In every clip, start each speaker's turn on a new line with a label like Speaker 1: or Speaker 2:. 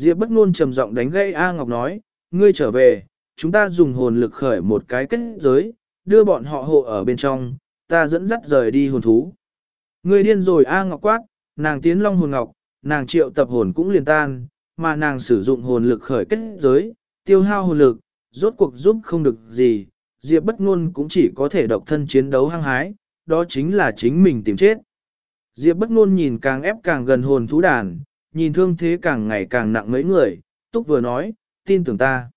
Speaker 1: Diệp bất ngôn trầm giọng đánh gây A Ngọc nói, ngươi trở về, chúng ta dùng hồn lực khởi một cái kết giới, đưa bọn họ hộ ở bên trong, ta dẫn dắt rời đi hồn thú. Ngươi điên rồi A Ngọc quát, nàng tiến long hồn ngọc, nàng triệu tập hồn cũng liền tan, mà nàng sử dụng hồn lực khởi kết giới, tiêu hao hồn lực, rốt cuộc giúp không được gì, Diệp bất ngôn cũng chỉ có thể độc thân chiến đấu hăng hái, đó chính là chính mình tìm chết. Diệp bất ngôn nhìn càng ép càng gần hồn thú đàn, nhìn thương thế càng ngày càng nặng mấy người, túc vừa nói, tin tưởng ta.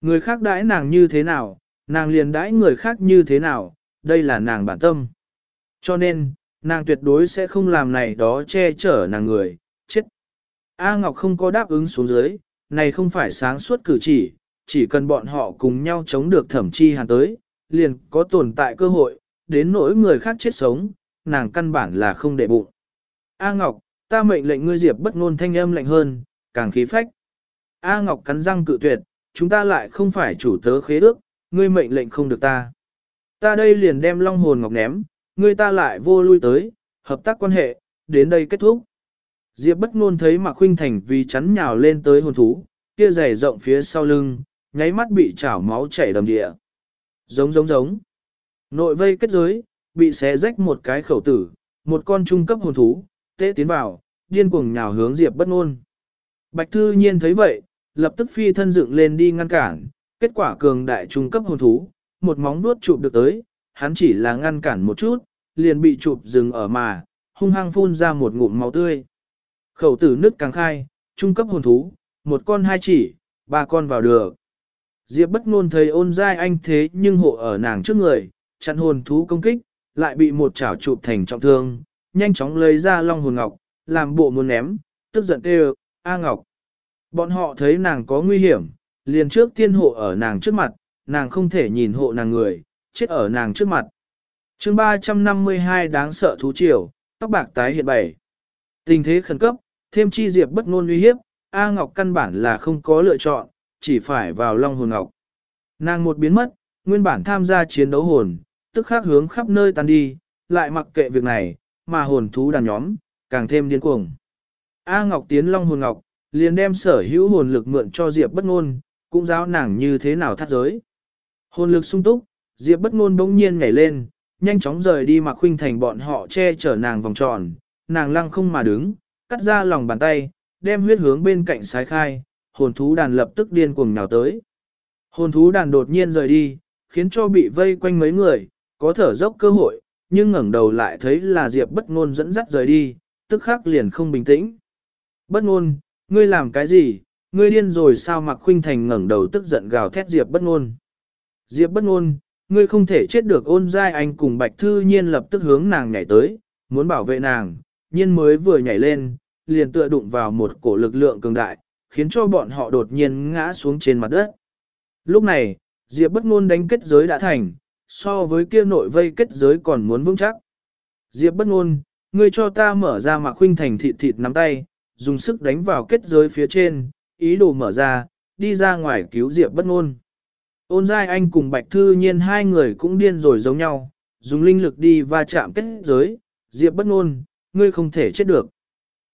Speaker 1: Người khác đãi nàng như thế nào, nàng liền đãi người khác như thế nào, đây là nàng bản tâm. Cho nên, nàng tuyệt đối sẽ không làm này đó che chở nàng người, chết. A Ngọc không có đáp ứng xuống dưới, này không phải sáng suốt cử chỉ, chỉ cần bọn họ cùng nhau chống được thẩm chi hàn tới, liền có tồn tại cơ hội, đến nỗi người khác chết sống, nàng căn bản là không để bụng. A Ngọc, ta mệnh lệnh ngươi diệp bất ngôn thanh âm lạnh hơn, càng khí phách. A Ngọc cắn răng cự tuyệt, chúng ta lại không phải chủ tớ khế ước, ngươi mệnh lệnh không được ta. Ta đây liền đem long hồn ngọc ném, ngươi ta lại vô lui tới, hợp tác quan hệ, đến đây kết thúc. Diệp bất ngôn thấy Mạc Khuynh Thành vì chắn nhào lên tới hồn thú, kia rải rộng phía sau lưng, nháy mắt bị chảo máu chảy đầm địa. Giống giống giống. Nội vây kết giới, bị xé rách một cái khẩu tử, một con trung cấp hồn thú, tế tiến vào, điên cuồng nhào hướng Diệp bất ngôn. Bạch Thư Nhiên thấy vậy, lập tức phi thân dựng lên đi ngăn cản, kết quả cường đại trung cấp hồn thú, một móng vuốt chụp được tới, hắn chỉ là ngăn cản một chút, liền bị chụp dừng ở mà, hung hăng phun ra một ngụm máu tươi. Khẩu tử nứt càng khai, trung cấp hồn thú, một con hai chỉ, ba con vào được. Diệp bất ngôn thấy ôn giai anh thế nhưng hộ ở nàng trước người, chặn hồn thú công kích, lại bị một chảo chụp thành trọng thương, nhanh chóng lấy ra long hồn ngọc, làm bộ muốn ném, tức giận kêu, A Ngọc. Bọn họ thấy nàng có nguy hiểm, liền trước tiên hộ ở nàng trước mặt, nàng không thể nhìn hộ nàng người, chết ở nàng trước mặt. chương 352 đáng sợ thú triều, tóc bạc tái hiện bảy. Tình thế khẩn cấp, thêm chi diệp bất ngôn uy hiếp, A Ngọc căn bản là không có lựa chọn, chỉ phải vào Long Hồn Ngọc. Nàng một biến mất, nguyên bản tham gia chiến đấu hồn, tức khác hướng khắp nơi tan đi, lại mặc kệ việc này, mà hồn thú đàn nhóm, càng thêm điên cuồng. A Ngọc tiến Long Hồn Ngọc, liền đem sở hữu hồn lực mượn cho Diệp bất ngôn, cũng giáo nàng như thế nào thắt giới. Hồn lực sung túc, Diệp bất ngôn bỗng nhiên nhảy lên, nhanh chóng rời đi mà khuynh thành bọn họ che chở nàng vòng tròn, nàng lăng không mà đứng, cắt ra lòng bàn tay, đem huyết hướng bên cạnh sái khai, hồn thú đàn lập tức điên cuồng nhào tới. Hồn thú đàn đột nhiên rời đi, khiến cho bị vây quanh mấy người, có thở dốc cơ hội, nhưng ngẩng đầu lại thấy là Diệp bất ngôn dẫn dắt rời đi, tức khắc liền không bình tĩnh. Bất ngôn, ngươi làm cái gì, ngươi điên rồi sao mặc khuynh thành ngẩng đầu tức giận gào thét Diệp bất ngôn. Diệp bất ngôn, ngươi không thể chết được ôn giai anh cùng bạch thư nhiên lập tức hướng nàng nhảy tới, muốn bảo vệ nàng, nhiên mới vừa nhảy lên, liền tựa đụng vào một cổ lực lượng cường đại, khiến cho bọn họ đột nhiên ngã xuống trên mặt đất. Lúc này, Diệp bất ngôn đánh kết giới đã thành, so với kia nội vây kết giới còn muốn vững chắc. Diệp bất ngôn, ngươi cho ta mở ra mà huynh thành thịt thịt nắm tay, dùng sức đánh vào kết giới phía trên, ý đồ mở ra, đi ra ngoài cứu Diệp bất ngôn. Ôn giai anh cùng Bạch Thư Nhiên hai người cũng điên rồi giống nhau, dùng linh lực đi va chạm kết giới, Diệp bất ngôn, ngươi không thể chết được.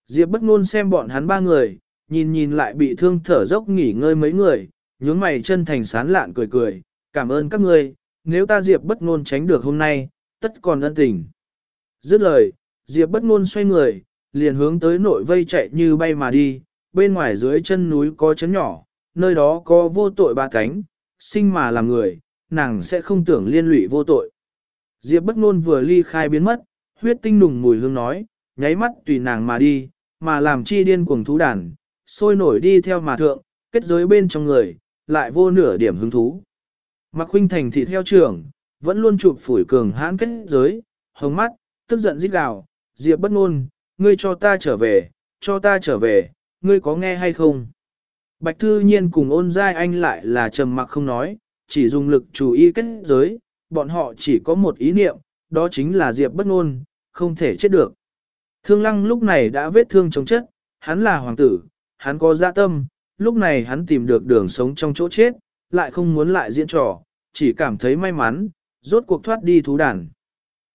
Speaker 1: Diệp bất ngôn xem bọn hắn ba người, nhìn nhìn lại bị thương thở dốc nghỉ ngơi mấy người, nhướng mày chân thành sán lạn cười cười, cảm ơn các ngươi, nếu ta Diệp bất ngôn tránh được hôm nay, tất còn ân tình. Dứt lời, Diệp bất ngôn xoay người, liền hướng tới nội vây chạy như bay mà đi, bên ngoài dưới chân núi có chấn nhỏ, nơi đó có vô tội ba cánh, sinh mà làm người, nàng sẽ không tưởng liên lụy vô tội. Diệp bất ngôn vừa ly khai biến mất, huyết tinh nùng mùi hương nói, nháy mắt tùy nàng mà đi, mà làm chi điên cuồng thú đàn, sôi nổi đi theo mà thượng, kết giới bên trong người, lại vô nửa điểm hứng thú. Mạc Khuynh Thành thị theo trưởng, vẫn luôn chụp phủi cường hãn kết giới, hồng mắt, tức giận rít gào, Diệp bất ngôn, ngươi cho ta trở về, cho ta trở về, ngươi có nghe hay không? Bạch Thư Nhiên cùng ôn giai anh lại là trầm mặc không nói, chỉ dùng lực chú ý kết giới, bọn họ chỉ có một ý niệm, đó chính là Diệp bất ngôn, không thể chết được. Thương lăng lúc này đã vết thương chống chất, hắn là hoàng tử, hắn có dạ tâm, lúc này hắn tìm được đường sống trong chỗ chết, lại không muốn lại diễn trò, chỉ cảm thấy may mắn, rốt cuộc thoát đi thú đàn.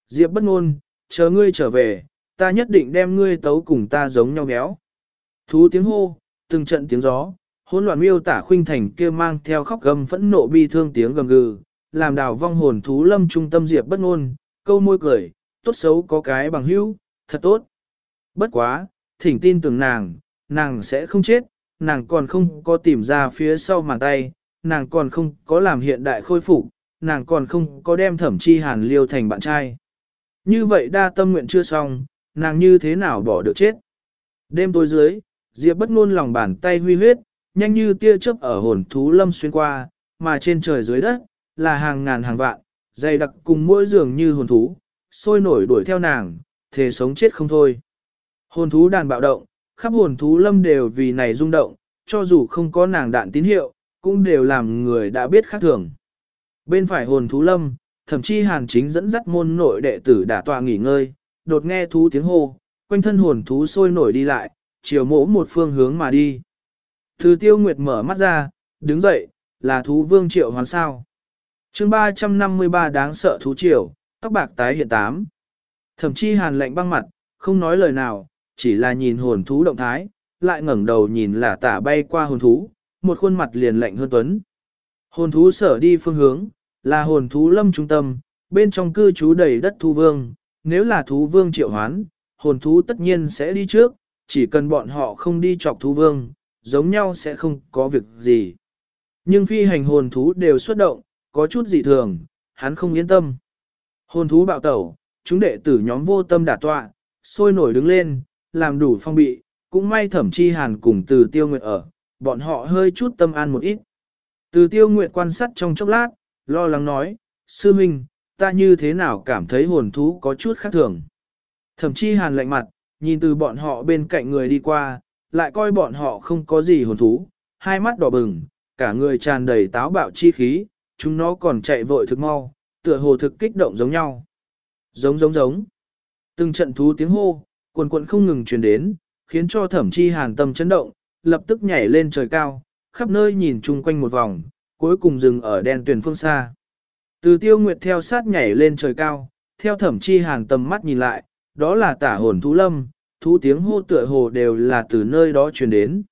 Speaker 1: Diệp bất ngôn, chờ ngươi trở về, ta nhất định đem ngươi tấu cùng ta giống nhau béo. Thú tiếng hô, từng trận tiếng gió, hỗn loạn miêu tả khuynh thành kia mang theo khóc gầm phẫn nộ bi thương tiếng gầm gừ, làm đào vong hồn thú lâm trung tâm diệp bất ngôn, câu môi cười, tốt xấu có cái bằng hữu, thật tốt. Bất quá, thỉnh tin tưởng nàng, nàng sẽ không chết, nàng còn không có tìm ra phía sau màn tay, nàng còn không có làm hiện đại khôi phục, nàng còn không có đem thẩm chi hàn liêu thành bạn trai. Như vậy đa tâm nguyện chưa xong, nàng như thế nào bỏ được chết. Đêm tối dưới, Diệp bất ngôn lòng bàn tay huy huyết, nhanh như tia chớp ở hồn thú lâm xuyên qua, mà trên trời dưới đất, là hàng ngàn hàng vạn, dày đặc cùng mỗi giường như hồn thú, sôi nổi đuổi theo nàng, thề sống chết không thôi. Hồn thú đàn bạo động, khắp hồn thú lâm đều vì này rung động, cho dù không có nàng đạn tín hiệu, cũng đều làm người đã biết khác thường. Bên phải hồn thú lâm, thậm chí hàn chính dẫn dắt môn nội đệ tử đã tọa nghỉ ngơi, đột nghe thú tiếng hô, quanh thân hồn thú sôi nổi đi lại, chiều mỗ một phương hướng mà đi. thứ tiêu nguyệt mở mắt ra, đứng dậy, là thú vương triệu hoán sao. chương 353 đáng sợ thú triệu, tóc bạc tái hiện tám. Thậm chí hàn lạnh băng mặt, không nói lời nào, chỉ là nhìn hồn thú động thái, lại ngẩng đầu nhìn là tả bay qua hồn thú, một khuôn mặt liền lạnh hơn tuấn. Hồn thú sở đi phương hướng, là hồn thú lâm trung tâm, bên trong cư trú đầy đất thú vương, nếu là thú vương triệu hoán, hồn thú tất nhiên sẽ đi trước, chỉ cần bọn họ không đi chọc thú vương, giống nhau sẽ không có việc gì. Nhưng phi hành hồn thú đều xuất động, có chút dị thường, hắn không yên tâm. Hồn thú bạo tẩu, chúng đệ tử nhóm vô tâm đả tọa, sôi nổi đứng lên, làm đủ phong bị, cũng may thẩm chi hàn cùng từ tiêu nguyện ở, bọn họ hơi chút tâm an một ít. Từ tiêu nguyện quan sát trong chốc lát, lo lắng nói, sư minh, ta như thế nào cảm thấy hồn thú có chút khác thường. Thẩm chi hàn lạnh mặt, nhìn từ bọn họ bên cạnh người đi qua, lại coi bọn họ không có gì hồn thú, hai mắt đỏ bừng, cả người tràn đầy táo bạo chi khí, chúng nó còn chạy vội thực mau, tựa hồ thực kích động giống nhau. Giống giống giống. Từng trận thú tiếng hô, quần quần không ngừng truyền đến, khiến cho thẩm chi hàn tâm chấn động, lập tức nhảy lên trời cao, khắp nơi nhìn chung quanh một vòng, cuối cùng dừng ở đen tuyển phương xa. Từ tiêu nguyệt theo sát nhảy lên trời cao, theo thẩm chi hàn tầm mắt nhìn lại, đó là tả hồn thú lâm, thú tiếng hô tựa hồ đều là từ nơi đó truyền đến.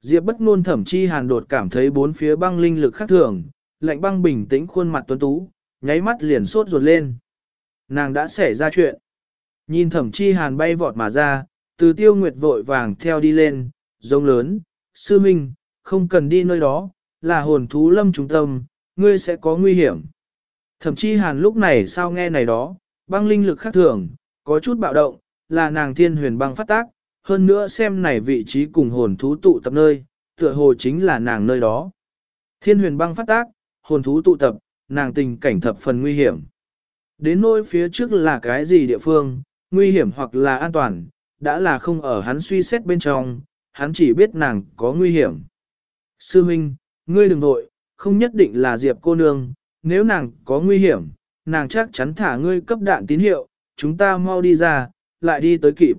Speaker 1: Diệp bất ngôn thẩm chi hàn đột cảm thấy bốn phía băng linh lực khác thường, lạnh băng bình tĩnh khuôn mặt tuấn tú, nháy mắt liền sốt ruột lên. Nàng đã xảy ra chuyện. Nhìn thẩm chi hàn bay vọt mà ra, từ tiêu nguyệt vội vàng theo đi lên, giống lớn, sư minh, không cần đi nơi đó, là hồn thú lâm trung tâm, ngươi sẽ có nguy hiểm. thậm chi hàn lúc này sao nghe này đó, băng linh lực khác thường, có chút bạo động, là nàng thiên huyền băng phát tác, hơn nữa xem này vị trí cùng hồn thú tụ tập nơi, tựa hồ chính là nàng nơi đó. Thiên huyền băng phát tác, hồn thú tụ tập, nàng tình cảnh thập phần nguy hiểm. Đến nỗi phía trước là cái gì địa phương, nguy hiểm hoặc là an toàn, đã là không ở hắn suy xét bên trong, hắn chỉ biết nàng có nguy hiểm. Sư Minh, ngươi đừng vội, không nhất định là Diệp cô nương, nếu nàng có nguy hiểm, nàng chắc chắn thả ngươi cấp đạn tín hiệu, chúng ta mau đi ra, lại đi tới kịp.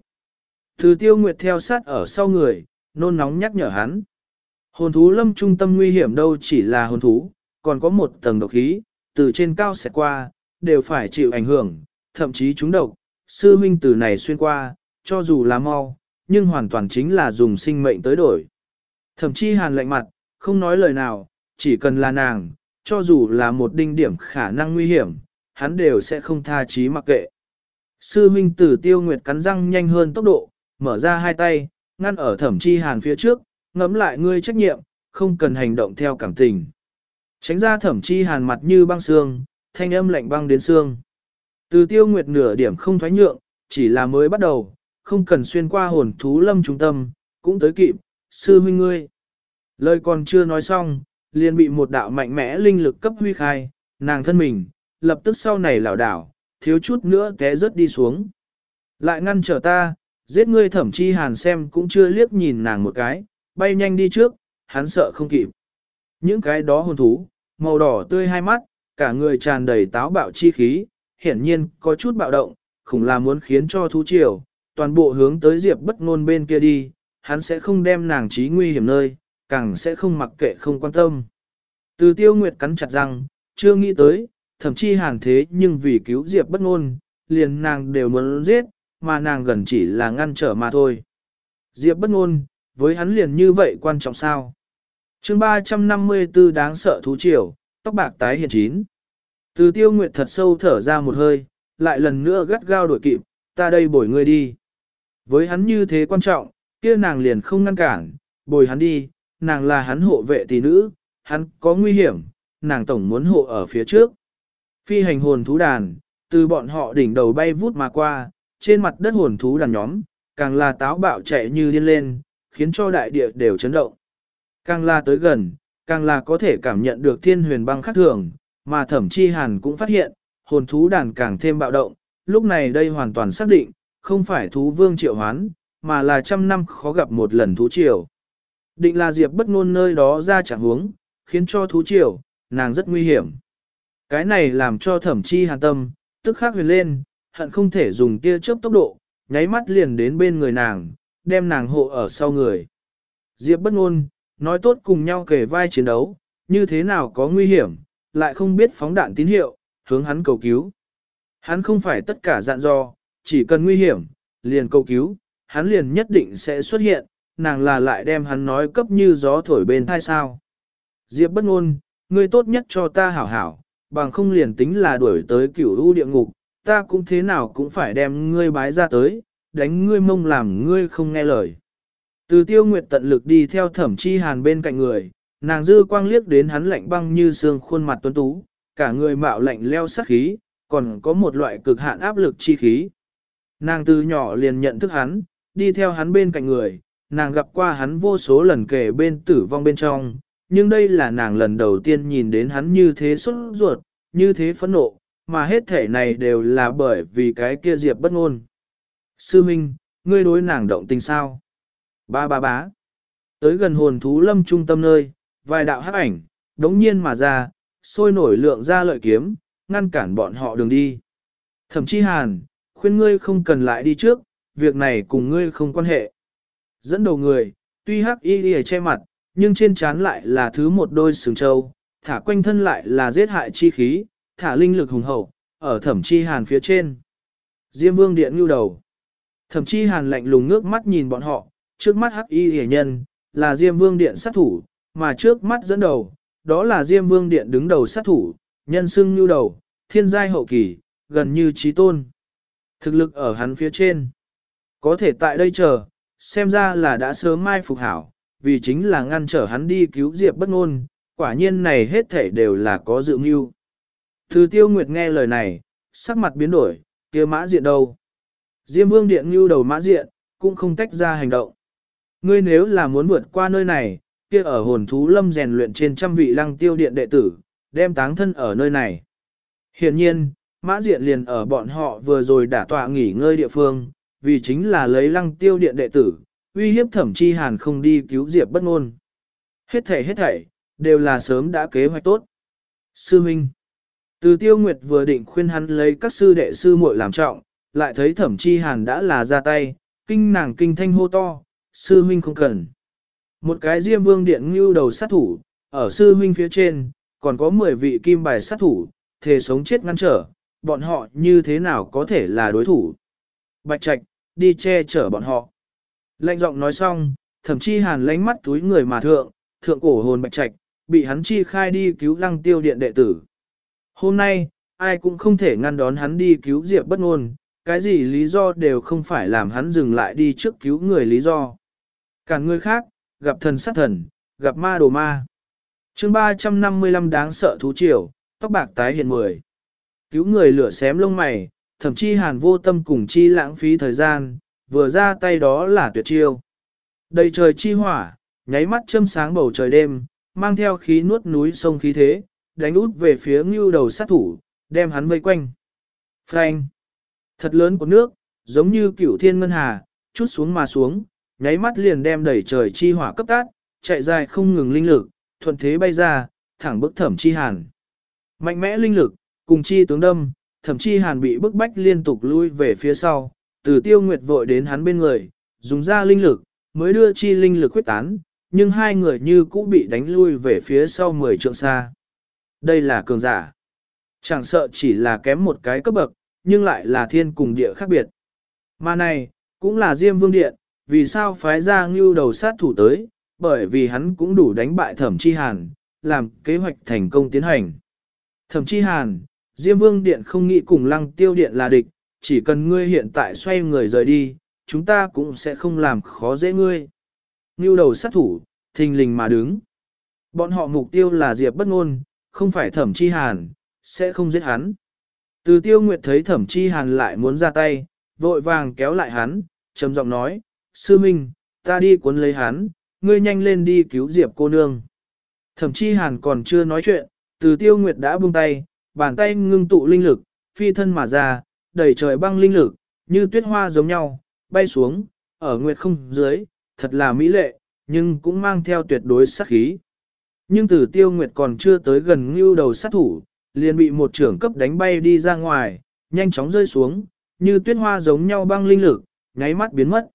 Speaker 1: Thứ tiêu nguyệt theo sát ở sau người, nôn nóng nhắc nhở hắn. Hồn thú lâm trung tâm nguy hiểm đâu chỉ là hồn thú, còn có một tầng độc khí, từ trên cao sẽ qua, đều phải chịu ảnh hưởng, thậm chí chúng độc. Sư huynh từ này xuyên qua, cho dù là mau, nhưng hoàn toàn chính là dùng sinh mệnh tới đổi. Thậm chí hàn lạnh mặt, không nói lời nào, chỉ cần là nàng, cho dù là một đinh điểm khả năng nguy hiểm, hắn đều sẽ không tha chí mặc kệ. Sư huynh tử tiêu nguyệt cắn răng nhanh hơn tốc độ, mở ra hai tay, ngăn ở thẩm chi hàn phía trước, ngẫm lại ngươi trách nhiệm, không cần hành động theo cảm tình. Tránh ra thẩm chi hàn mặt như băng xương, thanh âm lạnh băng đến xương. Từ tiêu nguyệt nửa điểm không thoái nhượng, chỉ là mới bắt đầu, không cần xuyên qua hồn thú lâm trung tâm, cũng tới kịp, sư huynh ngươi. Lời còn chưa nói xong, liền bị một đạo mạnh mẽ linh lực cấp huy khai, nàng thân mình, lập tức sau này lảo đảo, thiếu chút nữa té rớt đi xuống. Lại ngăn trở ta, giết ngươi thẩm chi hàn xem cũng chưa liếc nhìn nàng một cái, bay nhanh đi trước, hắn sợ không kịp. Những cái đó hồn thú, màu đỏ tươi hai mắt, cả người tràn đầy táo bạo chi khí, hiển nhiên có chút bạo động, khủng là muốn khiến cho thú triều, toàn bộ hướng tới diệp bất ngôn bên kia đi, hắn sẽ không đem nàng trí nguy hiểm nơi, càng sẽ không mặc kệ không quan tâm. Từ tiêu nguyệt cắn chặt răng, chưa nghĩ tới, thậm chí hàn thế nhưng vì cứu diệp bất ngôn, liền nàng đều muốn giết, mà nàng gần chỉ là ngăn trở mà thôi. Diệp bất ngôn, với hắn liền như vậy quan trọng sao? chương 354 đáng sợ thú triều, tóc bạc tái hiện chín. Từ tiêu nguyệt thật sâu thở ra một hơi, lại lần nữa gắt gao đổi kịp, ta đây bồi ngươi đi. Với hắn như thế quan trọng, kia nàng liền không ngăn cản, bồi hắn đi, nàng là hắn hộ vệ tỷ nữ, hắn có nguy hiểm, nàng tổng muốn hộ ở phía trước. Phi hành hồn thú đàn, từ bọn họ đỉnh đầu bay vút mà qua, trên mặt đất hồn thú đàn nhóm, càng là táo bạo chạy như điên lên, khiến cho đại địa đều chấn động. Càng là tới gần, càng là có thể cảm nhận được thiên huyền băng khác thường, mà thẩm chi hàn cũng phát hiện, hồn thú đàn càng thêm bạo động, lúc này đây hoàn toàn xác định, không phải thú vương triệu hoán, mà là trăm năm khó gặp một lần thú triều. Định là Diệp bất ngôn nơi đó ra chẳng huống, khiến cho thú triều, nàng rất nguy hiểm. Cái này làm cho thẩm chi hàn tâm, tức khắc huyền lên, hận không thể dùng tia chớp tốc độ, nháy mắt liền đến bên người nàng, đem nàng hộ ở sau người. Diệp bất ngôn, nói tốt cùng nhau kể vai chiến đấu, như thế nào có nguy hiểm, lại không biết phóng đạn tín hiệu, hướng hắn cầu cứu. Hắn không phải tất cả dặn dò, chỉ cần nguy hiểm, liền cầu cứu, hắn liền nhất định sẽ xuất hiện, nàng là lại đem hắn nói cấp như gió thổi bên thai sao. Diệp bất ngôn, ngươi tốt nhất cho ta hảo hảo, bằng không liền tính là đuổi tới cửu u địa ngục, ta cũng thế nào cũng phải đem ngươi bái ra tới, đánh ngươi mông làm ngươi không nghe lời. Từ tiêu nguyệt tận lực đi theo thẩm chi hàn bên cạnh người, nàng dư quang liếc đến hắn lạnh băng như xương khuôn mặt tuấn tú, cả người mạo lạnh leo sắc khí, còn có một loại cực hạn áp lực chi khí. Nàng từ nhỏ liền nhận thức hắn, đi theo hắn bên cạnh người, nàng gặp qua hắn vô số lần kể bên tử vong bên trong, nhưng đây là nàng lần đầu tiên nhìn đến hắn như thế xuất ruột, như thế phẫn nộ, mà hết thể này đều là bởi vì cái kia diệp bất ngôn. Sư Minh, ngươi đối nàng động tình sao? Ba ba bá. Tới gần hồn thú lâm trung tâm nơi, vài đạo hắc ảnh, đống nhiên mà ra, sôi nổi lượng ra lợi kiếm, ngăn cản bọn họ đường đi. Thậm chí hàn, khuyên ngươi không cần lại đi trước, việc này cùng ngươi không quan hệ. Dẫn đầu người, tuy hắc y y che mặt, nhưng trên trán lại là thứ một đôi sừng trâu, thả quanh thân lại là giết hại chi khí, thả linh lực hùng hậu, ở thẩm chi hàn phía trên. Diêm vương điện ngưu đầu. Thẩm chi hàn lạnh lùng ngước mắt nhìn bọn họ, trước mắt hắc y hề nhân, là Diêm vương điện sát thủ, mà trước mắt dẫn đầu, đó là Diêm vương điện đứng đầu sát thủ, nhân xưng ngưu đầu, thiên giai hậu kỳ, gần như trí tôn. Thực lực ở hắn phía trên. Có thể tại đây chờ, xem ra là đã sớm mai phục hảo, vì chính là ngăn trở hắn đi cứu Diệp bất ngôn, quả nhiên này hết thể đều là có dự mưu. Từ tiêu nguyệt nghe lời này, sắc mặt biến đổi, kia mã diện đâu? Diêm vương điện Ngưu đầu mã diện, cũng không tách ra hành động. Ngươi nếu là muốn vượt qua nơi này, kia ở hồn thú lâm rèn luyện trên trăm vị lăng tiêu điện đệ tử, đem táng thân ở nơi này. Hiện nhiên, mã diện liền ở bọn họ vừa rồi đã tọa nghỉ ngơi địa phương, vì chính là lấy lăng tiêu điện đệ tử, uy hiếp thẩm chi hàn không đi cứu diệp bất ngôn. Hết thảy hết thảy, đều là sớm đã kế hoạch tốt. Sư Minh Từ tiêu nguyệt vừa định khuyên hắn lấy các sư đệ sư muội làm trọng, lại thấy thẩm chi hàn đã là ra tay, kinh nàng kinh thanh hô to, sư huynh không cần. Một cái diêm vương điện ngưu đầu sát thủ, ở sư huynh phía trên, còn có 10 vị kim bài sát thủ, thề sống chết ngăn trở, bọn họ như thế nào có thể là đối thủ. Bạch Trạch, đi che chở bọn họ. Lạnh giọng nói xong, thậm chí hàn lánh mắt túi người mà thượng, thượng cổ hồn Bạch Trạch, bị hắn chi khai đi cứu lăng tiêu điện đệ tử. Hôm nay, ai cũng không thể ngăn đón hắn đi cứu Diệp bất ngôn, cái gì lý do đều không phải làm hắn dừng lại đi trước cứu người lý do. Cả người khác, gặp thần sát thần, gặp ma đồ ma. chương 355 đáng sợ thú triều, tóc bạc tái hiện mười. Cứu người lửa xém lông mày, thậm chí hàn vô tâm cùng chi lãng phí thời gian, vừa ra tay đó là tuyệt chiêu. Đầy trời chi hỏa, nháy mắt châm sáng bầu trời đêm, mang theo khí nuốt núi sông khí thế, đánh út về phía ngưu đầu sát thủ, đem hắn vây quanh. Frank! Thật lớn của nước, giống như cửu thiên ngân hà, chút xuống mà xuống, nháy mắt liền đem đẩy trời chi hỏa cấp tát, chạy dài không ngừng linh lực, thuận thế bay ra, thẳng bức thẩm chi hàn. Mạnh mẽ linh lực, cùng chi tướng đâm, thậm chi hàn bị bức bách liên tục lui về phía sau, từ tiêu nguyệt vội đến hắn bên người, dùng ra linh lực, mới đưa chi linh lực quyết tán, nhưng hai người như cũ bị đánh lui về phía sau 10 trượng xa. Đây là cường giả. Chẳng sợ chỉ là kém một cái cấp bậc, nhưng lại là thiên cùng địa khác biệt. Mà này, cũng là Diêm Vương Điện, vì sao phái ra ngưu đầu sát thủ tới, bởi vì hắn cũng đủ đánh bại thẩm chi hàn, làm kế hoạch thành công tiến hành. Thẩm chi hàn, Diêm Vương Điện không nghĩ cùng lăng tiêu điện là địch, chỉ cần ngươi hiện tại xoay người rời đi, chúng ta cũng sẽ không làm khó dễ ngươi. Ngưu đầu sát thủ, thình lình mà đứng. Bọn họ mục tiêu là Diệp bất ngôn, không phải thẩm chi hàn, sẽ không giết hắn. Từ tiêu nguyệt thấy thẩm chi hàn lại muốn ra tay, vội vàng kéo lại hắn, trầm giọng nói, sư minh, ta đi cuốn lấy hắn, ngươi nhanh lên đi cứu Diệp cô nương. Thẩm chi hàn còn chưa nói chuyện, từ tiêu nguyệt đã buông tay, bàn tay ngưng tụ linh lực, phi thân mà ra, đầy trời băng linh lực, như tuyết hoa giống nhau, bay xuống, ở nguyệt không dưới, thật là mỹ lệ, nhưng cũng mang theo tuyệt đối sát khí. Nhưng tử tiêu nguyệt còn chưa tới gần ngưu đầu sát thủ, liền bị một trưởng cấp đánh bay đi ra ngoài, nhanh chóng rơi xuống, như tuyết hoa giống nhau băng linh lực, nháy mắt biến mất.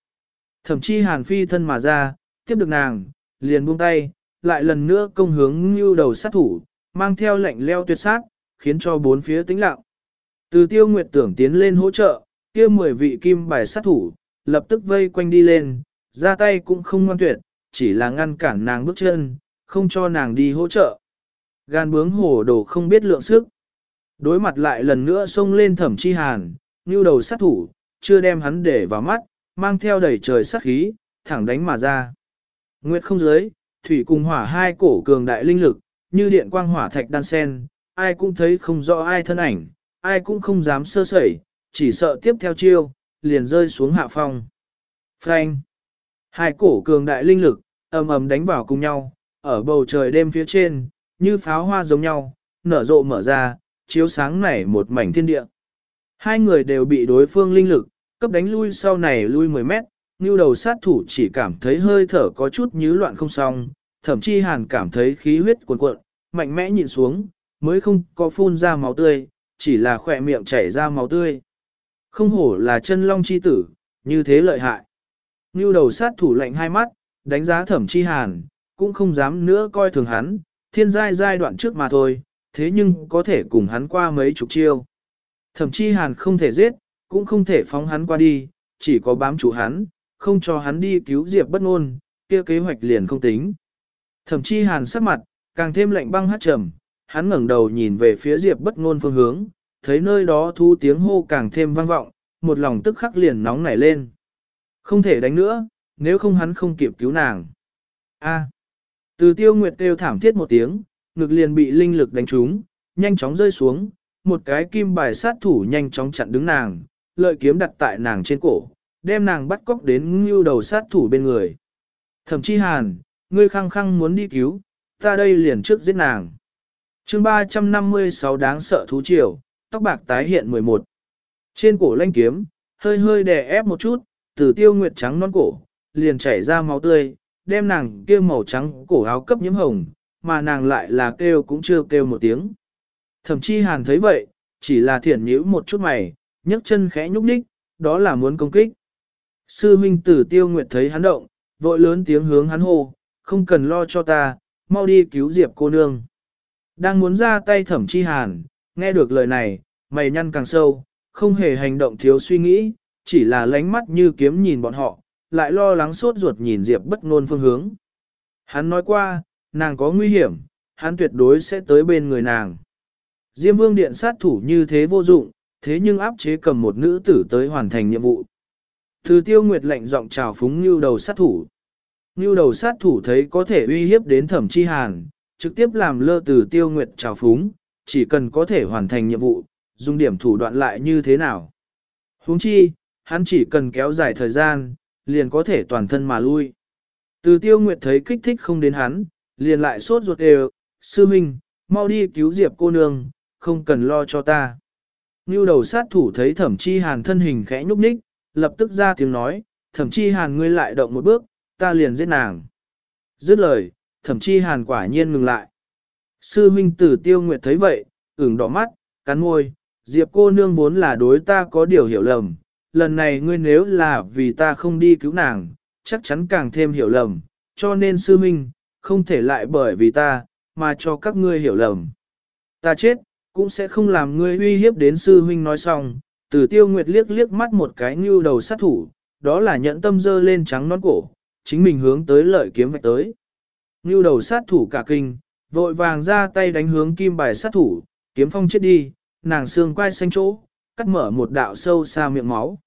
Speaker 1: Thậm chí hàn phi thân mà ra, tiếp được nàng, liền buông tay, lại lần nữa công hướng ngưu đầu sát thủ, mang theo lệnh leo tuyệt sát, khiến cho bốn phía tĩnh lặng. Từ tiêu nguyệt tưởng tiến lên hỗ trợ, kia mười vị kim bài sát thủ, lập tức vây quanh đi lên, ra tay cũng không ngoan tuyệt, chỉ là ngăn cản nàng bước chân, không cho nàng đi hỗ trợ. Gan bướng hổ đồ không biết lượng sức. Đối mặt lại lần nữa xông lên thẩm chi hàn, như đầu sát thủ, chưa đem hắn để vào mắt, mang theo đầy trời sát khí, thẳng đánh mà ra. Nguyệt không dưới, thủy cùng hỏa hai cổ cường đại linh lực, như điện quang hỏa thạch đan sen, ai cũng thấy không rõ ai thân ảnh, ai cũng không dám sơ sẩy, chỉ sợ tiếp theo chiêu, liền rơi xuống hạ phong. Phanh! Hai cổ cường đại linh lực, ầm ầm đánh vào cùng nhau, ở bầu trời đêm phía trên, như pháo hoa giống nhau, nở rộ mở ra, chiếu sáng nảy một mảnh thiên địa. Hai người đều bị đối phương linh lực, cấp đánh lui sau này lui 10 mét, như đầu sát thủ chỉ cảm thấy hơi thở có chút như loạn không xong, thậm chí hàn cảm thấy khí huyết cuồn cuộn, mạnh mẽ nhìn xuống, mới không có phun ra máu tươi, chỉ là khỏe miệng chảy ra máu tươi. Không hổ là chân long chi tử, như thế lợi hại. Ngưu đầu sát thủ lạnh hai mắt, đánh giá thẩm chi hàn, cũng không dám nữa coi thường hắn, thiên giai giai đoạn trước mà thôi, thế nhưng có thể cùng hắn qua mấy chục chiêu. Thẩm chi hàn không thể giết, cũng không thể phóng hắn qua đi, chỉ có bám chủ hắn, không cho hắn đi cứu Diệp bất ngôn, kia kế hoạch liền không tính. Thẩm chi hàn sắc mặt, càng thêm lạnh băng hát trầm, hắn ngẩng đầu nhìn về phía Diệp bất ngôn phương hướng, thấy nơi đó thu tiếng hô càng thêm vang vọng, một lòng tức khắc liền nóng nảy lên. Không thể đánh nữa, nếu không hắn không kịp cứu nàng. A. Từ tiêu nguyệt kêu thảm thiết một tiếng, ngực liền bị linh lực đánh trúng, nhanh chóng rơi xuống, một cái kim bài sát thủ nhanh chóng chặn đứng nàng, lợi kiếm đặt tại nàng trên cổ, đem nàng bắt cóc đến ngưu đầu sát thủ bên người. Thẩm chi hàn, ngươi khăng khăng muốn đi cứu, ta đây liền trước giết nàng chương 356 đáng sợ thú triều, tóc bạc tái hiện 11. Trên cổ lanh kiếm, hơi hơi đè ép một chút, từ tiêu nguyệt trắng non cổ, liền chảy ra máu tươi, đem nàng kêu màu trắng cổ áo cấp nhiễm hồng, mà nàng lại là kêu cũng chưa kêu một tiếng. Thậm chí hàn thấy vậy, chỉ là thiển nhíu một chút mày, nhấc chân khẽ nhúc nhích, đó là muốn công kích. Sư huynh tử tiêu nguyệt thấy hắn động, vội lớn tiếng hướng hắn hô, không cần lo cho ta, mau đi cứu Diệp cô nương. Đang muốn ra tay thẩm chi hàn, nghe được lời này, mày nhăn càng sâu, không hề hành động thiếu suy nghĩ, chỉ là lánh mắt như kiếm nhìn bọn họ, lại lo lắng sốt ruột nhìn Diệp bất ngôn phương hướng. Hắn nói qua, nàng có nguy hiểm, hắn tuyệt đối sẽ tới bên người nàng. Diêm vương điện sát thủ như thế vô dụng, thế nhưng áp chế cầm một nữ tử tới hoàn thành nhiệm vụ. Từ tiêu nguyệt lệnh giọng trào phúng như đầu sát thủ. Như đầu sát thủ thấy có thể uy hiếp đến thẩm chi hàn, trực tiếp làm lơ từ tiêu nguyệt chào phúng, chỉ cần có thể hoàn thành nhiệm vụ, dùng điểm thủ đoạn lại như thế nào. huống chi, hắn chỉ cần kéo dài thời gian, liền có thể toàn thân mà lui. Từ tiêu nguyệt thấy kích thích không đến hắn, liền lại sốt ruột đều, sư minh, mau đi cứu diệp cô nương, không cần lo cho ta. Như đầu sát thủ thấy thẩm chi hàn thân hình khẽ nhúc nhích, lập tức ra tiếng nói, thẩm chi hàn ngươi lại động một bước, ta liền giết nàng. Dứt lời, thẩm chi hàn quả nhiên ngừng lại. Sư huynh tử tiêu nguyệt thấy vậy, ửng đỏ mắt, cắn môi, diệp cô nương vốn là đối ta có điều hiểu lầm, lần này ngươi nếu là vì ta không đi cứu nàng, chắc chắn càng thêm hiểu lầm, cho nên sư huynh, không thể lại bởi vì ta, mà cho các ngươi hiểu lầm. Ta chết, cũng sẽ không làm ngươi uy hiếp đến sư huynh nói xong, tử tiêu nguyệt liếc liếc mắt một cái như đầu sát thủ, đó là nhẫn tâm dơ lên trắng nón cổ, chính mình hướng tới lợi kiếm vạch tới. Ngưu đầu sát thủ cả kinh, vội vàng ra tay đánh hướng kim bài sát thủ, kiếm phong chết đi, nàng xương quai xanh chỗ, cắt mở một đạo sâu xa miệng máu.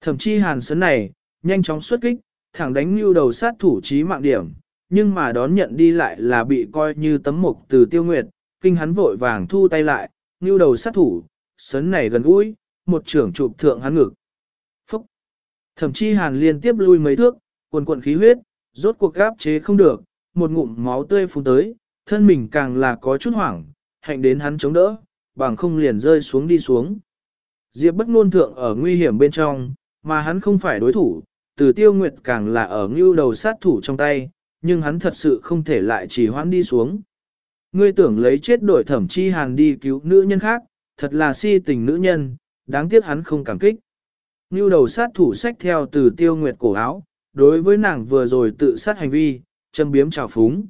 Speaker 1: Thậm chí hàn sấn này, nhanh chóng xuất kích, thẳng đánh Ngưu đầu sát thủ chí mạng điểm, nhưng mà đón nhận đi lại là bị coi như tấm mục từ tiêu nguyệt, kinh hắn vội vàng thu tay lại, Ngưu đầu sát thủ, sấn này gần gũi, một trưởng chụp thượng hắn ngực. Phúc! Thậm chí hàn liên tiếp lui mấy thước, quần quận khí huyết, rốt cuộc gáp chế không được, một ngụm máu tươi phun tới, thân mình càng là có chút hoảng, hạnh đến hắn chống đỡ, bằng không liền rơi xuống đi xuống. Diệp bất ngôn thượng ở nguy hiểm bên trong, mà hắn không phải đối thủ, từ tiêu nguyệt càng là ở ngưu đầu sát thủ trong tay, nhưng hắn thật sự không thể lại chỉ hoãn đi xuống. Ngươi tưởng lấy chết đổi thẩm chi hàn đi cứu nữ nhân khác, thật là si tình nữ nhân, đáng tiếc hắn không cảm kích. Ngưu đầu sát thủ sách theo từ tiêu nguyệt cổ áo, đối với nàng vừa rồi tự sát hành vi, châm biếm trào phúng.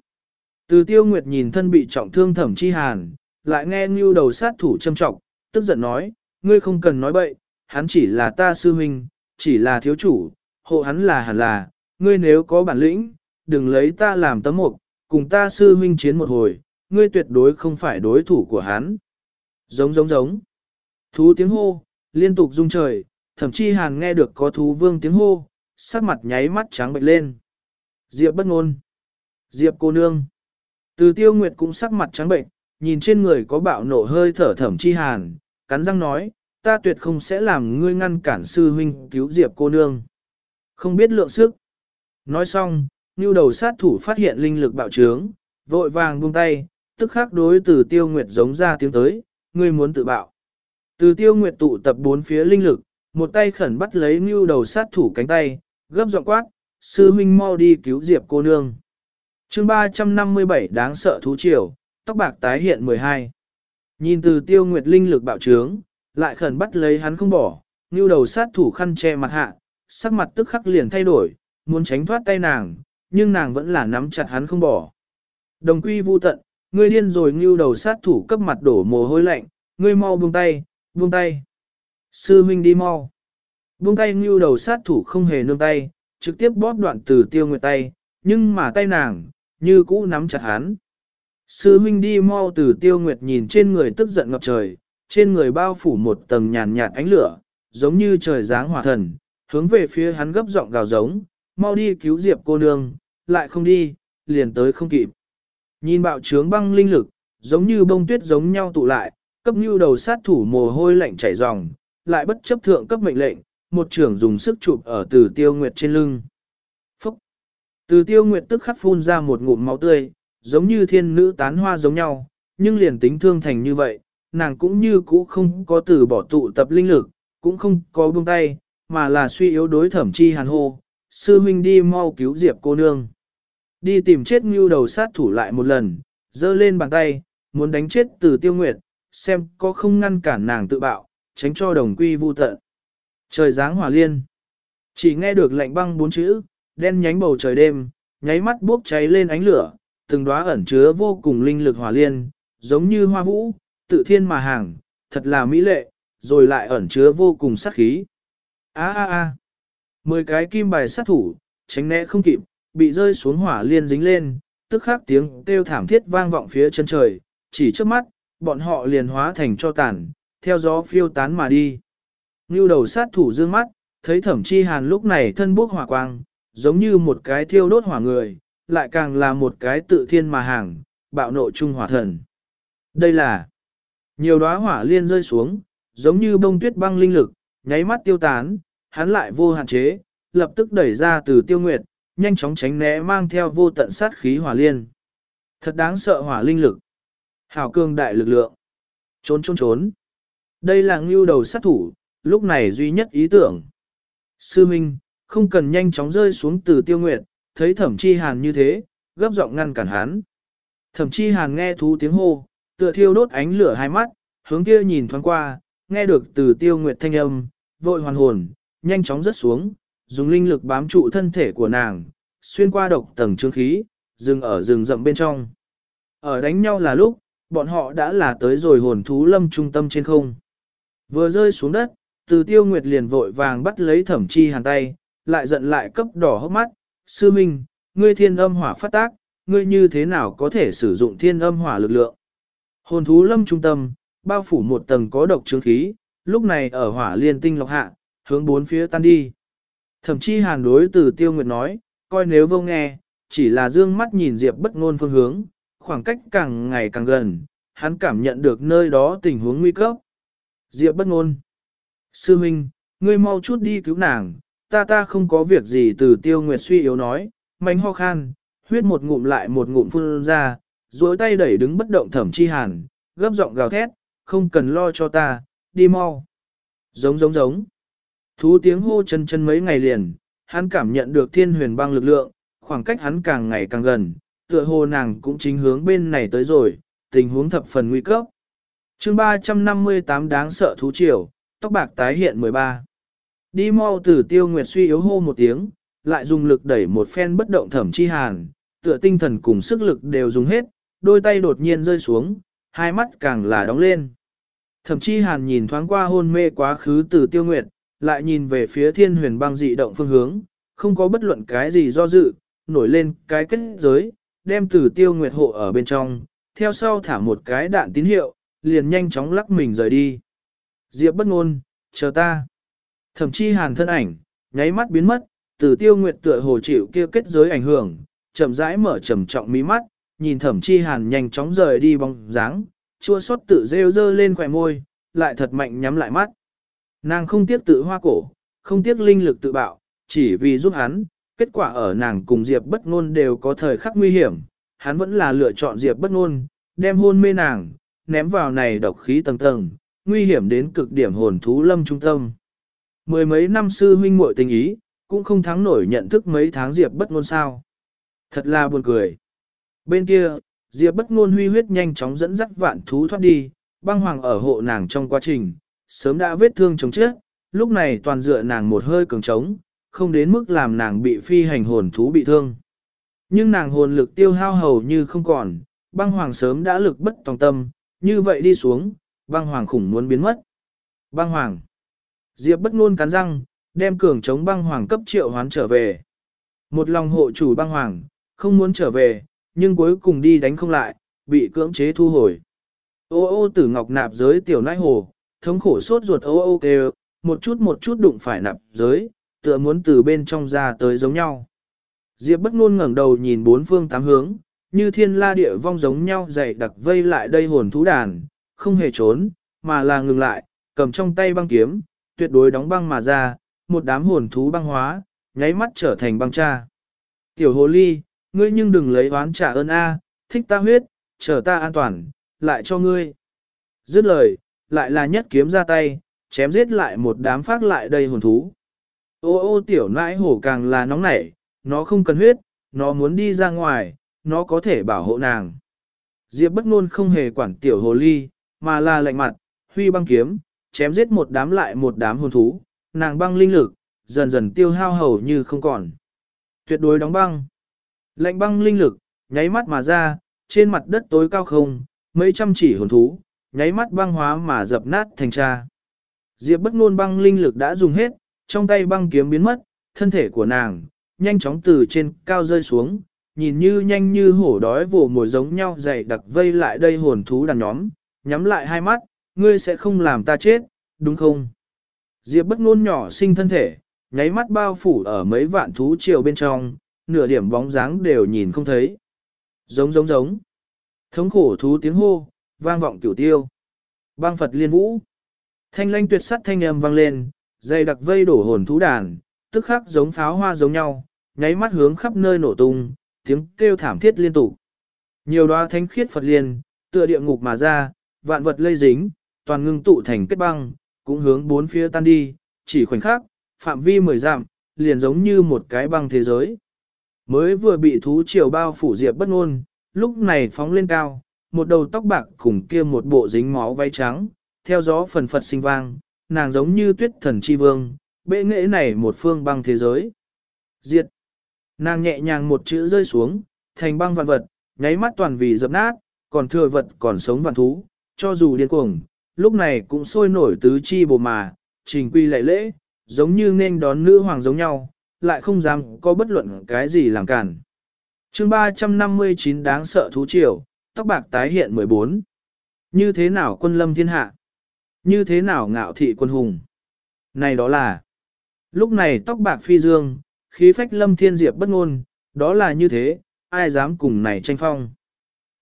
Speaker 1: Từ tiêu nguyệt nhìn thân bị trọng thương thẩm chi hàn, lại nghe như đầu sát thủ châm trọng, tức giận nói, ngươi không cần nói bậy, hắn chỉ là ta sư huynh, chỉ là thiếu chủ, hộ hắn là hẳn là, ngươi nếu có bản lĩnh, đừng lấy ta làm tấm mục, cùng ta sư huynh chiến một hồi, ngươi tuyệt đối không phải đối thủ của hắn. Giống giống giống. Thú tiếng hô, liên tục rung trời, thậm chí hàn nghe được có thú vương tiếng hô, sắc mặt nháy mắt trắng bệch lên. Diệp bất ngôn. Diệp cô nương. Từ tiêu nguyệt cũng sắc mặt trắng bệnh, nhìn trên người có bạo nộ hơi thở thẩm chi hàn, cắn răng nói, ta tuyệt không sẽ làm ngươi ngăn cản sư huynh cứu Diệp cô nương. Không biết lượng sức. Nói xong, như đầu sát thủ phát hiện linh lực bạo trướng, vội vàng buông tay, tức khắc đối từ tiêu nguyệt giống ra tiếng tới, ngươi muốn tự bạo. Từ tiêu nguyệt tụ tập bốn phía linh lực, một tay khẩn bắt lấy như đầu sát thủ cánh tay, gấp giọng quát, sư huynh mau đi cứu Diệp cô nương chương 357 đáng sợ thú triều, tóc bạc tái hiện 12. Nhìn từ tiêu nguyệt linh lực bạo trướng, lại khẩn bắt lấy hắn không bỏ, như đầu sát thủ khăn che mặt hạ, sắc mặt tức khắc liền thay đổi, muốn tránh thoát tay nàng, nhưng nàng vẫn là nắm chặt hắn không bỏ. Đồng quy vu tận, ngươi điên rồi như đầu sát thủ cấp mặt đổ mồ hôi lạnh, ngươi mau buông tay, buông tay. Sư huynh đi mau. Buông tay như đầu sát thủ không hề nương tay, trực tiếp bóp đoạn từ tiêu nguyệt tay, nhưng mà tay nàng, như cũ nắm chặt hắn. Sư huynh đi mau từ tiêu nguyệt nhìn trên người tức giận ngập trời, trên người bao phủ một tầng nhàn nhạt ánh lửa, giống như trời giáng hỏa thần, hướng về phía hắn gấp giọng gào giống, mau đi cứu diệp cô nương, lại không đi, liền tới không kịp. Nhìn bạo trướng băng linh lực, giống như bông tuyết giống nhau tụ lại, cấp như đầu sát thủ mồ hôi lạnh chảy ròng, lại bất chấp thượng cấp mệnh lệnh, một trưởng dùng sức chụp ở từ tiêu nguyệt trên lưng. Từ tiêu nguyệt tức khắc phun ra một ngụm máu tươi, giống như thiên nữ tán hoa giống nhau, nhưng liền tính thương thành như vậy, nàng cũng như cũ không có từ bỏ tụ tập linh lực, cũng không có buông tay, mà là suy yếu đối thẩm chi hàn hô, sư huynh đi mau cứu diệp cô nương. Đi tìm chết ngưu đầu sát thủ lại một lần, giơ lên bàn tay, muốn đánh chết từ tiêu nguyệt, xem có không ngăn cản nàng tự bạo, tránh cho đồng quy vu tận. Trời giáng hỏa liên. Chỉ nghe được lạnh băng bốn chữ, đen nhánh bầu trời đêm, nháy mắt bốc cháy lên ánh lửa, từng đóa ẩn chứa vô cùng linh lực hỏa liên, giống như hoa vũ, tự thiên mà hàng, thật là mỹ lệ, rồi lại ẩn chứa vô cùng sát khí. A a a. Mười cái kim bài sát thủ, tránh né không kịp, bị rơi xuống hỏa liên dính lên, tức khắc tiếng kêu thảm thiết vang vọng phía chân trời, chỉ trước mắt, bọn họ liền hóa thành cho tàn, theo gió phiêu tán mà đi. Ngưu đầu sát thủ dương mắt, thấy thẩm chi hàn lúc này thân bốc hỏa quang, giống như một cái thiêu đốt hỏa người, lại càng là một cái tự thiên mà hàng, bạo nộ trung hỏa thần. Đây là nhiều đóa hỏa liên rơi xuống, giống như bông tuyết băng linh lực, nháy mắt tiêu tán, hắn lại vô hạn chế, lập tức đẩy ra từ tiêu nguyệt, nhanh chóng tránh né mang theo vô tận sát khí hỏa liên. Thật đáng sợ hỏa linh lực. Hảo cương đại lực lượng. Trốn trốn trốn. Đây là ngưu đầu sát thủ, lúc này duy nhất ý tưởng. Sư Minh, không cần nhanh chóng rơi xuống từ tiêu nguyệt, thấy thẩm chi hàn như thế, gấp giọng ngăn cản hắn. Thẩm chi hàn nghe thú tiếng hô, tựa thiêu đốt ánh lửa hai mắt, hướng kia nhìn thoáng qua, nghe được từ tiêu nguyệt thanh âm, vội hoàn hồn, nhanh chóng rớt xuống, dùng linh lực bám trụ thân thể của nàng, xuyên qua độc tầng trương khí, dừng ở rừng rậm bên trong. Ở đánh nhau là lúc, bọn họ đã là tới rồi hồn thú lâm trung tâm trên không. Vừa rơi xuống đất, từ tiêu nguyệt liền vội vàng bắt lấy thẩm chi hàn tay, lại giận lại cấp đỏ hốc mắt, sư minh, ngươi thiên âm hỏa phát tác, ngươi như thế nào có thể sử dụng thiên âm hỏa lực lượng. Hồn thú lâm trung tâm, bao phủ một tầng có độc chứng khí, lúc này ở hỏa liên tinh lọc hạ, hướng bốn phía tan đi. Thậm chí hàn đối từ tiêu nguyệt nói, coi nếu vô nghe, chỉ là dương mắt nhìn Diệp bất ngôn phương hướng, khoảng cách càng ngày càng gần, hắn cảm nhận được nơi đó tình huống nguy cấp. Diệp bất ngôn. Sư Minh, ngươi mau chút đi cứu nàng, ta ta không có việc gì từ tiêu nguyệt suy yếu nói, mánh ho khan, huyết một ngụm lại một ngụm phun ra, duỗi tay đẩy đứng bất động thẩm chi hàn, gấp giọng gào thét, không cần lo cho ta, đi mau. Giống giống giống. Thú tiếng hô chân chân mấy ngày liền, hắn cảm nhận được thiên huyền băng lực lượng, khoảng cách hắn càng ngày càng gần, tựa hồ nàng cũng chính hướng bên này tới rồi, tình huống thập phần nguy cấp. chương 358 đáng sợ thú triều, tóc bạc tái hiện 13. Đi mau từ tiêu nguyệt suy yếu hô một tiếng, lại dùng lực đẩy một phen bất động thẩm chi hàn, tựa tinh thần cùng sức lực đều dùng hết, đôi tay đột nhiên rơi xuống, hai mắt càng là đóng lên. Thẩm chi hàn nhìn thoáng qua hôn mê quá khứ từ tiêu nguyệt, lại nhìn về phía thiên huyền băng dị động phương hướng, không có bất luận cái gì do dự, nổi lên cái kết giới, đem từ tiêu nguyệt hộ ở bên trong, theo sau thả một cái đạn tín hiệu, liền nhanh chóng lắc mình rời đi. Diệp bất ngôn, chờ ta. Thẩm chi hàn thân ảnh, nháy mắt biến mất, từ tiêu nguyệt tựa hồ chịu kia kết giới ảnh hưởng, chậm rãi mở trầm trọng mí mắt, nhìn thẩm chi hàn nhanh chóng rời đi bóng dáng, chua xót tự rêu rơ lên khỏe môi, lại thật mạnh nhắm lại mắt. Nàng không tiếc tự hoa cổ, không tiếc linh lực tự bạo, chỉ vì giúp hắn, kết quả ở nàng cùng Diệp bất ngôn đều có thời khắc nguy hiểm, hắn vẫn là lựa chọn Diệp bất ngôn, đem hôn mê nàng, ném vào này độc khí tầng tầng, nguy hiểm đến cực điểm hồn thú lâm trung tâm. Mười mấy năm sư huynh muội tình ý, cũng không thắng nổi nhận thức mấy tháng Diệp bất ngôn sao. Thật là buồn cười. Bên kia, Diệp bất ngôn huy huyết nhanh chóng dẫn dắt vạn thú thoát đi, băng hoàng ở hộ nàng trong quá trình, sớm đã vết thương chống chết, lúc này toàn dựa nàng một hơi cường trống, không đến mức làm nàng bị phi hành hồn thú bị thương. Nhưng nàng hồn lực tiêu hao hầu như không còn, băng hoàng sớm đã lực bất tòng tâm, như vậy đi xuống, băng hoàng khủng muốn biến mất. Băng hoàng. Diệp bất ngôn cắn răng, đem cường chống băng hoàng cấp triệu hoán trở về. Một lòng hộ chủ băng hoàng, không muốn trở về, nhưng cuối cùng đi đánh không lại, bị cưỡng chế thu hồi. Ô ô tử ngọc nạp giới tiểu nãi hồ, thống khổ sốt ruột ô ô kêu, một chút một chút đụng phải nạp giới, tựa muốn từ bên trong ra tới giống nhau. Diệp bất ngôn ngẩng đầu nhìn bốn phương tám hướng, như thiên la địa vong giống nhau dày đặc vây lại đây hồn thú đàn, không hề trốn, mà là ngừng lại, cầm trong tay băng kiếm, tuyệt đối đóng băng mà ra, một đám hồn thú băng hóa, nháy mắt trở thành băng cha. Tiểu hồ ly, ngươi nhưng đừng lấy oán trả ơn a, thích ta huyết, chờ ta an toàn, lại cho ngươi. Dứt lời, lại là nhất kiếm ra tay, chém giết lại một đám phát lại đây hồn thú. Ô ô tiểu nãi hổ càng là nóng nảy, nó không cần huyết, nó muốn đi ra ngoài, nó có thể bảo hộ nàng. Diệp bất ngôn không hề quản tiểu hồ ly, mà là lạnh mặt, huy băng kiếm, chém giết một đám lại một đám hồn thú, nàng băng linh lực, dần dần tiêu hao hầu như không còn. Tuyệt đối đóng băng. Lạnh băng linh lực, nháy mắt mà ra, trên mặt đất tối cao không, mấy trăm chỉ hồn thú, nháy mắt băng hóa mà dập nát thành cha. Diệp bất ngôn băng linh lực đã dùng hết, trong tay băng kiếm biến mất, thân thể của nàng, nhanh chóng từ trên cao rơi xuống, nhìn như nhanh như hổ đói vồ mồi giống nhau dày đặc vây lại đây hồn thú đàn nhóm, nhắm lại hai mắt, ngươi sẽ không làm ta chết, đúng không? Diệp bất ngôn nhỏ sinh thân thể, nháy mắt bao phủ ở mấy vạn thú triều bên trong, nửa điểm bóng dáng đều nhìn không thấy. Giống giống giống. Thống khổ thú tiếng hô, vang vọng cửu tiêu. Bang Phật liên vũ. Thanh lanh tuyệt sắt thanh âm vang lên, dày đặc vây đổ hồn thú đàn, tức khắc giống pháo hoa giống nhau, nháy mắt hướng khắp nơi nổ tung, tiếng kêu thảm thiết liên tục. Nhiều đóa thánh khiết Phật liên, tựa địa ngục mà ra, vạn vật lây dính, toàn ngưng tụ thành kết băng, cũng hướng bốn phía tan đi, chỉ khoảnh khắc, phạm vi mười dặm, liền giống như một cái băng thế giới. Mới vừa bị thú triều bao phủ diệp bất ngôn, lúc này phóng lên cao, một đầu tóc bạc cùng kia một bộ dính máu váy trắng, theo gió phần phật sinh vang, nàng giống như tuyết thần chi vương, bệ nghệ này một phương băng thế giới. Diệt! Nàng nhẹ nhàng một chữ rơi xuống, thành băng vạn vật, nháy mắt toàn vì dập nát, còn thừa vật còn sống vạn thú, cho dù điên cuồng, lúc này cũng sôi nổi tứ chi bồ mà, trình quy lệ lễ, giống như nên đón nữ hoàng giống nhau, lại không dám có bất luận cái gì làm cản. chương 359 đáng sợ thú triều, tóc bạc tái hiện 14. Như thế nào quân lâm thiên hạ? Như thế nào ngạo thị quân hùng? Này đó là... Lúc này tóc bạc phi dương, khí phách lâm thiên diệp bất ngôn, đó là như thế, ai dám cùng này tranh phong.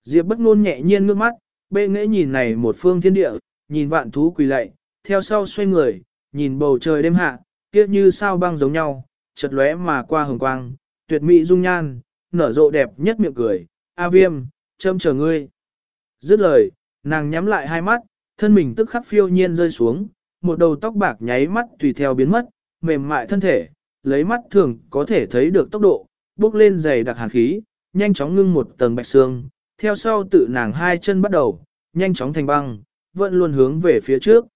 Speaker 1: Diệp bất ngôn nhẹ nhiên ngước mắt, bê nghẽ nhìn này một phương thiên địa, nhìn vạn thú quỳ lạy, theo sau xoay người, nhìn bầu trời đêm hạ, kia như sao băng giống nhau, chật lóe mà qua hồng quang, tuyệt mỹ dung nhan, nở rộ đẹp nhất miệng cười, A Viêm, châm chờ ngươi. Dứt lời, nàng nhắm lại hai mắt, thân mình tức khắc phiêu nhiên rơi xuống, một đầu tóc bạc nháy mắt tùy theo biến mất, mềm mại thân thể, lấy mắt thường có thể thấy được tốc độ, bước lên dày đặc hàn khí, nhanh chóng ngưng một tầng bạch xương, theo sau tự nàng hai chân bắt đầu, nhanh chóng thành băng, vẫn luôn hướng về phía trước.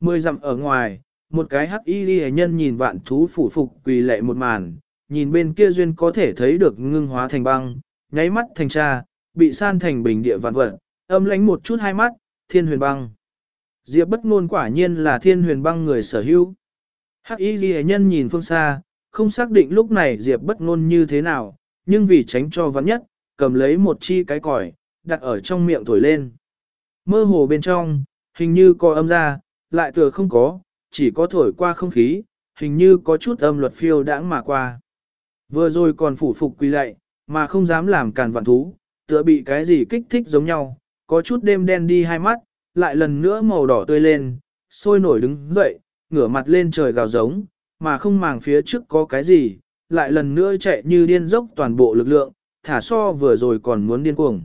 Speaker 1: Mười dặm ở ngoài, một cái hắc y ghi nhân nhìn vạn thú phủ phục quỳ lệ một màn, nhìn bên kia duyên có thể thấy được ngưng hóa thành băng, nháy mắt thành cha, bị san thành bình địa vạn vật, âm lánh một chút hai mắt, thiên huyền băng. Diệp bất ngôn quả nhiên là thiên huyền băng người sở hữu. Hắc y ghi nhân nhìn phương xa, không xác định lúc này Diệp bất ngôn như thế nào, nhưng vì tránh cho vắn nhất, cầm lấy một chi cái còi, đặt ở trong miệng thổi lên. Mơ hồ bên trong, hình như có âm ra, lại tựa không có, chỉ có thổi qua không khí, hình như có chút âm luật phiêu đãng mà qua. Vừa rồi còn phủ phục quỳ lạy, mà không dám làm càn vạn thú, tựa bị cái gì kích thích giống nhau, có chút đêm đen đi hai mắt, lại lần nữa màu đỏ tươi lên, sôi nổi đứng dậy, ngửa mặt lên trời gào giống, mà không màng phía trước có cái gì, lại lần nữa chạy như điên dốc toàn bộ lực lượng, thả so vừa rồi còn muốn điên cuồng.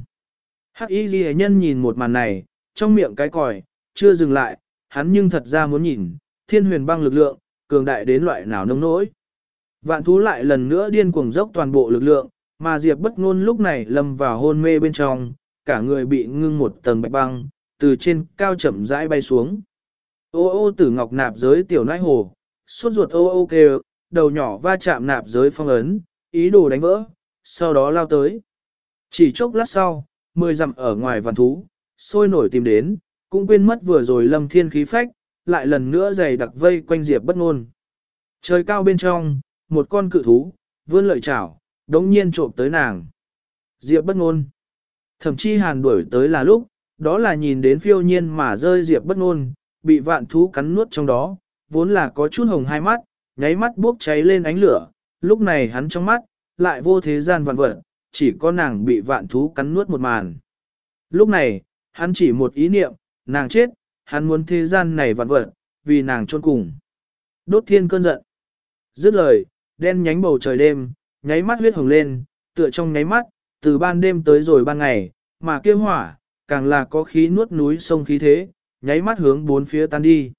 Speaker 1: Hắc y ghi nhân nhìn một màn này, trong miệng cái còi, chưa dừng lại, hắn nhưng thật ra muốn nhìn, thiên huyền băng lực lượng, cường đại đến loại nào nông nỗi. Vạn thú lại lần nữa điên cuồng dốc toàn bộ lực lượng, mà Diệp bất ngôn lúc này lâm vào hôn mê bên trong, cả người bị ngưng một tầng bạch băng, từ trên cao chậm rãi bay xuống. Ô ô tử ngọc nạp giới tiểu nãi hồ, suốt ruột ô ô kêu, đầu nhỏ va chạm nạp giới phong ấn, ý đồ đánh vỡ, sau đó lao tới. Chỉ chốc lát sau, mười dặm ở ngoài vạn thú, sôi nổi tìm đến, cũng quên mất vừa rồi lâm thiên khí phách, lại lần nữa dày đặc vây quanh Diệp bất ngôn. Trời cao bên trong, một con cự thú, vươn lợi chảo, đống nhiên trộm tới nàng. Diệp bất ngôn. Thậm chí hàn đuổi tới là lúc, đó là nhìn đến phiêu nhiên mà rơi Diệp bất ngôn, bị vạn thú cắn nuốt trong đó, vốn là có chút hồng hai mắt, nháy mắt bốc cháy lên ánh lửa, lúc này hắn trong mắt, lại vô thế gian vạn vật, chỉ có nàng bị vạn thú cắn nuốt một màn. Lúc này, hắn chỉ một ý niệm, nàng chết, hắn muốn thế gian này vạn vật, vì nàng chôn cùng. Đốt thiên cơn giận. Dứt lời, đen nhánh bầu trời đêm, nháy mắt huyết hồng lên, tựa trong nháy mắt, từ ban đêm tới rồi ban ngày, mà kia hỏa, càng là có khí nuốt núi sông khí thế, nháy mắt hướng bốn phía tan đi.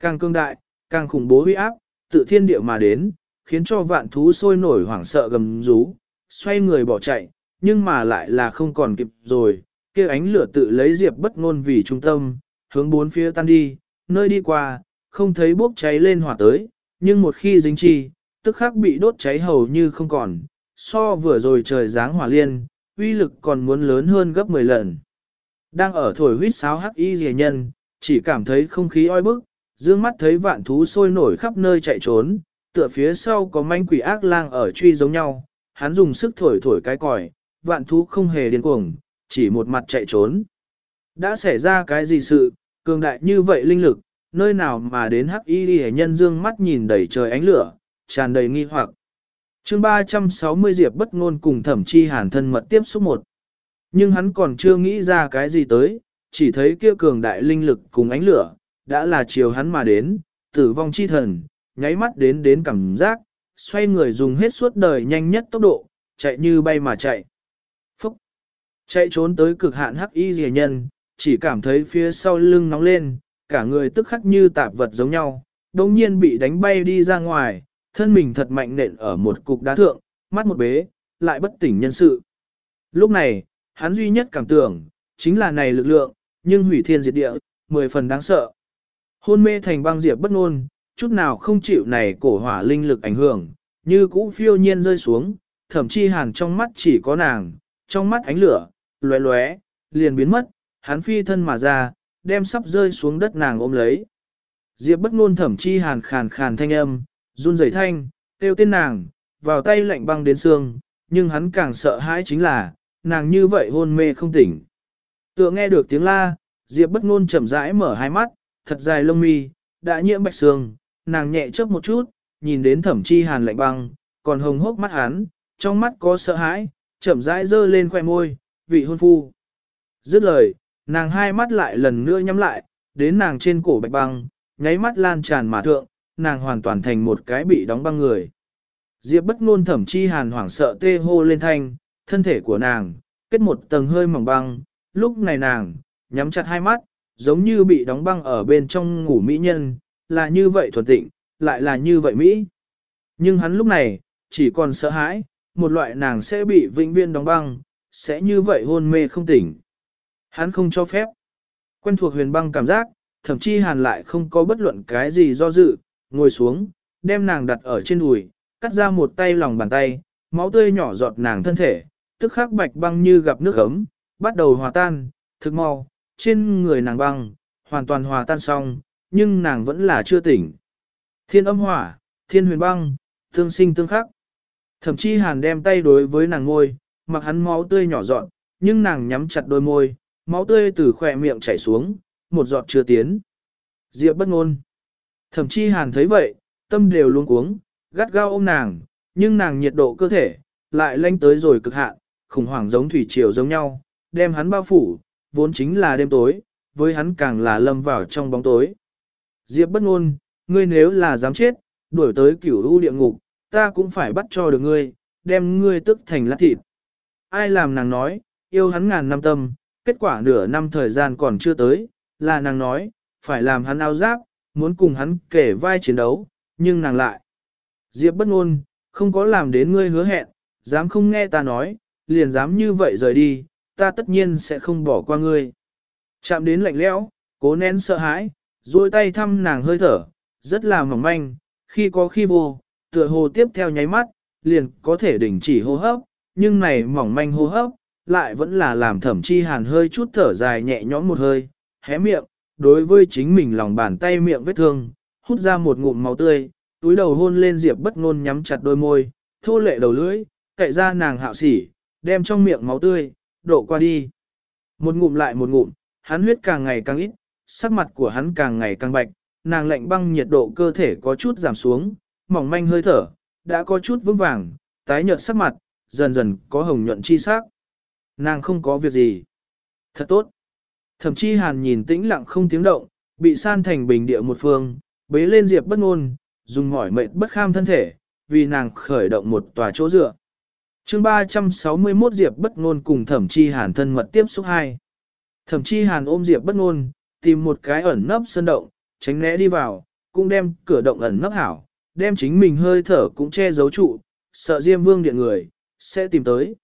Speaker 1: Càng cương đại, càng khủng bố huy áp, tự thiên địa mà đến, khiến cho vạn thú sôi nổi hoảng sợ gầm rú, xoay người bỏ chạy, nhưng mà lại là không còn kịp rồi, kia ánh lửa tự lấy diệp bất ngôn vì trung tâm, hướng bốn phía tan đi, nơi đi qua, không thấy bốc cháy lên hỏa tới, nhưng một khi dính chi, tức khắc bị đốt cháy hầu như không còn, so vừa rồi trời giáng hỏa liên, uy lực còn muốn lớn hơn gấp 10 lần. Đang ở thổi huýt sáo hắc y rìa nhân, chỉ cảm thấy không khí oi bức, dương mắt thấy vạn thú sôi nổi khắp nơi chạy trốn, tựa phía sau có manh quỷ ác lang ở truy giống nhau, hắn dùng sức thổi thổi cái còi, vạn thú không hề điên cuồng, chỉ một mặt chạy trốn. Đã xảy ra cái gì sự, cường đại như vậy linh lực, nơi nào mà đến hắc y ghi nhân dương mắt nhìn đầy trời ánh lửa, tràn đầy nghi hoặc. chương 360 Diệp bất ngôn cùng thẩm chi hàn thân mật tiếp xúc một. Nhưng hắn còn chưa nghĩ ra cái gì tới, chỉ thấy kia cường đại linh lực cùng ánh lửa, đã là chiều hắn mà đến, tử vong chi thần, nháy mắt đến đến cảm giác, xoay người dùng hết suốt đời nhanh nhất tốc độ, chạy như bay mà chạy. Chạy trốn tới cực hạn hắc y rìa nhân, chỉ cảm thấy phía sau lưng nóng lên, cả người tức khắc như tạp vật giống nhau, đồng nhiên bị đánh bay đi ra ngoài, thân mình thật mạnh nện ở một cục đá thượng, mắt một bế, lại bất tỉnh nhân sự. Lúc này, hắn duy nhất cảm tưởng, chính là này lực lượng, nhưng hủy thiên diệt địa, mười phần đáng sợ. Hôn mê thành băng diệp bất ngôn, chút nào không chịu này cổ hỏa linh lực ảnh hưởng, như cũ phiêu nhiên rơi xuống, thậm chí hàn trong mắt chỉ có nàng, trong mắt ánh lửa, lóe lóe, liền biến mất, hắn phi thân mà ra, đem sắp rơi xuống đất nàng ôm lấy. Diệp bất ngôn thẩm chi hàn khàn khàn thanh âm, run rẩy thanh, tiêu tên nàng, vào tay lạnh băng đến xương, nhưng hắn càng sợ hãi chính là, nàng như vậy hôn mê không tỉnh. Tựa nghe được tiếng la, Diệp bất ngôn chậm rãi mở hai mắt, thật dài lông mi, đã nhiễm bạch sương, nàng nhẹ chớp một chút, nhìn đến thẩm chi hàn lạnh băng, còn hồng hốc mắt hắn, trong mắt có sợ hãi, chậm rãi dơ lên khoẻ môi, vị hôn phu. Dứt lời, nàng hai mắt lại lần nữa nhắm lại, đến nàng trên cổ bạch băng, nháy mắt lan tràn mà thượng, nàng hoàn toàn thành một cái bị đóng băng người. Diệp bất ngôn thẩm chi hàn hoảng sợ tê hô lên thanh, thân thể của nàng, kết một tầng hơi mỏng băng, lúc này nàng, nhắm chặt hai mắt, giống như bị đóng băng ở bên trong ngủ mỹ nhân, là như vậy thuần tịnh, lại là như vậy Mỹ. Nhưng hắn lúc này, chỉ còn sợ hãi, một loại nàng sẽ bị vĩnh viên đóng băng, sẽ như vậy hôn mê không tỉnh. Hắn không cho phép. Quen thuộc huyền băng cảm giác, thậm chí hàn lại không có bất luận cái gì do dự, ngồi xuống, đem nàng đặt ở trên đùi, cắt ra một tay lòng bàn tay, máu tươi nhỏ giọt nàng thân thể, tức khắc bạch băng như gặp nước ấm, bắt đầu hòa tan, thực mau, trên người nàng băng, hoàn toàn hòa tan xong, nhưng nàng vẫn là chưa tỉnh. Thiên âm hỏa, thiên huyền băng, tương sinh tương khắc. Thậm chí hàn đem tay đối với nàng ngôi, mặc hắn máu tươi nhỏ dọn, nhưng nàng nhắm chặt đôi môi, máu tươi từ khỏe miệng chảy xuống, một giọt chưa tiến. Diệp bất ngôn. Thậm chí hàn thấy vậy, tâm đều luống cuống, gắt gao ôm nàng, nhưng nàng nhiệt độ cơ thể, lại lanh tới rồi cực hạn, khủng hoảng giống thủy triều giống nhau, đem hắn bao phủ, vốn chính là đêm tối, với hắn càng là lâm vào trong bóng tối. Diệp bất ngôn, ngươi nếu là dám chết, đuổi tới cửu u địa ngục, ta cũng phải bắt cho được ngươi, đem ngươi tức thành lát thịt. Ai làm nàng nói, yêu hắn ngàn năm tâm, kết quả nửa năm thời gian còn chưa tới, là nàng nói, phải làm hắn áo giáp, muốn cùng hắn kể vai chiến đấu, nhưng nàng lại. Diệp bất ngôn, không có làm đến ngươi hứa hẹn, dám không nghe ta nói, liền dám như vậy rời đi, ta tất nhiên sẽ không bỏ qua ngươi. Chạm đến lạnh lẽo, cố nén sợ hãi, duỗi tay thăm nàng hơi thở, rất là mỏng manh, khi có khi vô, tựa hồ tiếp theo nháy mắt, liền có thể đình chỉ hô hấp, nhưng này mỏng manh hô hấp, lại vẫn là làm thẩm chi hàn hơi chút thở dài nhẹ nhõm một hơi, hé miệng, đối với chính mình lòng bàn tay miệng vết thương, hút ra một ngụm máu tươi, túi đầu hôn lên Diệp bất ngôn nhắm chặt đôi môi, thô lệ đầu lưỡi, cậy ra nàng hạo sỉ, đem trong miệng máu tươi, đổ qua đi. Một ngụm lại một ngụm, hắn huyết càng ngày càng ít, sắc mặt của hắn càng ngày càng bạch, nàng lạnh băng nhiệt độ cơ thể có chút giảm xuống, mỏng manh hơi thở, đã có chút vững vàng, tái nhợt sắc mặt, dần dần có hồng nhuận chi sắc. Nàng không có việc gì. Thật tốt. Thậm chí hàn nhìn tĩnh lặng không tiếng động, bị san thành bình địa một phương, bế lên diệp bất ngôn, dùng mỏi mệt bất kham thân thể, vì nàng khởi động một tòa chỗ dựa. chương 361 Diệp bất ngôn cùng thẩm chi hàn thân mật tiếp xúc hai. Thẩm chi hàn ôm Diệp bất ngôn, tìm một cái ẩn nấp sân động, tránh né đi vào, cũng đem cửa động ẩn nấp hảo, đem chính mình hơi thở cũng che giấu trụ, sợ Diêm Vương điện người, sẽ tìm tới.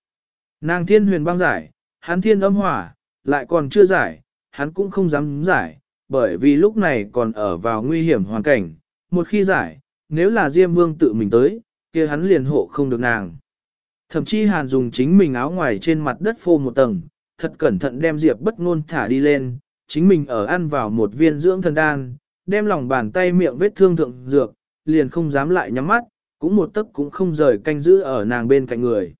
Speaker 1: Nàng thiên huyền băng giải, hắn thiên âm hỏa, lại còn chưa giải, hắn cũng không dám giải, bởi vì lúc này còn ở vào nguy hiểm hoàn cảnh, một khi giải, nếu là Diêm Vương tự mình tới, kia hắn liền hộ không được nàng. Thậm chí Hàn dùng chính mình áo ngoài trên mặt đất phô một tầng, thật cẩn thận đem Diệp bất ngôn thả đi lên, chính mình ở ăn vào một viên dưỡng thần đan, đem lòng bàn tay miệng vết thương thượng dược, liền không dám lại nhắm mắt, cũng một tấc cũng không rời canh giữ ở nàng bên cạnh người.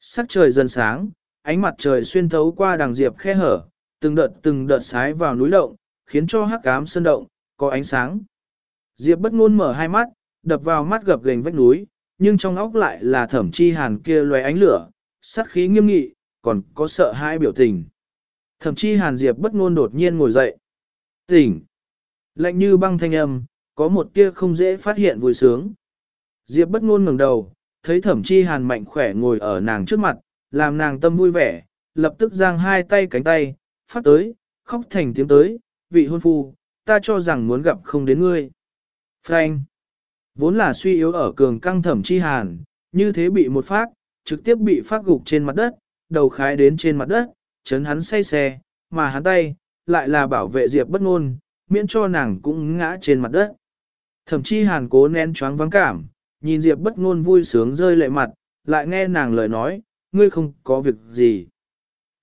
Speaker 1: Sắc trời dần sáng, ánh mặt trời xuyên thấu qua đằng diệp khe hở, từng đợt từng đợt sái vào núi động, khiến cho hắc ám sơn động, có ánh sáng. Diệp bất ngôn mở hai mắt, đập vào mắt gập gềnh vách núi, nhưng trong óc lại là thẩm chi hàn kia loé ánh lửa, sát khí nghiêm nghị, còn có sợ hãi biểu tình. Thẩm chi hàn Diệp bất ngôn đột nhiên ngồi dậy. Tỉnh! Lạnh như băng thanh âm, có một tia không dễ phát hiện vui sướng. Diệp bất ngôn ngẩng đầu, thấy thẩm chi hàn mạnh khỏe ngồi ở nàng trước mặt, làm nàng tâm vui vẻ, lập tức giang hai tay cánh tay, phát tới, khóc thành tiếng tới, vị hôn phu, ta cho rằng muốn gặp không đến ngươi. Frank, vốn là suy yếu ở cường căng thẩm chi hàn, như thế bị một phát, trực tiếp bị phát gục trên mặt đất, đầu khái đến trên mặt đất, chấn hắn say xe, mà hắn tay, lại là bảo vệ Diệp bất ngôn, miễn cho nàng cũng ngã trên mặt đất. Thẩm chi hàn cố nén choáng vắng cảm, nhìn Diệp bất ngôn vui sướng rơi lệ mặt, lại nghe nàng lời nói, ngươi không có việc gì.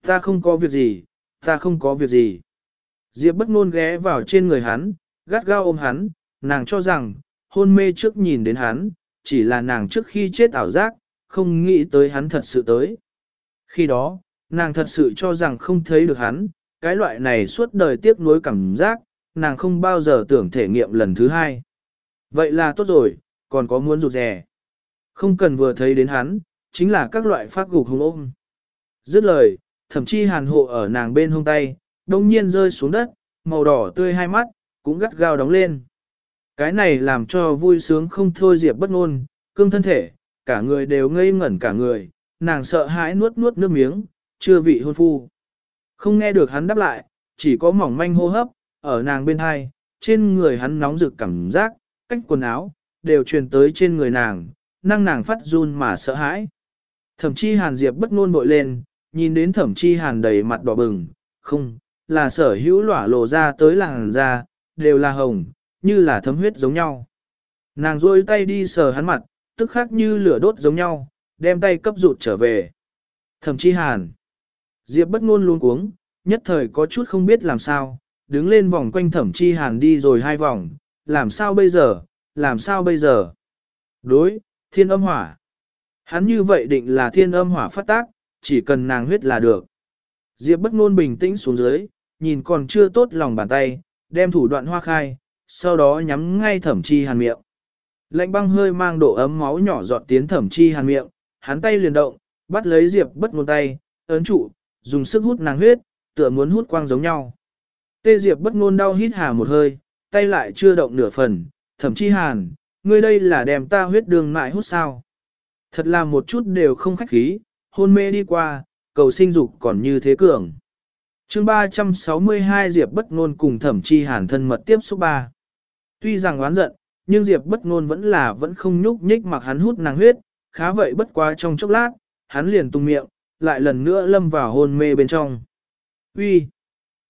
Speaker 1: Ta không có việc gì, ta không có việc gì. Diệp bất ngôn ghé vào trên người hắn, gắt gao ôm hắn, nàng cho rằng, hôn mê trước nhìn đến hắn, chỉ là nàng trước khi chết ảo giác, không nghĩ tới hắn thật sự tới. Khi đó, nàng thật sự cho rằng không thấy được hắn, cái loại này suốt đời tiếc nuối cảm giác, nàng không bao giờ tưởng thể nghiệm lần thứ hai. Vậy là tốt rồi, còn có muốn rụt rè. Không cần vừa thấy đến hắn, chính là các loại phát gục hung ôm. Dứt lời, thậm chí hàn hộ ở nàng bên hông tay, đông nhiên rơi xuống đất, màu đỏ tươi hai mắt, cũng gắt gao đóng lên. Cái này làm cho vui sướng không thôi Diệp bất ngôn, cương thân thể, cả người đều ngây ngẩn cả người, nàng sợ hãi nuốt nuốt nước miếng, chưa vị hôn phu. Không nghe được hắn đáp lại, chỉ có mỏng manh hô hấp, ở nàng bên hai, trên người hắn nóng rực cảm giác, cách quần áo, đều truyền tới trên người nàng, năng nàng phát run mà sợ hãi. Thẩm chi hàn diệp bất ngôn bội lên, nhìn đến thẩm chi hàn đầy mặt đỏ bừng, không, là sở hữu lỏa lộ ra tới làng da, đều là hồng, như là thấm huyết giống nhau. Nàng rôi tay đi sờ hắn mặt, tức khắc như lửa đốt giống nhau, đem tay cấp rụt trở về. Thẩm chi hàn. Diệp bất ngôn luôn cuống, nhất thời có chút không biết làm sao, đứng lên vòng quanh thẩm chi hàn đi rồi hai vòng, làm sao bây giờ, làm sao bây giờ. Đối, thiên âm hỏa. Hắn như vậy định là thiên âm hỏa phát tác, chỉ cần nàng huyết là được. Diệp bất ngôn bình tĩnh xuống dưới, nhìn còn chưa tốt lòng bàn tay, đem thủ đoạn hoa khai, sau đó nhắm ngay thẩm chi hàn miệng. Lạnh băng hơi mang độ ấm máu nhỏ giọt tiến thẩm chi hàn miệng, hắn tay liền động, bắt lấy Diệp bất ngôn tay, ấn trụ, dùng sức hút nàng huyết, tựa muốn hút quang giống nhau. Tê Diệp bất ngôn đau hít hà một hơi, tay lại chưa động nửa phần, thẩm chi hàn, ngươi đây là đem ta huyết đường mại hút sao. Thật là một chút đều không khách khí, hôn mê đi qua, cầu sinh dục còn như thế cường. chương 362 Diệp bất ngôn cùng thẩm chi hàn thân mật tiếp xúc ba. Tuy rằng oán giận, nhưng Diệp bất ngôn vẫn là vẫn không nhúc nhích mặc hắn hút nàng huyết, khá vậy bất quá trong chốc lát, hắn liền tung miệng, lại lần nữa lâm vào hôn mê bên trong. Uy,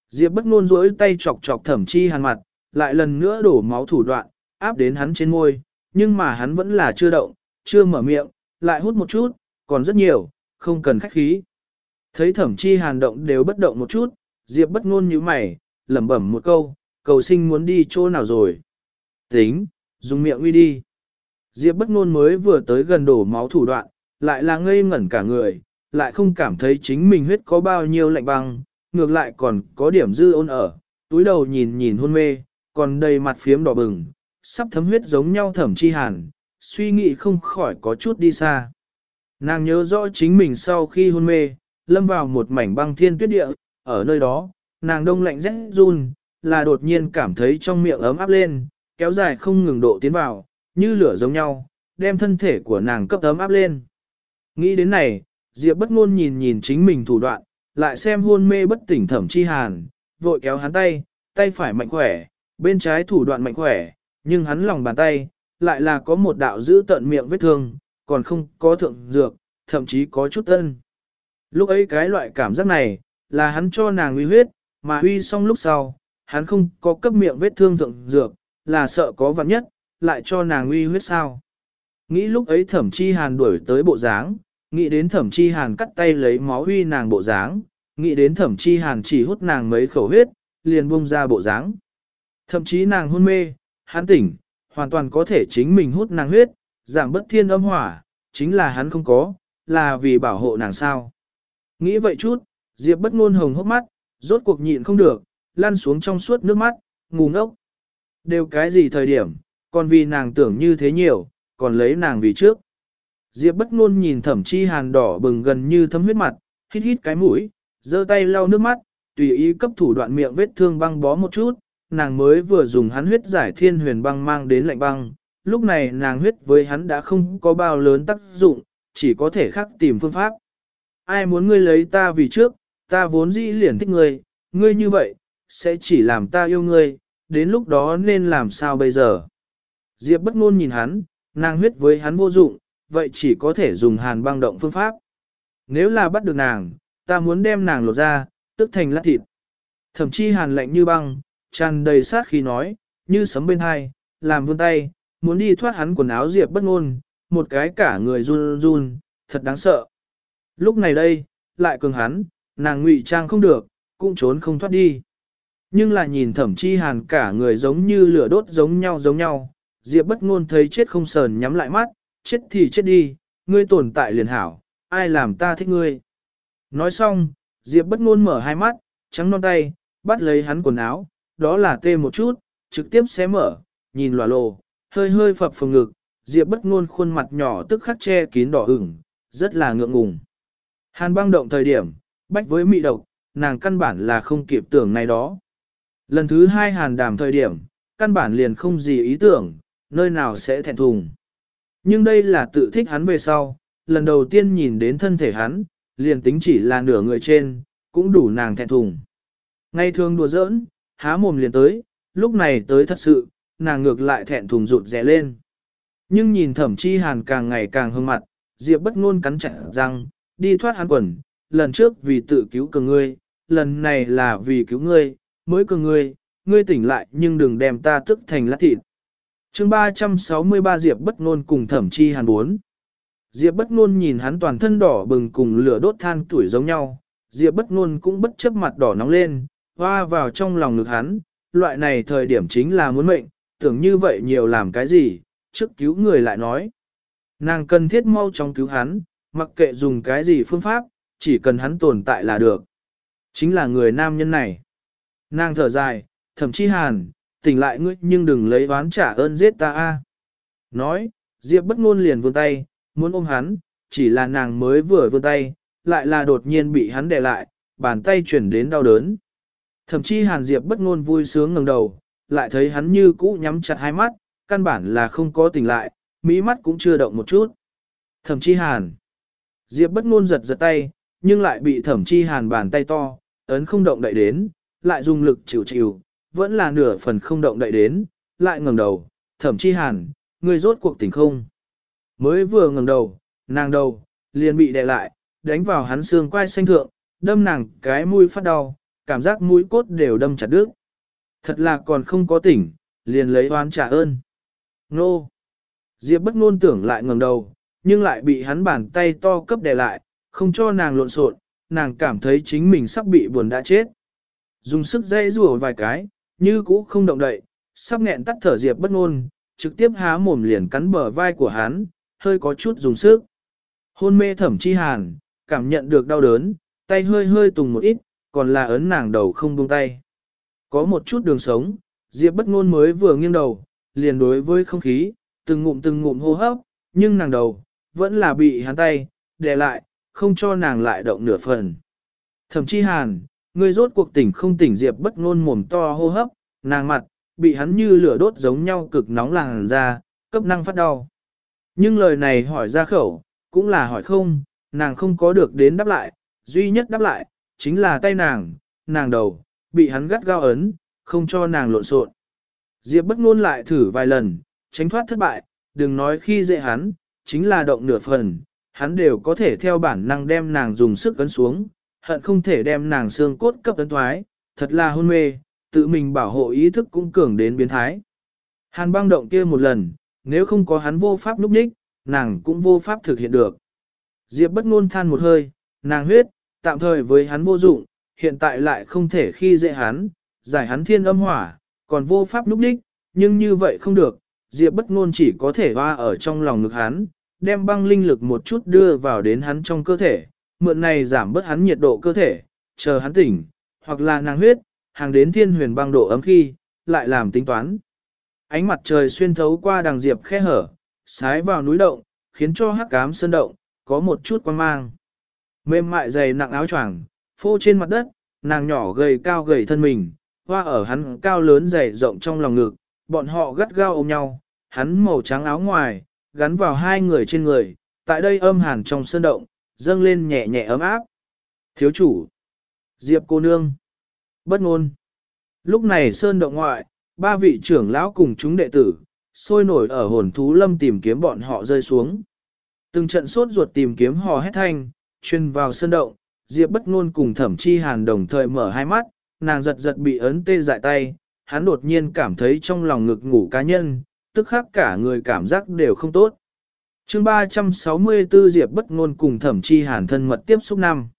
Speaker 1: Diệp bất ngôn rỗi tay chọc chọc thẩm chi hàn mặt, lại lần nữa đổ máu thủ đoạn, áp đến hắn trên môi, nhưng mà hắn vẫn là chưa động, chưa mở miệng, lại hút một chút, còn rất nhiều, không cần khách khí. Thấy thẩm chi hàn động đều bất động một chút, Diệp bất ngôn như mày, lẩm bẩm một câu, cầu sinh muốn đi chỗ nào rồi. Tính, dùng miệng uy đi. Diệp bất ngôn mới vừa tới gần đổ máu thủ đoạn, lại là ngây ngẩn cả người, lại không cảm thấy chính mình huyết có bao nhiêu lạnh băng, ngược lại còn có điểm dư ôn ở, túi đầu nhìn nhìn hôn mê, còn đầy mặt phiếm đỏ bừng, sắp thấm huyết giống nhau thẩm chi hàn, suy nghĩ không khỏi có chút đi xa. Nàng nhớ rõ chính mình sau khi hôn mê, lâm vào một mảnh băng thiên tuyết địa, ở nơi đó, nàng đông lạnh rét run, là đột nhiên cảm thấy trong miệng ấm áp lên, kéo dài không ngừng độ tiến vào, như lửa giống nhau, đem thân thể của nàng cấp ấm áp lên. Nghĩ đến này, Diệp bất ngôn nhìn nhìn chính mình thủ đoạn, lại xem hôn mê bất tỉnh thẩm chi hàn, vội kéo hắn tay, tay phải mạnh khỏe, bên trái thủ đoạn mạnh khỏe, nhưng hắn lòng bàn tay, lại là có một đạo giữ tận miệng vết thương, còn không có thượng dược, thậm chí có chút tân. Lúc ấy cái loại cảm giác này, là hắn cho nàng uy huyết, mà uy xong lúc sau, hắn không có cấp miệng vết thương thượng dược, là sợ có vặn nhất, lại cho nàng uy huyết sao. Nghĩ lúc ấy thẩm chi hàn đuổi tới bộ dáng, nghĩ đến thẩm chi hàn cắt tay lấy máu uy nàng bộ dáng, nghĩ đến thẩm chi hàn chỉ hút nàng mấy khẩu huyết, liền buông ra bộ dáng. Thậm chí nàng hôn mê, hắn tỉnh, hoàn toàn có thể chính mình hút nàng huyết, giảm bất thiên âm hỏa, chính là hắn không có, là vì bảo hộ nàng sao. Nghĩ vậy chút, Diệp bất ngôn hồng hốc mắt, rốt cuộc nhịn không được, lăn xuống trong suốt nước mắt, ngu ngốc. Đều cái gì thời điểm, còn vì nàng tưởng như thế nhiều, còn lấy nàng vì trước. Diệp bất ngôn nhìn thẩm chi hàn đỏ bừng gần như thấm huyết mặt, hít hít cái mũi, giơ tay lau nước mắt, tùy ý cấp thủ đoạn miệng vết thương băng bó một chút, nàng mới vừa dùng hắn huyết giải thiên huyền băng mang đến lạnh băng, lúc này nàng huyết với hắn đã không có bao lớn tác dụng, chỉ có thể khắc tìm phương pháp. Ai muốn ngươi lấy ta vì trước, ta vốn dĩ liền thích ngươi, ngươi như vậy, sẽ chỉ làm ta yêu ngươi, đến lúc đó nên làm sao bây giờ. Diệp bất ngôn nhìn hắn, nàng huyết với hắn vô dụng, vậy chỉ có thể dùng hàn băng động phương pháp. Nếu là bắt được nàng, ta muốn đem nàng lột ra, tức thành lát thịt. Thậm chí hàn lạnh như băng, tràn đầy sát khi nói, như sấm bên hai, làm vươn tay, muốn đi thoát hắn quần áo Diệp bất ngôn, một cái cả người run run, thật đáng sợ. Lúc này đây, lại cường hắn, nàng ngụy trang không được, cũng trốn không thoát đi. Nhưng là nhìn thẩm chi hàn cả người giống như lửa đốt giống nhau giống nhau, Diệp bất ngôn thấy chết không sờn nhắm lại mắt, chết thì chết đi, ngươi tồn tại liền hảo, ai làm ta thích ngươi. Nói xong, Diệp bất ngôn mở hai mắt, trắng non tay, bắt lấy hắn quần áo, đó là tê một chút, trực tiếp xé mở, nhìn lòa lồ, hơi hơi phập phồng ngực, Diệp bất ngôn khuôn mặt nhỏ tức khắc che kín đỏ ửng, rất là ngượng ngùng. Hàn băng động thời điểm, bách với mị độc, nàng căn bản là không kịp tưởng này đó. Lần thứ hai hàn đàm thời điểm, căn bản liền không gì ý tưởng, nơi nào sẽ thẹn thùng. Nhưng đây là tự thích hắn về sau, lần đầu tiên nhìn đến thân thể hắn, liền tính chỉ là nửa người trên, cũng đủ nàng thẹn thùng. Ngay thường đùa giỡn, há mồm liền tới, lúc này tới thật sự, nàng ngược lại thẹn thùng rụt rè lên. Nhưng nhìn thẩm chi hàn càng ngày càng hương mặt, Diệp bất ngôn cắn chặt răng, đi thoát hắn quần, lần trước vì tự cứu cường ngươi, lần này là vì cứu ngươi, mới cường ngươi, ngươi tỉnh lại nhưng đừng đem ta tức thành lát thịt. chương 363 Diệp bất ngôn cùng thẩm chi hàn bốn. Diệp bất ngôn nhìn hắn toàn thân đỏ bừng cùng lửa đốt than tuổi giống nhau, Diệp bất ngôn cũng bất chấp mặt đỏ nóng lên, hoa vào trong lòng ngực hắn, loại này thời điểm chính là muốn mệnh, tưởng như vậy nhiều làm cái gì, trước cứu người lại nói. Nàng cần thiết mau chóng cứu hắn, mặc kệ dùng cái gì phương pháp, chỉ cần hắn tồn tại là được. Chính là người nam nhân này. Nàng thở dài, thậm chí hàn, tỉnh lại ngươi nhưng đừng lấy oán trả ơn giết ta a. Nói, Diệp bất ngôn liền vươn tay, muốn ôm hắn, chỉ là nàng mới vừa vươn tay, lại là đột nhiên bị hắn đè lại, bàn tay chuyển đến đau đớn. Thậm chí hàn Diệp bất ngôn vui sướng ngẩng đầu, lại thấy hắn như cũ nhắm chặt hai mắt, căn bản là không có tỉnh lại, mỹ mắt cũng chưa động một chút. Thẩm chi hàn. Diệp bất ngôn giật giật tay, nhưng lại bị thẩm chi hàn bàn tay to, ấn không động đậy đến, lại dùng lực chịu chịu, vẫn là nửa phần không động đậy đến, lại ngẩng đầu, thẩm chi hàn, ngươi rốt cuộc tỉnh không. Mới vừa ngẩng đầu, nàng đầu, liền bị đè lại, đánh vào hắn xương quai xanh thượng, đâm nàng cái mũi phát đau, cảm giác mũi cốt đều đâm chặt đứt. Thật là còn không có tỉnh, liền lấy oán trả ơn. Nô! Diệp bất ngôn tưởng lại ngẩng đầu, nhưng lại bị hắn bàn tay to cấp đè lại, không cho nàng lộn xộn, nàng cảm thấy chính mình sắp bị buồn đã chết. Dùng sức dây rùa vài cái, như cũ không động đậy, sắp nghẹn tắt thở Diệp bất ngôn, trực tiếp há mồm liền cắn bờ vai của hắn, hơi có chút dùng sức. Hôn mê thẩm chi hàn, cảm nhận được đau đớn, tay hơi hơi tùng một ít, còn là ấn nàng đầu không buông tay. Có một chút đường sống, Diệp bất ngôn mới vừa nghiêng đầu, liền đối với không khí, từng ngụm từng ngụm hô hấp, nhưng nàng đầu, vẫn là bị hắn tay, đè lại, không cho nàng lại động nửa phần. thậm chi hàn, người rốt cuộc tỉnh không tỉnh Diệp bất ngôn mồm to hô hấp, nàng mặt, bị hắn như lửa đốt giống nhau cực nóng làng ra, cấp năng phát đau. Nhưng lời này hỏi ra khẩu, cũng là hỏi không, nàng không có được đến đáp lại, duy nhất đáp lại, chính là tay nàng, nàng đầu, bị hắn gắt gao ấn, không cho nàng lộn xộn. Diệp bất ngôn lại thử vài lần, tránh thoát thất bại, đừng nói khi dễ hắn, chính là động nửa phần, hắn đều có thể theo bản năng đem nàng dùng sức ấn xuống, hận không thể đem nàng xương cốt cấp ấn thoái, thật là hôn mê, tự mình bảo hộ ý thức cũng cường đến biến thái. Hàn băng động kia một lần, nếu không có hắn vô pháp núp đích, nàng cũng vô pháp thực hiện được. Diệp bất ngôn than một hơi, nàng huyết, tạm thời với hắn vô dụng, hiện tại lại không thể khi dễ hắn, giải hắn thiên âm hỏa, còn vô pháp núp đích, nhưng như vậy không được, Diệp bất ngôn chỉ có thể hoa ở trong lòng ngực hắn, đem băng linh lực một chút đưa vào đến hắn trong cơ thể, mượn này giảm bớt hắn nhiệt độ cơ thể, chờ hắn tỉnh, hoặc là nàng huyết, hàng đến thiên huyền băng độ ấm khi, lại làm tính toán. Ánh mặt trời xuyên thấu qua đằng diệp khe hở, sái vào núi động, khiến cho hắc cám sơn động, có một chút quan mang. Mềm mại dày nặng áo choàng, phô trên mặt đất, nàng nhỏ gầy cao gầy thân mình, hoa ở hắn cao lớn dày rộng trong lòng ngực, bọn họ gắt gao ôm nhau, hắn màu trắng áo ngoài, gắn vào hai người trên người, tại đây âm hàn trong sơn động, dâng lên nhẹ nhẹ ấm áp. Thiếu chủ, Diệp cô nương, bất ngôn. Lúc này sơn động ngoại, ba vị trưởng lão cùng chúng đệ tử, sôi nổi ở hồn thú lâm tìm kiếm bọn họ rơi xuống. Từng trận sốt ruột tìm kiếm hò hét thanh, chuyên vào sơn động, Diệp bất ngôn cùng thẩm chi hàn đồng thời mở hai mắt, nàng giật giật bị ấn tê dại tay, hắn đột nhiên cảm thấy trong lòng ngực ngủ cá nhân, tức khắc cả người cảm giác đều không tốt. chương 364 Diệp bất ngôn cùng thẩm chi hàn thân mật tiếp xúc năm.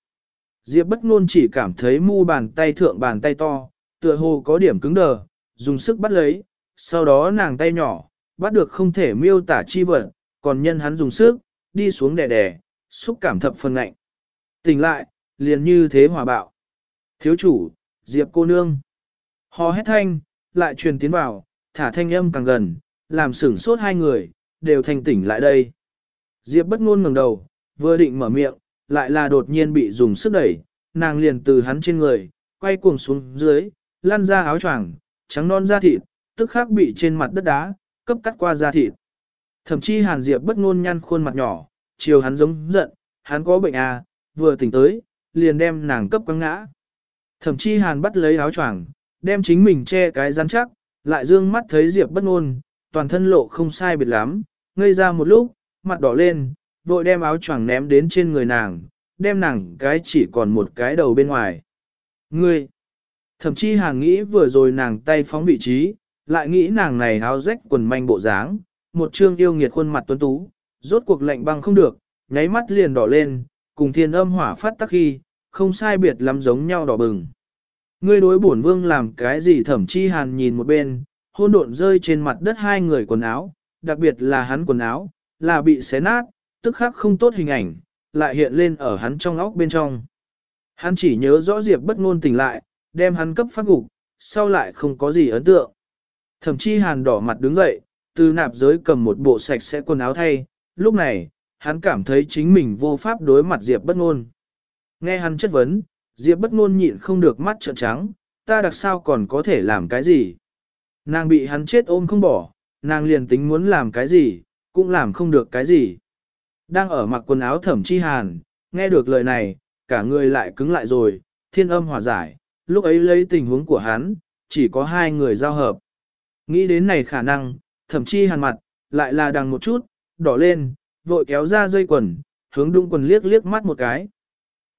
Speaker 1: Diệp bất ngôn chỉ cảm thấy mu bàn tay thượng bàn tay to, tựa hồ có điểm cứng đờ, dùng sức bắt lấy, sau đó nàng tay nhỏ, bắt được không thể miêu tả chi vật, còn nhân hắn dùng sức, đi xuống đè đè, xúc cảm thập phần ngạnh. Tỉnh lại, liền như thế hòa bạo. Thiếu chủ, Diệp cô nương. Hò hét thanh, lại truyền tiến vào, thả thanh âm càng gần, làm sửng sốt hai người, đều thành tỉnh lại đây. Diệp bất ngôn ngẩng đầu, vừa định mở miệng, lại là đột nhiên bị dùng sức đẩy, nàng liền từ hắn trên người, quay cuồng xuống dưới, lăn ra áo choàng, trắng non da thịt, tức khắc bị trên mặt đất đá, cấp cắt qua da thịt. Thậm chí Hàn Diệp bất ngôn nhăn khuôn mặt nhỏ, chiều hắn giống giận, hắn có bệnh à, vừa tỉnh tới, liền đem nàng cấp quăng ngã. Thậm chí Hàn bắt lấy áo choàng, đem chính mình che cái rắn chắc, lại dương mắt thấy Diệp bất ngôn, toàn thân lộ không sai biệt lắm, ngây ra một lúc, mặt đỏ lên, vội đem áo choàng ném đến trên người nàng, đem nàng cái chỉ còn một cái đầu bên ngoài. Ngươi! Thậm chí Hàn nghĩ vừa rồi nàng tay phóng vị trí, lại nghĩ nàng này áo rách quần manh bộ dáng, một trương yêu nghiệt khuôn mặt tuấn tú, rốt cuộc lạnh băng không được, nháy mắt liền đỏ lên, cùng thiên âm hỏa phát tắc khi, không sai biệt lắm giống nhau đỏ bừng. Ngươi đối bổn vương làm cái gì thẩm chi hàn nhìn một bên, hôn độn rơi trên mặt đất hai người quần áo, đặc biệt là hắn quần áo, là bị xé nát, tức khắc không tốt hình ảnh, lại hiện lên ở hắn trong óc bên trong. Hắn chỉ nhớ rõ Diệp bất ngôn tỉnh lại, đem hắn cấp phát gục, sau lại không có gì ấn tượng. Thẩm chi hàn đỏ mặt đứng dậy, từ nạp giới cầm một bộ sạch sẽ quần áo thay, lúc này, hắn cảm thấy chính mình vô pháp đối mặt Diệp bất ngôn. Nghe hắn chất vấn, Diệp bất ngôn nhịn không được mắt trợn trắng, ta đặc sao còn có thể làm cái gì? Nàng bị hắn chết ôm không bỏ, nàng liền tính muốn làm cái gì, cũng làm không được cái gì. Đang ở mặc quần áo thẩm chi hàn, nghe được lời này, cả người lại cứng lại rồi, thiên âm hòa giải, lúc ấy lấy tình huống của hắn, chỉ có hai người giao hợp. Nghĩ đến này khả năng, thậm chi hàn mặt, lại là đằng một chút, đỏ lên, vội kéo ra dây quần, hướng đung quần liếc liếc mắt một cái.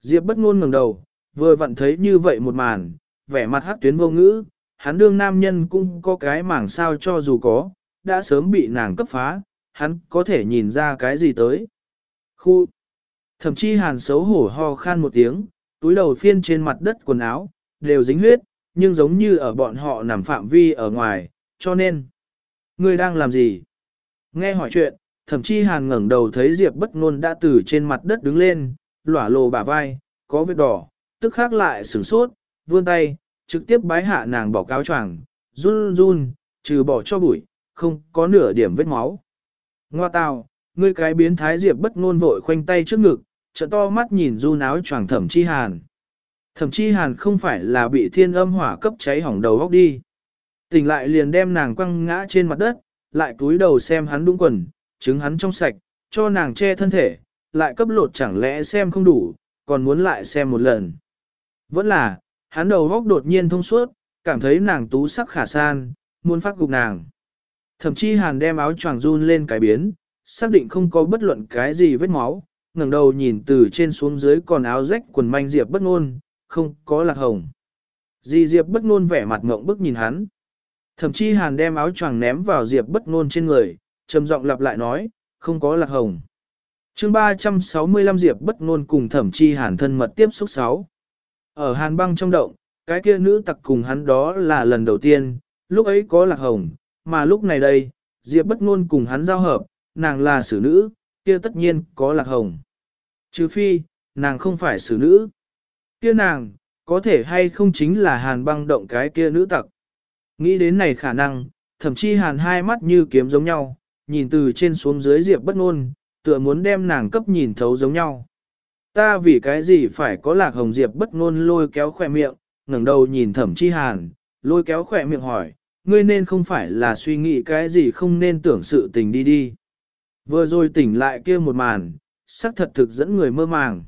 Speaker 1: Diệp bất ngôn ngẩng đầu, vừa vặn thấy như vậy một màn, vẻ mặt hắc tuyến vô ngữ, hắn đương nam nhân cũng có cái mảng sao cho dù có, đã sớm bị nàng cấp phá, hắn có thể nhìn ra cái gì tới. Khu! Thậm chí hàn xấu hổ ho khan một tiếng, túi đầu phiên trên mặt đất quần áo, đều dính huyết, nhưng giống như ở bọn họ nằm phạm vi ở ngoài, cho nên. Ngươi đang làm gì? Nghe hỏi chuyện, thậm chí hàn ngẩng đầu thấy Diệp bất ngôn đã từ trên mặt đất đứng lên, lỏa lồ bả vai, có vết đỏ, tức khắc lại sửng sốt, vươn tay, trực tiếp bái hạ nàng bỏ cáo choàng, run run, trừ bỏ cho bụi, không có nửa điểm vết máu. Ngoa tào, ngươi cái biến thái Diệp bất ngôn vội khoanh tay trước ngực, trợ to mắt nhìn run áo choàng thẩm chi hàn. Thẩm chi hàn không phải là bị thiên âm hỏa cấp cháy hỏng đầu góc đi. Tỉnh lại liền đem nàng quăng ngã trên mặt đất, lại cúi đầu xem hắn đúng quần, chứng hắn trong sạch, cho nàng che thân thể, lại cấp lột chẳng lẽ xem không đủ, còn muốn lại xem một lần. Vẫn là, hắn đầu góc đột nhiên thông suốt, cảm thấy nàng tú sắc khả san, muốn phát gục nàng. Thậm chí hàn đem áo choàng run lên cái biến, xác định không có bất luận cái gì vết máu, ngẩng đầu nhìn từ trên xuống dưới còn áo rách quần manh Diệp bất ngôn, không có lạc hồng. Di Diệp bất ngôn vẻ mặt ngộng bức nhìn hắn. Thậm chí hàn đem áo choàng ném vào Diệp bất ngôn trên người, trầm giọng lặp lại nói, không có lạc hồng. chương 365 Diệp bất ngôn cùng thẩm chi hàn thân mật tiếp xúc 6. Ở hàn băng trong động, cái kia nữ tặc cùng hắn đó là lần đầu tiên, lúc ấy có lạc hồng, mà lúc này đây, Diệp bất ngôn cùng hắn giao hợp, nàng là xử nữ, kia tất nhiên có lạc hồng. Trừ phi, nàng không phải xử nữ. Kia nàng, có thể hay không chính là hàn băng động cái kia nữ tặc. Nghĩ đến này khả năng, thậm chí hàn hai mắt như kiếm giống nhau, nhìn từ trên xuống dưới diệp bất ngôn, tựa muốn đem nàng cấp nhìn thấu giống nhau. Ta vì cái gì phải có lạc hồng diệp bất ngôn lôi kéo khỏe miệng, ngẩng đầu nhìn thẩm chi hàn, lôi kéo khỏe miệng hỏi, ngươi nên không phải là suy nghĩ cái gì không nên tưởng sự tình đi đi. Vừa rồi tỉnh lại kia một màn, sắc thật thực dẫn người mơ màng.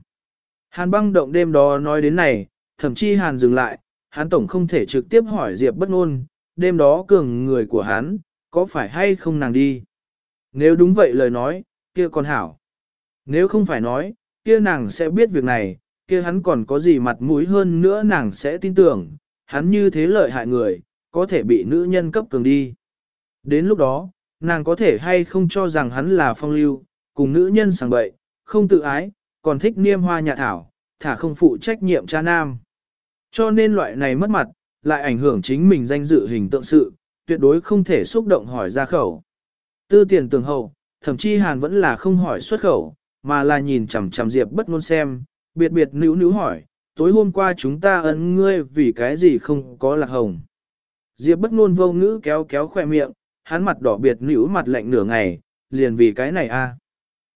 Speaker 1: Hàn băng động đêm đó nói đến này, thậm chí hàn dừng lại, hắn tổng không thể trực tiếp hỏi Diệp bất ngôn, đêm đó cường người của hắn, có phải hay không nàng đi. Nếu đúng vậy lời nói, kia còn hảo. Nếu không phải nói, kia nàng sẽ biết việc này, kia hắn còn có gì mặt mũi hơn nữa nàng sẽ tin tưởng, hắn như thế lợi hại người, có thể bị nữ nhân cấp cường đi. Đến lúc đó, nàng có thể hay không cho rằng hắn là phong lưu, cùng nữ nhân sàng bậy, không tự ái, còn thích niêm hoa nhà thảo, thả không phụ trách nhiệm cha nam. Cho nên loại này mất mặt, lại ảnh hưởng chính mình danh dự hình tượng sự, tuyệt đối không thể xúc động hỏi ra khẩu. Tư tiền tường hậu, thậm chí hàn vẫn là không hỏi xuất khẩu, mà là nhìn chằm chằm Diệp bất ngôn xem, biệt biệt níu níu hỏi, tối hôm qua chúng ta ấn ngươi vì cái gì không có lạc hồng. Diệp bất ngôn vô ngữ kéo kéo khoe miệng, hắn mặt đỏ biệt níu mặt lạnh nửa ngày, liền vì cái này a. À.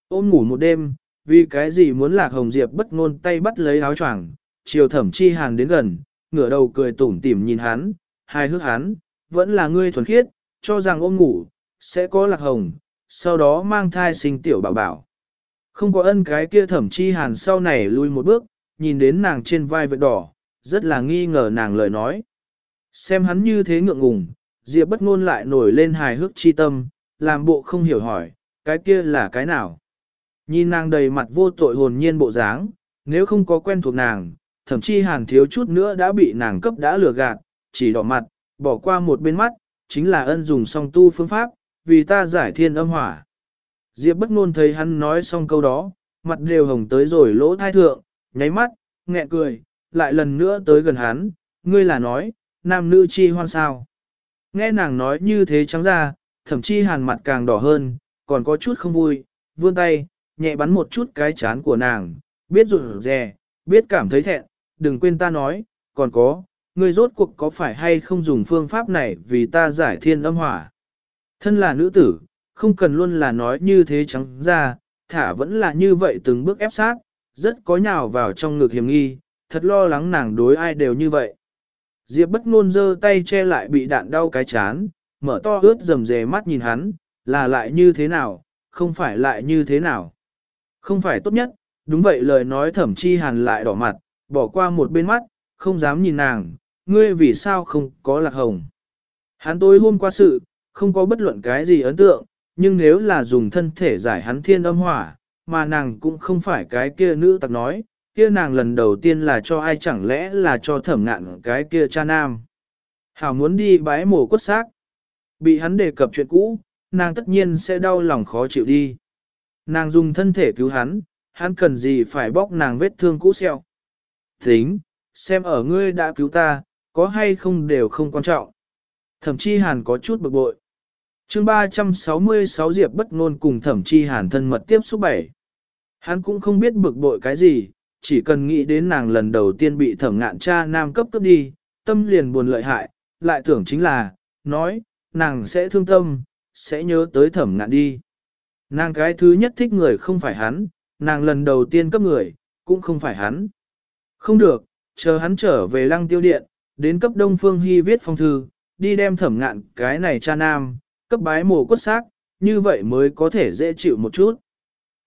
Speaker 1: Ôm ngủ một đêm, vì cái gì muốn lạc hồng Diệp bất ngôn tay bắt lấy áo choàng, chiều thẩm chi hàn đến gần, ngửa đầu cười tủm tỉm nhìn hắn, hai hước hắn, vẫn là ngươi thuần khiết, cho rằng ôm ngủ, sẽ có lạc hồng, sau đó mang thai sinh tiểu bảo bảo. Không có ân cái kia thẩm chi hàn sau này lui một bước, nhìn đến nàng trên vai vệt đỏ, rất là nghi ngờ nàng lời nói. Xem hắn như thế ngượng ngùng, Diệp bất ngôn lại nổi lên hài hước chi tâm, làm bộ không hiểu hỏi, cái kia là cái nào? Nhìn nàng đầy mặt vô tội hồn nhiên bộ dáng, nếu không có quen thuộc nàng, thậm chí hàn thiếu chút nữa đã bị nàng cấp đã lừa gạt, chỉ đỏ mặt, bỏ qua một bên mắt, chính là ân dùng song tu phương pháp, vì ta giải thiên âm hỏa. Diệp bất ngôn thấy hắn nói xong câu đó, mặt đều hồng tới rồi lỗ thai thượng, nháy mắt, nghẹn cười, lại lần nữa tới gần hắn, ngươi là nói, nam nữ chi hoan sao. Nghe nàng nói như thế trắng ra, thậm chí hàn mặt càng đỏ hơn, còn có chút không vui, vươn tay, nhẹ bắn một chút cái chán của nàng, biết rụt rè, biết cảm thấy thẹn, đừng quên ta nói, còn có, ngươi rốt cuộc có phải hay không dùng phương pháp này vì ta giải thiên âm hỏa. Thân là nữ tử, không cần luôn là nói như thế trắng ra, thả vẫn là như vậy từng bước ép sát, rất có nhào vào trong ngực hiểm nghi, thật lo lắng nàng đối ai đều như vậy. Diệp bất ngôn giơ tay che lại bị đạn đau cái chán, mở to ướt rầm rề mắt nhìn hắn, là lại như thế nào, không phải lại như thế nào. Không phải tốt nhất, đúng vậy lời nói thẩm chi hàn lại đỏ mặt, bỏ qua một bên mắt, không dám nhìn nàng, ngươi vì sao không có lạc hồng. Hắn tối hôm qua sự, không có bất luận cái gì ấn tượng, nhưng nếu là dùng thân thể giải hắn thiên âm hỏa, mà nàng cũng không phải cái kia nữ tặc nói, kia nàng lần đầu tiên là cho ai chẳng lẽ là cho thẩm ngạn cái kia cha nam. Hảo muốn đi bái mổ cốt xác. Bị hắn đề cập chuyện cũ, nàng tất nhiên sẽ đau lòng khó chịu đi. Nàng dùng thân thể cứu hắn, hắn cần gì phải bóc nàng vết thương cũ xeo. Tính, xem ở ngươi đã cứu ta, có hay không đều không quan trọng. thậm chí hàn có chút bực bội chương 366 Diệp bất ngôn cùng thẩm chi hàn thân mật tiếp xúc bảy. Hắn cũng không biết bực bội cái gì, chỉ cần nghĩ đến nàng lần đầu tiên bị thẩm ngạn cha nam cấp cấp đi, tâm liền buồn lợi hại, lại tưởng chính là, nói, nàng sẽ thương tâm, sẽ nhớ tới thẩm ngạn đi. Nàng cái thứ nhất thích người không phải hắn, nàng lần đầu tiên cấp người, cũng không phải hắn. Không được, chờ hắn trở về lăng tiêu điện, đến cấp Đông Phương Hy viết phong thư, đi đem thẩm ngạn cái này cha nam, cấp bái mồ cốt xác, như vậy mới có thể dễ chịu một chút.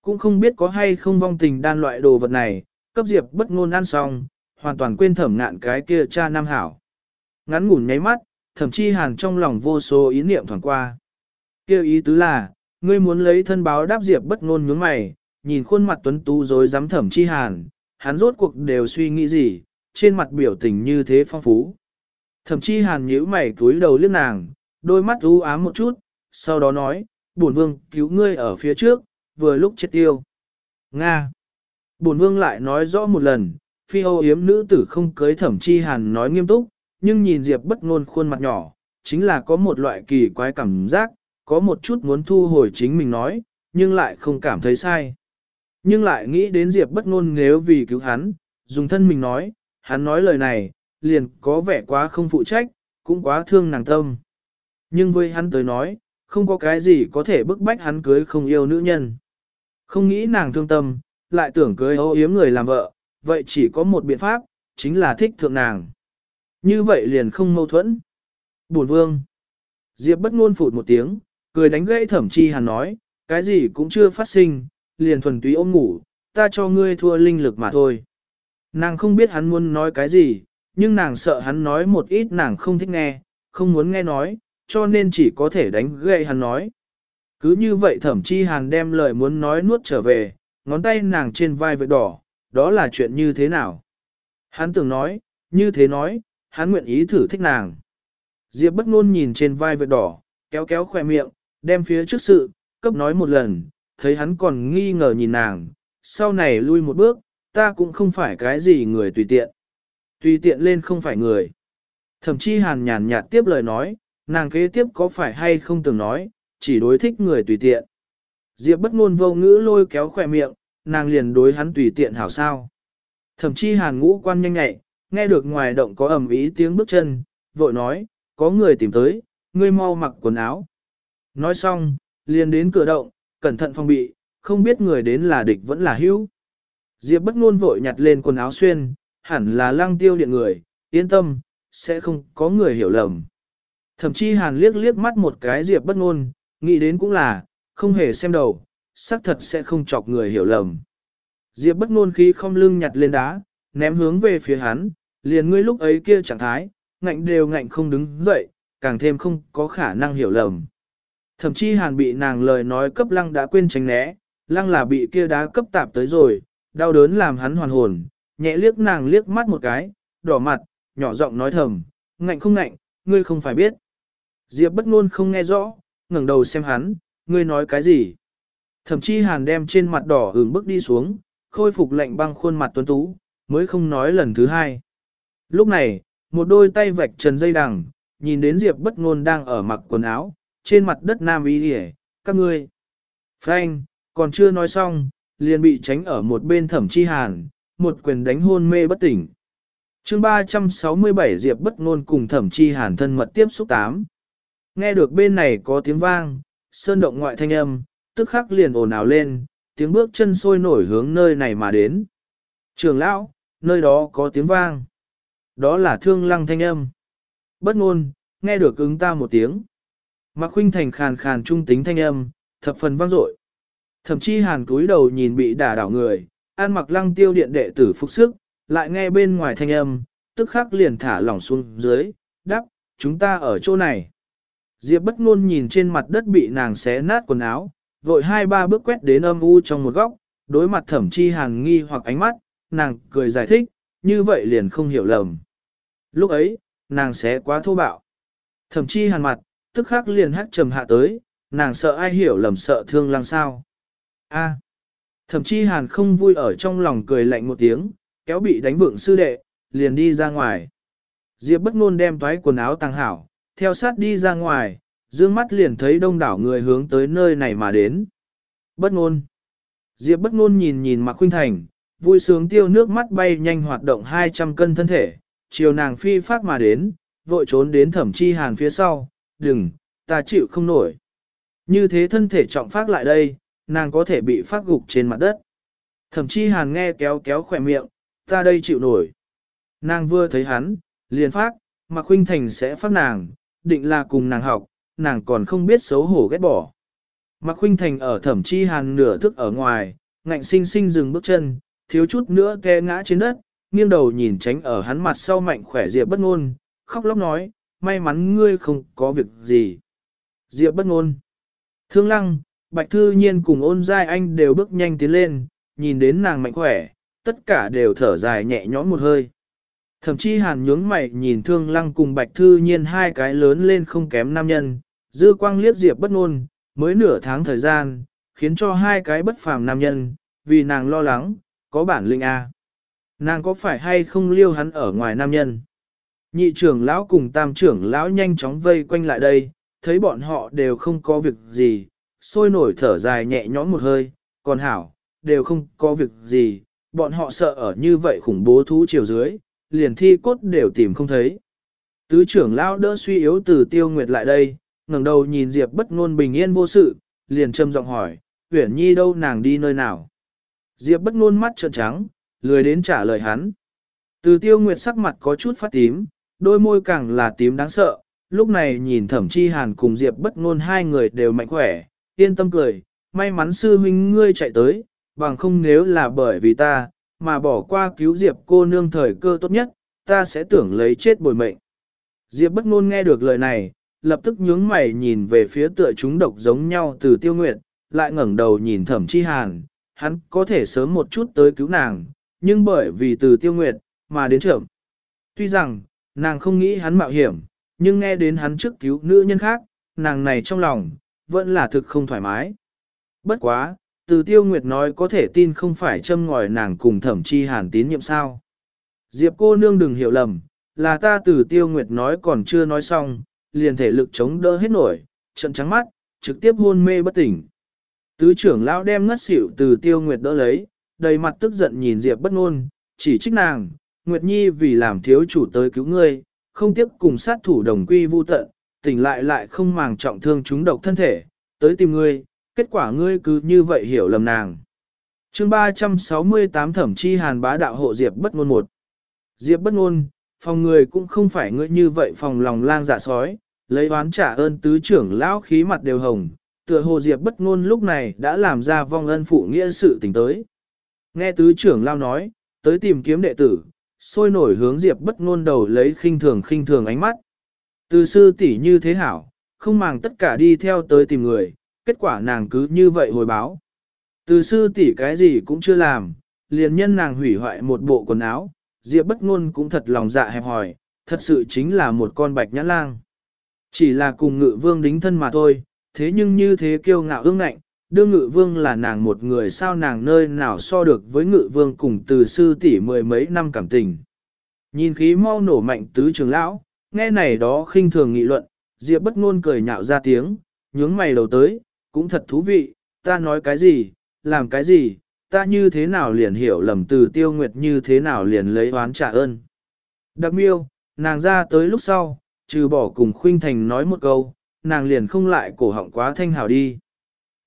Speaker 1: Cũng không biết có hay không vong tình đan loại đồ vật này, cấp diệp bất ngôn ăn xong, hoàn toàn quên thẩm ngạn cái kia cha nam hảo. Ngắn ngủn nháy mắt, thậm chi hàn trong lòng vô số ý niệm thoảng qua. Kêu ý tứ là, ngươi muốn lấy thân báo đáp diệp bất ngôn nhướng mày, nhìn khuôn mặt tuấn tú rồi dám thẩm chi hàn, hắn rốt cuộc đều suy nghĩ gì, trên mặt biểu tình như thế phong phú. Thẩm chi hàn nhíu mày cúi đầu liếc nàng, đôi mắt u ám một chút, sau đó nói, bổn vương cứu ngươi ở phía trước, vừa lúc chết tiêu. Nga. Bổn vương lại nói rõ một lần, phi âu yếm nữ tử không cưới thẩm chi hàn nói nghiêm túc, nhưng nhìn Diệp bất ngôn khuôn mặt nhỏ, chính là có một loại kỳ quái cảm giác, có một chút muốn thu hồi chính mình nói, nhưng lại không cảm thấy sai. Nhưng lại nghĩ đến Diệp bất ngôn nếu vì cứu hắn, dùng thân mình nói, hắn nói lời này, liền có vẻ quá không phụ trách, cũng quá thương nàng tâm. Nhưng với hắn tới nói, không có cái gì có thể bức bách hắn cưới không yêu nữ nhân. Không nghĩ nàng thương tâm, lại tưởng cưới ô yếm người làm vợ, vậy chỉ có một biện pháp, chính là thích thượng nàng. Như vậy liền không mâu thuẫn. Bổn vương. Diệp bất ngôn phụt một tiếng, cười đánh gãy thẩm chi hàn nói, cái gì cũng chưa phát sinh, liền thuần túy ôm ngủ, ta cho ngươi thua linh lực mà thôi. Nàng không biết hắn muốn nói cái gì, nhưng nàng sợ hắn nói một ít nàng không thích nghe, không muốn nghe nói, cho nên chỉ có thể đánh gậy hắn nói. Cứ như vậy thẩm chi hàn đem lời muốn nói nuốt trở về, ngón tay nàng trên vai vệt đỏ, đó là chuyện như thế nào? Hắn tưởng nói, như thế nói, hắn nguyện ý thử thích nàng. Diệp bất ngôn nhìn trên vai vệt đỏ, kéo kéo khỏe miệng, đem phía trước sự, cấp nói một lần, thấy hắn còn nghi ngờ nhìn nàng, sau này lui một bước, ta cũng không phải cái gì người tùy tiện. Tùy tiện lên không phải người. Thậm chí hàn nhàn nhạt tiếp lời nói, nàng kế tiếp có phải hay không từng nói, chỉ đối thích người tùy tiện. Diệp bất ngôn vô ngữ lôi kéo khỏe miệng, nàng liền đối hắn tùy tiện hảo sao. Thậm chí hàn ngũ quan nhanh nhạy, nghe được ngoài động có ầm ý tiếng bước chân, vội nói, có người tìm tới, ngươi mau mặc quần áo. Nói xong, liền đến cửa động, cẩn thận phòng bị, không biết người đến là địch vẫn là hữu. Diệp bất ngôn vội nhặt lên quần áo xuyên, hẳn là lăng tiêu điện người, yên tâm, sẽ không có người hiểu lầm. Thậm chí hàn liếc liếc mắt một cái Diệp bất ngôn, nghĩ đến cũng là, không hề xem đầu, xác thật sẽ không chọc người hiểu lầm. Diệp bất ngôn khí không lưng nhặt lên đá, ném hướng về phía hắn, liền ngươi lúc ấy kia trạng thái, ngạnh đều ngạnh không đứng dậy, càng thêm không có khả năng hiểu lầm. Thậm chí hàn bị nàng lời nói cấp lăng đã quên tránh né, lăng là bị kia đá cấp tạp tới rồi, đau đớn làm hắn hoàn hồn, nhẹ liếc nàng liếc mắt một cái, đỏ mặt, nhỏ giọng nói thầm, ngạnh không ngạnh, ngươi không phải biết. Diệp bất ngôn không nghe rõ, ngẩng đầu xem hắn, ngươi nói cái gì? Thẩm Chi hàn đem trên mặt đỏ ửng bước đi xuống, khôi phục lạnh băng khuôn mặt tuấn tú, mới không nói lần thứ hai. Lúc này, một đôi tay vạch trần dây đằng, nhìn đến Diệp bất ngôn đang ở mặc quần áo, trên mặt đất nam y hề, các ngươi. Frank, còn chưa nói xong, liền bị tránh ở một bên thẩm chi hàn, một quyền đánh hôn mê bất tỉnh. chương 367 Diệp bất ngôn cùng thẩm chi hàn thân mật tiếp xúc 8. Nghe được bên này có tiếng vang, sơn động ngoại thanh âm, tức khắc liền ồn ào lên, tiếng bước chân sôi nổi hướng nơi này mà đến. Trường lão, nơi đó có tiếng vang. Đó là thương lăng thanh âm. Bất ngôn, nghe được ứng ta một tiếng. Mạc Khuynh Thành khàn khàn trung tính thanh âm, thập phần vang dội. Thậm chí hàn cúi đầu nhìn bị đả đảo người, an mặc lăng tiêu điện đệ tử phục sức, lại nghe bên ngoài thanh âm, tức khắc liền thả lỏng xuống dưới, đáp, chúng ta ở chỗ này. Diệp bất ngôn nhìn trên mặt đất bị nàng xé nát quần áo, vội hai ba bước quét đến âm u trong một góc, đối mặt thẩm chi hàn nghi hoặc ánh mắt, nàng cười giải thích, như vậy liền không hiểu lầm. Lúc ấy, nàng sẽ quá thô bạo. Thẩm chi hàn mặt, tức khắc liền hắt trầm hạ tới, nàng sợ ai hiểu lầm sợ thương lăng sao. A. Thẩm chi hàn không vui ở trong lòng cười lạnh một tiếng, kéo bị đánh vượng sư đệ, liền đi ra ngoài. Diệp bất ngôn đem toái quần áo tăng hảo, theo sát đi ra ngoài, dương mắt liền thấy đông đảo người hướng tới nơi này mà đến. Bất ngôn. Diệp bất ngôn nhìn nhìn Mạc Khuynh Thành, vui sướng tiêu nước mắt bay nhanh hoạt động 200 cân thân thể, chiều nàng phi phát mà đến, vội trốn đến thẩm chi hàn phía sau, đừng, ta chịu không nổi. Như thế thân thể trọng phát lại đây, nàng có thể bị phát gục trên mặt đất. Thẩm chi hàn nghe kéo kéo khỏe miệng, ta đây chịu nổi. Nàng vừa thấy hắn, liền phát, mà khuynh thành sẽ phát nàng, định là cùng nàng học, nàng còn không biết xấu hổ ghét bỏ. Mạc Khuynh Thành ở thẩm chi hàn nửa thức ở ngoài, ngạnh sinh sinh dừng bước chân, thiếu chút nữa té ngã trên đất, nghiêng đầu nhìn tránh ở hắn mặt sau mạnh khỏe Diệp bất ngôn, khóc lóc nói, may mắn ngươi không có việc gì. Diệp bất ngôn. Thương lăng, Bạch Thư Nhiên cùng ôn giai anh đều bước nhanh tiến lên, nhìn đến nàng mạnh khỏe, tất cả đều thở dài nhẹ nhõm một hơi. Thậm chí hàn nhướng mày nhìn thương lăng cùng Bạch Thư Nhiên hai cái lớn lên không kém nam nhân, dư quang liếc Diệp bất ngôn, mới nửa tháng thời gian, khiến cho hai cái bất phàm nam nhân, vì nàng lo lắng, có bản lĩnh A. Nàng có phải hay không liêu hắn ở ngoài nam nhân? Nhị trưởng lão cùng tam trưởng lão nhanh chóng vây quanh lại đây, thấy bọn họ đều không có việc gì, sôi nổi thở dài nhẹ nhõm một hơi, còn hảo, đều không có việc gì, bọn họ sợ ở như vậy khủng bố thú chiều dưới, liền thi cốt đều tìm không thấy. Tứ trưởng lão đỡ suy yếu từ tiêu nguyệt lại đây, ngẩng đầu nhìn Diệp bất ngôn bình yên vô sự, liền trầm giọng hỏi, huyển Nhi đâu nàng đi nơi nào? Diệp bất ngôn mắt trợn trắng, lười đến trả lời hắn. Từ tiêu nguyệt sắc mặt có chút phát tím, đôi môi càng là tím đáng sợ, lúc này nhìn thẩm chi hàn cùng Diệp bất ngôn hai người đều mạnh khỏe, yên tâm cười, may mắn sư huynh ngươi chạy tới, bằng không nếu là bởi vì ta, mà bỏ qua cứu Diệp cô nương thời cơ tốt nhất, ta sẽ tưởng lấy chết bồi mệnh. Diệp bất ngôn nghe được lời này, lập tức nhướng mày nhìn về phía tựa chúng độc giống nhau từ tiêu nguyệt, lại ngẩng đầu nhìn thẩm chi hàn, hắn có thể sớm một chút tới cứu nàng, nhưng bởi vì từ tiêu nguyệt, mà đến trưởng. Tuy rằng, nàng không nghĩ hắn mạo hiểm, nhưng nghe đến hắn trước cứu nữ nhân khác, nàng này trong lòng, vẫn là thực không thoải mái. Bất quá, từ tiêu nguyệt nói có thể tin không phải châm ngòi nàng cùng thẩm chi hàn tín nhiệm sao. Diệp cô nương đừng hiểu lầm, là ta từ tiêu nguyệt nói còn chưa nói xong, liền thể lực chống đỡ hết nổi, trận trắng mắt, trực tiếp hôn mê bất tỉnh. Tứ trưởng lão đem ngất xỉu từ tiêu nguyệt đỡ lấy, đầy mặt tức giận nhìn Diệp bất ngôn, chỉ trích nàng, Nguyệt Nhi vì làm thiếu chủ tới cứu ngươi, không tiếc cùng sát thủ đồng quy vu tận, tỉnh lại lại không màng trọng thương chúng độc thân thể, tới tìm ngươi, kết quả ngươi cứ như vậy hiểu lầm nàng. Chương 368 Thẩm Chi Hàn bá đạo hộ Diệp bất ngôn một. Diệp bất ngôn, phòng người cũng không phải ngươi như vậy phòng lòng lang dạ sói, lấy oán trả ơn tứ trưởng lão khí mặt đều hồng, tựa hồ Diệp bất ngôn lúc này đã làm ra vong ân phụ nghĩa sự tình tới. Nghe tứ trưởng lão nói, tới tìm kiếm đệ tử, sôi nổi hướng Diệp bất ngôn đầu lấy khinh thường khinh thường ánh mắt. Từ sư tỷ như thế hảo, không màng tất cả đi theo tới tìm người, kết quả nàng cứ như vậy hồi báo. Từ sư tỷ cái gì cũng chưa làm, liền nhân nàng hủy hoại một bộ quần áo, Diệp bất ngôn cũng thật lòng dạ hẹp hòi, thật sự chính là một con bạch nhãn lang. Chỉ là cùng ngự vương đính thân mà thôi, thế nhưng như thế kiêu ngạo ương ngạnh, đưa ngự vương là nàng một người sao nàng nơi nào so được với ngự vương cùng từ sư tỷ mười mấy năm cảm tình. Nhìn khí mau nổ mạnh tứ trường lão, nghe này đó khinh thường nghị luận, Diệp bất ngôn cười nhạo ra tiếng, nhướng mày đầu tới, cũng thật thú vị, ta nói cái gì, làm cái gì, ta như thế nào liền hiểu lầm từ tiêu nguyệt như thế nào liền lấy oán trả ơn. Đặc miêu, nàng ra tới lúc sau, trừ bỏ cùng khuynh thành nói một câu, nàng liền không lại cổ họng quá thanh hào đi.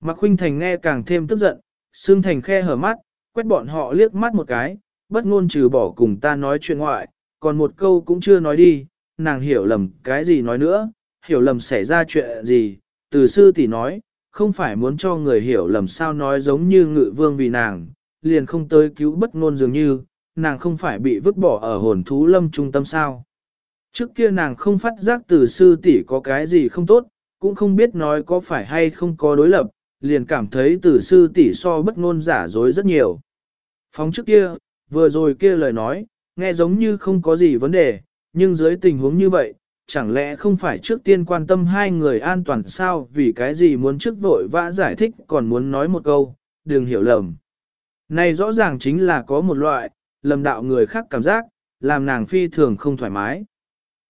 Speaker 1: mà khuynh thành nghe càng thêm tức giận, xương thành khe hở mắt, quét bọn họ liếc mắt một cái, bất ngôn trừ bỏ cùng ta nói chuyện ngoại, còn một câu cũng chưa nói đi, nàng hiểu lầm cái gì nói nữa, hiểu lầm xảy ra chuyện gì, từ sư tỷ nói, không phải muốn cho người hiểu lầm sao nói giống như ngự vương vì nàng, liền không tới cứu bất ngôn dường như, nàng không phải bị vứt bỏ ở hồn thú lâm trung tâm sao. Trước kia nàng không phát giác từ sư tỷ có cái gì không tốt, cũng không biết nói có phải hay không có đối lập, liền cảm thấy từ sư tỷ so bất ngôn giả dối rất nhiều. Phóng trước kia, vừa rồi kia lời nói, nghe giống như không có gì vấn đề, nhưng dưới tình huống như vậy, chẳng lẽ không phải trước tiên quan tâm hai người an toàn sao vì cái gì muốn trước vội vã giải thích còn muốn nói một câu, đừng hiểu lầm. Này rõ ràng chính là có một loại, lầm đạo người khác cảm giác, làm nàng phi thường không thoải mái.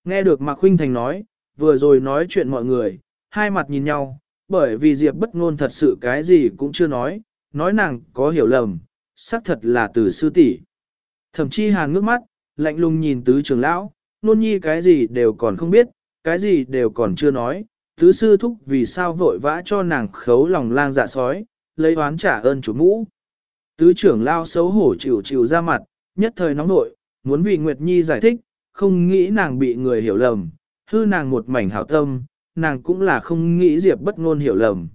Speaker 1: Nghe được Mạc Huynh Thành nói, vừa rồi nói chuyện mọi người, hai mặt nhìn nhau, bởi vì Diệp bất ngôn thật sự cái gì cũng chưa nói, nói nàng có hiểu lầm, xác thật là từ sư tỷ. Thậm chí hàn ngước mắt, lạnh lùng nhìn tứ trưởng lão, nôn nhi cái gì đều còn không biết, cái gì đều còn chưa nói, tứ sư thúc vì sao vội vã cho nàng khấu lòng lang dạ sói, lấy oán trả ơn chủ mũ. Tứ trưởng lao xấu hổ chịu chịu ra mặt, nhất thời nóng nội, muốn vì Nguyệt Nhi giải thích, không nghĩ nàng bị người hiểu lầm, hư nàng một mảnh hảo tâm, nàng cũng là không nghĩ Diệp bất ngôn hiểu lầm.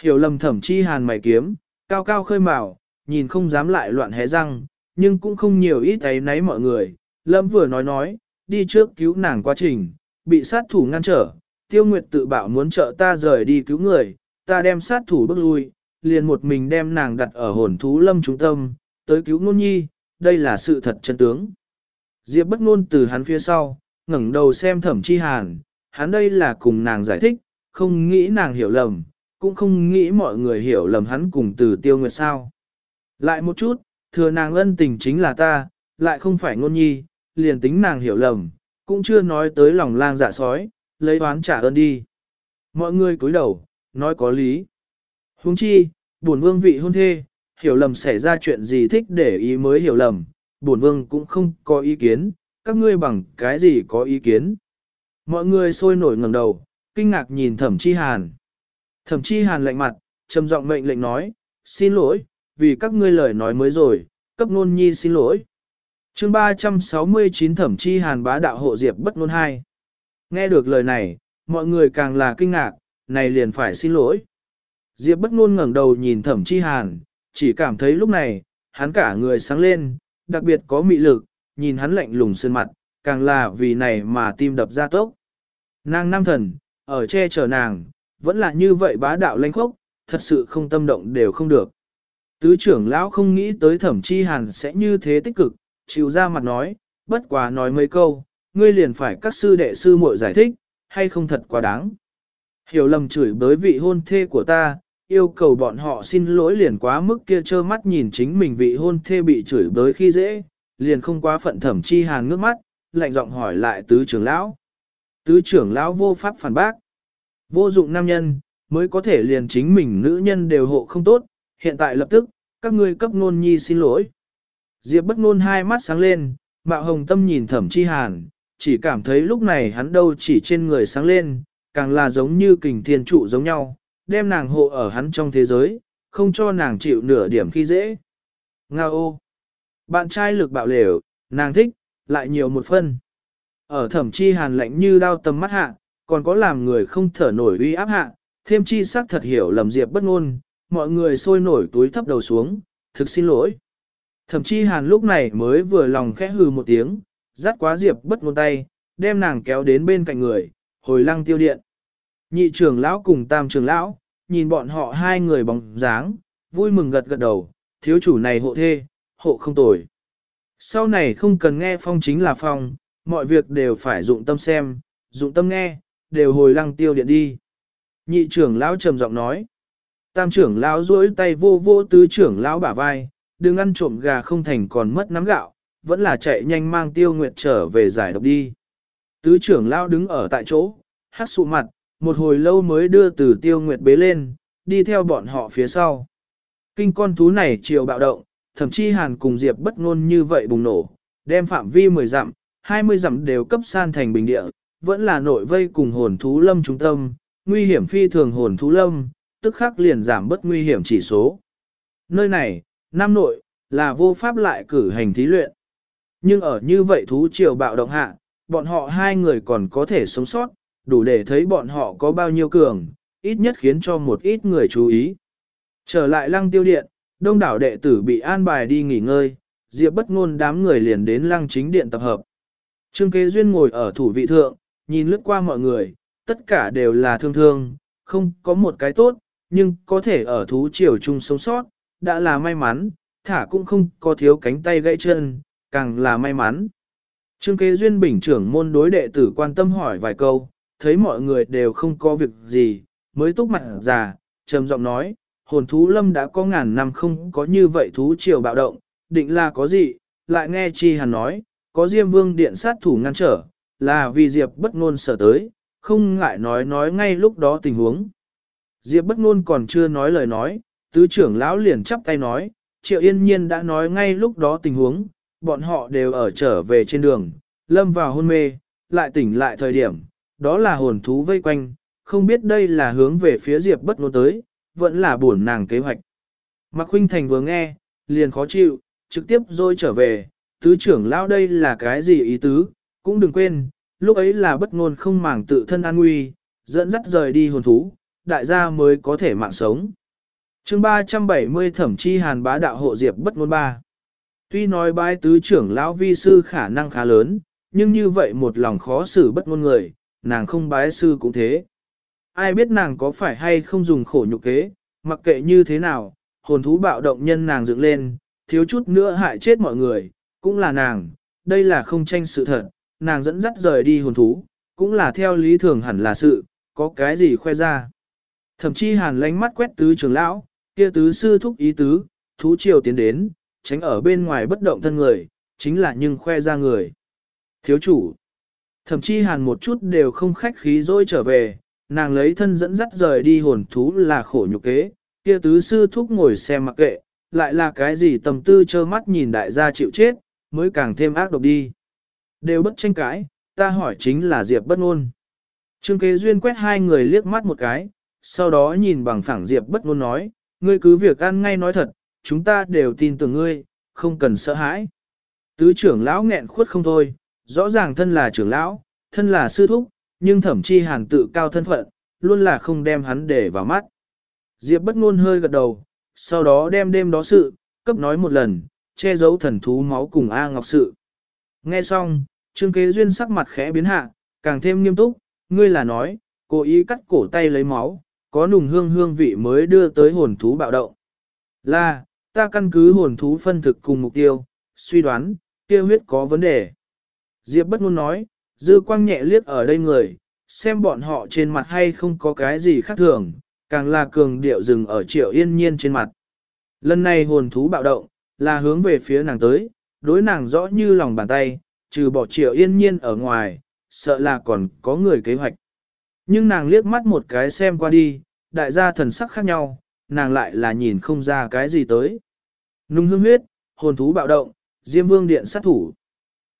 Speaker 1: Hiểu lầm thẩm chi hàn mày kiếm, cao cao khơi mào, nhìn không dám lại loạn hé răng, nhưng cũng không nhiều ít thấy nấy mọi người. Lâm vừa nói nói, đi trước cứu nàng quá trình, bị sát thủ ngăn trở, tiêu nguyệt tự bảo muốn trợ ta rời đi cứu người, ta đem sát thủ bước lui, liền một mình đem nàng đặt ở hồn thú lâm trung tâm, tới cứu nôn nhi, đây là sự thật chân tướng. Diệp bất ngôn từ hắn phía sau, ngẩng đầu xem thẩm chi hàn, hắn đây là cùng nàng giải thích, không nghĩ nàng hiểu lầm, cũng không nghĩ mọi người hiểu lầm hắn cùng từ tiêu nguyệt sao. Lại một chút, thừa nàng ân tình chính là ta, lại không phải ngôn nhi, liền tính nàng hiểu lầm, cũng chưa nói tới lòng lang dạ sói, lấy oán trả ơn đi. Mọi người cúi đầu, nói có lý. Huống chi, buồn vương vị hôn thê, hiểu lầm xảy ra chuyện gì thích để ý mới hiểu lầm, buồn vương cũng không có ý kiến, các ngươi bằng cái gì có ý kiến. Mọi người sôi nổi ngẩng đầu, kinh ngạc nhìn thẩm chi hàn. Thẩm chi hàn lạnh mặt, trầm giọng mệnh lệnh nói, xin lỗi, vì các ngươi lời nói mới rồi, cấp nôn nhi xin lỗi chương 369 thẩm chi hàn bá đạo hộ diệp bất nôn hai. Nghe được lời này, mọi người càng là kinh ngạc, này liền phải xin lỗi. Diệp bất nôn ngẩng đầu nhìn thẩm chi hàn, chỉ cảm thấy lúc này, hắn cả người sáng lên, đặc biệt có mị lực, nhìn hắn lạnh lùng sơn mặt, càng là vì này mà tim đập ra tốc. Nàng nam thần, ở che chở nàng, vẫn là như vậy bá đạo lãnh khốc, thật sự không tâm động đều không được. Tứ trưởng lão không nghĩ tới thẩm chi hàn sẽ như thế tích cực, chịu ra mặt nói, bất quá nói mấy câu, ngươi liền phải các sư đệ sư muội giải thích, hay không thật quá đáng. Hiểu lầm chửi bới vị hôn thê của ta, yêu cầu bọn họ xin lỗi liền quá mức kia trơ mắt nhìn chính mình vị hôn thê bị chửi bới khi dễ, liền không quá phận thẩm chi hàn ngước mắt, lạnh giọng hỏi lại tứ trưởng lão. Tứ trưởng lão vô pháp phản bác. Vô dụng nam nhân, mới có thể liền chính mình nữ nhân đều hộ không tốt, hiện tại lập tức, các ngươi cấp nôn nhi xin lỗi. Diệp bất nôn hai mắt sáng lên, mạo hồng tâm nhìn thẩm chi hàn, chỉ cảm thấy lúc này hắn đâu chỉ trên người sáng lên, càng là giống như kình thiên trụ giống nhau, đem nàng hộ ở hắn trong thế giới, không cho nàng chịu nửa điểm khi dễ. Nga ô! Bạn trai lực bạo lều, nàng thích, lại nhiều một phân. Ở thẩm chi hàn lạnh như đao tầm mắt hạ, còn có làm người không thở nổi uy áp hạ, thêm chi sắc thật hiểu lầm diệp bất ngôn, mọi người sôi nổi túi thấp đầu xuống, thực xin lỗi. Thẩm chi hàn lúc này mới vừa lòng khẽ hừ một tiếng, dắt quá diệp bất ngôn tay, đem nàng kéo đến bên cạnh người, hồi lăng tiêu điện. Nhị trưởng lão cùng tam trưởng lão, nhìn bọn họ hai người bóng dáng, vui mừng gật gật đầu, thiếu chủ này hộ thê, hộ không tồi. Sau này không cần nghe phong chính là phong, mọi việc đều phải dụng tâm xem, dụng tâm nghe, đều hồi lăng tiêu điện đi. Nhị trưởng lão trầm giọng nói. Tam trưởng lão duỗi tay vô vô tứ trưởng lão bả vai, đừng ăn trộm gà không thành còn mất nắm gạo, vẫn là chạy nhanh mang tiêu nguyệt trở về giải độc đi. Tứ trưởng lão đứng ở tại chỗ, hát sụ mặt, một hồi lâu mới đưa từ tiêu nguyệt bế lên, đi theo bọn họ phía sau. Kinh con thú này chiều bạo động, thậm chí hàn cùng diệp bất ngôn như vậy bùng nổ, đem phạm vi 10 dặm, 20 dặm đều cấp san thành bình địa, vẫn là nội vây cùng hồn thú lâm trung tâm, nguy hiểm phi thường hồn thú lâm, tức khắc liền giảm bất nguy hiểm chỉ số. Nơi này, Nam Nội, là vô pháp lại cử hành thí luyện. Nhưng ở như vậy thú triều bạo động hạ, bọn họ hai người còn có thể sống sót, đủ để thấy bọn họ có bao nhiêu cường, ít nhất khiến cho một ít người chú ý. Trở lại lăng tiêu điện, đông đảo đệ tử bị an bài đi nghỉ ngơi, Diệp bất ngôn đám người liền đến lăng chính điện tập hợp. Trương kế duyên ngồi ở thủ vị thượng, nhìn lướt qua mọi người, tất cả đều là thương thương, không có một cái tốt, nhưng có thể ở thú triều chung sống sót, đã là may mắn, thả cũng không có thiếu cánh tay gãy chân, càng là may mắn. Trương kế duyên bình trưởng môn đối đệ tử quan tâm hỏi vài câu, thấy mọi người đều không có việc gì, mới túc mặt già, trầm giọng nói, hồn thú lâm đã có ngàn năm không có như vậy thú triều bạo động, định là có gì, lại nghe chi hàn nói, có diêm vương điện sát thủ ngăn trở, là vì diệp bất ngôn sở tới, không ngại nói nói ngay lúc đó tình huống. Diệp bất ngôn còn chưa nói lời nói, tứ trưởng lão liền chắp tay nói, triệu yên nhiên đã nói ngay lúc đó tình huống, bọn họ đều ở trở về trên đường, lâm vào hôn mê, lại tỉnh lại thời điểm, đó là hồn thú vây quanh, không biết đây là hướng về phía Diệp bất nô tới, vẫn là buồn nàng kế hoạch. Mạc Huynh Thành vừa nghe, liền khó chịu, trực tiếp rồi trở về, tứ trưởng lão đây là cái gì ý tứ, cũng đừng quên, lúc ấy là bất ngôn không màng tự thân an nguy, dẫn dắt rời đi hồn thú, đại gia mới có thể mạng sống chương 370 thẩm chi hàn bá đạo hộ diệp bất ngôn ba. Tuy nói bái tứ trưởng lão vi sư khả năng khá lớn, nhưng như vậy một lòng khó xử bất ngôn người, nàng không bái sư cũng thế. Ai biết nàng có phải hay không dùng khổ nhục kế, mặc kệ như thế nào, hồn thú bạo động nhân nàng dựng lên, thiếu chút nữa hại chết mọi người, cũng là nàng, đây là không tranh sự thật, nàng dẫn dắt rời đi hồn thú, cũng là theo lý thường hẳn là sự, có cái gì khoe ra. Thậm chí hàn lánh mắt quét tứ trưởng lão, kia tứ sư thúc ý tứ, thú triều tiến đến, tránh ở bên ngoài bất động thân người, chính là nhưng khoe ra người. Thiếu chủ, thậm chí hàn một chút đều không khách khí dối trở về, nàng lấy thân dẫn dắt rời đi hồn thú là khổ nhục kế, kia tứ sư thúc ngồi xem mặc kệ, lại là cái gì tầm tư trơ mắt nhìn đại gia chịu chết, mới càng thêm ác độc đi. Đều bất tranh cãi, ta hỏi chính là Diệp bất ngôn. Trương kế duyên quét hai người liếc mắt một cái, sau đó nhìn bằng phẳng Diệp bất ngôn nói, ngươi cứ việc ăn ngay nói thật, chúng ta đều tin tưởng ngươi, không cần sợ hãi. Tứ trưởng lão nghẹn khuất không thôi, rõ ràng thân là trưởng lão, thân là sư thúc, nhưng thẩm chi hàn tự cao thân phận, luôn là không đem hắn để vào mắt. Diệp bất ngôn hơi gật đầu, sau đó đem đêm đó sự, cấp nói một lần, che giấu thần thú máu cùng A Ngọc sự. Nghe xong, Trương Kế Duyên sắc mặt khẽ biến hạ, càng thêm nghiêm túc, ngươi là nói, cố ý cắt cổ tay lấy máu, có nùng hương hương vị mới đưa tới hồn thú bạo động. Là, ta căn cứ hồn thú phân thực cùng mục tiêu, suy đoán, kia huyết có vấn đề. Diệp bất ngôn nói, dư quang nhẹ liếc ở đây người, xem bọn họ trên mặt hay không có cái gì khác thường, càng là cường điệu dừng ở triệu yên nhiên trên mặt. Lần này hồn thú bạo động, là hướng về phía nàng tới, đối nàng rõ như lòng bàn tay, trừ bỏ triệu yên nhiên ở ngoài, sợ là còn có người kế hoạch. Nhưng nàng liếc mắt một cái xem qua đi, đại gia thần sắc khác nhau, nàng lại là nhìn không ra cái gì tới. Nung hương huyết, hồn thú bạo động, Diêm Vương điện sát thủ.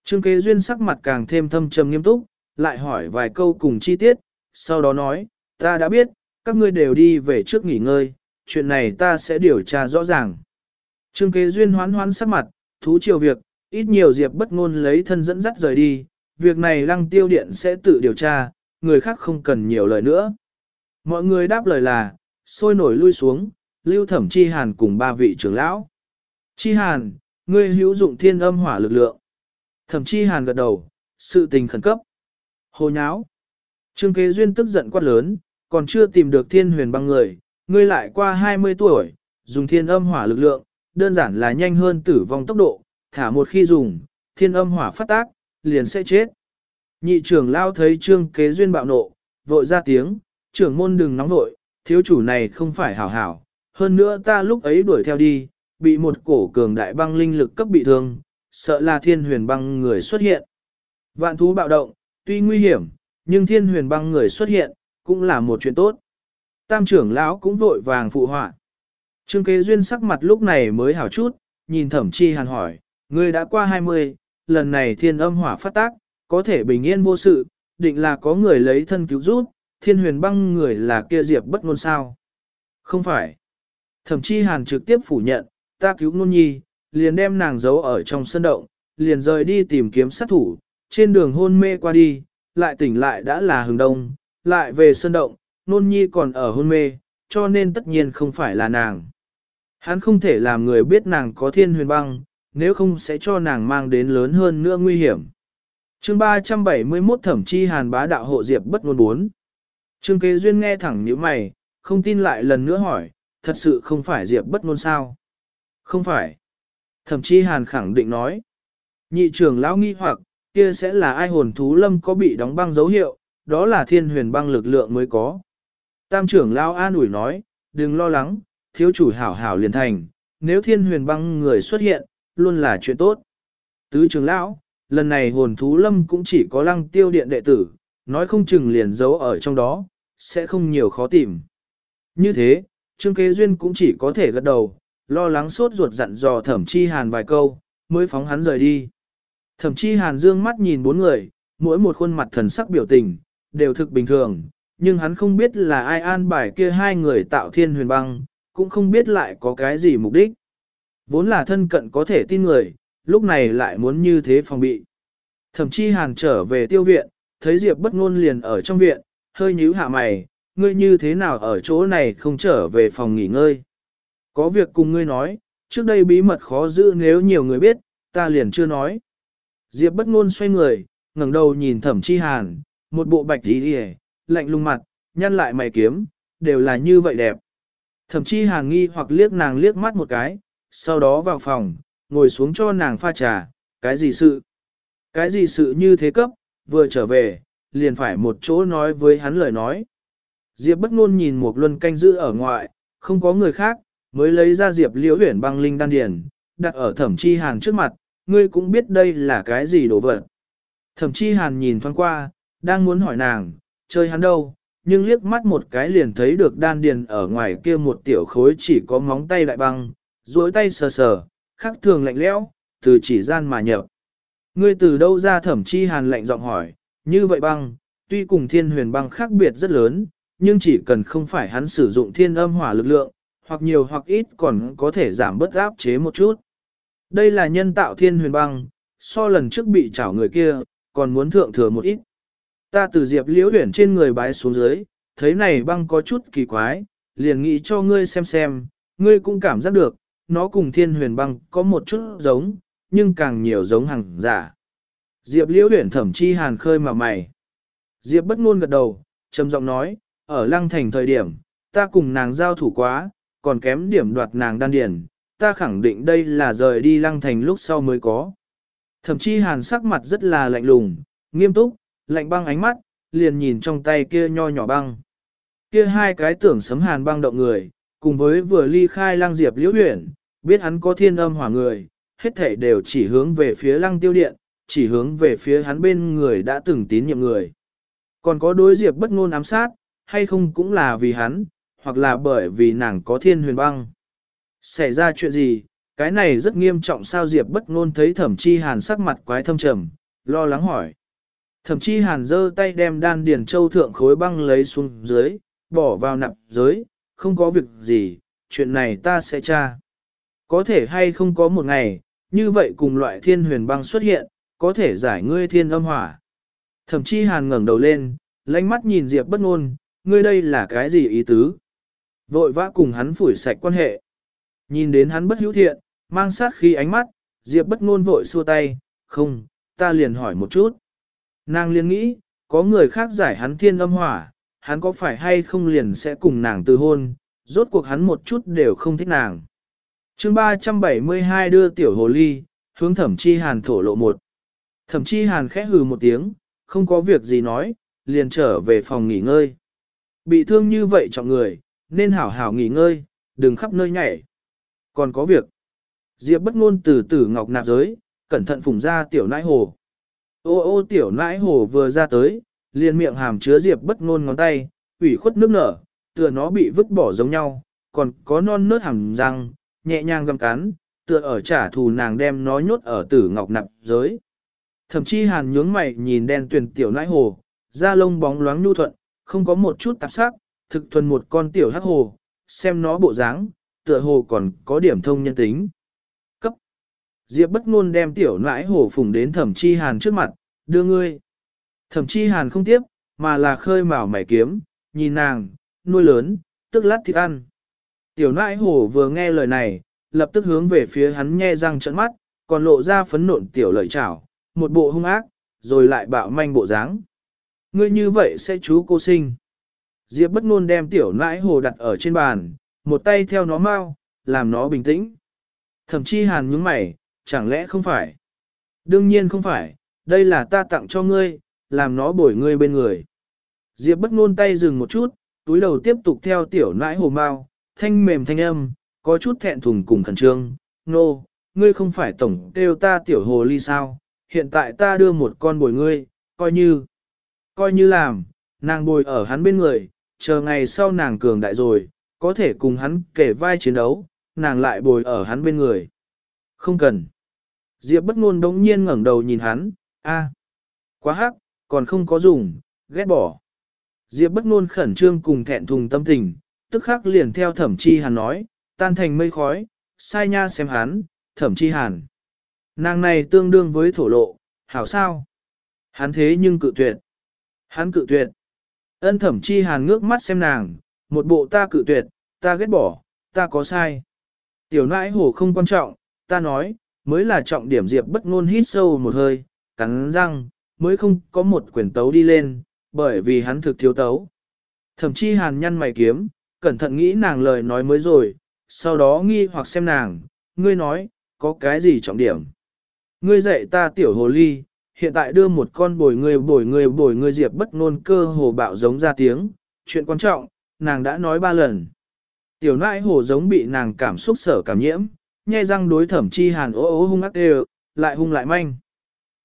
Speaker 1: Trương Kế Duyên sắc mặt càng thêm thâm trầm nghiêm túc, lại hỏi vài câu cùng chi tiết, sau đó nói, ta đã biết, các ngươi đều đi về trước nghỉ ngơi, chuyện này ta sẽ điều tra rõ ràng. Trương Kế Duyên hoán hoán sắc mặt, thú chiều việc, ít nhiều Diệp bất ngôn lấy thân dẫn dắt rời đi, việc này lăng tiêu điện sẽ tự điều tra, người khác không cần nhiều lời nữa. Mọi người đáp lời là, sôi nổi lui xuống, lưu thẩm chi hàn cùng ba vị trưởng lão. Chi hàn, ngươi hữu dụng thiên âm hỏa lực lượng. Thẩm chi hàn gật đầu, sự tình khẩn cấp. Hồ nháo. Trương kế duyên tức giận quát lớn, còn chưa tìm được thiên huyền băng người, ngươi lại qua 20 tuổi, dùng thiên âm hỏa lực lượng, đơn giản là nhanh hơn tử vong tốc độ, thả một khi dùng, thiên âm hỏa phát tác, liền sẽ chết. Nhị trưởng lao thấy trương kế duyên bạo nộ, vội ra tiếng, trưởng môn đừng nóng vội, thiếu chủ này không phải hảo hảo, hơn nữa ta lúc ấy đuổi theo đi, bị một cổ cường đại băng linh lực cấp bị thương, sợ là thiên huyền băng người xuất hiện. Vạn thú bạo động, tuy nguy hiểm, nhưng thiên huyền băng người xuất hiện, cũng là một chuyện tốt. Tam trưởng lão cũng vội vàng phụ họa. Trương kế duyên sắc mặt lúc này mới hảo chút, nhìn thẩm chi hàn hỏi, ngươi đã qua 20, lần này thiên âm hỏa phát tác, có thể bình yên vô sự, định là có người lấy thân cứu rút. thiên huyền băng người là kia diệp bất ngôn sao. Không phải. Thẩm chi hàn trực tiếp phủ nhận, ta cứu ngôn nhi, liền đem nàng giấu ở trong sân động, liền rời đi tìm kiếm sát thủ, trên đường hôn mê qua đi, lại tỉnh lại đã là hừng đông, lại về sân động, nôn nhi còn ở hôn mê, cho nên tất nhiên không phải là nàng. Hắn không thể làm người biết nàng có thiên huyền băng, nếu không sẽ cho nàng mang đến lớn hơn nữa nguy hiểm chương 371 thẩm chi hàn bá đạo hộ diệp bất ngôn bốn. Trương kế duyên nghe thẳng nhíu mày, không tin lại lần nữa hỏi, thật sự không phải diệp bất ngôn sao? Không phải. Thẩm chi hàn khẳng định nói. Nhị trưởng lão nghi hoặc, kia sẽ là ai hồn thú lâm có bị đóng băng dấu hiệu, đó là thiên huyền băng lực lượng mới có. Tam trưởng lão an ủi nói, đừng lo lắng, thiếu chủ hảo hảo liền thành, nếu thiên huyền băng người xuất hiện, luôn là chuyện tốt. Tứ trưởng lão, lần này hồn thú lâm cũng chỉ có lăng tiêu điện đệ tử, nói không chừng liền giấu ở trong đó, sẽ không nhiều khó tìm. Như thế, Trương Kế Duyên cũng chỉ có thể gật đầu, lo lắng sốt ruột dặn dò thẩm chi hàn vài câu, mới phóng hắn rời đi. Thẩm chi hàn dương mắt nhìn bốn người, mỗi một khuôn mặt thần sắc biểu tình, đều thực bình thường, nhưng hắn không biết là ai an bài kia hai người tạo thiên huyền băng, cũng không biết lại có cái gì mục đích. Vốn là thân cận có thể tin người, lúc này lại muốn như thế phòng bị. Thẩm chi hàn trở về tiêu viện, thấy Diệp bất ngôn liền ở trong viện, hơi nhíu hạ mày, ngươi như thế nào ở chỗ này không trở về phòng nghỉ ngơi. Có việc cùng ngươi nói, trước đây bí mật khó giữ nếu nhiều người biết, ta liền chưa nói. Diệp bất ngôn xoay người, ngẩng đầu nhìn thẩm chi hàn, một bộ bạch tí đi lạnh lùng mặt, nhăn lại mày kiếm, đều là như vậy đẹp. Thẩm chi hàn nghi hoặc liếc nàng liếc mắt một cái, sau đó vào phòng, ngồi xuống cho nàng pha trà, cái gì sự? Cái gì sự như thế cấp, vừa trở về, liền phải một chỗ nói với hắn lời nói. Diệp bất ngôn nhìn một luân canh giữ ở ngoại, không có người khác, mới lấy ra Diệp liễu huyển băng linh đan điền, đặt ở thẩm chi hàn trước mặt, ngươi cũng biết đây là cái gì đồ vật. Thẩm chi hàn nhìn thoáng qua, đang muốn hỏi nàng, chơi hắn đâu, nhưng liếc mắt một cái liền thấy được đan điền ở ngoài kia một tiểu khối chỉ có móng tay đại băng, duỗi tay sờ sờ, khắc thường lạnh lẽo, từ chỉ gian mà nhập. Ngươi từ đâu ra thẩm chi hàn lạnh giọng hỏi, như vậy băng, tuy cùng thiên huyền băng khác biệt rất lớn, nhưng chỉ cần không phải hắn sử dụng thiên âm hỏa lực lượng, hoặc nhiều hoặc ít còn có thể giảm bớt áp chế một chút. Đây là nhân tạo thiên huyền băng, so lần trước bị chảo người kia, còn muốn thượng thừa một ít. Ta từ diệp liễu huyển trên người bái xuống dưới, thấy này băng có chút kỳ quái, liền nghĩ cho ngươi xem xem, ngươi cũng cảm giác được, nó cùng thiên huyền băng có một chút giống, nhưng càng nhiều giống hàng giả. Diệp liễu huyển thẩm chi hàn khơi mà mày. Diệp bất ngôn gật đầu, trầm giọng nói, ở lăng thành thời điểm, ta cùng nàng giao thủ quá, còn kém điểm đoạt nàng đan điển ta khẳng định đây là rời đi lăng thành lúc sau mới có. Thậm chí hàn sắc mặt rất là lạnh lùng, nghiêm túc, lạnh băng ánh mắt, liền nhìn trong tay kia nho nhỏ băng. Kia hai cái tưởng sấm hàn băng động người, cùng với vừa ly khai lăng diệp liễu huyển, biết hắn có thiên âm hỏa người, hết thể đều chỉ hướng về phía lăng tiêu điện, chỉ hướng về phía hắn bên người đã từng tín nhiệm người. Còn có đối diệp bất ngôn ám sát, hay không cũng là vì hắn, hoặc là bởi vì nàng có thiên huyền băng. Xảy ra chuyện gì, cái này rất nghiêm trọng sao Diệp bất ngôn thấy thẩm chi hàn sắc mặt quái thâm trầm, lo lắng hỏi. Thẩm chi hàn giơ tay đem đan điền châu thượng khối băng lấy xuống dưới, bỏ vào nạp giới, không có việc gì, chuyện này ta sẽ tra. Có thể hay không có một ngày, như vậy cùng loại thiên huyền băng xuất hiện, có thể giải ngươi thiên âm hỏa. Thẩm chi hàn ngẩng đầu lên, lánh mắt nhìn Diệp bất ngôn, ngươi đây là cái gì ý tứ? Vội vã cùng hắn phủi sạch quan hệ. Nhìn đến hắn bất hữu thiện, mang sát khí ánh mắt, Diệp bất ngôn vội xua tay, không, ta liền hỏi một chút. Nàng liền nghĩ, có người khác giải hắn thiên âm hỏa, hắn có phải hay không liền sẽ cùng nàng từ hôn, rốt cuộc hắn một chút đều không thích nàng. chương 372 đưa tiểu hồ ly, hướng thẩm chi hàn thổ lộ một. Thẩm chi hàn khẽ hừ một tiếng, không có việc gì nói, liền trở về phòng nghỉ ngơi. Bị thương như vậy trọng người, nên hảo hảo nghỉ ngơi, đừng khắp nơi nhảy. Còn có việc. Diệp bất ngôn từ tử ngọc nạp giới, cẩn thận phùng ra tiểu nãi hồ. Ô ô tiểu nãi hồ vừa ra tới, liền miệng hàm chứa Diệp bất ngôn ngón tay, ủy khuất nước nở, tựa nó bị vứt bỏ giống nhau, còn có non nớt hàm răng, nhẹ nhàng gầm cắn, tựa ở trả thù nàng đem nó nhốt ở tử ngọc nạp giới. Thậm chí hàn nhướng mày nhìn đen tuyền tiểu nãi hồ, da lông bóng loáng nhu thuận, không có một chút tạp sắc, thực thuần một con tiểu hắc hồ, xem nó bộ dáng, tựa hồ còn có điểm thông nhân tính. Cấp. Diệp bất ngôn đem tiểu nãi hồ phùng đến thẩm chi hàn trước mặt, đưa ngươi thậm chí hàn không tiếp, mà là khơi mào mảy kiếm, nhìn nàng, nuôi lớn, tức lát thịt ăn. Tiểu nãi hồ vừa nghe lời này, lập tức hướng về phía hắn nhe răng trợn mắt, còn lộ ra phấn nộn tiểu lợi chảo, một bộ hung ác, rồi lại bạo manh bộ dáng. Ngươi như vậy sẽ chú cô sinh. Diệp bất ngôn đem tiểu nãi hồ đặt ở trên bàn, một tay theo nó mau, làm nó bình tĩnh. Thậm chí hàn nhướng mày, chẳng lẽ không phải? Đương nhiên không phải, đây là ta tặng cho ngươi, làm nó bồi ngươi bên người. Diệp bất ngôn tay dừng một chút, túi đầu tiếp tục theo tiểu nãi hồ mau, thanh mềm thanh âm, có chút thẹn thùng cùng khẩn trương. Nô, no, ngươi không phải tổng kêu ta tiểu hồ ly sao, hiện tại ta đưa một con bồi ngươi, coi như, coi như làm, nàng bồi ở hắn bên người, chờ ngày sau nàng cường đại rồi, có thể cùng hắn kể vai chiến đấu, nàng lại bồi ở hắn bên người. Không cần. Diệp bất ngôn đống nhiên ngẩng đầu nhìn hắn, a, quá hắc, còn không có dùng, ghét bỏ. Diệp bất ngôn khẩn trương cùng thẹn thùng tâm tình, tức khắc liền theo thẩm chi hàn nói, tan thành mây khói, sai nha xem hắn, thẩm chi hàn. Nàng này tương đương với thổ lộ, hảo sao? Hắn thế nhưng cự tuyệt. Hắn cự tuyệt. Ân thẩm chi hàn ngước mắt xem nàng, một bộ ta cự tuyệt, ta ghét bỏ, ta có sai. Tiểu nãi hổ không quan trọng, ta nói, mới là trọng điểm diệp bất ngôn hít sâu một hơi, cắn răng, mới không có một quyền tấu đi lên, bởi vì hắn thực thiếu tấu. Thẩm chi hàn nhăn mày kiếm, cẩn thận nghĩ nàng lời nói mới rồi, sau đó nghi hoặc xem nàng, ngươi nói, có cái gì trọng điểm. Ngươi dạy ta tiểu hồ ly, hiện tại đưa một con bồi ngươi bồi ngươi bồi ngươi diệp bất ngôn cơ hồ bạo giống ra tiếng, chuyện quan trọng, nàng đã nói ba lần. Tiểu nãi hồ giống bị nàng cảm xúc sở cảm nhiễm, nhe răng đối thẩm chi hàn ố ố hung ác đều, lại hung lại manh.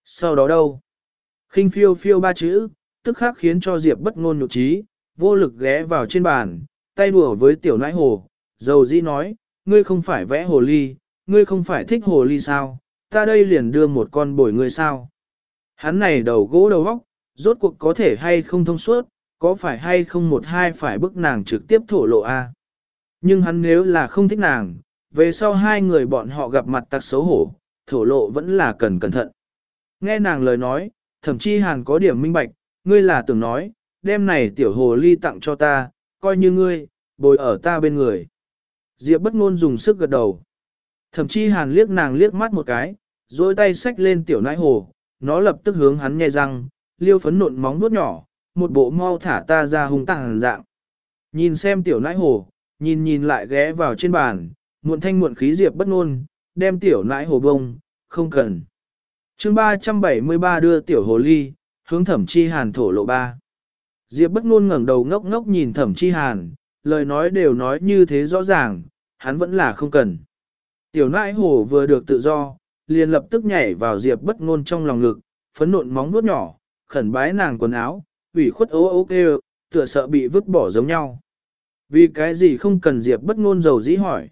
Speaker 1: Sau đó đâu? Khinh phiêu phiêu ba chữ, tức khắc khiến cho Diệp bất ngôn nhục trí, vô lực ghé vào trên bàn, tay đùa với tiểu nãi hồ, dầu dĩ nói, ngươi không phải vẽ hồ ly, ngươi không phải thích hồ ly sao, ta đây liền đưa một con bồi ngươi sao. Hắn này đầu gỗ đầu vóc, rốt cuộc có thể hay không thông suốt, có phải hay không một hai phải bức nàng trực tiếp thổ lộ a. Nhưng hắn nếu là không thích nàng, về sau hai người bọn họ gặp mặt tặc xấu hổ, thổ lộ vẫn là cần cẩn thận. Nghe nàng lời nói, thậm chí hàn có điểm minh bạch, ngươi là tưởng nói, đêm này tiểu hồ ly tặng cho ta, coi như ngươi, bồi ở ta bên người. Diệp bất ngôn dùng sức gật đầu. Thậm chí hàn liếc nàng liếc mắt một cái, rồi tay xách lên tiểu nãi hồ, nó lập tức hướng hắn nhai răng, liêu phấn nộn móng nuốt nhỏ, một bộ mau thả ta ra hung tàng dạng. Nhìn xem tiểu nãi hồ, nhìn nhìn lại ghé vào trên bàn, muộn thanh muộn khí diệp bất ngôn, đem tiểu nãi hồ bông, không cần chương 373 đưa tiểu hồ ly, hướng thẩm chi hàn thổ lộ ba. Diệp bất ngôn ngẩng đầu ngốc ngốc nhìn thẩm chi hàn, lời nói đều nói như thế rõ ràng, hắn vẫn là không cần. Tiểu nãi hồ vừa được tự do, liền lập tức nhảy vào Diệp bất ngôn trong lòng ngực, phấn nộn móng vuốt nhỏ, khẩn bái nàng quần áo, ủy khuất ố ô kêu, tựa sợ bị vứt bỏ giống nhau. Vì cái gì không cần Diệp bất ngôn dầu dĩ hỏi.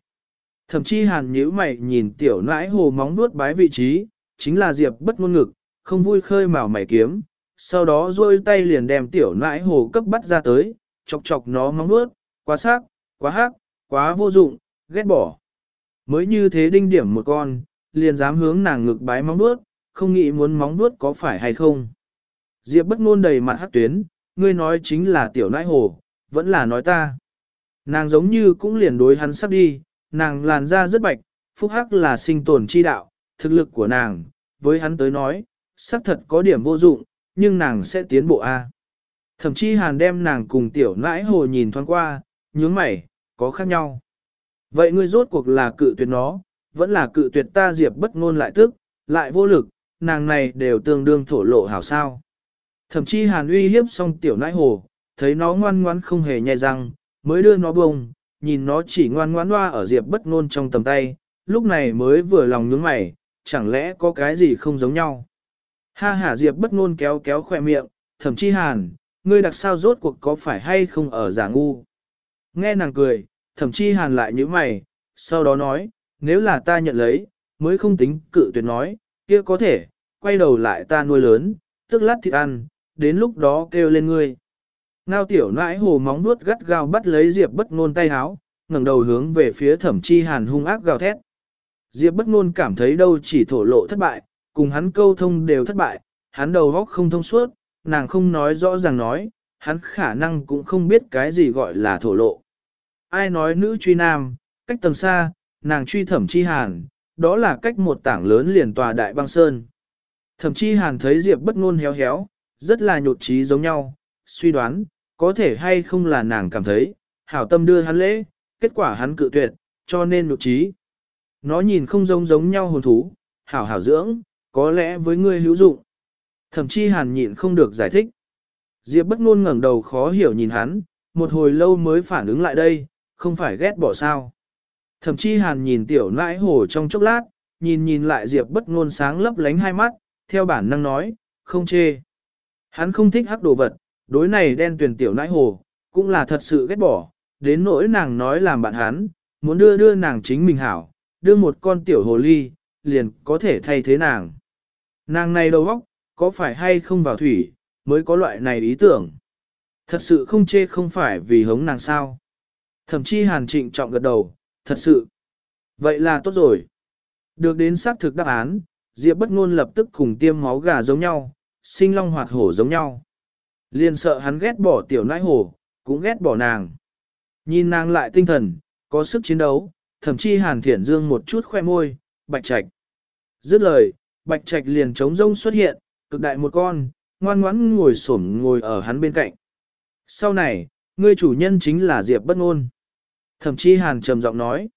Speaker 1: Thậm chí hàn nhíu mày nhìn tiểu nãi hồ móng vuốt bái vị trí, chính là Diệp bất ngôn ngực, không vui khơi mào mày kiếm, sau đó duỗi tay liền đem tiểu nãi hồ cấp bắt ra tới, chọc chọc nó móng nuốt, quá sắc, quá hắc, quá vô dụng, ghét bỏ. Mới như thế đinh điểm một con, liền dám hướng nàng ngực bái móng nuốt, không nghĩ muốn móng nuốt có phải hay không. Diệp bất ngôn đầy mặt hắc tuyến, ngươi nói chính là tiểu nãi hồ, vẫn là nói ta. Nàng giống như cũng liền đối hắn sắp đi, nàng làn da rất bạch, phúc hắc là sinh tồn chi đạo, thực lực của nàng, với hắn tới nói, xác thật có điểm vô dụng, nhưng nàng sẽ tiến bộ A. Thậm chí hàn đem nàng cùng tiểu nãi hồ nhìn thoáng qua, nhướng mày, có khác nhau. Vậy ngươi rốt cuộc là cự tuyệt nó, vẫn là cự tuyệt ta diệp bất ngôn lại tức, lại vô lực, nàng này đều tương đương thổ lộ hảo sao. Thậm chí hàn uy hiếp xong tiểu nãi hồ, thấy nó ngoan ngoãn không hề nhai răng, mới đưa nó bông, nhìn nó chỉ ngoan ngoãn loa ở diệp bất ngôn trong tầm tay, lúc này mới vừa lòng nhướng mày, chẳng lẽ có cái gì không giống nhau. Ha hả diệp bất ngôn kéo kéo khỏe miệng, thậm chí hàn, ngươi đặc sao rốt cuộc có phải hay không ở giả ngu. Nghe nàng cười, thậm chí hàn lại nhíu mày, sau đó nói, nếu là ta nhận lấy, mới không tính cự tuyệt nói, kia có thể, quay đầu lại ta nuôi lớn, tức lát thịt ăn, đến lúc đó kêu lên ngươi. Ngao tiểu nãi hồ móng vuốt gắt gao bắt lấy Diệp bất ngôn tay háo, ngẩng đầu hướng về phía thẩm chi hàn hung ác gào thét. Diệp bất ngôn cảm thấy đâu chỉ thổ lộ thất bại, cùng hắn câu thông đều thất bại, hắn đầu óc không thông suốt, nàng không nói rõ ràng nói, hắn khả năng cũng không biết cái gì gọi là thổ lộ. Ai nói nữ truy nam, cách tầng xa, nàng truy thẩm chi hàn, đó là cách một tảng lớn liền tòa đại băng sơn. Thẩm chi hàn thấy Diệp bất ngôn héo héo, rất là nhột trí giống nhau, suy đoán, có thể hay không là nàng cảm thấy, hảo tâm đưa hắn lễ, kết quả hắn cự tuyệt, cho nên nhột trí. Nó nhìn không giống giống nhau hồn thú, hảo hảo dưỡng, có lẽ với ngươi hữu dụng. Thậm chí hàn nhịn không được giải thích. Diệp bất ngôn ngẩng đầu khó hiểu nhìn hắn, một hồi lâu mới phản ứng lại đây, không phải ghét bỏ sao. Thậm chí hàn nhìn tiểu nãi hồ trong chốc lát, nhìn nhìn lại Diệp bất ngôn sáng lấp lánh hai mắt, theo bản năng nói, không chê. Hắn không thích hắc đồ vật, đối này đen tuyển tiểu nãi hồ, cũng là thật sự ghét bỏ, đến nỗi nàng nói làm bạn hắn, muốn đưa đưa nàng chính mình hảo, đưa một con tiểu hồ ly, liền có thể thay thế nàng. Nàng này đầu óc, có phải hay không vào thủy, mới có loại này ý tưởng. Thật sự không chê không phải vì hống nàng sao. Thậm chí hàn trịnh trọng gật đầu, thật sự. Vậy là tốt rồi. Được đến xác thực đáp án, Diệp bất ngôn lập tức cùng tiêm máu gà giống nhau, sinh long hoạt hổ giống nhau. Liền sợ hắn ghét bỏ tiểu nãi hổ, cũng ghét bỏ nàng. Nhìn nàng lại tinh thần, có sức chiến đấu, thậm chí hàn thiển dương một chút khoe môi, bạch trạch. Dứt lời, bạch trạch liền trống rông xuất hiện, cực đại một con, ngoan ngoãn ngồi xổm ngồi ở hắn bên cạnh. Sau này, ngươi chủ nhân chính là Diệp bất Nôn. Thậm chí hàn trầm giọng nói.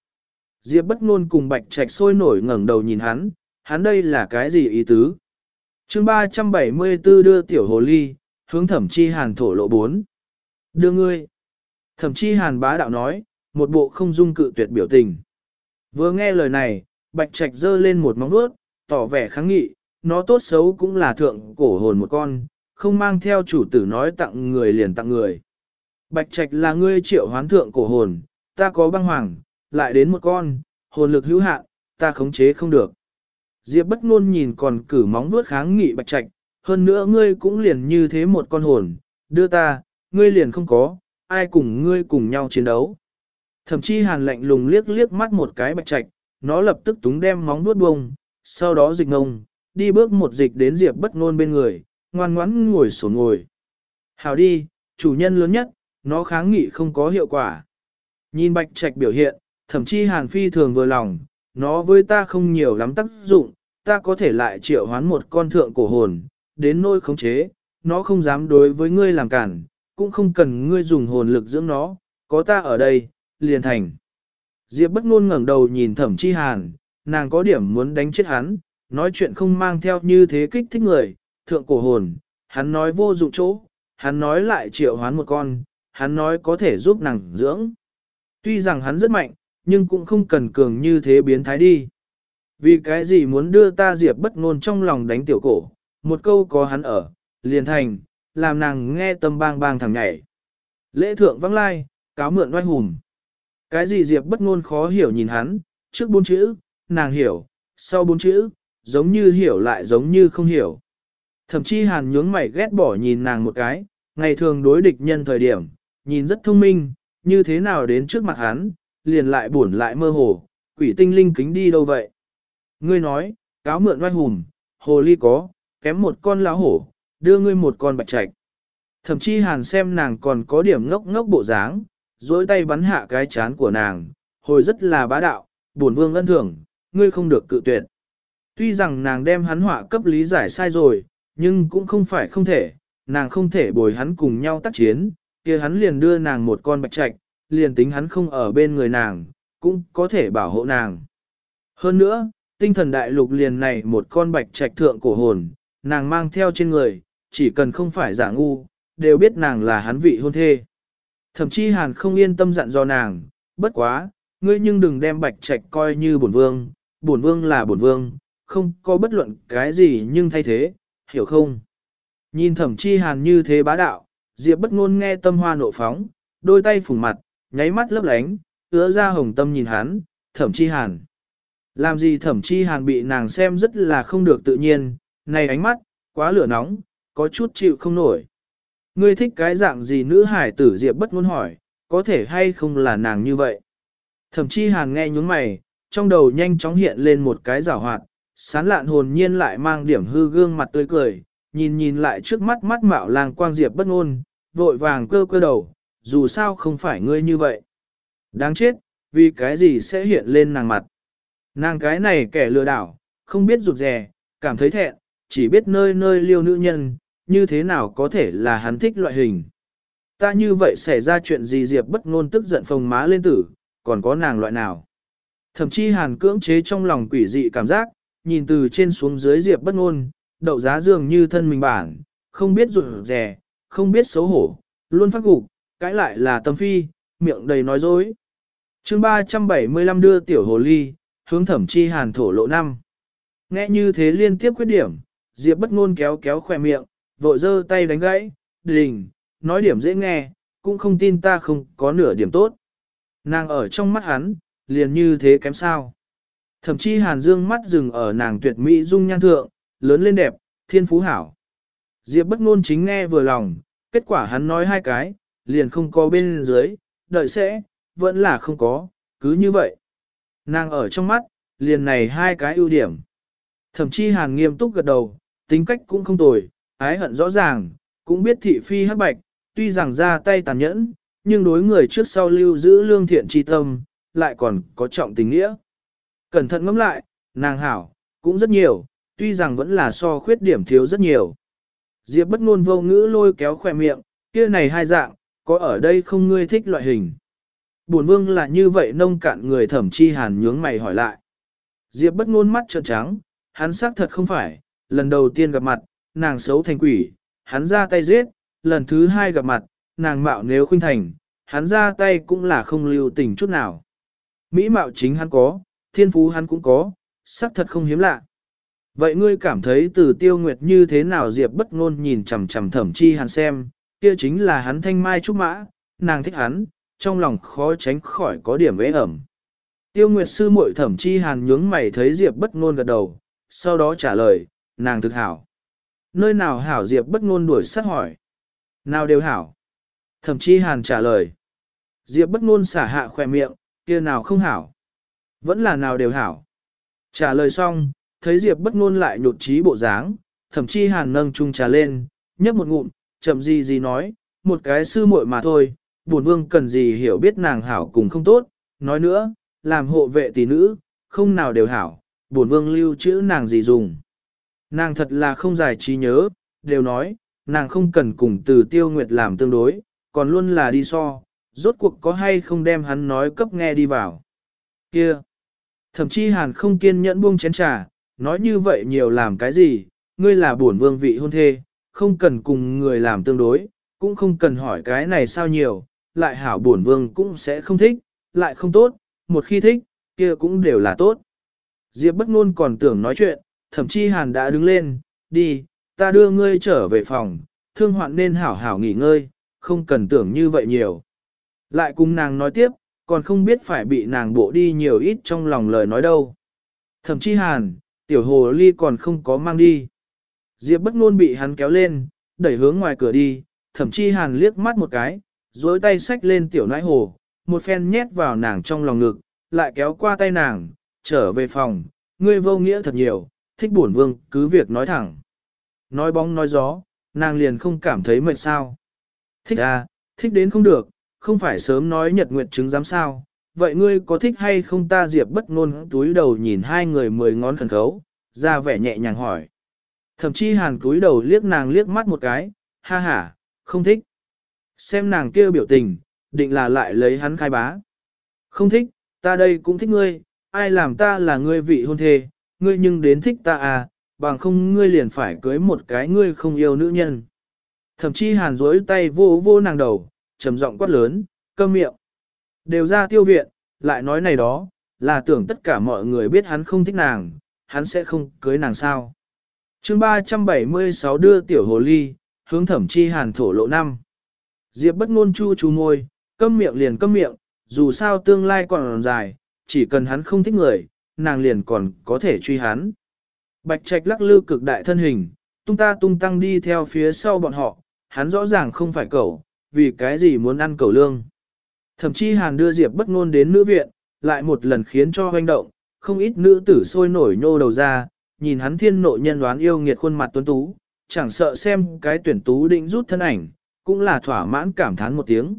Speaker 1: Diệp bất Nôn cùng bạch trạch sôi nổi ngẩng đầu nhìn hắn, hắn đây là cái gì ý tứ? chương 374 đưa tiểu hồ ly, hướng thẩm chi hàn thổ lộ 4. Đưa ngươi. Thẩm chi hàn bá đạo nói, một bộ không dung cự tuyệt biểu tình. Vừa nghe lời này, bạch trạch giơ lên một móng vuốt, tỏ vẻ kháng nghị, nó tốt xấu cũng là thượng cổ hồn một con, không mang theo chủ tử nói tặng người liền tặng người. Bạch trạch là ngươi triệu hoán thượng cổ hồn, ta có băng hoàng, lại đến một con, hồn lực hữu hạn, ta khống chế không được. Diệp bất ngôn nhìn còn cử móng vuốt kháng nghị bạch trạch, hơn nữa ngươi cũng liền như thế một con hồn, đưa ta, ngươi liền không có, ai cùng ngươi cùng nhau chiến đấu. Thậm chí hàn lạnh lùng liếc liếc mắt một cái bạch trạch, nó lập tức túng đem móng vuốt bông, sau đó dịch ngông, đi bước một dịch đến Diệp bất ngôn bên người, ngoan ngoãn ngồi sổ ngồi. Hào đi, chủ nhân lớn nhất, nó kháng nghị không có hiệu quả. Nhìn bạch trạch biểu hiện, thậm chí hàn phi thường vừa lòng, nó với ta không nhiều lắm tác dụng, ta có thể lại triệu hoán một con thượng cổ hồn, đến nỗi khống chế, nó không dám đối với ngươi làm cản, cũng không cần ngươi dùng hồn lực dưỡng nó, có ta ở đây, liền thành. Diệp bất ngôn ngẩng đầu nhìn thẩm chi hàn, nàng có điểm muốn đánh chết hắn, nói chuyện không mang theo như thế kích thích người, thượng cổ hồn, hắn nói vô dụng chỗ, hắn nói lại triệu hoán một con, hắn nói có thể giúp nàng dưỡng. Tuy rằng hắn rất mạnh, nhưng cũng không cần cường như thế biến thái đi. Vì cái gì muốn đưa ta Diệp bất ngôn trong lòng đánh tiểu cổ, một câu có hắn ở, liền thành, làm nàng nghe tâm bang bang thẳng nhảy. Lễ thượng vắng lai, cáo mượn oai hùng. Cái gì Diệp bất ngôn khó hiểu nhìn hắn, trước bốn chữ, nàng hiểu, sau bốn chữ, giống như hiểu lại giống như không hiểu. Thậm chí hàn nhướng mày ghét bỏ nhìn nàng một cái, ngày thường đối địch nhân thời điểm, nhìn rất thông minh, như thế nào đến trước mặt hắn, liền lại buồn lại mơ hồ, quỷ tinh linh kính đi đâu vậy? Ngươi nói, cáo mượn oai hùng hồ ly có, kém một con lão hổ, đưa ngươi một con bạch trạch. Thậm chí hàn xem nàng còn có điểm ngốc ngốc bộ dáng, dối tay bắn hạ cái chán của nàng, hồi rất là bá đạo, buồn vương ân thưởng, ngươi không được cự tuyệt. Tuy rằng nàng đem hắn họa cấp lý giải sai rồi, nhưng cũng không phải không thể, nàng không thể bồi hắn cùng nhau tác chiến, kia hắn liền đưa nàng một con bạch trạch, liền tính hắn không ở bên người nàng, cũng có thể bảo hộ nàng. Hơn nữa, tinh thần đại lục liền này một con bạch trạch thượng cổ hồn, nàng mang theo trên người, chỉ cần không phải giả ngu, đều biết nàng là hắn vị hôn thê. Thậm chí hàn không yên tâm dặn do nàng, bất quá, ngươi nhưng đừng đem bạch trạch coi như bổn vương, bổn vương là bổn vương, không có bất luận cái gì nhưng thay thế, hiểu không? Nhìn thẩm chi hàn như thế bá đạo, Diệp bất ngôn nghe tâm hoa nộ phóng, đôi tay phủng mặt, nháy mắt lấp lánh, ứa ra hồng tâm nhìn hắn, thẩm chi hàn. Làm gì thẩm chi hàn bị nàng xem rất là không được tự nhiên, này ánh mắt, quá lửa nóng, có chút chịu không nổi. Ngươi thích cái dạng gì nữ hải tử Diệp bất ngôn hỏi, có thể hay không là nàng như vậy? Thẩm chi hàn nghe nhướng mày, trong đầu nhanh chóng hiện lên một cái rào hoạt, sán lạn hồn nhiên lại mang điểm hư gương mặt tươi cười, nhìn nhìn lại trước mắt mắt mạo làng quang Diệp bất ngôn, vội vàng cơ cơ đầu, dù sao không phải ngươi như vậy. Đáng chết, vì cái gì sẽ hiện lên nàng mặt. Nàng cái này kẻ lừa đảo, không biết rụt rè, cảm thấy thẹn, chỉ biết nơi nơi liêu nữ nhân, như thế nào có thể là hắn thích loại hình. Ta như vậy xảy ra chuyện gì Diệp bất ngôn tức giận phồng má lên tử, còn có nàng loại nào. Thậm chí hàn cưỡng chế trong lòng quỷ dị cảm giác, nhìn từ trên xuống dưới Diệp bất ngôn, đậu giá dường như thân mình bản, không biết rụt rè, không biết xấu hổ, luôn phát gục, cái lại là tâm phi, miệng đầy nói dối. chương 375 đưa tiểu hồ ly, hướng thẩm chi hàn thổ lộ năm. Nghe như thế liên tiếp khuyết điểm, Diệp bất ngôn kéo kéo khỏe miệng, vội giơ tay đánh gãy, đình, nói điểm dễ nghe, cũng không tin ta không có nửa điểm tốt. Nàng ở trong mắt hắn, liền như thế kém sao. Thậm chí hàn dương mắt dừng ở nàng tuyệt mỹ dung nhan thượng, lớn lên đẹp, thiên phú hảo. Diệp bất ngôn chính nghe vừa lòng, kết quả hắn nói hai cái, liền không có bên dưới, đợi sẽ, vẫn là không có, cứ như vậy. Nàng ở trong mắt, liền này hai cái ưu điểm. Thậm chí hàn nghiêm túc gật đầu, tính cách cũng không tồi, ái hận rõ ràng, cũng biết thị phi hắc bạch, tuy rằng ra tay tàn nhẫn, nhưng đối người trước sau lưu giữ lương thiện tri tâm, lại còn có trọng tình nghĩa. Cẩn thận ngẫm lại, nàng hảo, cũng rất nhiều, tuy rằng vẫn là so khuyết điểm thiếu rất nhiều. Diệp bất ngôn vô ngữ lôi kéo khỏe miệng, kia này hai dạng, có ở đây không ngươi thích loại hình. Bổn vương là như vậy nông cạn người thẩm chi hàn nhướng mày hỏi lại. Diệp bất ngôn mắt trợn trắng, hắn xác thật không phải, lần đầu tiên gặp mặt, nàng xấu thành quỷ, hắn ra tay giết, lần thứ hai gặp mặt, nàng mạo nếu khuynh thành, hắn ra tay cũng là không lưu tình chút nào. Mỹ mạo chính hắn có, thiên phú hắn cũng có, sắc thật không hiếm lạ. Vậy ngươi cảm thấy từ tiêu nguyệt như thế nào Diệp bất ngôn nhìn chằm chằm thẩm chi hắn xem, kia chính là hắn thanh mai trúc mã, nàng thích hắn, trong lòng khó tránh khỏi có điểm ế ẩm. Tiêu nguyệt sư muội thẩm chi hàn nhướng mày thấy Diệp bất ngôn gật đầu, sau đó trả lời, nàng thực hảo. Nơi nào hảo Diệp bất ngôn đuổi sát hỏi. Nào đều hảo. Thẩm chi hàn trả lời. Diệp bất ngôn xả hạ khỏe miệng, kia nào không hảo. Vẫn là nào đều hảo. Trả lời xong, thấy Diệp bất ngôn lại nhột trí bộ dáng, thẩm chi hàn nâng chung trà lên, nhấp một ngụm, chậm gì gì nói, một cái sư muội mà thôi, bổn vương cần gì hiểu biết nàng hảo cùng không tốt, nói nữa, làm hộ vệ tỷ nữ, không nào đều hảo, bổn vương lưu trữ nàng gì dùng. Nàng thật là không giải trí nhớ, đều nói, nàng không cần cùng từ tiêu nguyệt làm tương đối, còn luôn là đi so, rốt cuộc có hay không đem hắn nói cấp nghe đi vào. Kia! Thậm chí hàn không kiên nhẫn buông chén trà, nói như vậy nhiều làm cái gì, ngươi là bổn vương vị hôn thê, không cần cùng người làm tương đối, cũng không cần hỏi cái này sao nhiều, lại hảo bổn vương cũng sẽ không thích, lại không tốt, một khi thích, kia cũng đều là tốt. Diệp bất ngôn còn tưởng nói chuyện, thậm chí hàn đã đứng lên, đi, ta đưa ngươi trở về phòng, thương hoạn nên hảo hảo nghỉ ngơi, không cần tưởng như vậy nhiều. Lại cùng nàng nói tiếp, còn không biết phải bị nàng bộ đi nhiều ít trong lòng lời nói đâu. Thậm chí hàn, tiểu hồ ly còn không có mang đi. Diệp bất ngôn bị hắn kéo lên, đẩy hướng ngoài cửa đi, thậm chí hàn liếc mắt một cái, dối tay xách lên tiểu nãi hồ, một phen nhét vào nàng trong lòng ngực, lại kéo qua tay nàng, trở về phòng, ngươi vô nghĩa thật nhiều, thích buồn vương, cứ việc nói thẳng. Nói bóng nói gió, nàng liền không cảm thấy mệt sao. Thích à, thích đến không được, không phải sớm nói nhật nguyệt chứng giám sao. Vậy ngươi có thích hay không ta diệp bất ngôn túi đầu nhìn hai người mười ngón khẩn khấu, ra vẻ nhẹ nhàng hỏi. Thậm chí hàn túi đầu liếc nàng liếc mắt một cái, ha ha, không thích. Xem nàng kia biểu tình, định là lại lấy hắn khai bá. Không thích, ta đây cũng thích ngươi, ai làm ta là ngươi vị hôn thê, ngươi nhưng đến thích ta à, bằng không ngươi liền phải cưới một cái ngươi không yêu nữ nhân. Thậm chí hàn rối tay vô vô nàng đầu, trầm giọng quát lớn, câm miệng. Đều ra tiêu viện, lại nói này đó, là tưởng tất cả mọi người biết hắn không thích nàng, hắn sẽ không cưới nàng sao. chương 376 đưa tiểu hồ ly, hướng thẩm chi hàn thổ lộ năm. Diệp bất ngôn chu chú môi, câm miệng liền câm miệng, dù sao tương lai còn dài, chỉ cần hắn không thích người, nàng liền còn có thể truy hắn. Bạch trạch lắc lư cực đại thân hình, tung ta tung tăng đi theo phía sau bọn họ, hắn rõ ràng không phải cậu, vì cái gì muốn ăn cậu lương. Thậm chí hàn đưa Diệp bất ngôn đến nữ viện, lại một lần khiến cho hoành động, không ít nữ tử sôi nổi nhô đầu ra, nhìn hắn thiên nội nhân đoán yêu nghiệt khuôn mặt tuấn tú, chẳng sợ xem cái tuyển tú định rút thân ảnh, cũng là thỏa mãn cảm thán một tiếng.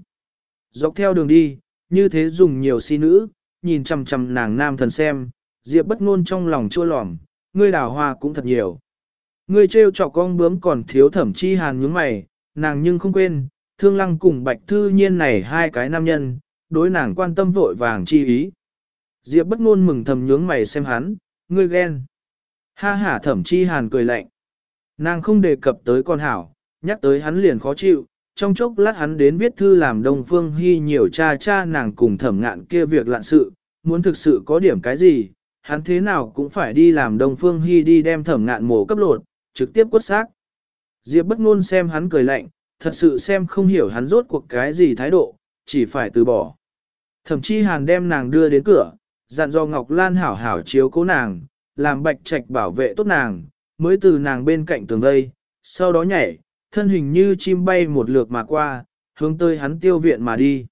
Speaker 1: Dọc theo đường đi, như thế dùng nhiều si nữ, nhìn chằm chằm nàng nam thần xem, Diệp bất ngôn trong lòng chua lòm, ngươi đào hoa cũng thật nhiều. Ngươi trêu chọc con bướm còn thiếu thẩm chi hàn nhướng mày, nàng nhưng không quên, thương lăng cùng bạch thư nhiên này hai cái nam nhân, đối nàng quan tâm vội vàng chi ý. Diệp bất ngôn mừng thầm nhướng mày xem hắn, ngươi ghen. Ha ha thẩm chi hàn cười lạnh. Nàng không đề cập tới con hảo, nhắc tới hắn liền khó chịu, trong chốc lát hắn đến viết thư làm Đông Phương Hy nhiều cha cha nàng cùng thẩm ngạn kia việc lạn sự, muốn thực sự có điểm cái gì, hắn thế nào cũng phải đi làm Đông Phương Hy đi đem thẩm ngạn mổ cấp lột, trực tiếp quất xác. Diệp bất ngôn xem hắn cười lạnh, thật sự xem không hiểu hắn rốt cuộc cái gì thái độ, chỉ phải từ bỏ. Thẩm chi hàn đem nàng đưa đến cửa, dặn do Ngọc Lan hảo hảo chiếu cố nàng, làm bạch trạch bảo vệ tốt nàng, mới từ nàng bên cạnh tường vây, sau đó nhảy, thân hình như chim bay một lượt mà qua, hướng tới hắn tiêu viện mà đi.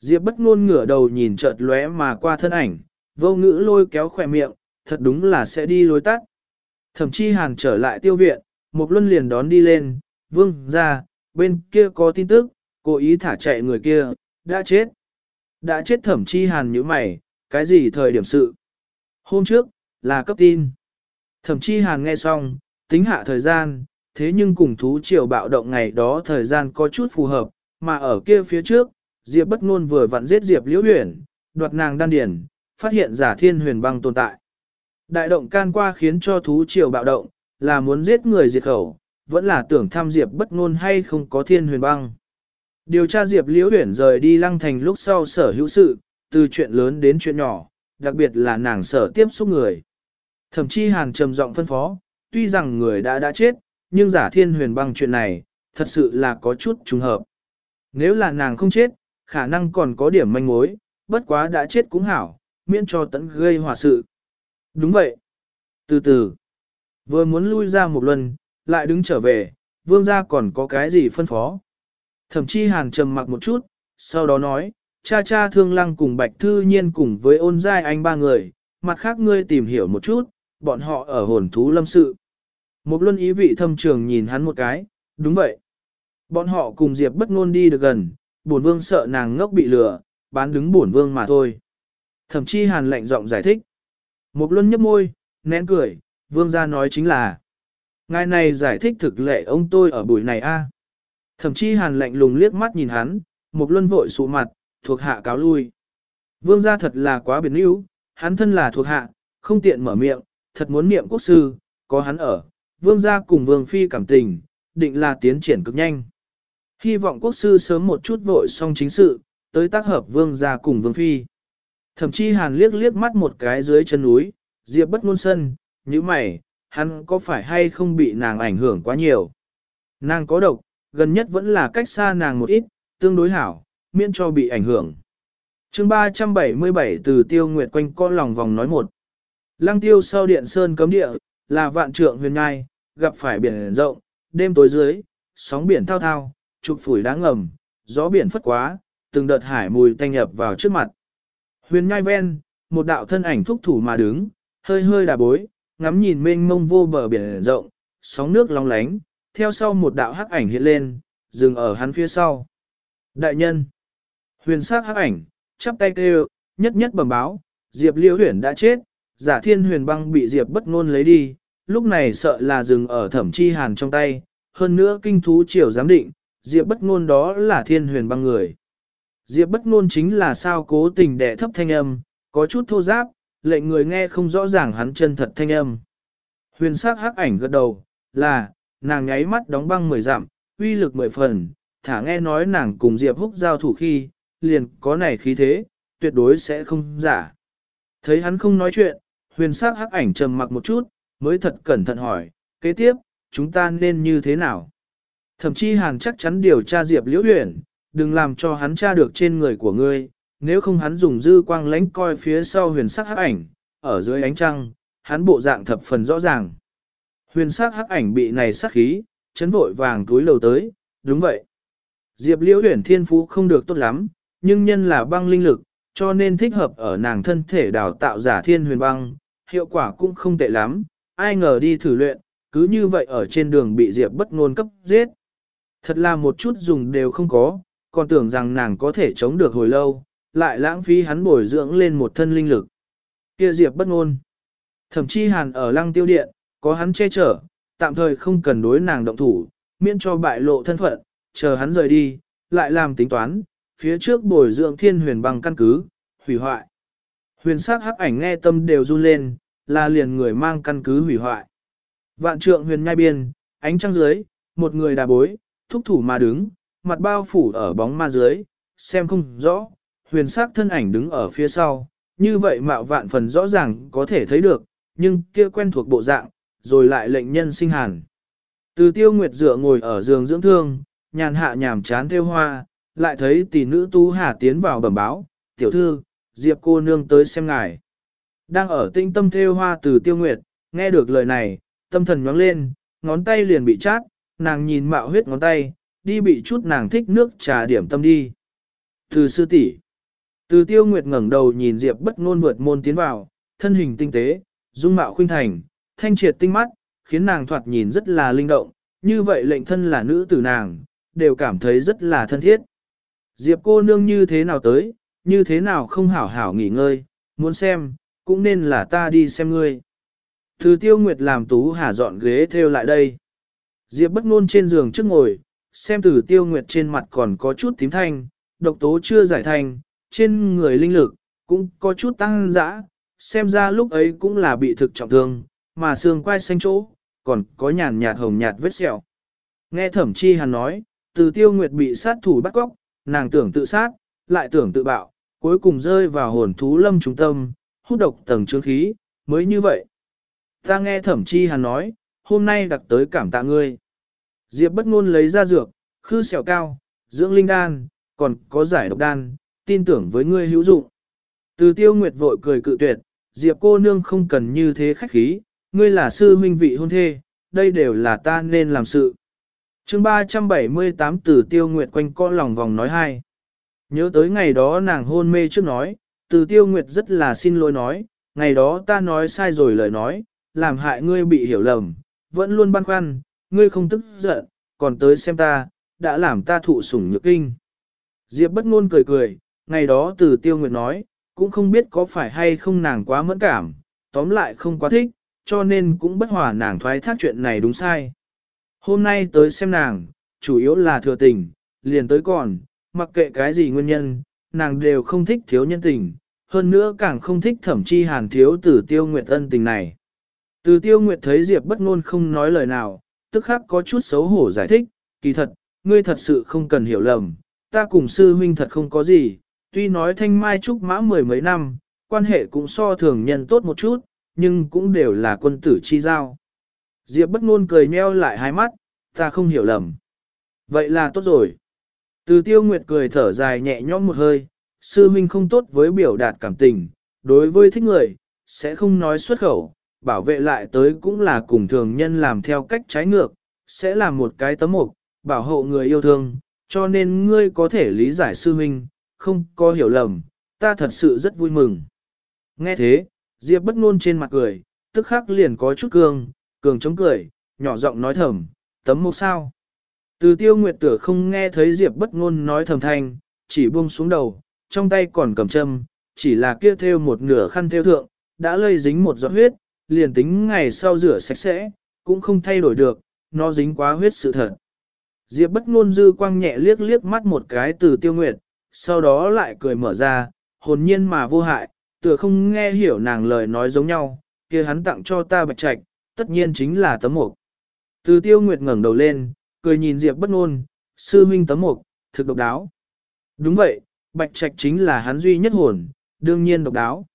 Speaker 1: Diệp bất ngôn ngửa đầu nhìn chợt lóe mà qua thân ảnh, vô ngữ lôi kéo khỏe miệng, thật đúng là sẽ đi lối tắt. Thẩm chi hàn trở lại tiêu viện, một luân liền đón đi lên, vương ra, bên kia có tin tức, cố ý thả chạy người kia, đã chết. Đã chết thẩm chi hàn như mày, cái gì thời điểm sự? Hôm trước, là cấp tin. Thẩm chi hàn nghe xong, tính hạ thời gian, thế nhưng cùng thú triều bạo động ngày đó thời gian có chút phù hợp, mà ở kia phía trước, Diệp bất ngôn vừa vặn giết Diệp liễu huyền, đoạt nàng đan điển, phát hiện giả thiên huyền băng tồn tại. Đại động can qua khiến cho thú triều bạo động, là muốn giết người diệt khẩu, vẫn là tưởng tham Diệp bất ngôn hay không có thiên huyền băng. Điều tra Diệp liễu huyền rời đi lăng thành lúc sau sở hữu sự, từ chuyện lớn đến chuyện nhỏ, đặc biệt là nàng sở tiếp xúc người. Thậm chí hàn trầm giọng phân phó, tuy rằng người đã đã chết, nhưng giả thiên huyền băng chuyện này, thật sự là có chút trùng hợp. Nếu là nàng không chết, khả năng còn có điểm manh mối, bất quá đã chết cũng hảo, miễn cho tẫn gây hòa sự. Đúng vậy. Từ từ, vừa muốn lui ra một lần, lại đứng trở về, vương gia còn có cái gì phân phó. Thậm chí hàn trầm mặc một chút, sau đó nói, cha cha thương lăng cùng bạch thư nhiên cùng với ôn giai anh ba người, mặt khác ngươi tìm hiểu một chút, bọn họ ở hồn thú lâm sự. Một luân ý vị thâm trường nhìn hắn một cái, đúng vậy. Bọn họ cùng Diệp bất ngôn đi được gần, bổn vương sợ nàng ngốc bị lừa, bán đứng bổn vương mà thôi. Thậm chí hàn lạnh giọng giải thích. Một luân nhấp môi, nén cười, vương gia nói chính là. Ngài này giải thích thực lệ ông tôi ở buổi này a. Thậm chí hàn lạnh lùng liếc mắt nhìn hắn, một luân vội sụ mặt, thuộc hạ cáo lui. Vương gia thật là quá biến yếu, hắn thân là thuộc hạ, không tiện mở miệng, thật muốn niệm quốc sư, có hắn ở, vương gia cùng vương phi cảm tình, định là tiến triển cực nhanh. Hy vọng quốc sư sớm một chút vội xong chính sự, tới tác hợp vương gia cùng vương phi. Thậm chí hàn liếc liếc mắt một cái dưới chân núi, diệp bất ngôn sân, như mày, hắn có phải hay không bị nàng ảnh hưởng quá nhiều. Nàng có độc, gần nhất vẫn là cách xa nàng một ít, tương đối hảo, miễn cho bị ảnh hưởng. chương 377 từ tiêu nguyệt quanh co lòng vòng nói một. Lăng tiêu sau điện sơn cấm địa, là vạn trượng huyền ngai, gặp phải biển rộng, đêm tối dưới, sóng biển thao thao, trục phủi đáng ngầm, gió biển phất quá, từng đợt hải mùi tanh nhập vào trước mặt. Huyền nhai ven, một đạo thân ảnh thúc thủ mà đứng, hơi hơi đà bối, ngắm nhìn mênh mông vô bờ biển rộng, sóng nước long lánh, theo sau một đạo hắc ảnh hiện lên, dừng ở hắn phía sau. Đại nhân, huyền sắc hắc ảnh, chắp tay kêu, nhất nhất bẩm báo, Diệp Liễu Huyền đã chết, giả thiên huyền băng bị Diệp bất ngôn lấy đi, lúc này sợ là dừng ở thẩm chi hàn trong tay, hơn nữa kinh thú triều giám định, Diệp bất ngôn đó là thiên huyền băng người. Diệp bất ngôn chính là sao cố tình đẻ thấp thanh âm, có chút thô giáp, lệnh người nghe không rõ ràng hắn chân thật thanh âm. Huyền sắc hắc ảnh gật đầu, là, nàng nháy mắt đóng băng mười dặm, uy lực mười phần, thả nghe nói nàng cùng Diệp húc giao thủ khi, liền có này khí thế, tuyệt đối sẽ không giả. Thấy hắn không nói chuyện, huyền sắc hắc ảnh trầm mặc một chút, mới thật cẩn thận hỏi, kế tiếp, chúng ta nên như thế nào? Thậm chí hàn chắc chắn điều tra Diệp liễu huyền, đừng làm cho hắn tra được trên người của ngươi, nếu không hắn dùng dư quang lánh coi phía sau huyền sắc hắc ảnh, ở dưới ánh trăng, hắn bộ dạng thập phần rõ ràng. Huyền sắc hắc ảnh bị này sắc khí, chấn vội vàng túi lầu tới, đúng vậy. Diệp liễu huyền thiên phú không được tốt lắm, nhưng nhân là băng linh lực, cho nên thích hợp ở nàng thân thể đào tạo giả thiên huyền băng, hiệu quả cũng không tệ lắm, ai ngờ đi thử luyện, cứ như vậy ở trên đường bị Diệp bất ngôn cấp giết. Thật là một chút dùng đều không có, còn tưởng rằng nàng có thể chống được hồi lâu, lại lãng phí hắn bồi dưỡng lên một thân linh lực. Kia Diệp bất ngôn. Thậm chí hàn ở lăng tiêu điện, có hắn che chở, tạm thời không cần đối nàng động thủ, miễn cho bại lộ thân phận, chờ hắn rời đi, lại làm tính toán, phía trước bồi dưỡng thiên huyền bằng căn cứ, hủy hoại. Huyền sắc hắc ảnh nghe tâm đều run lên, là liền người mang căn cứ hủy hoại. Vạn trượng huyền nhai biên, ánh trăng dưới, một người đà bối, thúc thủ mà đứng, mặt bao phủ ở bóng ma dưới, xem không rõ, huyền sắc thân ảnh đứng ở phía sau, như vậy mạo vạn phần rõ ràng có thể thấy được, nhưng kia quen thuộc bộ dạng, rồi lại lệnh nhân sinh hàn. Từ tiêu nguyệt dựa ngồi ở giường dưỡng thương, nhàn hạ nhàm chán theo hoa, lại thấy tỷ nữ tu hà tiến vào bẩm báo, tiểu thư, diệp cô nương tới xem ngài. Đang ở tinh tâm theo hoa từ tiêu nguyệt, nghe được lời này, tâm thần nhóng lên, ngón tay liền bị chát, nàng nhìn mạo huyết ngón tay, đi bị chút nàng thích nước trà điểm tâm đi. Từ sư tỷ, từ tiêu nguyệt ngẩng đầu nhìn Diệp bất ngôn vượt môn tiến vào, thân hình tinh tế, dung mạo khuynh thành, thanh triệt tinh mắt, khiến nàng thoạt nhìn rất là linh động, như vậy lệnh thân là nữ tử nàng, đều cảm thấy rất là thân thiết. Diệp cô nương như thế nào tới, như thế nào không hảo hảo nghỉ ngơi, muốn xem, cũng nên là ta đi xem ngươi. Từ tiêu nguyệt làm tú hà dọn ghế theo lại đây. Diệp bất ngôn trên giường trước ngồi, xem từ tiêu nguyệt trên mặt còn có chút tím thanh, độc tố chưa giải thành, trên người linh lực, cũng có chút tăng dã, xem ra lúc ấy cũng là bị thực trọng thương, mà xương quai xanh chỗ, còn có nhàn nhạt hồng nhạt vết sẹo. Nghe thẩm chi hàn nói, từ tiêu nguyệt bị sát thủ bắt cóc, nàng tưởng tự sát, lại tưởng tự bạo, cuối cùng rơi vào hồn thú lâm trung tâm, hút độc tầng trương khí, mới như vậy. Ta nghe thẩm chi hàn nói, hôm nay đặc tới cảm tạ ngươi. Diệp bất ngôn lấy ra dược, khư sẹo cao, dưỡng linh đan, còn có giải độc đan, tin tưởng với ngươi hữu dụng. Từ tiêu nguyệt vội cười cự tuyệt, Diệp cô nương không cần như thế khách khí, ngươi là sư huynh vị hôn thê, đây đều là ta nên làm sự. chương 378 từ tiêu nguyệt quanh co lòng vòng nói hai. Nhớ tới ngày đó nàng hôn mê trước nói, từ tiêu nguyệt rất là xin lỗi nói, ngày đó ta nói sai rồi lời nói, làm hại ngươi bị hiểu lầm, vẫn luôn băn khoăn, ngươi không tức giận, còn tới xem ta, đã làm ta thụ sủng nhược kinh. Diệp bất ngôn cười cười, ngày đó từ tiêu nguyệt nói, cũng không biết có phải hay không nàng quá mẫn cảm, tóm lại không quá thích, cho nên cũng bất hòa nàng thoái thác chuyện này đúng sai. Hôm nay tới xem nàng, chủ yếu là thừa tình, liền tới còn, mặc kệ cái gì nguyên nhân, nàng đều không thích thiếu nhân tình, hơn nữa càng không thích thẩm chi hàn thiếu từ tiêu nguyệt ân tình này. Từ tiêu nguyệt thấy Diệp bất ngôn không nói lời nào, tức khắc có chút xấu hổ giải thích, kỳ thật, ngươi thật sự không cần hiểu lầm, ta cùng sư huynh thật không có gì, tuy nói thanh mai trúc mã mười mấy năm, quan hệ cũng so thường nhân tốt một chút, nhưng cũng đều là quân tử chi giao. Diệp bất ngôn cười nheo lại hai mắt, ta không hiểu lầm. Vậy là tốt rồi. Từ tiêu nguyệt cười thở dài nhẹ nhõm một hơi, sư huynh không tốt với biểu đạt cảm tình, đối với thích người, sẽ không nói xuất khẩu, bảo vệ lại tới cũng là cùng thường nhân làm theo cách trái ngược, sẽ là một cái tấm mục, bảo hộ người yêu thương, cho nên ngươi có thể lý giải sư huynh, không có hiểu lầm, ta thật sự rất vui mừng. Nghe thế, Diệp bất ngôn trên mặt cười, tức khắc liền có chút cường, cường chống cười, nhỏ giọng nói thầm, tấm mục sao. Từ tiêu nguyệt tử không nghe thấy Diệp bất ngôn nói thầm thanh, chỉ buông xuống đầu, trong tay còn cầm châm, chỉ là kia theo một nửa khăn theo thượng, đã lây dính một giọt huyết, liền tính ngày sau rửa sạch sẽ, cũng không thay đổi được, nó dính quá huyết sự thật. Diệp bất ngôn dư quang nhẹ liếc liếc mắt một cái từ tiêu nguyệt, sau đó lại cười mở ra, hồn nhiên mà vô hại, tựa không nghe hiểu nàng lời nói giống nhau, kia hắn tặng cho ta bạch trạch, tất nhiên chính là tấm mục. Từ tiêu nguyệt ngẩng đầu lên, cười nhìn Diệp bất ngôn, sư minh tấm mục, thực độc đáo. Đúng vậy, bạch trạch chính là hắn duy nhất hồn, đương nhiên độc đáo.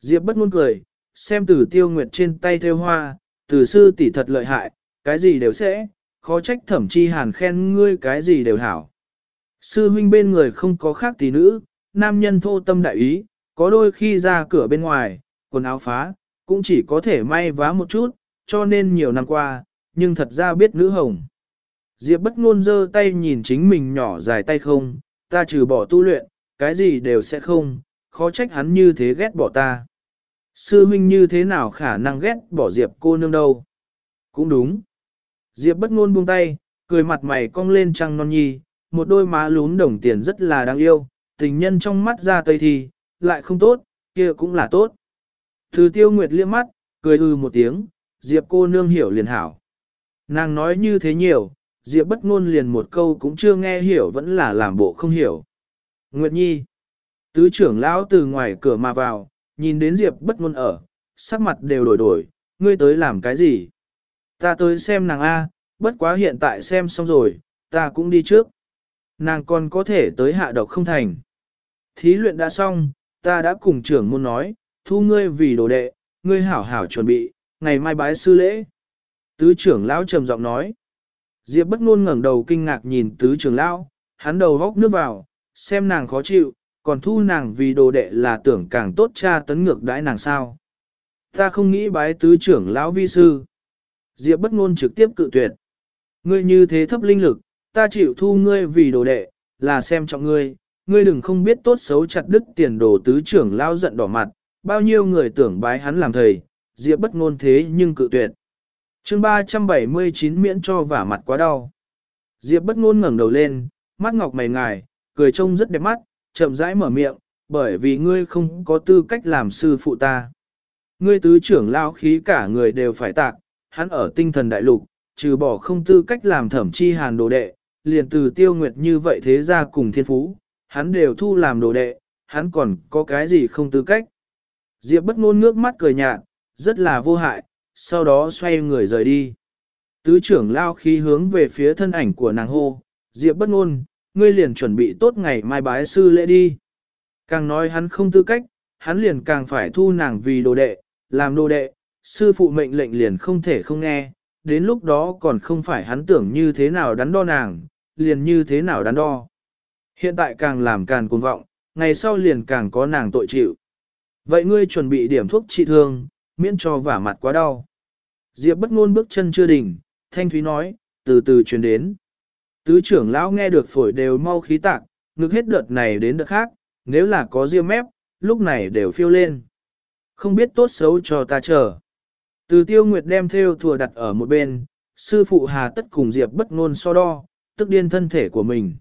Speaker 1: Diệp bất ngôn cười, xem từ tiêu nguyệt trên tay theo hoa, từ sư tỷ thật lợi hại, cái gì đều sẽ, khó trách thẩm chi hàn khen ngươi cái gì đều hảo. Sư huynh bên người không có khác tỷ nữ, nam nhân thô tâm đại ý, có đôi khi ra cửa bên ngoài, quần áo phá, cũng chỉ có thể may vá một chút, cho nên nhiều năm qua, nhưng thật ra biết nữ hồng. Diệp bất ngôn giơ tay nhìn chính mình nhỏ dài tay không, ta trừ bỏ tu luyện, cái gì đều sẽ không, khó trách hắn như thế ghét bỏ ta. Sư huynh như thế nào khả năng ghét bỏ Diệp cô nương đâu? Cũng đúng. Diệp bất ngôn buông tay, cười mặt mày cong lên trăng non nhi, một đôi má lún đồng tiền rất là đáng yêu, tình nhân trong mắt ra tây thì, lại không tốt, kia cũng là tốt. Thứ tiêu nguyệt liếc mắt, cười ư một tiếng, Diệp cô nương hiểu liền hảo. Nàng nói như thế nhiều, Diệp bất ngôn liền một câu cũng chưa nghe hiểu vẫn là làm bộ không hiểu. Nguyệt Nhi. Tứ trưởng lão từ ngoài cửa mà vào, nhìn đến Diệp bất ngôn ở, sắc mặt đều đổi đổi, ngươi tới làm cái gì? Ta tới xem nàng A, bất quá hiện tại xem xong rồi, ta cũng đi trước. Nàng còn có thể tới hạ độc không thành. Thí luyện đã xong, ta đã cùng trưởng môn nói, thu ngươi vì đồ đệ, ngươi hảo hảo chuẩn bị, ngày mai bái sư lễ. Tứ trưởng lão trầm giọng nói. Diệp bất ngôn ngẩng đầu kinh ngạc nhìn tứ trưởng lão, hắn đầu góc nước vào, xem nàng khó chịu, còn thu nàng vì đồ đệ là tưởng càng tốt cha tấn ngược đãi nàng sao. Ta không nghĩ bái tứ trưởng lão vi sư. Diệp bất ngôn trực tiếp cự tuyệt. Ngươi như thế thấp linh lực, ta chịu thu ngươi vì đồ đệ, là xem trọng ngươi, ngươi đừng không biết tốt xấu chặt đứt tiền đồ tứ trưởng lão giận đỏ mặt, bao nhiêu người tưởng bái hắn làm thầy, Diệp bất ngôn thế nhưng cự tuyệt. Chương 379 miễn cho vả mặt quá đau. Diệp bất ngôn ngẩng đầu lên, mắt ngọc mày ngài, cười trông rất đẹp mắt, chậm rãi mở miệng, bởi vì ngươi không có tư cách làm sư phụ ta. Ngươi tứ trưởng lao khí cả người đều phải tạc, hắn ở tinh thần đại lục, trừ bỏ không tư cách làm thẩm chi hàn đồ đệ, liền từ tiêu nguyệt như vậy thế ra cùng thiên phú, hắn đều thu làm đồ đệ, hắn còn có cái gì không tư cách. Diệp bất ngôn ngước mắt cười nhạt, rất là vô hại, sau đó xoay người rời đi. Tứ trưởng lao khí hướng về phía thân ảnh của nàng hô, Diệp bất ngôn, ngươi liền chuẩn bị tốt ngày mai bái sư lễ đi. Càng nói hắn không tư cách, hắn liền càng phải thu nàng vì đồ đệ, làm đồ đệ, sư phụ mệnh lệnh liền không thể không nghe, đến lúc đó còn không phải hắn tưởng như thế nào đắn đo nàng, liền như thế nào đắn đo. Hiện tại càng làm càng cuồng vọng, ngày sau liền càng có nàng tội chịu. Vậy ngươi chuẩn bị điểm thuốc trị thương, miễn cho vả mặt quá đau. Diệp bất ngôn bước chân chưa đỉnh, Thanh Thúy nói, từ từ truyền đến. Tứ trưởng lão nghe được phổi đều mau khí tạc, ngực hết đợt này đến đợt khác, nếu là có riêng mép, lúc này đều phiêu lên. Không biết tốt xấu cho ta chờ. Từ tiêu nguyệt đem theo thùa đặt ở một bên, sư phụ hà tất cùng Diệp bất ngôn so đo, tức điên thân thể của mình.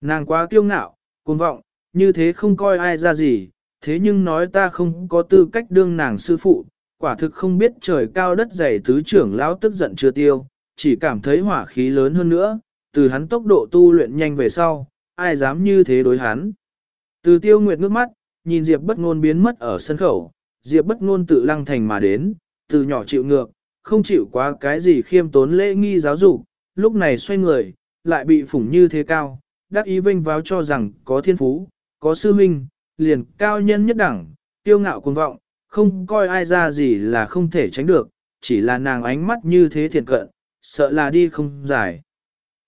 Speaker 1: Nàng quá kiêu ngạo, cuồng vọng, như thế không coi ai ra gì, thế nhưng nói ta không có tư cách đương nàng sư phụ, quả thực không biết trời cao đất dày tứ trưởng lão tức giận chưa tiêu, chỉ cảm thấy hỏa khí lớn hơn nữa, từ hắn tốc độ tu luyện nhanh về sau, ai dám như thế đối hắn. Từ tiêu nguyệt ngước mắt, nhìn Diệp bất ngôn biến mất ở sân khẩu, Diệp bất ngôn tự lăng thành mà đến, từ nhỏ chịu ngược, không chịu quá cái gì khiêm tốn lễ nghi giáo dục, lúc này xoay người, lại bị phủng như thế cao, đắc ý vinh váo cho rằng có thiên phú, có sư minh, liền cao nhân nhất đẳng, tiêu ngạo cuồng vọng, không coi ai ra gì là không thể tránh được, chỉ là nàng ánh mắt như thế thiện cận, sợ là đi không giải.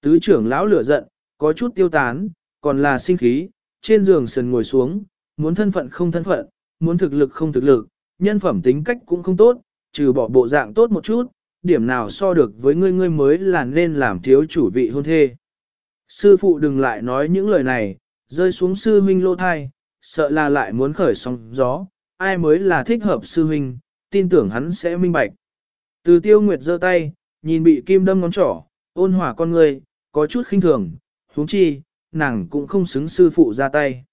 Speaker 1: Tứ trưởng lão lửa giận, có chút tiêu tán, còn là sinh khí, trên giường sần ngồi xuống, muốn thân phận không thân phận, muốn thực lực không thực lực, nhân phẩm tính cách cũng không tốt, trừ bỏ bộ dạng tốt một chút, điểm nào so được với ngươi ngươi mới là nên làm thiếu chủ vị hôn thê. Sư phụ đừng lại nói những lời này, rơi xuống sư huynh lô thai, sợ là lại muốn khởi sóng gió, ai mới là thích hợp sư huynh, tin tưởng hắn sẽ minh bạch. Từ tiêu nguyệt giơ tay, nhìn bị kim đâm ngón trỏ, ôn hòa con người, có chút khinh thường, huống chi, nàng cũng không xứng sư phụ ra tay.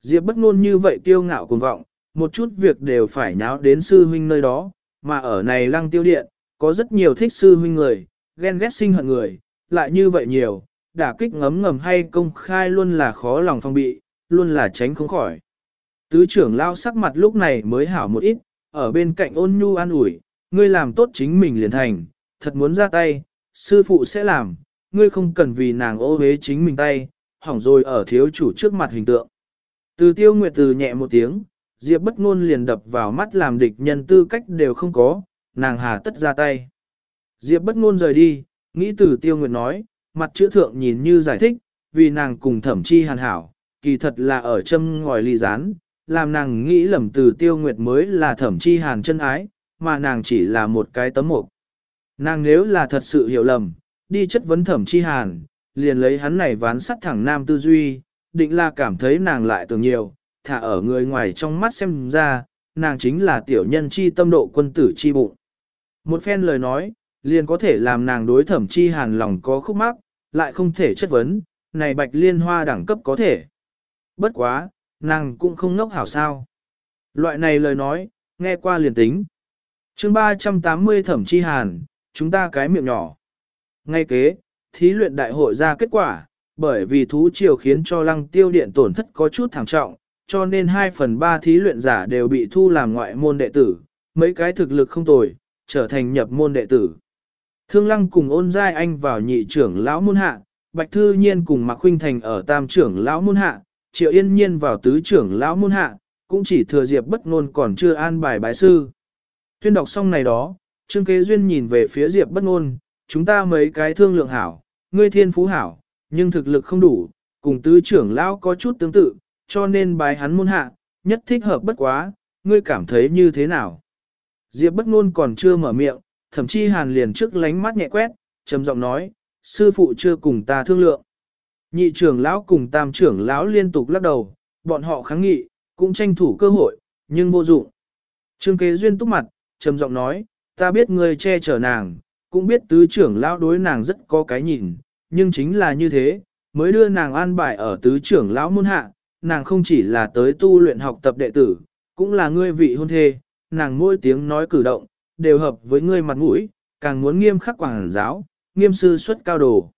Speaker 1: Diệp bất ngôn như vậy tiêu ngạo cuồng vọng, một chút việc đều phải nháo đến sư huynh nơi đó, mà ở này lăng tiêu điện, có rất nhiều thích sư huynh người, ghen ghét sinh hận người, lại như vậy nhiều, đả kích ngấm ngầm hay công khai luôn là khó lòng phong bị, luôn là tránh không khỏi. Tứ trưởng lao sắc mặt lúc này mới hảo một ít, ở bên cạnh ôn nhu an ủi, ngươi làm tốt chính mình liền thành, thật muốn ra tay, sư phụ sẽ làm, ngươi không cần vì nàng ô hế chính mình tay, hỏng rồi ở thiếu chủ trước mặt hình tượng. Từ tiêu nguyệt từ nhẹ một tiếng, Diệp bất ngôn liền đập vào mắt làm địch nhân tư cách đều không có, nàng hà tất ra tay. Diệp bất ngôn rời đi, nghĩ từ tiêu nguyệt nói, mặt chữ thượng nhìn như giải thích, vì nàng cùng thẩm chi hàn hảo, kỳ thật là ở châm ngòi ly rán, làm nàng nghĩ lầm từ tiêu nguyệt mới là thẩm chi hàn chân ái, mà nàng chỉ là một cái tấm mục. Nàng nếu là thật sự hiểu lầm, đi chất vấn thẩm chi hàn, liền lấy hắn này ván sắt thẳng nam tư duy, định là cảm thấy nàng lại tưởng nhiều, thả ở người ngoài trong mắt xem ra, nàng chính là tiểu nhân chi tâm độ quân tử chi bụng. Một phen lời nói, liền có thể làm nàng đối thẩm chi hàn lòng có khúc mắc, lại không thể chất vấn, này bạch liên hoa đẳng cấp có thể. Bất quá, nàng cũng không ngốc hảo sao. Loại này lời nói, nghe qua liền tính. chương 380 thẩm chi hàn, chúng ta cái miệng nhỏ. Ngay kế, thí luyện đại hội ra kết quả, bởi vì thú triều khiến cho lăng tiêu điện tổn thất có chút thảm trọng, cho nên 2 phần 3 thí luyện giả đều bị thu làm ngoại môn đệ tử, mấy cái thực lực không tồi, trở thành nhập môn đệ tử. Thương lăng cùng ôn giai anh vào nhị trưởng lão môn hạ, Bạch Thư Nhiên cùng Mạc huynh Thành ở tam trưởng lão môn hạ, Triệu Yên Nhiên vào tứ trưởng lão môn hạ, cũng chỉ thừa Diệp bất ngôn còn chưa an bài bái sư. Tuyên đọc xong này đó, Trương Kế Duyên nhìn về phía Diệp bất ngôn, chúng ta mấy cái thương lượng hảo, ngươi thiên phú hảo, nhưng thực lực không đủ, cùng tứ trưởng lão có chút tương tự, cho nên bài hắn môn hạ, nhất thích hợp bất quá, ngươi cảm thấy như thế nào? Diệp bất ngôn còn chưa mở miệng, thậm chí hàn liền trước lánh mắt nhẹ quét, trầm giọng nói, sư phụ chưa cùng ta thương lượng. Nhị trưởng lão cùng tam trưởng lão liên tục lắc đầu, bọn họ kháng nghị, cũng tranh thủ cơ hội, nhưng vô dụng. Trương kế duyên túc mặt, trầm giọng nói, ta biết ngươi che chở nàng, cũng biết tứ trưởng lão đối nàng rất có cái nhìn, nhưng chính là như thế, mới đưa nàng an bài ở tứ trưởng lão môn hạ, nàng không chỉ là tới tu luyện học tập đệ tử, cũng là ngươi vị hôn thê, nàng mỗi tiếng nói cử động, đều hợp với ngươi mặt mũi, càng muốn nghiêm khắc quảng giáo, nghiêm sư xuất cao đồ.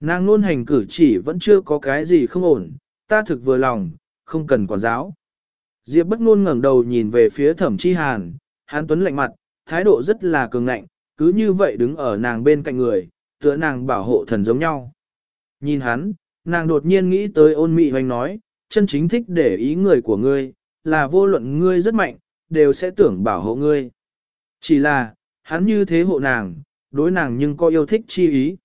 Speaker 1: Nàng luôn hành cử chỉ vẫn chưa có cái gì không ổn, ta thực vừa lòng, không cần quản giáo. Diệp bất ngôn ngẩng đầu nhìn về phía thẩm chi hàn, hán tuấn lạnh mặt, thái độ rất là cường ngạnh, cứ như vậy đứng ở nàng bên cạnh người, tựa nàng bảo hộ thần giống nhau. Nhìn hắn, nàng đột nhiên nghĩ tới ôn mị hoành nói, chân chính thích để ý người của ngươi, là vô luận ngươi rất mạnh, đều sẽ tưởng bảo hộ ngươi. Chỉ là, hắn như thế hộ nàng, đối nàng nhưng có yêu thích chi ý.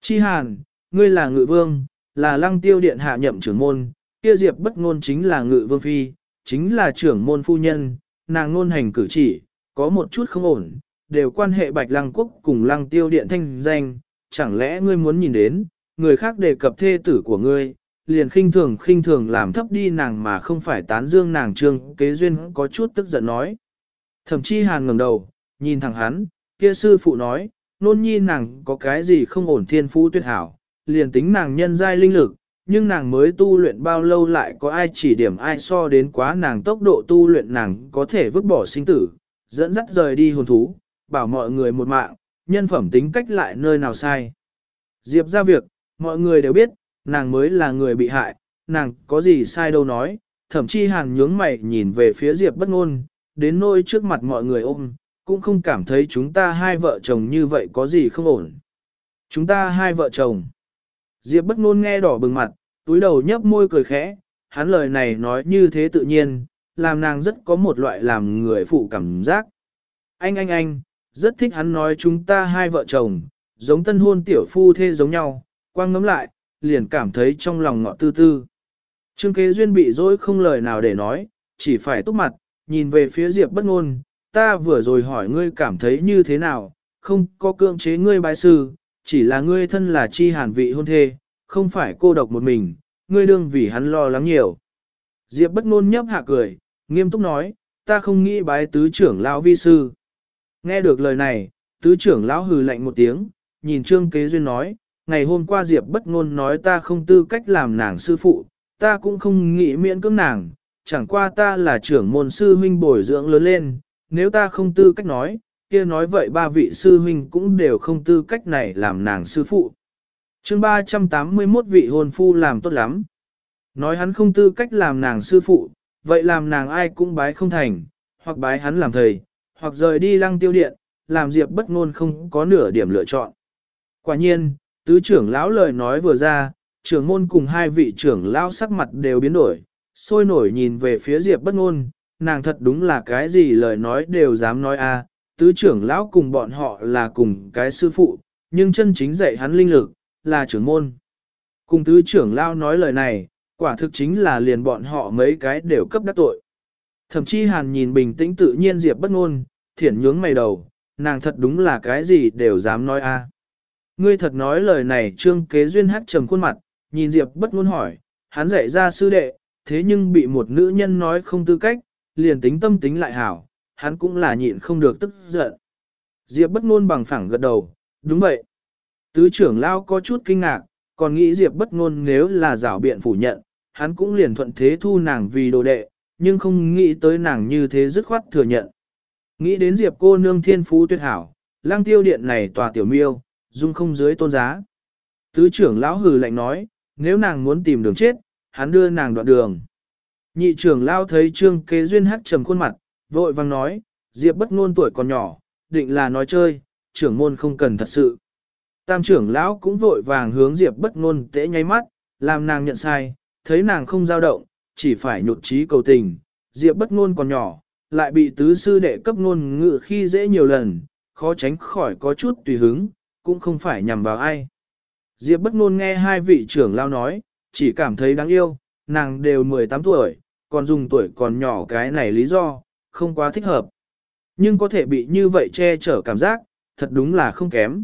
Speaker 1: Chi hàn, ngươi là ngự vương, là lăng tiêu điện hạ nhậm trưởng môn, kia diệp bất ngôn chính là ngự vương phi, chính là trưởng môn phu nhân, nàng ngôn hành cử chỉ, có một chút không ổn, đều quan hệ bạch lăng quốc cùng lăng tiêu điện thanh danh, chẳng lẽ ngươi muốn nhìn đến, người khác đề cập thê tử của ngươi, liền khinh thường khinh thường làm thấp đi nàng mà không phải tán dương nàng trương kế duyên có chút tức giận nói. Thậm chí hàn ngẩng đầu, nhìn thẳng hắn, kia sư phụ nói, nôn nhi nàng có cái gì không ổn thiên phú tuyệt hảo, liền tính nàng nhân giai linh lực, nhưng nàng mới tu luyện bao lâu lại có ai chỉ điểm ai so đến quá nàng tốc độ tu luyện nàng có thể vứt bỏ sinh tử, dẫn dắt rời đi hồn thú, bảo mọi người một mạng, nhân phẩm tính cách lại nơi nào sai. Diệp ra việc, mọi người đều biết, nàng mới là người bị hại, nàng có gì sai đâu nói, thậm chí hàn nhướng mày nhìn về phía Diệp bất ngôn, đến nỗi trước mặt mọi người ôm, cũng không cảm thấy chúng ta hai vợ chồng như vậy có gì không ổn. Chúng ta hai vợ chồng. Diệp bất ngôn nghe đỏ bừng mặt, túi đầu nhấp môi cười khẽ, hắn lời này nói như thế tự nhiên, làm nàng rất có một loại làm người phụ cảm giác. Anh anh anh, rất thích hắn nói chúng ta hai vợ chồng, giống tân hôn tiểu phu thê giống nhau, quang ngấm lại, liền cảm thấy trong lòng ngọt tư tư. Trương kế duyên bị dối không lời nào để nói, chỉ phải túc mặt, nhìn về phía Diệp bất ngôn, ta vừa rồi hỏi ngươi cảm thấy như thế nào, không có cưỡng chế ngươi bái sư, chỉ là ngươi thân là chi hàn vị hôn thê, không phải cô độc một mình, ngươi đương vì hắn lo lắng nhiều. Diệp bất ngôn nhấp hạ cười, nghiêm túc nói, ta không nghĩ bái tứ trưởng lão vi sư. Nghe được lời này, tứ trưởng lão hừ lạnh một tiếng, nhìn trương kế duyên nói, ngày hôm qua Diệp bất ngôn nói ta không tư cách làm nàng sư phụ, ta cũng không nghĩ miễn cưỡng nàng, chẳng qua ta là trưởng môn sư huynh bồi dưỡng lớn lên, nếu ta không tư cách nói, kia nói vậy ba vị sư huynh cũng đều không tư cách này làm nàng sư phụ. chương 381 vị hôn phu làm tốt lắm. Nói hắn không tư cách làm nàng sư phụ, vậy làm nàng ai cũng bái không thành, hoặc bái hắn làm thầy, hoặc rời đi lăng tiêu điện, làm Diệp bất ngôn không có nửa điểm lựa chọn. Quả nhiên, tứ trưởng lão lời nói vừa ra, trưởng môn cùng hai vị trưởng lão sắc mặt đều biến đổi, sôi nổi nhìn về phía Diệp bất ngôn, nàng thật đúng là cái gì lời nói đều dám nói a. tứ trưởng lão cùng bọn họ là cùng cái sư phụ, nhưng chân chính dạy hắn linh lực, là trưởng môn. Cùng tứ trưởng lão nói lời này, quả thực chính là liền bọn họ mấy cái đều cấp đắc tội. Thậm chí hàn nhìn bình tĩnh tự nhiên Diệp bất ngôn, thiển nhướng mày đầu, nàng thật đúng là cái gì đều dám nói a. À. Ngươi thật nói lời này trương kế duyên hát trầm khuôn mặt, nhìn Diệp bất ngôn hỏi, hắn dạy ra sư đệ, thế nhưng bị một nữ nhân nói không tư cách, liền tính tâm tính lại hảo, hắn cũng là nhịn không được tức giận. Diệp bất ngôn bằng phẳng gật đầu, đúng vậy. Tứ trưởng lao có chút kinh ngạc, còn nghĩ Diệp bất ngôn nếu là rảo biện phủ nhận, hắn cũng liền thuận thế thu nàng vì đồ đệ, nhưng không nghĩ tới nàng như thế dứt khoát thừa nhận. Nghĩ đến Diệp cô nương thiên phú tuyệt hảo, lang tiêu điện này tòa tiểu miêu, dung không dưới tôn giá. Tứ trưởng lão hừ lạnh nói, nếu nàng muốn tìm đường chết, hắn đưa nàng đoạn đường. Nhị trưởng lão thấy trương kế duyên hắc trầm khuôn mặt, vội vang nói, Diệp bất ngôn tuổi còn nhỏ, định là nói chơi, trưởng môn không cần thật sự. Tam trưởng lão cũng vội vàng hướng Diệp bất ngôn tễ nháy mắt, làm nàng nhận sai, thấy nàng không dao động, chỉ phải nhụt chí cầu tình. Diệp bất ngôn còn nhỏ, lại bị tứ sư đệ cấp ngôn ngự khi dễ nhiều lần, khó tránh khỏi có chút tùy hứng, cũng không phải nhằm vào ai. Diệp bất ngôn nghe hai vị trưởng lao nói, chỉ cảm thấy đáng yêu, nàng đều 18 tuổi, còn dùng tuổi còn nhỏ cái này lý do, không quá thích hợp. Nhưng có thể bị như vậy che chở cảm giác, thật đúng là không kém.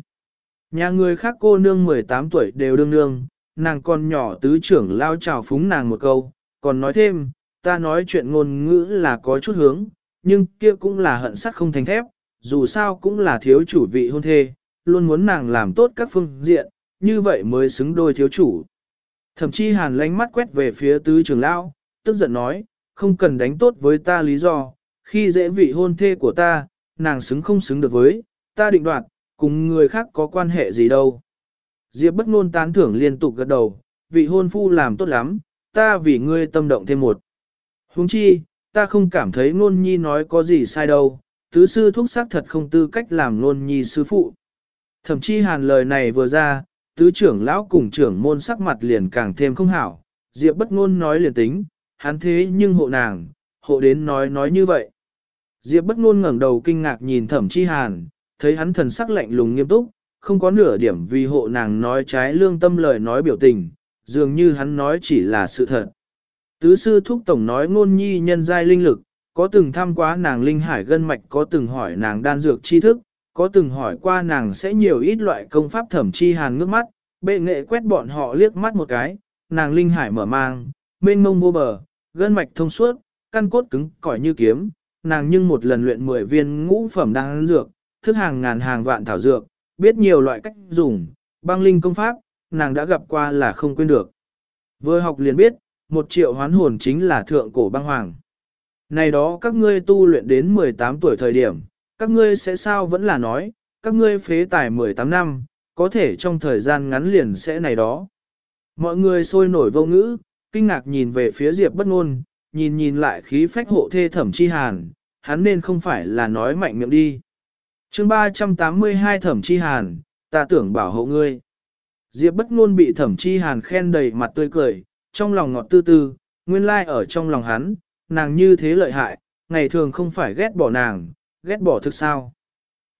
Speaker 1: Nhà người khác cô nương 18 tuổi đều đương nương, nàng còn nhỏ tứ trưởng lao chào phúng nàng một câu, còn nói thêm, ta nói chuyện ngôn ngữ là có chút hướng, nhưng kia cũng là hận sắt không thành thép, dù sao cũng là thiếu chủ vị hôn thê, luôn muốn nàng làm tốt các phương diện, như vậy mới xứng đôi thiếu chủ. Thậm chí hàn lánh mắt quét về phía tứ trưởng lão, tức giận nói, không cần đánh tốt với ta lý do, khi dễ vị hôn thê của ta, nàng xứng không xứng được với, ta định đoạt, cùng người khác có quan hệ gì đâu. Diệp bất ngôn tán thưởng liên tục gật đầu, vị hôn phu làm tốt lắm, ta vì ngươi tâm động thêm một. Huống chi, ta không cảm thấy ngôn nhi nói có gì sai đâu, tứ sư thúc xác thật không tư cách làm ngôn nhi sư phụ. Thậm chí hàn lời này vừa ra, tứ trưởng lão cùng trưởng môn sắc mặt liền càng thêm không hảo, Diệp bất ngôn nói liền tính, hắn thế nhưng hộ nàng, hộ đến nói nói như vậy. Diệp bất ngôn ngẩng đầu kinh ngạc nhìn thẩm chi hàn, thấy hắn thần sắc lạnh lùng nghiêm túc, không có nửa điểm vì hộ nàng nói trái lương tâm lời nói biểu tình, dường như hắn nói chỉ là sự thật. Tứ sư thúc tổng nói ngôn nhi nhân giai linh lực, có từng tham quá nàng linh hải gân mạch có từng hỏi nàng đan dược tri thức, có từng hỏi qua nàng sẽ nhiều ít loại công pháp thẩm chi hàn ngước mắt, bệ nghệ quét bọn họ liếc mắt một cái, nàng linh hải mở mang, mênh mông vô bờ, gân mạch thông suốt, căn cốt cứng cỏi như kiếm, nàng nhưng một lần luyện 10 viên ngũ phẩm đan dược, thức hàng ngàn hàng vạn thảo dược, biết nhiều loại cách dùng, băng linh công pháp, nàng đã gặp qua là không quên được. Vừa học liền biết, một triệu hoán hồn chính là thượng cổ băng hoàng. Này đó các ngươi tu luyện đến 18 tuổi thời điểm, các ngươi sẽ sao vẫn là nói, các ngươi phế tài 18 năm, có thể trong thời gian ngắn liền sẽ này đó. Mọi người sôi nổi vô ngữ, kinh ngạc nhìn về phía Diệp bất ngôn, nhìn nhìn lại khí phách hộ thê thẩm chi hàn, hắn nên không phải là nói mạnh miệng đi. chương 382 thẩm chi hàn, ta tưởng bảo hộ ngươi. Diệp bất nôn bị thẩm chi hàn khen đầy mặt tươi cười, trong lòng ngọt tư tư, nguyên lai like ở trong lòng hắn, nàng như thế lợi hại, ngày thường không phải ghét bỏ nàng, ghét bỏ thực sao.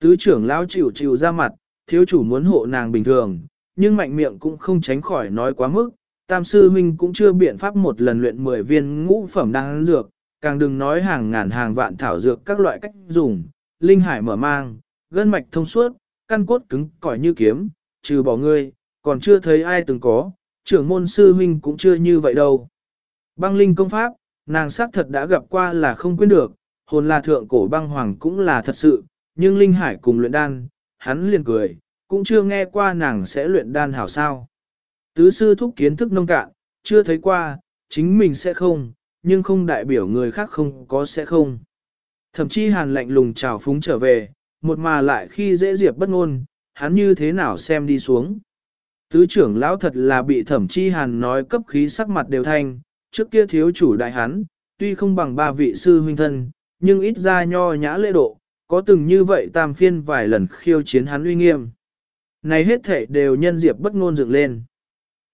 Speaker 1: Tứ trưởng lão chịu chịu ra mặt, thiếu chủ muốn hộ nàng bình thường, nhưng mạnh miệng cũng không tránh khỏi nói quá mức, tam sư huynh cũng chưa biện pháp một lần luyện 10 viên ngũ phẩm đan dược, càng đừng nói hàng ngàn hàng vạn thảo dược các loại cách dùng, linh hải mở mang, gân mạch thông suốt, căn cốt cứng cỏi như kiếm, trừ bỏ ngươi, còn chưa thấy ai từng có, trưởng môn sư huynh cũng chưa như vậy đâu. Băng linh công pháp, nàng xác thật đã gặp qua là không quên được, hồn là thượng cổ băng hoàng cũng là thật sự, nhưng linh hải cùng luyện đan, hắn liền cười, cũng chưa nghe qua nàng sẽ luyện đan hảo sao. Tứ sư thúc kiến thức nông cạn, chưa thấy qua, chính mình sẽ không, nhưng không đại biểu người khác không có sẽ không. Thậm chí hàn lạnh lùng chào phúng trở về, một mà lại khi dễ diệp bất ngôn, hắn như thế nào xem đi xuống. Tứ trưởng lão thật là bị thẩm chi hàn nói cấp khí sắc mặt đều thanh, trước kia thiếu chủ đại hắn, tuy không bằng ba vị sư huynh thân, nhưng ít ra nho nhã lễ độ, có từng như vậy tam phiên vài lần khiêu chiến hắn uy nghiêm. Này hết thể đều nhân diệp bất ngôn dựng lên.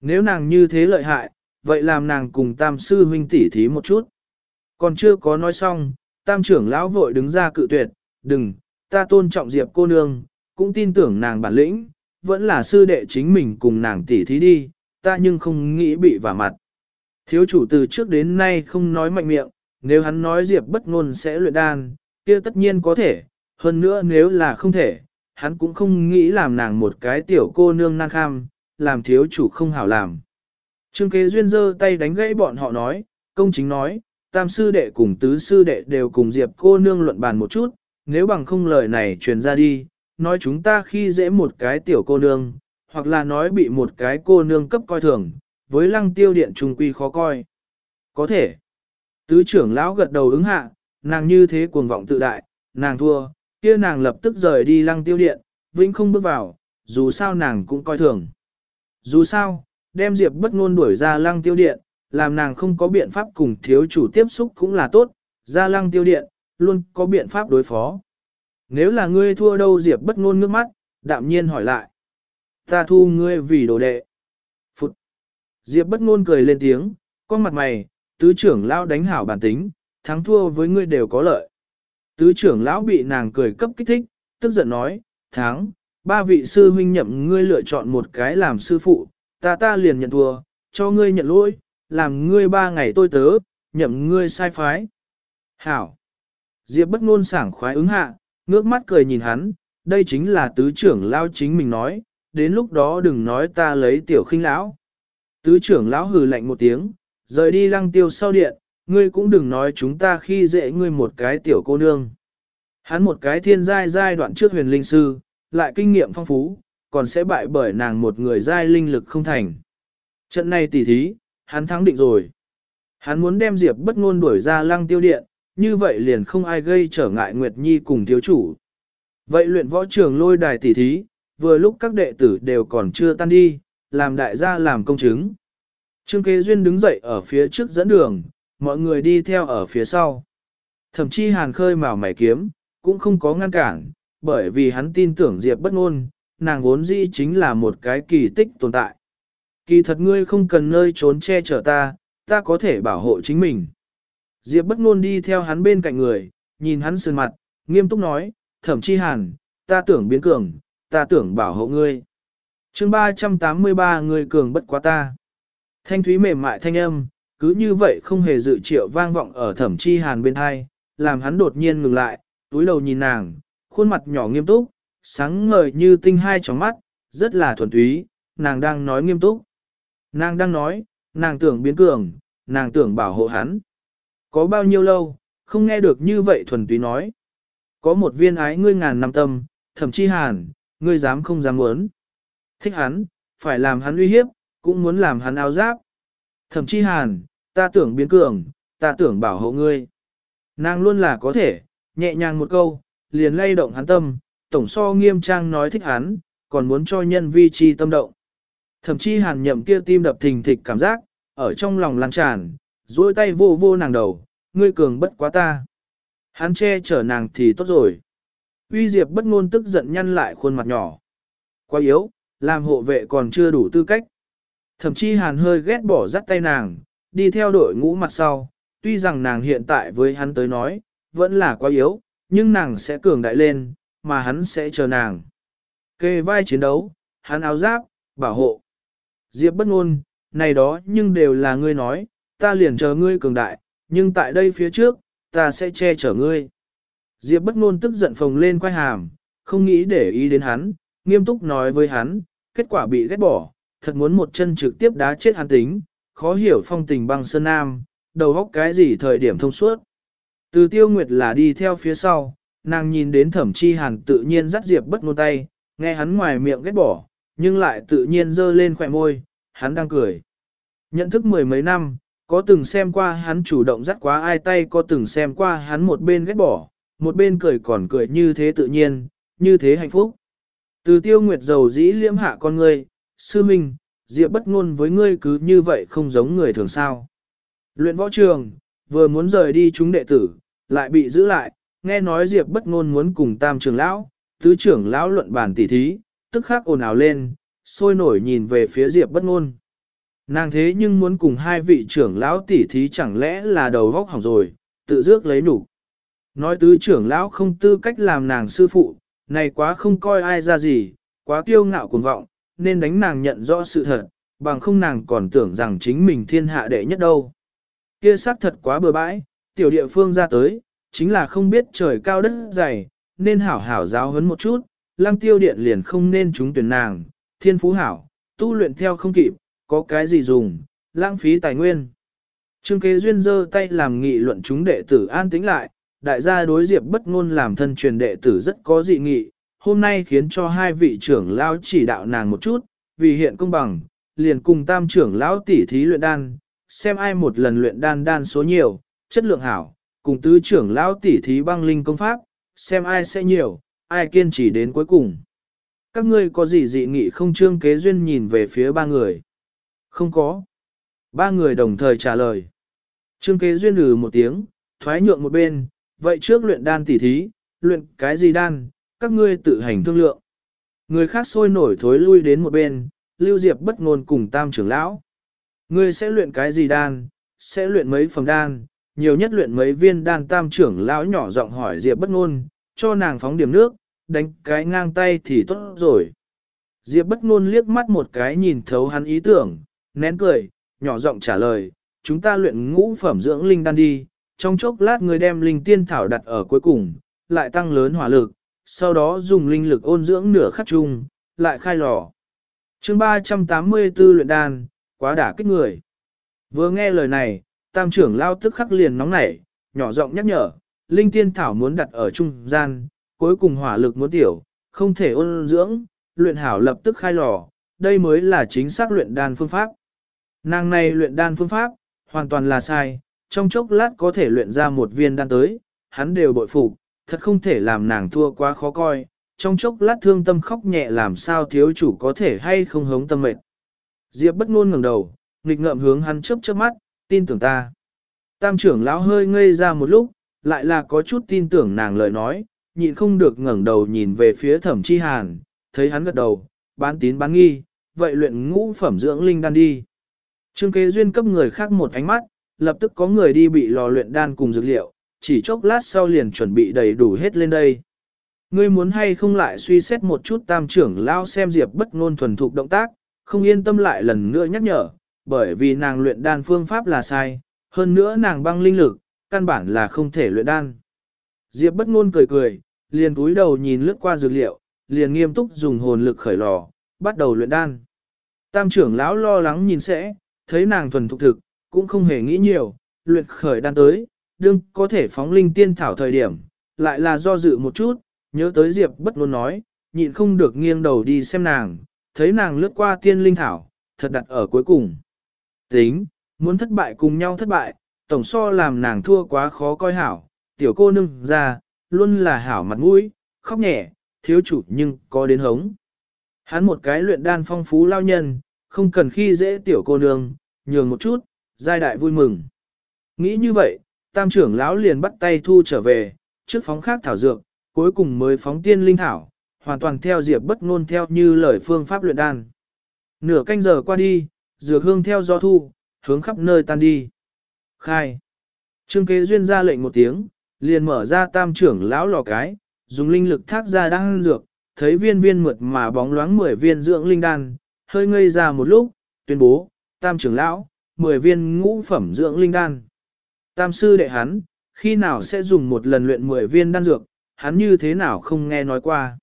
Speaker 1: Nếu nàng như thế lợi hại, vậy làm nàng cùng tam sư huynh tỉ thí một chút. Còn chưa có nói xong, tam trưởng lão vội đứng ra cự tuyệt, đừng, ta tôn trọng diệp cô nương, cũng tin tưởng nàng bản lĩnh, vẫn là sư đệ chính mình cùng nàng tỉ thí đi, ta nhưng không nghĩ bị vả mặt. Thiếu chủ từ trước đến nay không nói mạnh miệng, nếu hắn nói diệp bất ngôn sẽ luyện đan, kia tất nhiên có thể, hơn nữa nếu là không thể, hắn cũng không nghĩ làm nàng một cái tiểu cô nương nan kham, làm thiếu chủ không hảo làm. Trương kế duyên giơ tay đánh gãy bọn họ nói, công chính nói, tam sư đệ cùng tứ sư đệ đều cùng diệp cô nương luận bàn một chút, nếu bằng không lời này truyền ra đi, nói chúng ta khi dễ một cái tiểu cô nương, hoặc là nói bị một cái cô nương cấp coi thường, với lăng tiêu điện trung quy khó coi. Có thể. Tứ trưởng lão gật đầu ứng hạ, nàng như thế cuồng vọng tự đại, nàng thua, kia nàng lập tức rời đi lăng tiêu điện, vĩnh không bước vào, dù sao nàng cũng coi thường. Dù sao, đem Diệp bất ngôn đuổi ra lăng tiêu điện, làm nàng không có biện pháp cùng thiếu chủ tiếp xúc cũng là tốt, ra lăng tiêu điện, luôn có biện pháp đối phó. Nếu là ngươi thua đâu Diệp bất ngôn nước mắt, đạm nhiên hỏi lại. Ta thu ngươi vì đồ đệ. Phụt. Diệp bất ngôn cười lên tiếng, con mặt mày, tứ trưởng lão đánh hảo bản tính, thắng thua với ngươi đều có lợi. Tứ trưởng lão bị nàng cười cấp kích thích, tức giận nói, thắng, ba vị sư huynh nhậm ngươi lựa chọn một cái làm sư phụ, ta ta liền nhận thua, cho ngươi nhận lỗi, làm ngươi ba ngày tôi tớ, nhậm ngươi sai phái. Hảo. Diệp bất ngôn sảng khoái ứng hạ, ngước mắt cười nhìn hắn, đây chính là tứ trưởng lão chính mình nói, đến lúc đó đừng nói ta lấy tiểu khinh lão. Tứ trưởng lão hừ lạnh một tiếng, rời đi lăng tiêu sau điện, ngươi cũng đừng nói chúng ta khi dễ ngươi một cái tiểu cô nương. Hắn một cái thiên giai giai đoạn trước huyền linh sư, lại kinh nghiệm phong phú, còn sẽ bại bởi nàng một người giai linh lực không thành. Trận này tỉ thí, hắn thắng định rồi. Hắn muốn đem Diệp bất ngôn đuổi ra lăng tiêu điện, như vậy liền không ai gây trở ngại Nguyệt Nhi cùng thiếu chủ. Vậy luyện võ trường lôi đài tỉ thí, vừa lúc các đệ tử đều còn chưa tan đi, làm đại gia làm công chứng. Trương Kế Duyên đứng dậy ở phía trước dẫn đường, mọi người đi theo ở phía sau. Thậm chí hàn khơi màu mảy kiếm, cũng không có ngăn cản, bởi vì hắn tin tưởng Diệp bất ngôn, nàng vốn dĩ chính là một cái kỳ tích tồn tại. Kỳ thật ngươi không cần nơi trốn che chở ta, ta có thể bảo hộ chính mình. Diệp bất ngôn đi theo hắn bên cạnh người, nhìn hắn sườn mặt, nghiêm túc nói, thẩm chi hàn, ta tưởng biến cường, ta tưởng bảo hộ ngươi. chương 383 người cường bất quá ta. Thanh thúy mềm mại thanh âm, cứ như vậy không hề dự triệu vang vọng ở thẩm chi hàn bên hai, làm hắn đột nhiên ngừng lại, túi đầu nhìn nàng, khuôn mặt nhỏ nghiêm túc, sáng ngời như tinh hai tróng mắt, rất là thuần túy, nàng đang nói nghiêm túc. Nàng đang nói, nàng tưởng biến cường, nàng tưởng bảo hộ hắn. Có bao nhiêu lâu, không nghe được như vậy thuần túy nói. Có một viên ái ngươi ngàn năm tâm, thậm chi hàn, ngươi dám không dám muốn. Thích hắn, phải làm hắn uy hiếp, cũng muốn làm hắn áo giáp. Thậm chi hàn, ta tưởng biến cường, ta tưởng bảo hộ ngươi. Nàng luôn là có thể, nhẹ nhàng một câu, liền lay động hắn tâm, tổng so nghiêm trang nói thích hắn, còn muốn cho nhân vi chi tâm động. Thậm chí hàn nhậm kia tim đập thình thịch cảm giác, ở trong lòng lan tràn, duỗi tay vô vô nàng đầu, ngươi cường bất quá ta. Hắn che chở nàng thì tốt rồi. Uy Diệp bất ngôn tức giận nhăn lại khuôn mặt nhỏ. Quá yếu, làm hộ vệ còn chưa đủ tư cách. Thậm chí hàn hơi ghét bỏ dắt tay nàng, đi theo đội ngũ mặt sau, tuy rằng nàng hiện tại với hắn tới nói, vẫn là quá yếu, nhưng nàng sẽ cường đại lên, mà hắn sẽ chờ nàng. Kê vai chiến đấu, hắn áo giáp, bảo hộ. Diệp bất ngôn, này đó nhưng đều là ngươi nói, ta liền chờ ngươi cường đại, nhưng tại đây phía trước, ta sẽ che chở ngươi. Diệp bất ngôn tức giận phồng lên quay hàm, không nghĩ để ý đến hắn, nghiêm túc nói với hắn, kết quả bị ghét bỏ, thật muốn một chân trực tiếp đá chết hắn tính, khó hiểu phong tình băng sơn nam, đầu óc cái gì thời điểm thông suốt. Từ tiêu nguyệt là đi theo phía sau, nàng nhìn đến thẩm chi hàn tự nhiên dắt Diệp bất ngôn tay, nghe hắn ngoài miệng ghét bỏ, nhưng lại tự nhiên dơ lên khỏe môi, hắn đang cười. Nhận thức mười mấy năm, có từng xem qua hắn chủ động dắt quá ai tay có từng xem qua hắn một bên ghét bỏ, một bên cười còn cười như thế tự nhiên, như thế hạnh phúc. Từ tiêu nguyệt dầu dĩ liễm hạ con ngươi, sư minh, diệp bất ngôn với ngươi cứ như vậy không giống người thường sao. Luyện võ trường, vừa muốn rời đi chúng đệ tử, lại bị giữ lại, nghe nói diệp bất ngôn muốn cùng tam trưởng lão, tứ trưởng lão luận bàn tỉ thí, tức khắc ồn ào lên, sôi nổi nhìn về phía diệp bất ngôn. Nàng thế nhưng muốn cùng hai vị trưởng lão tỉ thí chẳng lẽ là đầu góc hỏng rồi, tự dước lấy nụ. Nói tứ trưởng lão không tư cách làm nàng sư phụ, này quá không coi ai ra gì, quá kiêu ngạo cuồng vọng, nên đánh nàng nhận rõ sự thật, bằng không nàng còn tưởng rằng chính mình thiên hạ đệ nhất đâu. Kia xác thật quá bừa bãi, tiểu địa phương ra tới, chính là không biết trời cao đất dày, nên hảo hảo giáo huấn một chút, lăng tiêu điện liền không nên trúng tuyển nàng, thiên phú hảo, tu luyện theo không kịp, có cái gì dùng, lãng phí tài nguyên. Trương kế duyên dơ tay làm nghị luận chúng đệ tử an tĩnh lại, đại gia đối diệp bất ngôn làm thân truyền đệ tử rất có dị nghị, hôm nay khiến cho hai vị trưởng lão chỉ đạo nàng một chút, vì hiện công bằng, liền cùng tam trưởng lão tỉ thí luyện đan, xem ai một lần luyện đan đan số nhiều, chất lượng hảo, cùng tứ trưởng lão tỉ thí băng linh công pháp, xem ai sẽ nhiều, ai kiên trì đến cuối cùng. Các ngươi có gì dị nghị không trương kế duyên nhìn về phía ba người? Không có. Ba người đồng thời trả lời. Trương kế duyên lừ một tiếng, thoái nhượng một bên, vậy trước luyện đan tỉ thí, luyện cái gì đan, các ngươi tự hành thương lượng. Người khác sôi nổi thối lui đến một bên, Lưu Diệp bất ngôn cùng tam trưởng lão. Ngươi sẽ luyện cái gì đan, sẽ luyện mấy phẩm đan, nhiều nhất luyện mấy viên đan tam trưởng lão nhỏ giọng hỏi Diệp bất ngôn, cho nàng phóng điểm nước, đánh cái ngang tay thì tốt rồi. Diệp bất ngôn liếc mắt một cái nhìn thấu hắn ý tưởng, nén cười, nhỏ giọng trả lời, chúng ta luyện ngũ phẩm dưỡng linh đan đi, trong chốc lát người đem linh tiên thảo đặt ở cuối cùng, lại tăng lớn hỏa lực, sau đó dùng linh lực ôn dưỡng nửa khắc chung, lại khai lò. chương 384 luyện đan, quá đả kích người. Vừa nghe lời này, tam trưởng lao tức khắc liền nóng nảy, nhỏ giọng nhắc nhở, linh tiên thảo muốn đặt ở trung gian, cuối cùng hỏa lực muốn tiểu, không thể ôn dưỡng, luyện hảo lập tức khai lò, đây mới là chính xác luyện đan phương pháp. Nàng này luyện đan phương pháp, hoàn toàn là sai, trong chốc lát có thể luyện ra một viên đan tới, hắn đều bội phục, thật không thể làm nàng thua quá khó coi, trong chốc lát thương tâm khóc nhẹ làm sao thiếu chủ có thể hay không hống tâm mệt. Diệp bất ngôn ngẩng đầu, nghịch ngợm hướng hắn chớp chớp mắt, tin tưởng ta. Tam trưởng lão hơi ngây ra một lúc, lại là có chút tin tưởng nàng lời nói, nhịn không được ngẩng đầu nhìn về phía thẩm chi hàn, thấy hắn gật đầu, bán tín bán nghi, vậy luyện ngũ phẩm dưỡng linh đan đi. Trương kế duyên cấp người khác một ánh mắt, lập tức có người đi bị lò luyện đan cùng dược liệu, chỉ chốc lát sau liền chuẩn bị đầy đủ hết lên đây. Ngươi muốn hay không lại suy xét một chút tam trưởng lao xem Diệp bất ngôn thuần thục động tác, không yên tâm lại lần nữa nhắc nhở, bởi vì nàng luyện đan phương pháp là sai, hơn nữa nàng băng linh lực, căn bản là không thể luyện đan. Diệp bất ngôn cười cười, liền cúi đầu nhìn lướt qua dược liệu, liền nghiêm túc dùng hồn lực khởi lò, bắt đầu luyện đan. Tam trưởng lão lo lắng nhìn sẽ, thấy nàng thuần thục thực, cũng không hề nghĩ nhiều, luyện khởi đan tới, đương có thể phóng linh tiên thảo thời điểm, lại là do dự một chút, nhớ tới Diệp bất luôn nói, nhịn không được nghiêng đầu đi xem nàng, thấy nàng lướt qua tiên linh thảo, thật đặt ở cuối cùng. Tính, muốn thất bại cùng nhau thất bại, tổng so làm nàng thua quá khó coi hảo, tiểu cô nương ra, luôn là hảo mặt mũi, khóc nhẹ, thiếu chủ nhưng có đến hống. Hắn một cái luyện đan phong phú lao nhân, không cần khi dễ tiểu cô nương, nhường một chút, giai đại vui mừng. Nghĩ như vậy, tam trưởng lão liền bắt tay thu trở về, trước phóng khác thảo dược, cuối cùng mới phóng tiên linh thảo, hoàn toàn theo diệp bất ngôn theo như lời phương pháp luyện đan. Nửa canh giờ qua đi, dược hương theo gió thu, hướng khắp nơi tan đi. Khai. Trương kế duyên ra lệnh một tiếng, liền mở ra tam trưởng lão lò cái, dùng linh lực thác ra đan dược, thấy viên viên mượt mà bóng loáng 10 viên dưỡng linh đan, hơi ngây ra một lúc, tuyên bố, tam trưởng lão, 10 viên ngũ phẩm dưỡng linh đan. Tam sư đệ hắn, khi nào sẽ dùng một lần luyện 10 viên đan dược, hắn như thế nào không nghe nói qua.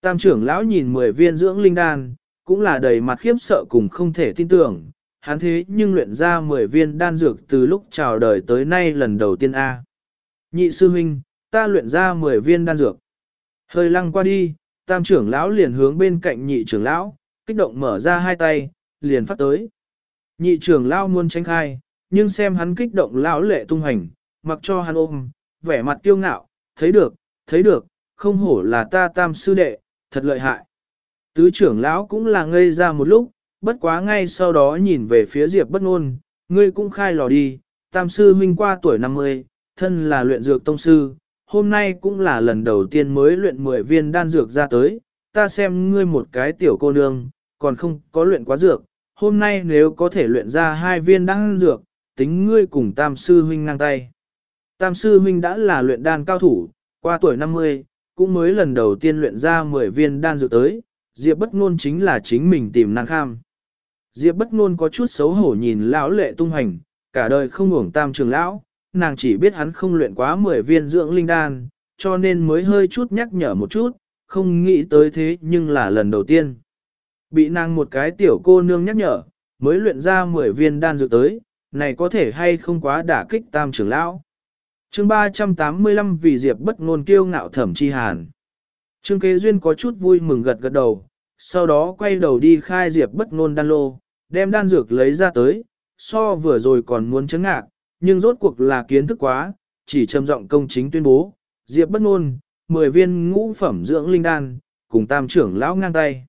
Speaker 1: Tam trưởng lão nhìn 10 viên dưỡng linh đan, cũng là đầy mặt khiếp sợ cùng không thể tin tưởng, hắn thế nhưng luyện ra 10 viên đan dược từ lúc chào đời tới nay lần đầu tiên A. Nhị sư huynh, ta luyện ra 10 viên đan dược. Hơi lăng qua đi, tam trưởng lão liền hướng bên cạnh nhị trưởng lão, kích động mở ra hai tay, liền phát tới. Nhị trưởng lão muốn tránh khai, nhưng xem hắn kích động lão lệ tung hành, mặc cho hắn ôm, vẻ mặt kiêu ngạo, thấy được, thấy được, không hổ là ta tam sư đệ, thật lợi hại. Tứ trưởng lão cũng là ngây ra một lúc, bất quá ngay sau đó nhìn về phía Diệp bất ngôn, ngươi cũng khai lò đi, tam sư huynh qua tuổi 50, thân là luyện dược tông sư, hôm nay cũng là lần đầu tiên mới luyện 10 viên đan dược ra tới, ta xem ngươi một cái tiểu cô nương, còn không có luyện quá dược, hôm nay nếu có thể luyện ra hai viên đan dược, tính ngươi cùng tam sư huynh ngang tay. Tam sư huynh đã là luyện đan cao thủ, qua tuổi 50, cũng mới lần đầu tiên luyện ra 10 viên đan dược tới, Diệp bất ngôn chính là chính mình tìm năng kham. Diệp bất ngôn có chút xấu hổ nhìn lão lệ tung hành, cả đời không ngủng tam trường lão, nàng chỉ biết hắn không luyện quá 10 viên dưỡng linh đan, cho nên mới hơi chút nhắc nhở một chút, không nghĩ tới thế nhưng là lần đầu tiên. Bị nàng một cái tiểu cô nương nhắc nhở, mới luyện ra 10 viên đan dược tới, này có thể hay không quá đả kích tam trưởng lão. Chương 385 vì Diệp bất ngôn kiêu ngạo thẩm chi hàn. Trương kế duyên có chút vui mừng gật gật đầu, sau đó quay đầu đi khai Diệp bất ngôn đan lô, đem đan dược lấy ra tới, so vừa rồi còn muốn chấn ngạc, nhưng rốt cuộc là kiến thức quá, chỉ trầm giọng công chính tuyên bố, Diệp bất ngôn, 10 viên ngũ phẩm dưỡng linh đan, cùng tam trưởng lão ngang tay.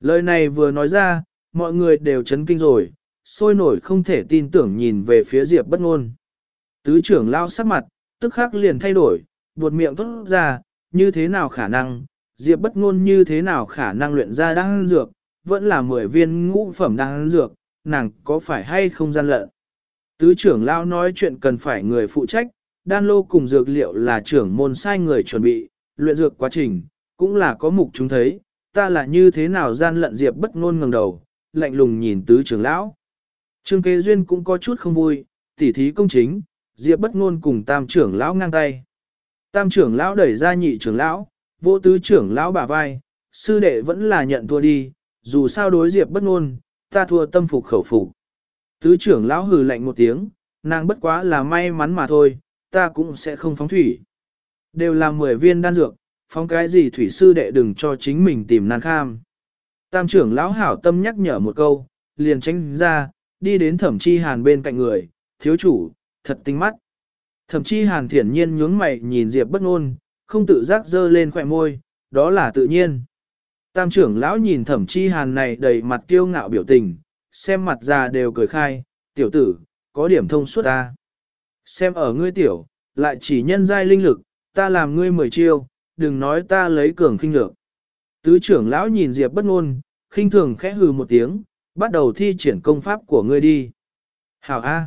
Speaker 1: Lời này vừa nói ra, mọi người đều chấn kinh rồi, sôi nổi không thể tin tưởng nhìn về phía Diệp bất ngôn. Tứ trưởng lão sắc mặt, tức khắc liền thay đổi, buột miệng thốt ra, như thế nào khả năng, Diệp bất ngôn như thế nào khả năng luyện ra đan dược, vẫn là 10 viên ngũ phẩm đan dược, nàng có phải hay không gian lận. Tứ trưởng lão nói chuyện cần phải người phụ trách, đan lô cùng dược liệu là trưởng môn sai người chuẩn bị, luyện dược quá trình, cũng là có mục chúng thấy, ta là như thế nào gian lận Diệp bất ngôn ngẩng đầu, lạnh lùng nhìn tứ trưởng lão. Trương kế duyên cũng có chút không vui, tỉ thí công chính, Diệp bất ngôn cùng tam trưởng lão ngang tay. Tam trưởng lão đẩy ra nhị trưởng lão, vô tứ trưởng lão bả vai, sư đệ vẫn là nhận thua đi, dù sao đối Diệp bất ngôn, ta thua tâm phục khẩu phục. Tứ trưởng lão hừ lạnh một tiếng, nàng bất quá là may mắn mà thôi, ta cũng sẽ không phóng thủy. Đều là 10 viên đan dược, phóng cái gì thủy sư đệ đừng cho chính mình tìm nan kham. Tam trưởng lão hảo tâm nhắc nhở một câu, liền tránh ra, đi đến thẩm chi hàn bên cạnh người, thiếu chủ, thật tinh mắt. Thẩm chi hàn thiển nhiên nhướng mày nhìn Diệp bất ngôn, không tự giác dơ lên khỏe môi, đó là tự nhiên. Tam trưởng lão nhìn thẩm chi hàn này đầy mặt kiêu ngạo biểu tình, xem mặt già đều cười khai, tiểu tử, có điểm thông suốt ta. Xem ở ngươi tiểu, lại chỉ nhân giai linh lực, ta làm ngươi mười chiêu, đừng nói ta lấy cường khinh lược. Tứ trưởng lão nhìn Diệp bất ngôn, khinh thường khẽ hừ một tiếng, bắt đầu thi triển công pháp của ngươi đi. Hảo A.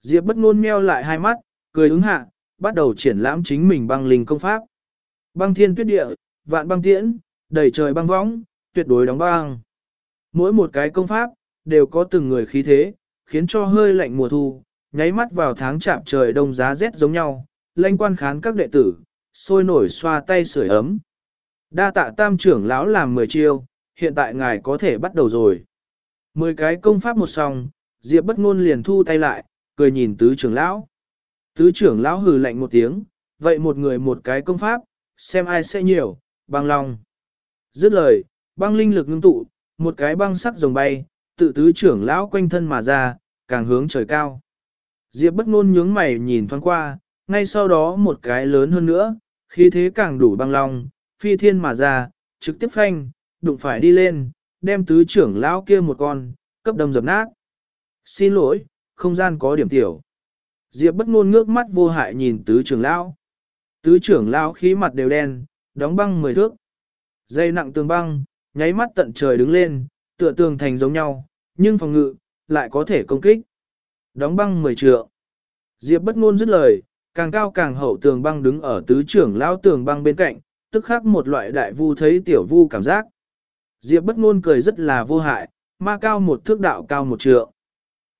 Speaker 1: Diệp bất ngôn meo lại hai mắt, cười ứng hạ, bắt đầu triển lãm chính mình băng linh công pháp. Băng thiên tuyết địa, vạn băng tiễn, đầy trời băng võng, tuyệt đối đóng băng. Mỗi một cái công pháp, đều có từng người khí thế, khiến cho hơi lạnh mùa thu, nháy mắt vào tháng chạm trời đông giá rét giống nhau, lanh quan khán các đệ tử, sôi nổi xoa tay sưởi ấm. Đa tạ tam trưởng lão làm 10 chiêu, hiện tại ngài có thể bắt đầu rồi. 10 cái công pháp một song, Diệp bất ngôn liền thu tay lại, cười nhìn tứ trưởng lão. Tứ trưởng lão hừ lạnh một tiếng, vậy một người một cái công pháp, xem ai sẽ nhiều, băng long. Dứt lời, băng linh lực ngưng tụ, một cái băng sắc rồng bay, tự tứ trưởng lão quanh thân mà ra, càng hướng trời cao. Diệp bất ngôn nhướng mày nhìn thoáng qua, ngay sau đó một cái lớn hơn nữa, khí thế càng đủ băng long, phi thiên mà ra, trực tiếp phanh, đụng phải đi lên, đem tứ trưởng lão kia một con, cấp đâm dập nát. Xin lỗi, không gian có điểm tiểu. Diệp bất ngôn ngước mắt vô hại nhìn tứ trưởng lão. Tứ trưởng lão khí mặt đều đen, đóng băng mười thước. Dây nặng tường băng, nháy mắt tận trời đứng lên, tựa tường thành giống nhau, nhưng phòng ngự, lại có thể công kích. Đóng băng mười trượng. Diệp bất ngôn dứt lời, càng cao càng hậu tường băng đứng ở tứ trưởng lão tường băng bên cạnh, tức khắc một loại đại vu thấy tiểu vu cảm giác. Diệp bất ngôn cười rất là vô hại, ma cao một thước đạo cao một trượng.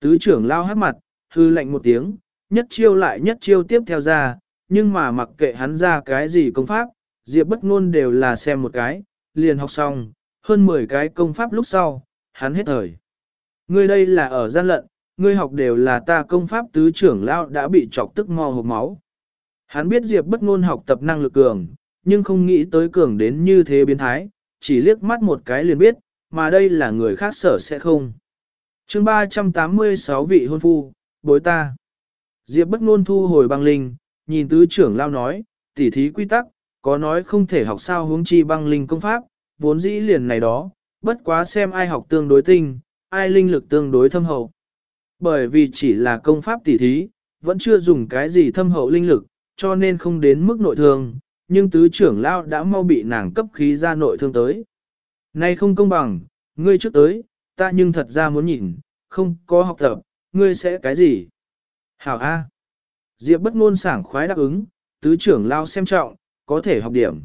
Speaker 1: Tứ trưởng lao hát mặt, hư lạnh một tiếng, nhất chiêu lại nhất chiêu tiếp theo ra, nhưng mà mặc kệ hắn ra cái gì công pháp, Diệp bất ngôn đều là xem một cái, liền học xong, hơn 10 cái công pháp lúc sau, hắn hết thời. Ngươi đây là ở gian lận, ngươi học đều là ta công pháp tứ trưởng lao đã bị chọc tức mò hộp máu. Hắn biết Diệp bất ngôn học tập năng lực cường, nhưng không nghĩ tới cường đến như thế biến thái, chỉ liếc mắt một cái liền biết, mà đây là người khác sở sẽ không. chương 386 vị hôn phu, bối ta. Diệp bất ngôn thu hồi băng linh, nhìn tứ trưởng lao nói, tỉ thí quy tắc, có nói không thể học sao hướng chi băng linh công pháp, vốn dĩ liền này đó, bất quá xem ai học tương đối tinh, ai linh lực tương đối thâm hậu. Bởi vì chỉ là công pháp tỉ thí, vẫn chưa dùng cái gì thâm hậu linh lực, cho nên không đến mức nội thương, nhưng tứ trưởng lao đã mau bị nàng cấp khí ra nội thương tới. Nay không công bằng, ngươi trước tới, ta nhưng thật ra muốn nhìn, không có học tập, ngươi sẽ cái gì? Hảo A. Diệp bất ngôn sảng khoái đáp ứng, tứ trưởng lao xem trọng, có thể học điểm.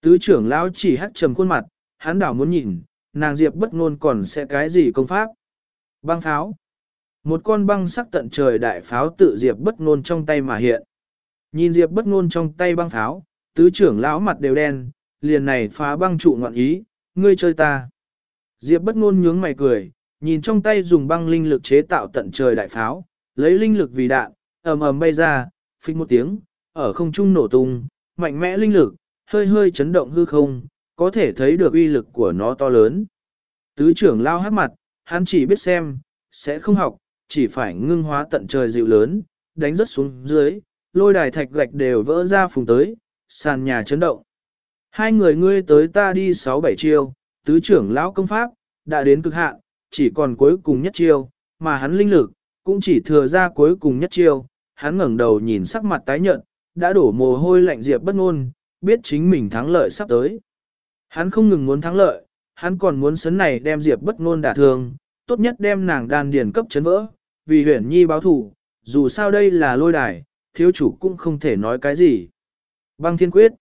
Speaker 1: Tứ trưởng lao chỉ hắt trầm khuôn mặt, hắn đảo muốn nhìn, nàng Diệp bất ngôn còn sẽ cái gì công pháp. Băng pháo. Một con băng sắc tận trời đại pháo tự Diệp bất ngôn trong tay mà hiện. Nhìn Diệp bất ngôn trong tay băng pháo, tứ trưởng lão mặt đều đen, liền này phá băng trụ ngọn ý, ngươi chơi ta. Diệp bất ngôn nhướng mày cười, nhìn trong tay dùng băng linh lực chế tạo tận trời đại pháo, lấy linh lực vì đạn, ầm ầm bay ra, phích một tiếng, ở không trung nổ tung, mạnh mẽ linh lực, hơi hơi chấn động hư không, có thể thấy được uy lực của nó to lớn. Tứ trưởng lao hát mặt, hắn chỉ biết xem, sẽ không học, chỉ phải ngưng hóa tận trời dịu lớn, đánh rất xuống dưới, lôi đài thạch gạch đều vỡ ra phùng tới, sàn nhà chấn động. Hai người ngươi tới ta đi sáu bảy chiêu, tứ trưởng lão công pháp, đã đến cực hạn, chỉ còn cuối cùng nhất chiêu, mà hắn linh lực, cũng chỉ thừa ra cuối cùng nhất chiêu, hắn ngẩng đầu nhìn sắc mặt tái nhợt, đã đổ mồ hôi lạnh diệp bất ngôn, biết chính mình thắng lợi sắp tới. Hắn không ngừng muốn thắng lợi, hắn còn muốn sấn này đem diệp bất ngôn đả thương, tốt nhất đem nàng đan điền cấp chấn vỡ, vì huyền nhi báo thù, dù sao đây là lôi đài, thiếu chủ cũng không thể nói cái gì. Băng thiên quyết.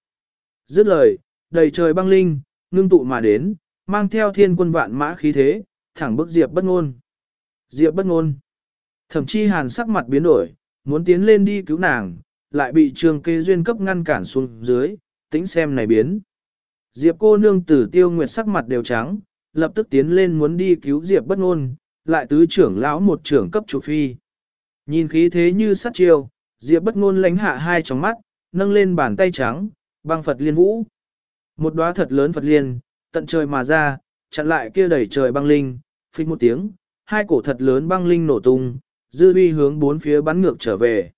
Speaker 1: Dứt lời, đầy trời băng linh, ngưng tụ mà đến, mang theo thiên quân vạn mã khí thế, thẳng bức Diệp bất ngôn. Diệp bất ngôn. Thậm chí hàn sắc mặt biến đổi, muốn tiến lên đi cứu nàng, lại bị trường kê duyên cấp ngăn cản xuống dưới, tính xem này biến. Diệp cô nương tử tiêu nguyệt sắc mặt đều trắng, lập tức tiến lên muốn đi cứu Diệp bất ngôn, lại tứ trưởng lão một trưởng cấp chủ phi. Nhìn khí thế như sắt chiêu, Diệp bất ngôn lánh hạ hai tròng mắt, nâng lên bàn tay trắng, băng Phật liên vũ. Một đóa thật lớn Phật liên, tận trời mà ra, chặn lại kia đẩy trời băng linh, phích một tiếng, hai cổ thật lớn băng linh nổ tung, dư uy hướng bốn phía bắn ngược trở về.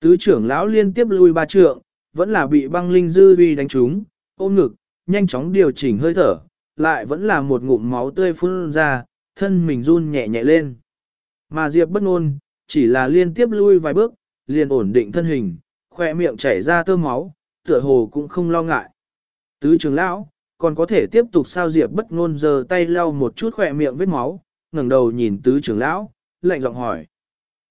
Speaker 1: Tứ trưởng lão liên tiếp lui ba trượng, vẫn là bị băng linh dư uy đánh trúng, ôm ngực, nhanh chóng điều chỉnh hơi thở, lại vẫn là một ngụm máu tươi phun ra, thân mình run nhẹ nhẹ lên. Mà Diệp bất ngôn, chỉ là liên tiếp lui vài bước, liền ổn định thân hình, khoe miệng chảy ra tơ máu, tựa hồ cũng không lo ngại. Tứ trưởng lão, còn có thể tiếp tục sao Diệp bất ngôn giơ tay lau một chút khoe miệng vết máu, ngẩng đầu nhìn tứ trưởng lão, lạnh giọng hỏi.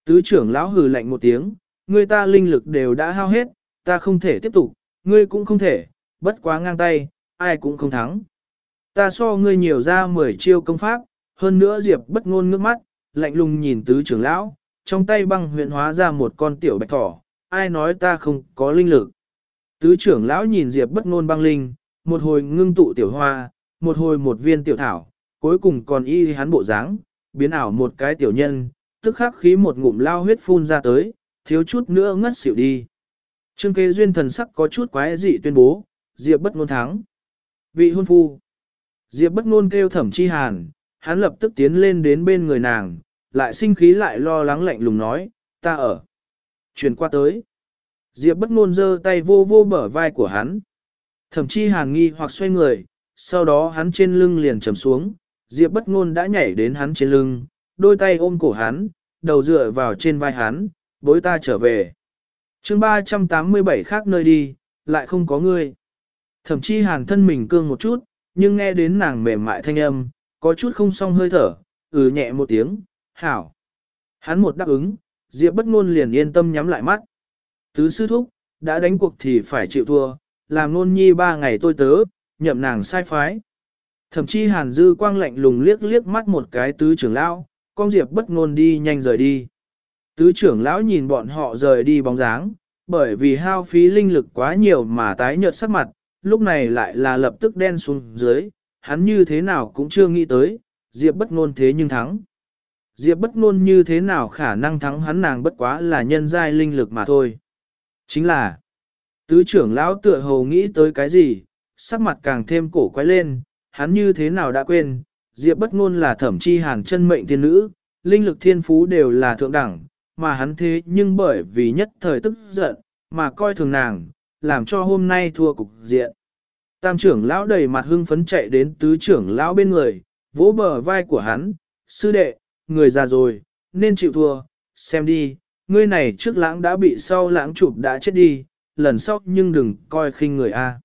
Speaker 1: Tứ trưởng lão hừ lạnh một tiếng, người ta linh lực đều đã hao hết, ta không thể tiếp tục, ngươi cũng không thể, bất quá ngang tay, ai cũng không thắng. Ta so ngươi nhiều ra 10 chiêu công pháp, hơn nữa Diệp bất ngôn ngước mắt, lạnh lùng nhìn tứ trưởng lão, trong tay băng huyện hóa ra một con tiểu bạch thỏ, ai nói ta không có linh lực. Tứ trưởng lão nhìn Diệp bất ngôn băng linh, một hồi ngưng tụ tiểu hoa, một hồi một viên tiểu thảo, cuối cùng còn y hắn bộ dáng, biến ảo một cái tiểu nhân, tức khắc khí một ngụm lao huyết phun ra tới, thiếu chút nữa ngất xỉu đi. Trương kế duyên thần sắc có chút quái dị tuyên bố, Diệp bất ngôn thắng. Vị hôn phu. Diệp bất ngôn kêu thẩm chi hàn, hắn lập tức tiến lên đến bên người nàng, lại sinh khí lại lo lắng lạnh lùng nói, ta ở. Chuyển qua tới. Diệp bất ngôn giơ tay vô vô bở vai của hắn. Thậm chí hàn nghi hoặc xoay người, sau đó hắn trên lưng liền trầm xuống, Diệp bất ngôn đã nhảy đến hắn trên lưng, đôi tay ôm cổ hắn, đầu dựa vào trên vai hắn, bối ta trở về. chương 387 khác nơi đi, lại không có ngươi. Thẩm chí hàn thân mình cương một chút, nhưng nghe đến nàng mềm mại thanh âm, có chút không xong hơi thở, ừ nhẹ một tiếng, hảo. Hắn một đáp ứng, Diệp bất ngôn liền yên tâm nhắm lại mắt. Tứ sư thúc, đã đánh cuộc thì phải chịu thua, làm nôn nhi ba ngày tôi tớ, nhậm nàng sai phái. Thậm chí hàn dư quang lạnh lùng liếc liếc mắt một cái tứ trưởng lão, con diệp bất ngôn đi nhanh rời đi. Tứ trưởng lão nhìn bọn họ rời đi bóng dáng, bởi vì hao phí linh lực quá nhiều mà tái nhợt sắc mặt, lúc này lại là lập tức đen xuống dưới, hắn như thế nào cũng chưa nghĩ tới, diệp bất ngôn thế nhưng thắng. Diệp bất ngôn như thế nào khả năng thắng hắn nàng bất quá là nhân giai linh lực mà thôi. Chính là, tứ trưởng lão tựa hồ nghĩ tới cái gì, sắc mặt càng thêm cổ quái lên, hắn như thế nào đã quên, Diệp bất ngôn là thẩm chi hàn chân mệnh thiên nữ, linh lực thiên phú đều là thượng đẳng, mà hắn thế nhưng bởi vì nhất thời tức giận, mà coi thường nàng, làm cho hôm nay thua cục diện. Tam trưởng lão đầy mặt hưng phấn chạy đến tứ trưởng lão bên người, vỗ bờ vai của hắn, sư đệ, người già rồi, nên chịu thua, xem đi, ngươi này trước lãng đã bị sau lãng chụp đã chết đi, lần sau nhưng đừng coi khinh người A.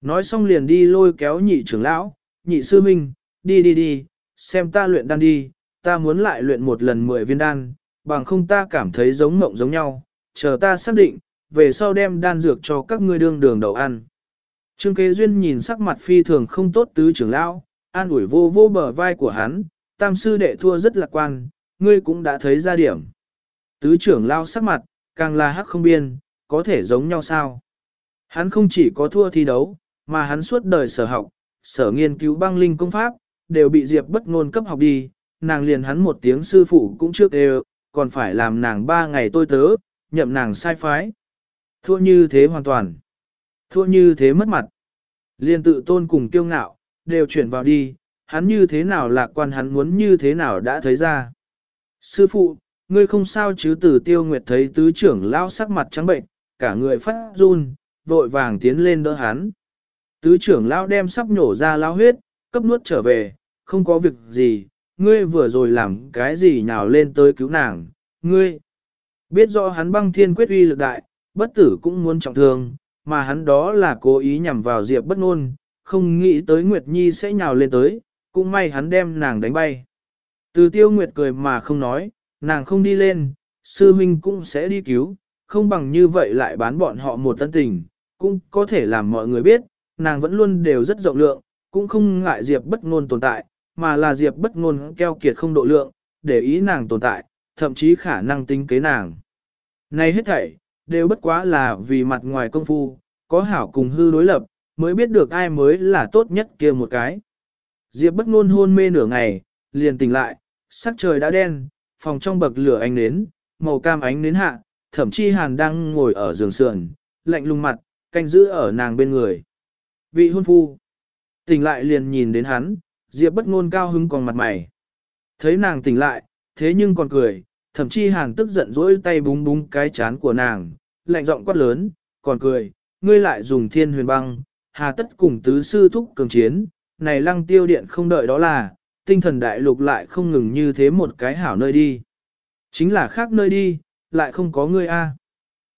Speaker 1: Nói xong liền đi lôi kéo nhị trưởng lão, nhị sư minh, đi đi đi, xem ta luyện đan đi, ta muốn lại luyện một lần 10 viên đan, bằng không ta cảm thấy giống mộng giống nhau, chờ ta xác định, về sau đem đan dược cho các ngươi đương đường đầu ăn. Trương kế duyên nhìn sắc mặt phi thường không tốt tứ trưởng lão, an ủi vô vô bờ vai của hắn, tam sư đệ thua rất lạc quan, ngươi cũng đã thấy ra điểm. Tứ trưởng lao sắc mặt, càng là hắc không biên, có thể giống nhau sao? Hắn không chỉ có thua thi đấu, mà hắn suốt đời sở học, sở nghiên cứu băng linh công pháp, đều bị Diệp bất ngôn cấp học đi, nàng liền hắn một tiếng sư phụ cũng trước đều, còn phải làm nàng ba ngày tôi tớ, nhậm nàng sai phái. Thua như thế hoàn toàn. Thua như thế mất mặt. Liên tự tôn cùng kiêu ngạo, đều chuyển vào đi, hắn như thế nào lạc quan hắn muốn như thế nào đã thấy ra. Sư phụ, ngươi không sao chứ tử tiêu nguyệt thấy tứ trưởng lao sắc mặt trắng bệnh, cả người phát run, vội vàng tiến lên đỡ hắn. Tứ trưởng lao đem sắp nhổ ra lao huyết, cấp nuốt trở về, không có việc gì, ngươi vừa rồi làm cái gì nào lên tới cứu nàng, ngươi. Biết rõ hắn băng thiên quyết uy lực đại, bất tử cũng muốn trọng thương, mà hắn đó là cố ý nhằm vào Diệp bất ngôn, không nghĩ tới Nguyệt Nhi sẽ nhào lên tới, cũng may hắn đem nàng đánh bay. Từ tiêu Nguyệt cười mà không nói, nàng không đi lên, sư huynh cũng sẽ đi cứu, không bằng như vậy lại bán bọn họ một tân tình, cũng có thể làm mọi người biết, nàng vẫn luôn đều rất rộng lượng, cũng không ngại Diệp bất ngôn tồn tại, mà là Diệp bất ngôn keo kiệt không độ lượng, để ý nàng tồn tại, thậm chí khả năng tính kế nàng. Này hết thảy, đều bất quá là vì mặt ngoài công phu, có hảo cùng hư đối lập, mới biết được ai mới là tốt nhất kia một cái. Diệp bất ngôn hôn mê nửa ngày, liền tỉnh lại, sắc trời đã đen, phòng trong bậc lửa ánh nến, màu cam ánh nến hạ, thậm chí hàn đang ngồi ở giường sườn, lạnh lùng mặt, canh giữ ở nàng bên người. Vị hôn phu, tỉnh lại liền nhìn đến hắn, Diệp bất ngôn cao hứng còn mặt mày. Thấy nàng tỉnh lại, thế nhưng còn cười, thậm chí hàn tức giận dỗi tay búng búng cái chán của nàng, lạnh giọng quát lớn, còn cười, ngươi lại dùng thiên huyền băng, hà tất cùng tứ sư thúc cường chiến, này lăng tiêu điện không đợi đó là, tinh thần đại lục lại không ngừng như thế một cái hảo nơi đi. Chính là khác nơi đi, lại không có ngươi a.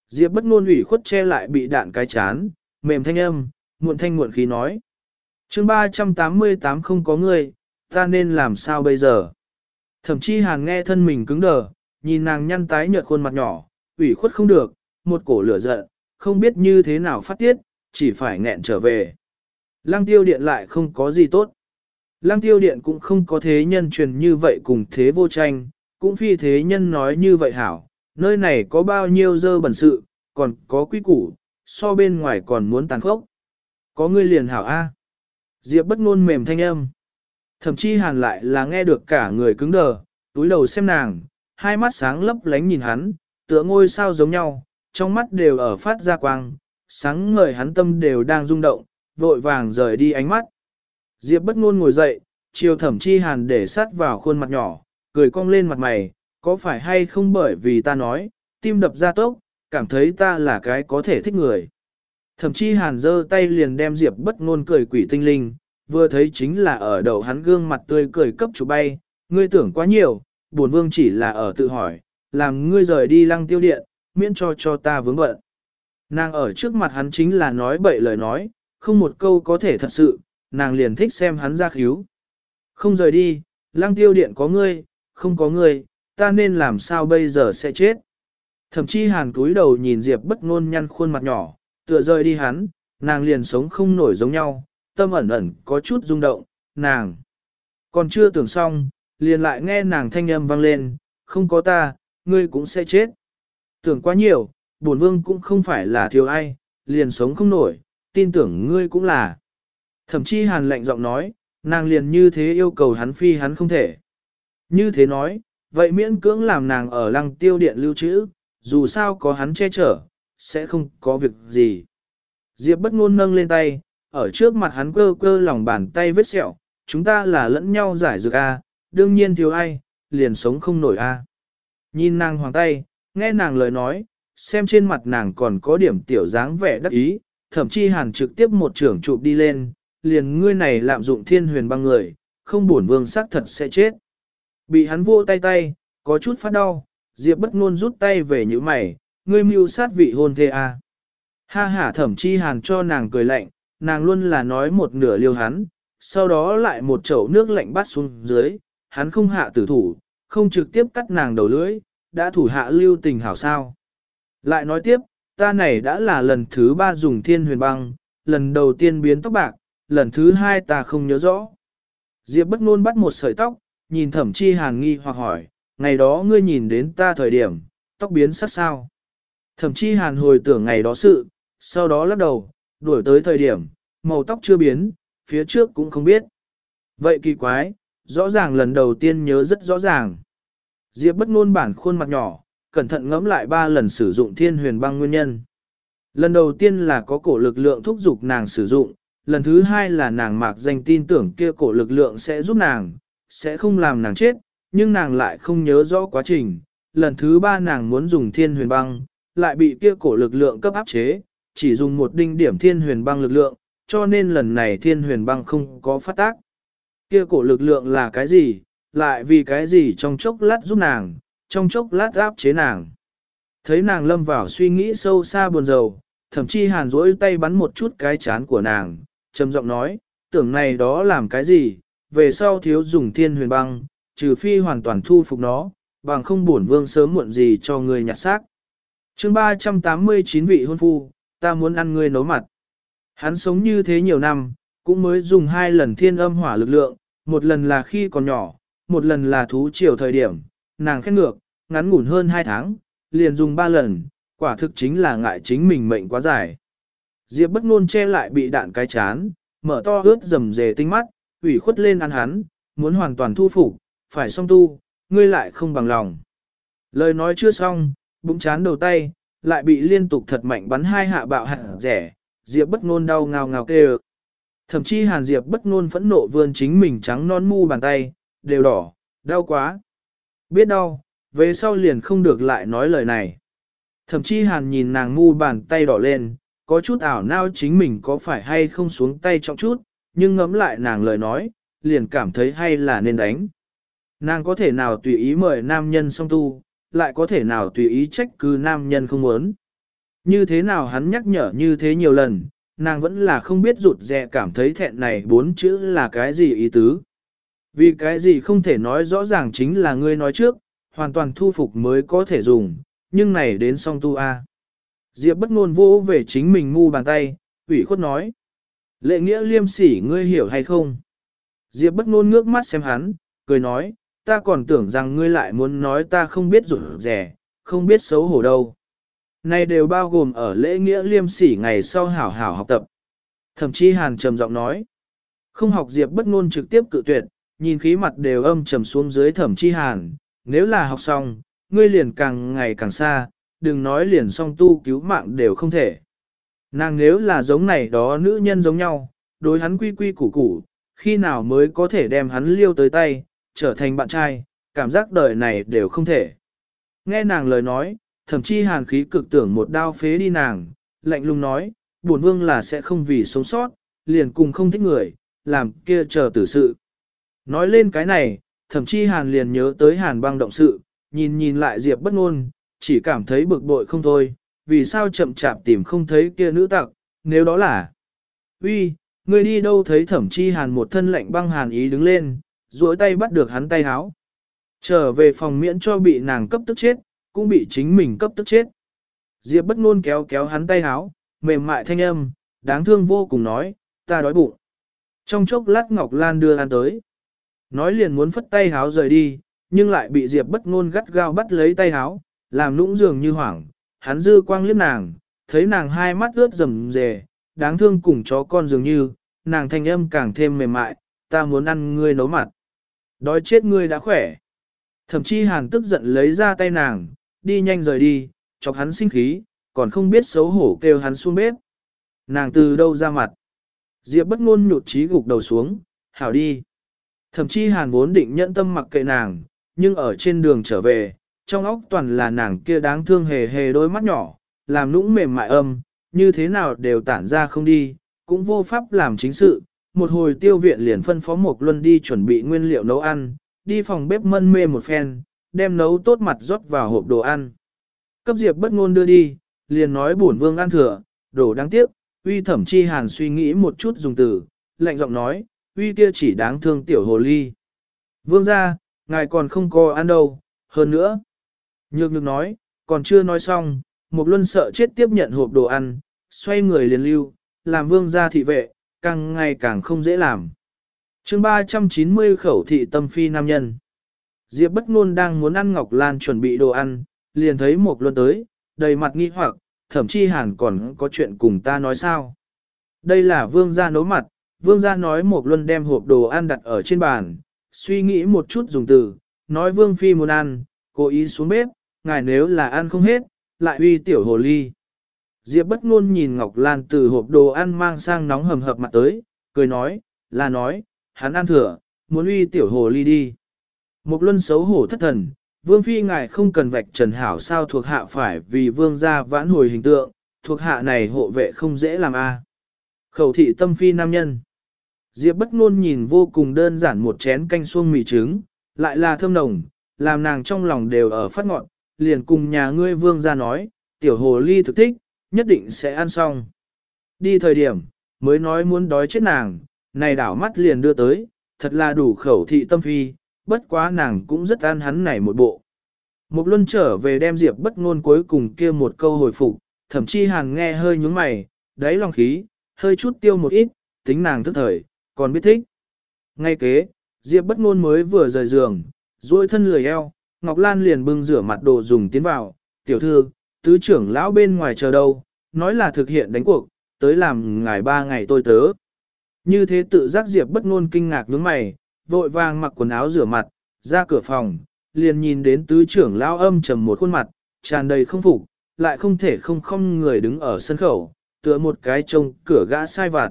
Speaker 1: Diệp bất ngôn ủy khuất che lại bị đạn cái chán, mềm thanh âm, muộn thanh muộn khí nói. chương 388 không có ngươi, ta nên làm sao bây giờ? Thậm chí hàn nghe thân mình cứng đờ, nhìn nàng nhăn tái nhợt khuôn mặt nhỏ, ủy khuất không được, một cổ lửa giận, không biết như thế nào phát tiết, chỉ phải nghẹn trở về. Lăng tiêu điện lại không có gì tốt. Lăng tiêu điện cũng không có thế nhân truyền như vậy cùng thế vô tranh, cũng phi thế nhân nói như vậy hảo, nơi này có bao nhiêu dơ bẩn sự, còn có quý củ, so bên ngoài còn muốn tàn khốc. Có người liền hảo A. Diệp bất ngôn mềm thanh âm. Thậm chí hàn lại là nghe được cả người cứng đờ, túi đầu xem nàng, hai mắt sáng lấp lánh nhìn hắn, tựa ngôi sao giống nhau, trong mắt đều ở phát ra quang, sáng ngời hắn tâm đều đang rung động, vội vàng rời đi ánh mắt. Diệp bất ngôn ngồi dậy, chiều thẩm chi hàn để sát vào khuôn mặt nhỏ, cười cong lên mặt mày, có phải hay không bởi vì ta nói, tim đập ra tốc, cảm thấy ta là cái có thể thích người. Thẩm chi hàn giơ tay liền đem Diệp bất ngôn cười quỷ tinh linh, vừa thấy chính là ở đầu hắn gương mặt tươi cười cấp chủ bay, ngươi tưởng quá nhiều, buồn vương chỉ là ở tự hỏi, làm ngươi rời đi lăng tiêu điện, miễn cho cho ta vướng bận. Nàng ở trước mặt hắn chính là nói bậy lời nói, không một câu có thể thật sự, nàng liền thích xem hắn ra khíu. Không rời đi, lăng tiêu điện có ngươi, không có ngươi, ta nên làm sao bây giờ sẽ chết. Thậm chí hàn túi đầu nhìn Diệp bất ngôn nhăn khuôn mặt nhỏ, tựa rời đi hắn, nàng liền sống không nổi giống nhau, tâm ẩn ẩn có chút rung động, nàng. Còn chưa tưởng xong, liền lại nghe nàng thanh âm vang lên, không có ta, ngươi cũng sẽ chết. Tưởng quá nhiều, bổn vương cũng không phải là thiếu ai, liền sống không nổi, tin tưởng ngươi cũng là. Thậm chí hàn lạnh giọng nói, nàng liền như thế yêu cầu hắn phi hắn không thể. Như thế nói, vậy miễn cưỡng làm nàng ở lăng tiêu điện lưu trữ, dù sao có hắn che chở, sẽ không có việc gì. Diệp bất ngôn nâng lên tay, ở trước mặt hắn cơ cơ lòng bàn tay vết sẹo, chúng ta là lẫn nhau giải dược a, đương nhiên thiếu ai, liền sống không nổi a. À. Nhìn nàng hoàng tay, nghe nàng lời nói, xem trên mặt nàng còn có điểm tiểu dáng vẻ đắc ý, thậm chí hàn trực tiếp một trưởng chụp đi lên, liền ngươi này lạm dụng thiên huyền băng người, không bổn vương xác thật sẽ chết. Bị hắn vô tay tay, có chút phát đau, Diệp bất ngôn rút tay về như mày, ngươi mưu sát vị hôn thê a. À. Ha ha thẩm chi hàn cho nàng cười lạnh, nàng luôn là nói một nửa liêu hắn, sau đó lại một chậu nước lạnh bắt xuống dưới, hắn không hạ tử thủ, không trực tiếp cắt nàng đầu lưỡi, đã thủ hạ lưu tình hảo sao. Lại nói tiếp, ta này đã là lần thứ ba dùng thiên huyền băng, lần đầu tiên biến tóc bạc, lần thứ hai ta không nhớ rõ. Diệp bất ngôn bắt một sợi tóc, nhìn thẩm chi hàn nghi hoặc hỏi, ngày đó ngươi nhìn đến ta thời điểm, tóc biến sắc sao. Thẩm chi hàn hồi tưởng ngày đó sự, sau đó lắc đầu, đuổi tới thời điểm, màu tóc chưa biến, phía trước cũng không biết. Vậy kỳ quái, rõ ràng lần đầu tiên nhớ rất rõ ràng. Diệp bất ngôn bản khuôn mặt nhỏ, cẩn thận ngẫm lại ba lần sử dụng thiên huyền băng nguyên nhân. Lần đầu tiên là có cổ lực lượng thúc giục nàng sử dụng, lần thứ hai là nàng mạc danh tin tưởng kia cổ lực lượng sẽ giúp nàng, sẽ không làm nàng chết, nhưng nàng lại không nhớ rõ quá trình. Lần thứ ba nàng muốn dùng thiên huyền băng, lại bị kia cổ lực lượng cấp áp chế, chỉ dùng một đinh điểm thiên huyền băng lực lượng, cho nên lần này thiên huyền băng không có phát tác. Kia cổ lực lượng là cái gì, lại vì cái gì trong chốc lát giúp nàng, trong chốc lát áp chế nàng. Thấy nàng lâm vào suy nghĩ sâu xa buồn rầu, thậm chí hàn rỗi tay bắn một chút cái chán của nàng, trầm giọng nói, tưởng này đó làm cái gì, về sau thiếu dùng thiên huyền băng, trừ phi hoàn toàn thu phục nó, bằng không bổn vương sớm muộn gì cho người nhặt xác. chương 389 vị hôn phu, ta muốn ăn ngươi nấu mặt. Hắn sống như thế nhiều năm, cũng mới dùng hai lần thiên âm hỏa lực lượng, một lần là khi còn nhỏ, một lần là thú triều thời điểm, nàng khét ngược, ngắn ngủn hơn hai tháng, liền dùng ba lần, quả thực chính là ngại chính mình mệnh quá dài. Diệp bất ngôn che lại bị đạn cái chán, mở to ướt rầm rề tinh mắt, ủy khuất lên ăn hắn, muốn hoàn toàn thu phục, phải song tu, ngươi lại không bằng lòng. Lời nói chưa xong, bụng chán đầu tay, lại bị liên tục thật mạnh bắn hai hạ bạo hạt rẻ, Diệp bất ngôn đau ngào ngào kêu. Thậm chí Hàn Diệp bất ngôn phẫn nộ vươn chính mình trắng non mu bàn tay, đều đỏ, đau quá. Biết đau, về sau liền không được lại nói lời này. Thậm chí Hàn nhìn nàng mu bàn tay đỏ lên, có chút ảo nao chính mình có phải hay không xuống tay trọng chút, nhưng ngẫm lại nàng lời nói, liền cảm thấy hay là nên đánh. Nàng có thể nào tùy ý mời nam nhân song tu, lại có thể nào tùy ý trách cứ nam nhân không muốn. Như thế nào hắn nhắc nhở như thế nhiều lần, nàng vẫn là không biết rụt rè cảm thấy thẹn này bốn chữ là cái gì ý tứ. Vì cái gì không thể nói rõ ràng chính là ngươi nói trước, hoàn toàn thu phục mới có thể dùng, nhưng này đến song tu A. Diệp bất ngôn vô về chính mình ngu bàn tay, ủy khuất nói. Lệ nghĩa liêm sỉ ngươi hiểu hay không? Diệp bất ngôn ngước mắt xem hắn, cười nói, ta còn tưởng rằng ngươi lại muốn nói ta không biết rụt rẻ, không biết xấu hổ đâu. Này đều bao gồm ở lễ nghĩa liêm sỉ ngày sau hảo hảo học tập. Thậm chí hàn trầm giọng nói. Không học diệp bất ngôn trực tiếp cự tuyệt, nhìn khí mặt đều âm trầm xuống dưới thẩm chi hàn. Nếu là học xong, ngươi liền càng ngày càng xa, đừng nói liền song tu cứu mạng đều không thể. Nàng nếu là giống này đó nữ nhân giống nhau, đối hắn quy quy củ củ, khi nào mới có thể đem hắn liêu tới tay, trở thành bạn trai, cảm giác đời này đều không thể. Nghe nàng lời nói, thậm chí hàn khí cực tưởng một đao phế đi nàng, lạnh lùng nói, buồn vương là sẽ không vì sống sót, liền cùng không thích người, làm kia chờ tử sự. Nói lên cái này, thậm chí hàn liền nhớ tới hàn băng động sự, nhìn nhìn lại diệp bất ngôn, chỉ cảm thấy bực bội không thôi, vì sao chậm chạp tìm không thấy kia nữ tặc, nếu đó là... Uy, người đi đâu thấy thẩm chi hàn một thân lạnh băng hàn ý đứng lên, duỗi tay bắt được hắn tay háo. Trở về phòng miễn cho bị nàng cấp tức chết, cũng bị chính mình cấp tức chết. Diệp bất ngôn kéo kéo hắn tay háo, mềm mại thanh âm, đáng thương vô cùng nói, ta đói bụng. Trong chốc lát Ngọc Lan đưa ăn tới. Nói liền muốn phất tay háo rời đi, nhưng lại bị Diệp bất ngôn gắt gao bắt lấy tay háo, làm nũng dường như hoảng. Hắn dư quang liếc nàng, thấy nàng hai mắt ướt rầm rề, đáng thương cùng chó con dường như, nàng thanh âm càng thêm mềm mại, ta muốn ăn ngươi nấu mặt. Đói chết ngươi đã khỏe. Thậm chí hàn tức giận lấy ra tay nàng, đi nhanh rời đi, chọc hắn sinh khí, còn không biết xấu hổ kêu hắn xuống bếp. Nàng từ đâu ra mặt. Diệp bất ngôn nhụt chí gục đầu xuống, hảo đi. Thậm chí hàn vốn định nhẫn tâm mặc kệ nàng, nhưng ở trên đường trở về, trong óc toàn là nàng kia đáng thương hề hề đôi mắt nhỏ, làm nũng mềm mại âm, như thế nào đều tản ra không đi, cũng vô pháp làm chính sự. Một hồi tiêu viện liền phân phó một luân đi chuẩn bị nguyên liệu nấu ăn, đi phòng bếp mân mê một phen, đem nấu tốt mặt rót vào hộp đồ ăn. Cấp diệp bất ngôn đưa đi, liền nói bổn vương ăn thừa, đồ đáng tiếc, uy thẩm chi hàn suy nghĩ một chút dùng từ, lạnh giọng nói, uy kia chỉ đáng thương tiểu hồ ly. Vương ra, ngài còn không có ăn đâu, hơn nữa. Nhược nhược nói, còn chưa nói xong, một luân sợ chết tiếp nhận hộp đồ ăn, xoay người liền lưu, làm vương gia thị vệ, càng ngày càng không dễ làm. chương 390 khẩu thị tâm phi nam nhân. Diệp bất ngôn đang muốn ăn Ngọc Lan chuẩn bị đồ ăn, liền thấy một luân tới, đầy mặt nghi hoặc, thậm chí hàn còn có chuyện cùng ta nói sao. Đây là vương gia nấu mặt, vương gia nói một luân đem hộp đồ ăn đặt ở trên bàn, suy nghĩ một chút dùng từ, nói vương phi muốn ăn, cố ý xuống bếp, ngài nếu là ăn không hết, lại uy tiểu hồ ly. Diệp bất ngôn nhìn Ngọc Lan từ hộp đồ ăn mang sang nóng hầm hập mặt tới, cười nói, là nói, hắn ăn thừa, muốn uy tiểu hồ ly đi. Một luân xấu hổ thất thần, vương phi ngài không cần vạch trần hảo sao thuộc hạ phải vì vương gia vãn hồi hình tượng, thuộc hạ này hộ vệ không dễ làm a. Khẩu thị tâm phi nam nhân. Diệp bất ngôn nhìn vô cùng đơn giản một chén canh xuông mì trứng, lại là thơm nồng, làm nàng trong lòng đều ở phát ngọn, liền cùng nhà ngươi vương gia nói, tiểu hồ ly thực thích, nhất định sẽ ăn xong. Đi thời điểm, mới nói muốn đói chết nàng, này đảo mắt liền đưa tới, thật là đủ khẩu thị tâm phi, bất quá nàng cũng rất an hắn này một bộ. Một luân trở về đem diệp bất ngôn cuối cùng kia một câu hồi phục, thậm chí hàn nghe hơi nhướng mày, đáy lòng khí, hơi chút tiêu một ít, tính nàng tức thời, còn biết thích. Ngay kế, diệp bất ngôn mới vừa rời giường, duỗi thân lười eo, Ngọc Lan liền bưng rửa mặt đồ dùng tiến vào, tiểu thư, tứ trưởng lão bên ngoài chờ đâu, nói là thực hiện đánh cuộc, tới làm ngài ba ngày tôi tớ. Như thế tự giác Diệp bất ngôn kinh ngạc nhướng mày, vội vàng mặc quần áo rửa mặt, ra cửa phòng, liền nhìn đến tứ trưởng lão âm trầm một khuôn mặt, tràn đầy không phục, lại không thể không không người đứng ở sân khẩu, tựa một cái trông cửa gã sai vặt.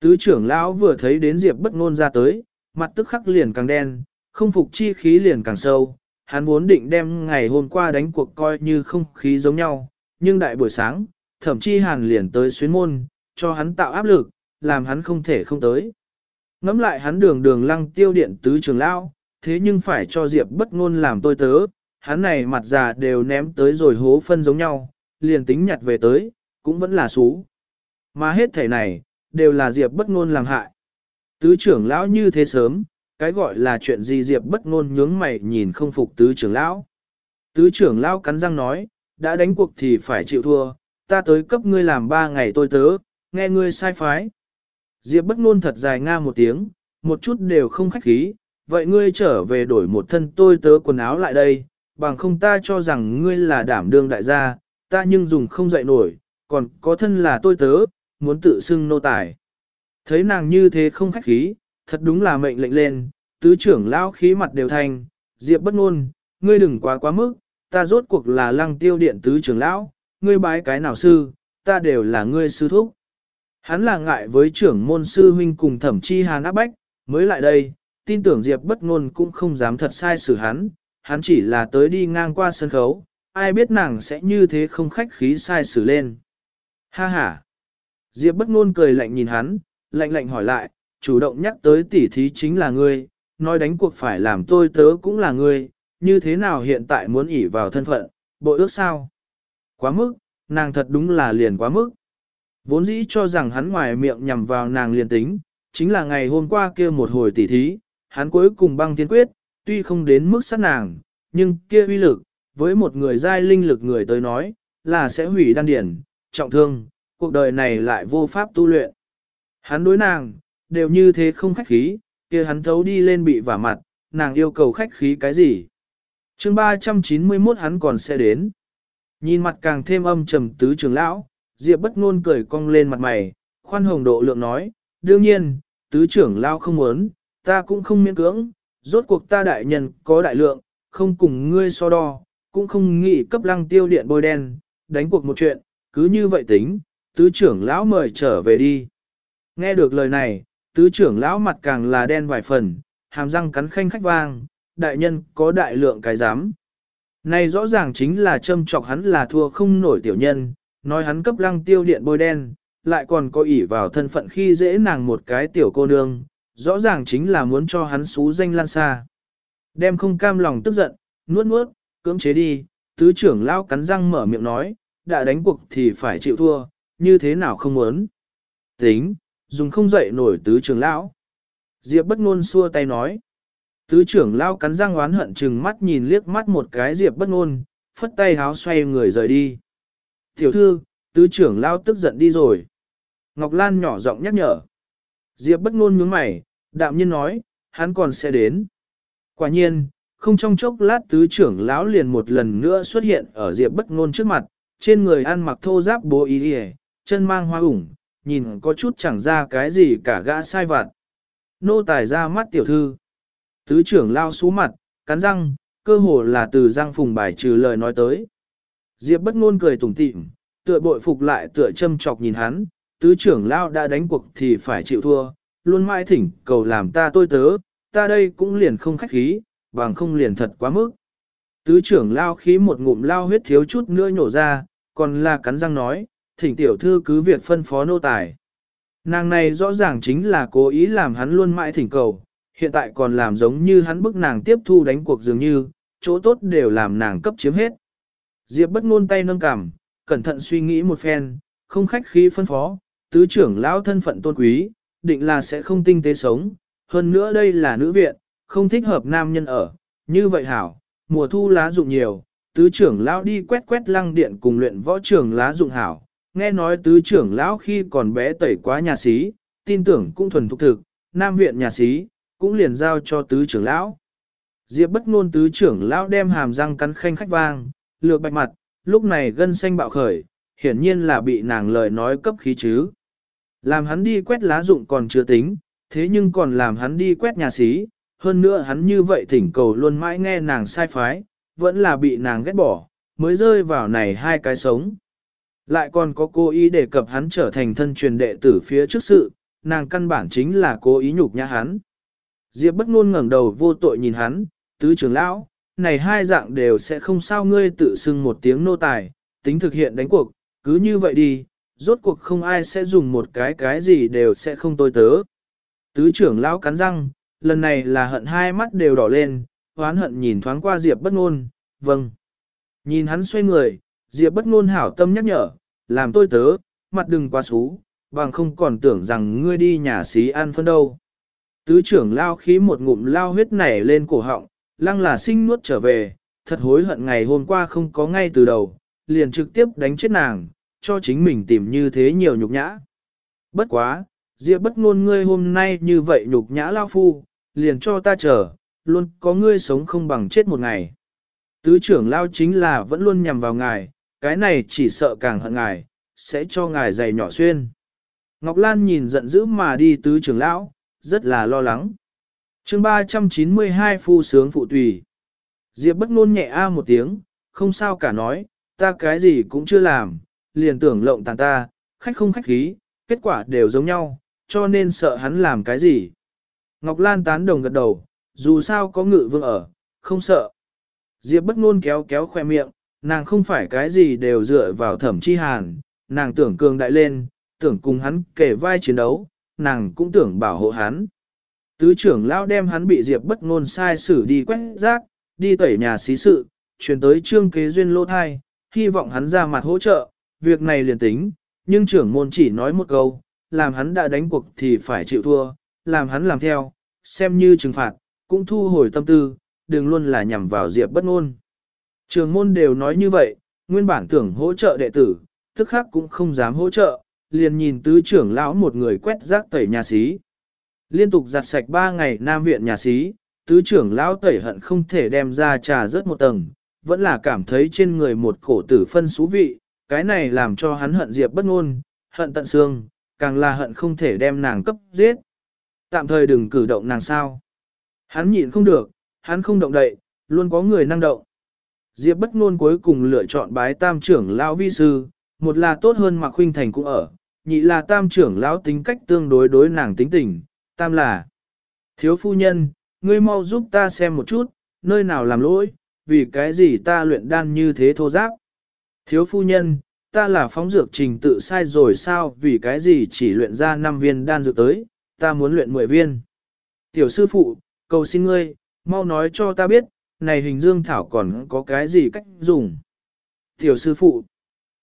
Speaker 1: Tứ trưởng lão vừa thấy đến Diệp bất ngôn ra tới, mặt tức khắc liền càng đen, không phục chi khí liền càng sâu, hắn vốn định đem ngày hôm qua đánh cuộc coi như không khí giống nhau, nhưng đại buổi sáng, thậm chí hàn liền tới xuyến môn, cho hắn tạo áp lực, làm hắn không thể không tới. Ngắm lại hắn đường đường lăng tiêu điện tứ trường lão, thế nhưng phải cho Diệp bất ngôn làm tôi tớ, hắn này mặt già đều ném tới rồi hố phân giống nhau, liền tính nhặt về tới, cũng vẫn là xú. Mà hết thể này, đều là Diệp bất ngôn làm hại. Tứ trưởng lão như thế sớm, cái gọi là chuyện gì Diệp bất ngôn nhướng mày nhìn không phục tứ trưởng lão. Tứ trưởng lão cắn răng nói, đã đánh cuộc thì phải chịu thua, ta tới cấp ngươi làm ba ngày tôi tớ, nghe ngươi sai phái. Diệp bất ngôn thật dài nga một tiếng, một chút đều không khách khí, vậy ngươi trở về đổi một thân tôi tớ quần áo lại đây, bằng không ta cho rằng ngươi là đảm đương đại gia, ta nhưng dùng không dậy nổi, còn có thân là tôi tớ, muốn tự xưng nô tài. Thấy nàng như thế không khách khí, thật đúng là mệnh lệnh lên, tứ trưởng lão khí mặt đều thành, Diệp bất ngôn, ngươi đừng quá quá mức, ta rốt cuộc là lăng tiêu điện tứ trưởng lão, ngươi bái cái nào sư, ta đều là ngươi sư thúc. Hắn là ngại với trưởng môn sư huynh cùng thẩm chi hàn áp bách, mới lại đây, tin tưởng Diệp bất ngôn cũng không dám thật sai xử hắn, hắn chỉ là tới đi ngang qua sân khấu, ai biết nàng sẽ như thế không khách khí sai xử lên. Ha ha! Diệp bất ngôn cười lạnh nhìn hắn, lạnh lạnh hỏi lại, chủ động nhắc tới tỉ thí chính là ngươi, nói đánh cuộc phải làm tôi tớ cũng là ngươi, như thế nào hiện tại muốn ỉ vào thân phận, bộ ước sao? Quá mức, nàng thật đúng là liền quá mức. Vốn dĩ cho rằng hắn ngoài miệng nhằm vào nàng liền tính, chính là ngày hôm qua kia một hồi tỉ thí, hắn cuối cùng băng tiên quyết, tuy không đến mức sát nàng, nhưng kia uy lực, với một người giai linh lực người tới nói, là sẽ hủy đan điển, trọng thương, cuộc đời này lại vô pháp tu luyện. Hắn đối nàng, đều như thế không khách khí, kia hắn thấu đi lên bị vả mặt, nàng yêu cầu khách khí cái gì. chương 391 hắn còn sẽ đến. Nhìn mặt càng thêm âm trầm tứ trưởng lão, Diệp bất ngôn cười cong lên mặt mày, khoan hồng độ lượng nói, đương nhiên, tứ trưởng lao không muốn, ta cũng không miễn cưỡng, rốt cuộc ta đại nhân có đại lượng, không cùng ngươi so đo, cũng không nghĩ cấp lăng tiêu điện bôi đen, đánh cuộc một chuyện, cứ như vậy tính, tứ trưởng lão mời trở về đi. Nghe được lời này, tứ trưởng lão mặt càng là đen vài phần, hàm răng cắn khanh khách vang, đại nhân có đại lượng cái dám. Này rõ ràng chính là châm chọc hắn là thua không nổi tiểu nhân, nói hắn cấp lăng tiêu điện bôi đen, lại còn có ỷ vào thân phận khi dễ nàng một cái tiểu cô nương, rõ ràng chính là muốn cho hắn xú danh lan xa. Đem không cam lòng tức giận, nuốt nuốt, cưỡng chế đi, tứ trưởng lao cắn răng mở miệng nói, đã đánh cuộc thì phải chịu thua, như thế nào không muốn. Tính, dùng không dậy nổi tứ trưởng lão. Diệp bất ngôn xua tay nói. Tứ trưởng lao cắn răng oán hận chừng mắt nhìn liếc mắt một cái Diệp bất ngôn, phất tay háo xoay người rời đi. Tiểu thư, tứ trưởng lao tức giận đi rồi. Ngọc Lan nhỏ giọng nhắc nhở. Diệp bất ngôn nhướng mày, đạm nhiên nói, hắn còn sẽ đến. Quả nhiên, không trong chốc lát tứ trưởng lão liền một lần nữa xuất hiện ở Diệp bất ngôn trước mặt, trên người ăn mặc thô giáp bố ý đi chân mang hoa ủng, nhìn có chút chẳng ra cái gì cả gã sai vặt. Nô tài ra mắt tiểu thư. Tứ trưởng lao xuống mặt, cắn răng, cơ hồ là từ răng phùng bài trừ lời nói tới. Diệp bất ngôn cười tủm tỉm, tựa bội phục lại tựa châm chọc nhìn hắn, tứ trưởng lao đã đánh cuộc thì phải chịu thua, luôn mãi thỉnh cầu làm ta tôi tớ, ta đây cũng liền không khách khí, bằng không liền thật quá mức. Tứ trưởng lao khí một ngụm lao huyết thiếu chút nữa nhổ ra, còn là cắn răng nói, thỉnh tiểu thư cứ việc phân phó nô tài. Nàng này rõ ràng chính là cố ý làm hắn luôn mãi thỉnh cầu, hiện tại còn làm giống như hắn bức nàng tiếp thu đánh cuộc dường như, chỗ tốt đều làm nàng cấp chiếm hết. Diệp bất ngôn tay nâng cằm, cẩn thận suy nghĩ một phen, không khách khí phân phó, tứ trưởng lão thân phận tôn quý, định là sẽ không tinh tế sống, hơn nữa đây là nữ viện, không thích hợp nam nhân ở, như vậy hảo, mùa thu lá dụng nhiều, tứ trưởng lão đi quét quét lăng điện cùng luyện võ trưởng lá dụng hảo, nghe nói tứ trưởng lão khi còn bé tẩy quá nhà sĩ, tin tưởng cũng thuần thục thực, nam viện nhà sĩ, cũng liền giao cho tứ trưởng lão. Diệp bất ngôn tứ trưởng lão đem hàm răng cắn khanh khách vang, lược bạch mặt, lúc này gân xanh bạo khởi, hiển nhiên là bị nàng lời nói cấp khí chứ. Làm hắn đi quét lá dụng còn chưa tính, thế nhưng còn làm hắn đi quét nhà xí, hơn nữa hắn như vậy thỉnh cầu luôn mãi nghe nàng sai phái, vẫn là bị nàng ghét bỏ, mới rơi vào này hai cái sống. Lại còn có cố ý đề cập hắn trở thành thân truyền đệ tử phía trước sự, nàng căn bản chính là cố ý nhục nhã hắn. Diệp bất ngôn ngẩng đầu vô tội nhìn hắn, tứ trưởng lão, này hai dạng đều sẽ không sao ngươi tự xưng một tiếng nô tài, tính thực hiện đánh cuộc, cứ như vậy đi, rốt cuộc không ai sẽ dùng một cái cái gì đều sẽ không tôi tớ. Tứ trưởng lão cắn răng, lần này là hận hai mắt đều đỏ lên, hoán hận nhìn thoáng qua Diệp bất ngôn, vâng. Nhìn hắn xoay người, Diệp bất ngôn hảo tâm nhắc nhở, làm tôi tớ, mặt đừng quá xú, bằng không còn tưởng rằng ngươi đi nhà xí ăn phân đâu. Tứ trưởng lao khí một ngụm lao huyết nảy lên cổ họng, lăng là sinh nuốt trở về, thật hối hận ngày hôm qua không có ngay từ đầu, liền trực tiếp đánh chết nàng, cho chính mình tìm như thế nhiều nhục nhã. Bất quá, Diệp bất ngôn ngươi hôm nay như vậy nhục nhã lao phu, liền cho ta chờ, luôn có ngươi sống không bằng chết một ngày. Tứ trưởng lao chính là vẫn luôn nhằm vào ngài, cái này chỉ sợ càng hận ngài, sẽ cho ngài giày nhỏ xuyên. Ngọc Lan nhìn giận dữ mà đi tứ trưởng lão, rất là lo lắng chương 392 phu sướng phụ tùy. Diệp bất ngôn nhẹ a một tiếng, không sao cả nói, ta cái gì cũng chưa làm, liền tưởng lộng tàn ta, khách không khách khí, kết quả đều giống nhau, cho nên sợ hắn làm cái gì. Ngọc Lan tán đồng gật đầu, dù sao có ngự vương ở, không sợ. Diệp bất ngôn kéo kéo khoe miệng, nàng không phải cái gì đều dựa vào thẩm chi hàn, nàng tưởng cường đại lên, tưởng cùng hắn kể vai chiến đấu, nàng cũng tưởng bảo hộ hắn. Tứ trưởng lão đem hắn bị Diệp bất ngôn sai xử đi quét rác, đi tẩy nhà xí sự, truyền tới trương kế duyên lô thai, hy vọng hắn ra mặt hỗ trợ, việc này liền tính, nhưng trưởng môn chỉ nói một câu, làm hắn đã đánh cuộc thì phải chịu thua, làm hắn làm theo, xem như trừng phạt, cũng thu hồi tâm tư, đừng luôn là nhằm vào Diệp bất ngôn. Trường môn đều nói như vậy, nguyên bản tưởng hỗ trợ đệ tử, tức khác cũng không dám hỗ trợ, liền nhìn tứ trưởng lão một người quét rác tẩy nhà xí. Liên tục giặt sạch ba ngày nam viện nhà xí, tứ trưởng lão tẩy hận không thể đem ra trà rớt một tầng, vẫn là cảm thấy trên người một cổ tử phân xú vị, cái này làm cho hắn hận Diệp bất ngôn, hận tận xương, càng là hận không thể đem nàng cấp giết. Tạm thời đừng cử động nàng sao. Hắn nhịn không được, hắn không động đậy, luôn có người năng động. Diệp bất ngôn cuối cùng lựa chọn bái tam trưởng lão vi sư, một là tốt hơn Mạc khuynh thành cũng ở, nhị là tam trưởng lão tính cách tương đối đối nàng tính tình, tam là thiếu phu nhân, ngươi mau giúp ta xem một chút, nơi nào làm lỗi, vì cái gì ta luyện đan như thế thô giáp. Thiếu phu nhân, ta là phóng dược trình tự sai rồi sao vì cái gì chỉ luyện ra 5 viên đan dược tới, ta muốn luyện 10 viên. Tiểu sư phụ, cầu xin ngươi, mau nói cho ta biết, này hình dương thảo còn có cái gì cách dùng. Tiểu sư phụ,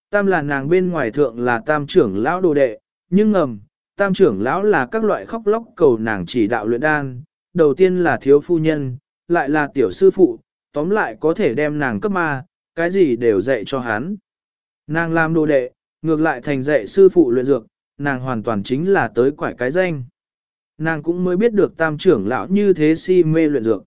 Speaker 1: tam là nàng bên ngoài thượng là tam trưởng lão đồ đệ, nhưng ngầm, tam trưởng lão là các loại khóc lóc cầu nàng chỉ đạo luyện đan, đầu tiên là thiếu phu nhân, lại là tiểu sư phụ, tóm lại có thể đem nàng cấp ma, cái gì đều dạy cho hắn. Nàng làm đồ đệ, ngược lại thành dạy sư phụ luyện dược, nàng hoàn toàn chính là tới quải cái danh. Nàng cũng mới biết được tam trưởng lão như thế si mê luyện dược.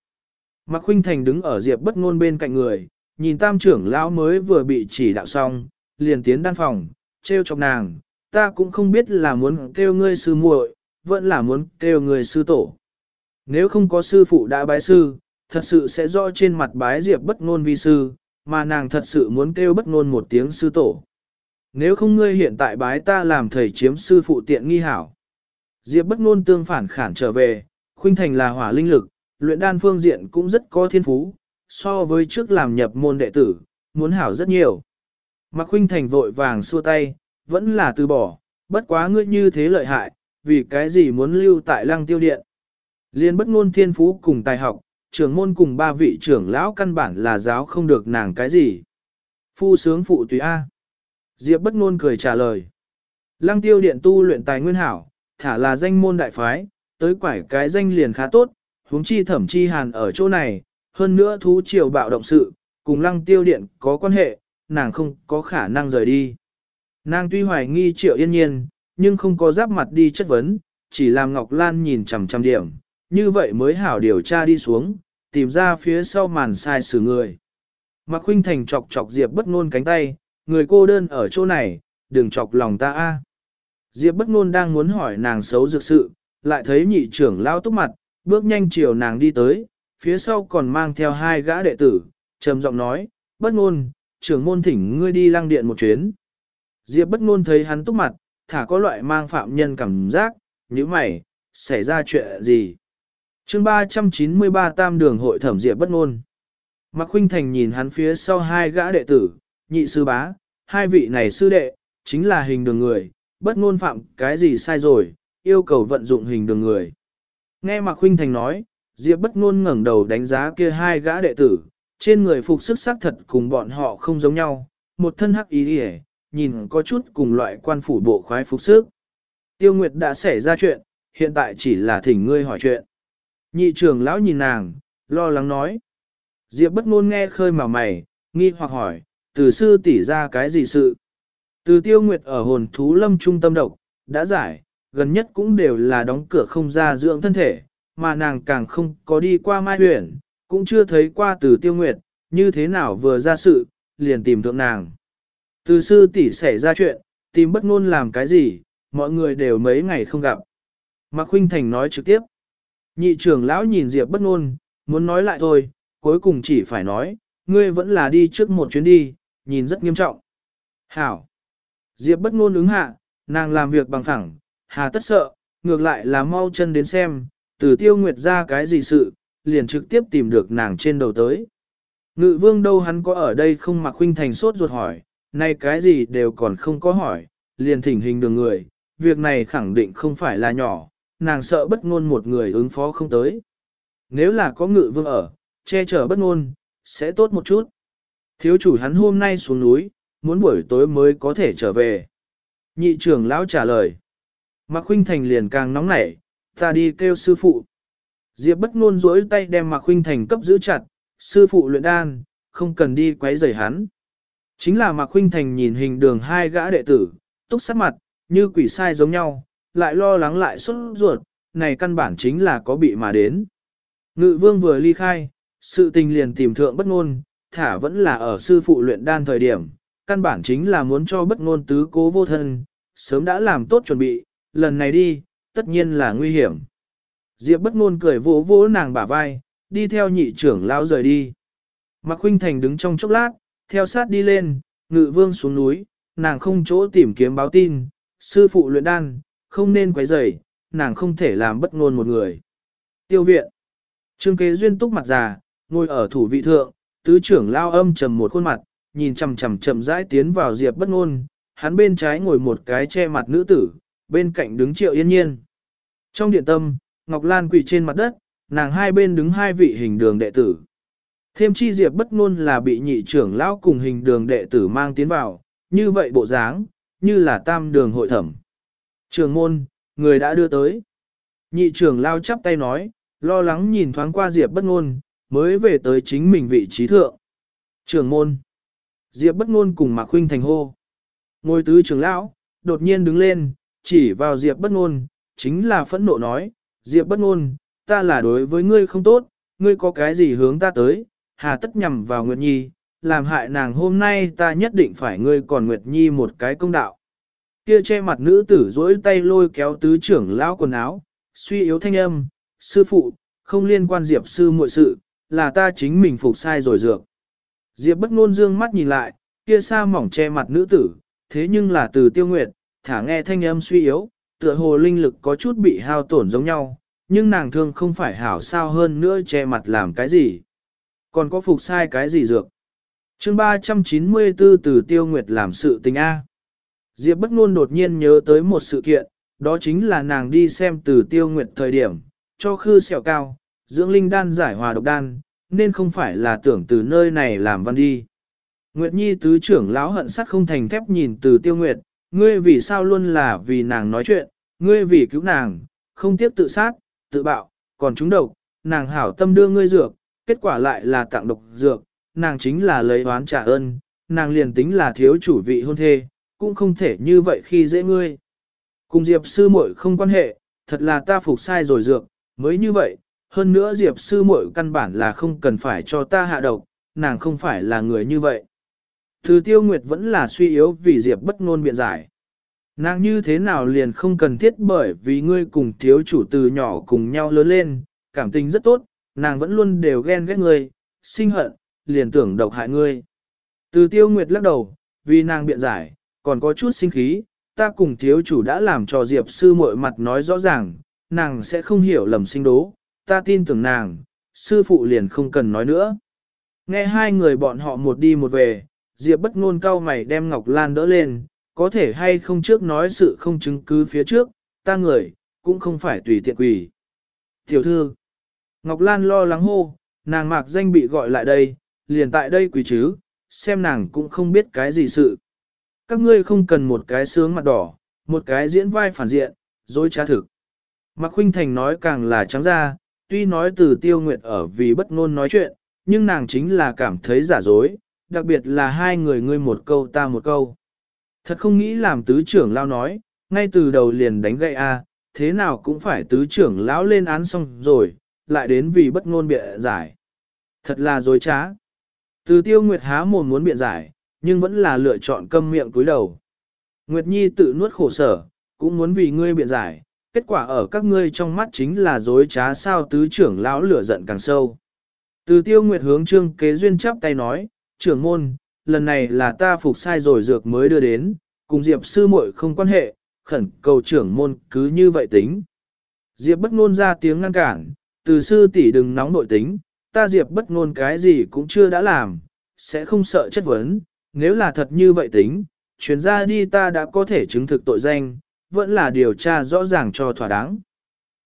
Speaker 1: Mạc Khuynh Thành đứng ở Diệp bất ngôn bên cạnh người, nhìn tam trưởng lão mới vừa bị chỉ đạo xong, liền tiến đan phòng, treo chọc nàng, ta cũng không biết là muốn kêu ngươi sư muội, vẫn là muốn kêu ngươi sư tổ. Nếu không có sư phụ đã bái sư, thật sự sẽ rõ trên mặt bái Diệp bất ngôn vi sư, mà nàng thật sự muốn kêu bất ngôn một tiếng sư tổ. Nếu không ngươi hiện tại bái ta làm thầy chiếm sư phụ tiện nghi hảo. Diệp bất ngôn tương phản khản trở về, khuynh thành là hỏa linh lực, luyện đan phương diện cũng rất có thiên phú, so với trước làm nhập môn đệ tử, muốn hảo rất nhiều. Mạc khuynh thành vội vàng xua tay, vẫn là từ bỏ, bất quá ngươi như thế lợi hại, vì cái gì muốn lưu tại lăng tiêu điện. Liên bất ngôn thiên phú cùng tài học, trưởng môn cùng ba vị trưởng lão căn bản là giáo không được nàng cái gì. Phu sướng phụ tùy A. Diệp bất ngôn cười trả lời. Lăng tiêu điện tu luyện tài nguyên hảo, thả là danh môn đại phái, tới quải cái danh liền khá tốt, huống chi thẩm chi hàn ở chỗ này, hơn nữa thú triều bạo động sự, cùng lăng tiêu điện có quan hệ, nàng không có khả năng rời đi. Nàng tuy hoài nghi triệu yên nhiên, nhưng không có giáp mặt đi chất vấn, chỉ làm Ngọc Lan nhìn chằm chằm điểm, như vậy mới hảo điều tra đi xuống, tìm ra phía sau màn sai xử người. Mạc Khuynh Thành chọc chọc Diệp bất ngôn cánh tay, người cô đơn ở chỗ này, đừng chọc lòng ta a. À. Diệp bất ngôn đang muốn hỏi nàng xấu dược sự, lại thấy nhị trưởng lao túc mặt, bước nhanh chiều nàng đi tới, phía sau còn mang theo hai gã đệ tử, trầm giọng nói, bất ngôn, trưởng môn thỉnh ngươi đi lăng điện một chuyến. Diệp bất ngôn thấy hắn túc mặt, thả có loại mang phạm nhân cảm giác, như mày, xảy ra chuyện gì? chương 393 tam đường hội thẩm diệp bất ngôn. Mạc Khuynh Thành nhìn hắn phía sau hai gã đệ tử, nhị sư bá, hai vị này sư đệ, chính là hình đường người, bất ngôn phạm cái gì sai rồi, yêu cầu vận dụng hình đường người. Nghe Mạc Khuynh Thành nói, Diệp bất ngôn ngẩng đầu đánh giá kia hai gã đệ tử, trên người phục sức sắc thật cùng bọn họ không giống nhau, một thân hắc ý hề, nhìn có chút cùng loại quan phủ bộ khoái phục sức. Tiêu Nguyệt đã xảy ra chuyện, hiện tại chỉ là thỉnh ngươi hỏi chuyện. Nhị trưởng lão nhìn nàng, lo lắng nói. Diệp bất ngôn nghe khơi mà mày, nghi hoặc hỏi, từ sư tỷ ra cái gì sự? Từ tiêu nguyệt ở hồn thú lâm trung tâm độc, đã giải, gần nhất cũng đều là đóng cửa không ra dưỡng thân thể, mà nàng càng không có đi qua mai huyền, cũng chưa thấy qua từ tiêu nguyệt, như thế nào vừa ra sự, liền tìm thượng nàng. Từ sư tỷ xảy ra chuyện, tìm bất ngôn làm cái gì, mọi người đều mấy ngày không gặp. Mạc Khuynh Thành nói trực tiếp. Nhị trưởng lão nhìn Diệp bất ngôn, muốn nói lại thôi, cuối cùng chỉ phải nói, ngươi vẫn là đi trước một chuyến đi, nhìn rất nghiêm trọng. Hảo. Diệp bất ngôn ứng hạ, nàng làm việc bằng phẳng, hà tất sợ, ngược lại là mau chân đến xem, từ tiêu nguyệt ra cái gì sự, liền trực tiếp tìm được nàng trên đầu tới. Ngự vương đâu hắn có ở đây không mặc huynh thành sốt ruột hỏi, nay cái gì đều còn không có hỏi, liền thỉnh hình đường người, việc này khẳng định không phải là nhỏ, nàng sợ bất ngôn một người ứng phó không tới. Nếu là có ngự vương ở, che chở bất ngôn, sẽ tốt một chút. Thiếu chủ hắn hôm nay xuống núi, muốn buổi tối mới có thể trở về. Nhị trưởng lão trả lời. Mạc Khuynh Thành liền càng nóng nảy, ta đi kêu sư phụ. Diệp bất ngôn duỗi tay đem Mạc Khuynh Thành cấp giữ chặt, sư phụ luyện đan, không cần đi quấy rầy hắn. Chính là Mạc Khuynh Thành nhìn hình đường hai gã đệ tử, túc sát mặt, như quỷ sai giống nhau, lại lo lắng lại xuất ruột, này căn bản chính là có bị mà đến. Ngự vương vừa ly khai, sự tình liền tìm thượng bất ngôn, thả vẫn là ở sư phụ luyện đan thời điểm, căn bản chính là muốn cho bất ngôn tứ cố vô thân, sớm đã làm tốt chuẩn bị, lần này đi, tất nhiên là nguy hiểm. Diệp bất ngôn cười vỗ vỗ nàng bả vai, đi theo nhị trưởng lão rời đi. Mạc Khuynh Thành đứng trong chốc lát, theo sát đi lên, ngự vương xuống núi, nàng không chỗ tìm kiếm báo tin, sư phụ luyện đan, không nên quấy rầy, nàng không thể làm bất ngôn một người. Tiêu viện. Trương kế duyên túc mặt già, ngồi ở thủ vị thượng, tứ trưởng lao âm trầm một khuôn mặt, nhìn chằm chằm chậm rãi tiến vào diệp bất ngôn, hắn bên trái ngồi một cái che mặt nữ tử, bên cạnh đứng triệu yên nhiên. Trong điện tâm, Ngọc Lan quỳ trên mặt đất, nàng hai bên đứng hai vị hình đường đệ tử. Thêm chi diệp bất ngôn là bị nhị trưởng lão cùng hình đường đệ tử mang tiến vào, như vậy bộ dáng, như là tam đường hội thẩm. Trường môn, người đã đưa tới. Nhị trưởng lao chắp tay nói, lo lắng nhìn thoáng qua diệp bất ngôn, mới về tới chính mình vị trí thượng. Trường môn. Diệp bất ngôn cùng Mạc Khuynh thành hô. ngôi tứ trưởng lão, đột nhiên đứng lên, chỉ vào Diệp bất ngôn, chính là phẫn nộ nói, Diệp bất ngôn, ta là đối với ngươi không tốt, ngươi có cái gì hướng ta tới, hà tất nhằm vào Nguyệt Nhi, làm hại nàng hôm nay ta nhất định phải ngươi còn Nguyệt Nhi một cái công đạo. Kia che mặt nữ tử duỗi tay lôi kéo tứ trưởng lão quần áo, suy yếu thanh âm, sư phụ, không liên quan Diệp sư muội sự, là ta chính mình phục sai rồi dược. Diệp bất ngôn dương mắt nhìn lại, kia xa mỏng che mặt nữ tử, thế nhưng là từ tiêu nguyệt, thả nghe thanh âm suy yếu, tựa hồ linh lực có chút bị hao tổn giống nhau, nhưng nàng thương không phải hảo sao hơn nữa che mặt làm cái gì. Còn có phục sai cái gì dược. chương 394 từ tiêu nguyệt làm sự tình A. Diệp bất ngôn đột nhiên nhớ tới một sự kiện, đó chính là nàng đi xem từ tiêu nguyệt thời điểm, cho khư sẹo cao, dưỡng linh đan giải hòa độc đan, nên không phải là tưởng từ nơi này làm văn đi. Nguyệt Nhi tứ trưởng lão hận sắt không thành thép nhìn từ tiêu nguyệt, ngươi vì sao luôn là vì nàng nói chuyện, ngươi vì cứu nàng, không tiếc tự sát, tự bạo, còn chúng độc, nàng hảo tâm đưa ngươi dược, kết quả lại là tặng độc dược, nàng chính là lấy oán trả ơn, nàng liền tính là thiếu chủ vị hôn thê, cũng không thể như vậy khi dễ ngươi. Cùng Diệp sư muội không quan hệ, thật là ta phục sai rồi dược, mới như vậy, hơn nữa Diệp sư muội căn bản là không cần phải cho ta hạ độc, nàng không phải là người như vậy. Thứ tiêu nguyệt vẫn là suy yếu vì Diệp bất ngôn biện giải. Nàng như thế nào liền không cần thiết bởi vì ngươi cùng thiếu chủ từ nhỏ cùng nhau lớn lên, cảm tình rất tốt, nàng vẫn luôn đều ghen ghét ngươi, sinh hận, liền tưởng độc hại ngươi. Từ tiêu nguyệt lắc đầu, vì nàng biện giải, còn có chút sinh khí, ta cùng thiếu chủ đã làm cho Diệp sư muội mặt nói rõ ràng, nàng sẽ không hiểu lầm sinh đố, ta tin tưởng nàng, sư phụ liền không cần nói nữa. Nghe hai người bọn họ một đi một về, Diệp bất ngôn cao mày đem Ngọc Lan đỡ lên, có thể hay không trước nói sự không chứng cứ phía trước, ta người, cũng không phải tùy tiện quỷ. Tiểu thư, Ngọc Lan lo lắng hô, nàng mạc danh bị gọi lại đây, liền tại đây quỷ chứ, xem nàng cũng không biết cái gì sự. Các ngươi không cần một cái sướng mặt đỏ, một cái diễn vai phản diện, dối trá thực. Mạc Khuynh Thành nói càng là trắng ra, tuy nói từ tiêu nguyệt ở vì bất ngôn nói chuyện, nhưng nàng chính là cảm thấy giả dối, đặc biệt là hai người ngươi một câu ta một câu. Thật không nghĩ làm tứ trưởng lao nói, ngay từ đầu liền đánh gậy a, thế nào cũng phải tứ trưởng lão lên án xong rồi, lại đến vì bất ngôn biện giải. Thật là dối trá. Từ tiêu nguyệt há mồm muốn biện giải, nhưng vẫn là lựa chọn câm miệng cúi đầu. Nguyệt Nhi tự nuốt khổ sở, cũng muốn vì ngươi biện giải, kết quả ở các ngươi trong mắt chính là dối trá sao tứ trưởng lão lửa giận càng sâu. Từ tiêu nguyệt hướng trương kế duyên chắp tay nói, trưởng môn, lần này là ta phục sai rồi dược mới đưa đến, cùng Diệp sư muội không quan hệ, khẩn cầu trưởng môn cứ như vậy tính. Diệp bất ngôn ra tiếng ngăn cản, từ sư tỷ đừng nóng nội tính, ta Diệp bất ngôn cái gì cũng chưa đã làm, sẽ không sợ chất vấn, nếu là thật như vậy tính, chuyến ra đi ta đã có thể chứng thực tội danh, vẫn là điều tra rõ ràng cho thỏa đáng.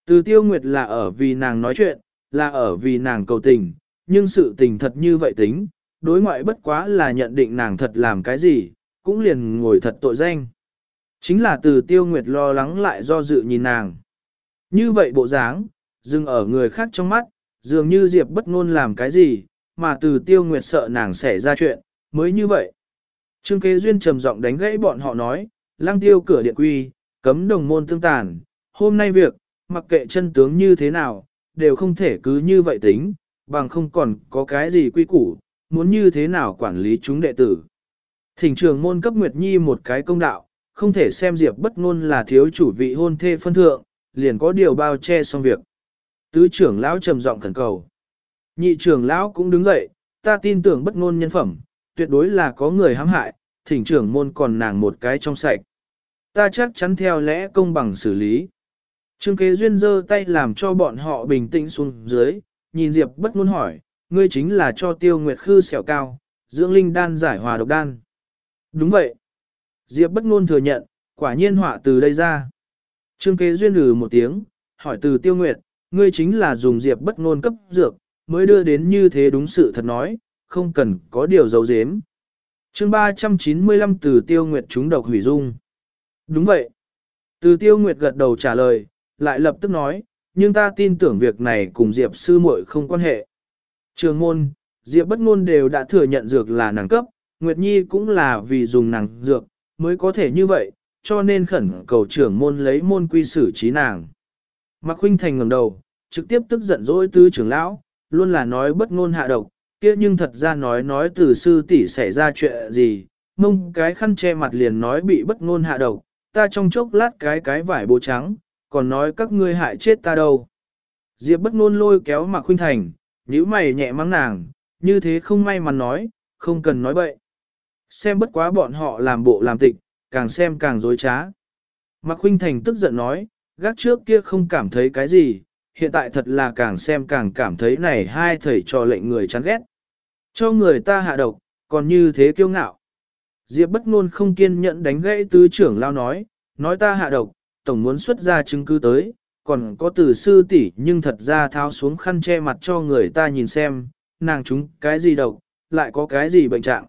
Speaker 1: Từ tiêu nguyệt là ở vì nàng nói chuyện, là ở vì nàng cầu tình, nhưng sự tình thật như vậy tính, đối ngoại bất quá là nhận định nàng thật làm cái gì, cũng liền ngồi thật tội danh. Chính là từ tiêu nguyệt lo lắng lại do dự nhìn nàng. Như vậy bộ dáng, dừng ở người khác trong mắt, dường như Diệp bất ngôn làm cái gì, mà từ tiêu nguyệt sợ nàng sẽ ra chuyện, mới như vậy. Trương kế duyên trầm giọng đánh gãy bọn họ nói, lang tiêu cửa điện quy, cấm đồng môn tương tàn, hôm nay việc, mặc kệ chân tướng như thế nào, đều không thể cứ như vậy tính, bằng không còn có cái gì quy củ, muốn như thế nào quản lý chúng đệ tử. Thỉnh trường môn cấp Nguyệt Nhi một cái công đạo, không thể xem Diệp bất ngôn là thiếu chủ vị hôn thê phân thượng, liền có điều bao che xong việc. Tứ trưởng lão trầm giọng khẩn cầu. Nhị trưởng lão cũng đứng dậy, ta tin tưởng bất ngôn nhân phẩm, tuyệt đối là có người hãm hại, thỉnh trưởng môn còn nàng một cái trong sạch. Ta chắc chắn theo lẽ công bằng xử lý. Trương kế duyên giơ tay làm cho bọn họ bình tĩnh xuống dưới, nhìn Diệp bất ngôn hỏi, ngươi chính là cho tiêu nguyệt khư xẻo cao, dưỡng linh đan giải hòa độc đan. Đúng vậy. Diệp bất ngôn thừa nhận, quả nhiên họa từ đây ra. Trương kế duyên lừ một tiếng, hỏi từ tiêu nguyệt, ngươi chính là dùng diệp bất ngôn cấp dược, mới đưa đến như thế đúng sự thật nói, không cần có điều giấu giếm. Chương 395 từ tiêu nguyệt chúng độc hủy dung. Đúng vậy. Từ tiêu nguyệt gật đầu trả lời, lại lập tức nói, nhưng ta tin tưởng việc này cùng diệp sư muội không quan hệ. Trường môn, diệp bất ngôn đều đã thừa nhận dược là nàng cấp, Nguyệt Nhi cũng là vì dùng nàng dược, mới có thể như vậy, cho nên khẩn cầu trưởng môn lấy môn quy xử trí nàng. Mạc Khuynh Thành ngẩng đầu, trực tiếp tức giận dỗi tứ trưởng lão, luôn là nói bất ngôn hạ độc, kia nhưng thật ra nói nói từ sư tỷ xảy ra chuyện gì, mông cái khăn che mặt liền nói bị bất ngôn hạ độc, ta trong chốc lát cái cái vải bố trắng, còn nói các ngươi hại chết ta đâu. Diệp bất ngôn lôi kéo Mạc Khuynh Thành, nhíu mày nhẹ mắng nàng, như thế không may mà nói, không cần nói bậy. Xem bất quá bọn họ làm bộ làm tịch, càng xem càng dối trá. Mạc Khuynh Thành tức giận nói, gác trước kia không cảm thấy cái gì, hiện tại thật là càng xem càng cảm thấy này hai thầy trò lệnh người chán ghét. Cho người ta hạ độc, còn như thế kiêu ngạo. Diệp bất ngôn không kiên nhẫn đánh gãy tứ trưởng lao nói, nói ta hạ độc, tổng muốn xuất ra chứng cứ tới, còn có từ sư tỷ nhưng thật ra tháo xuống khăn che mặt cho người ta nhìn xem, nàng chúng cái gì độc, lại có cái gì bệnh trạng.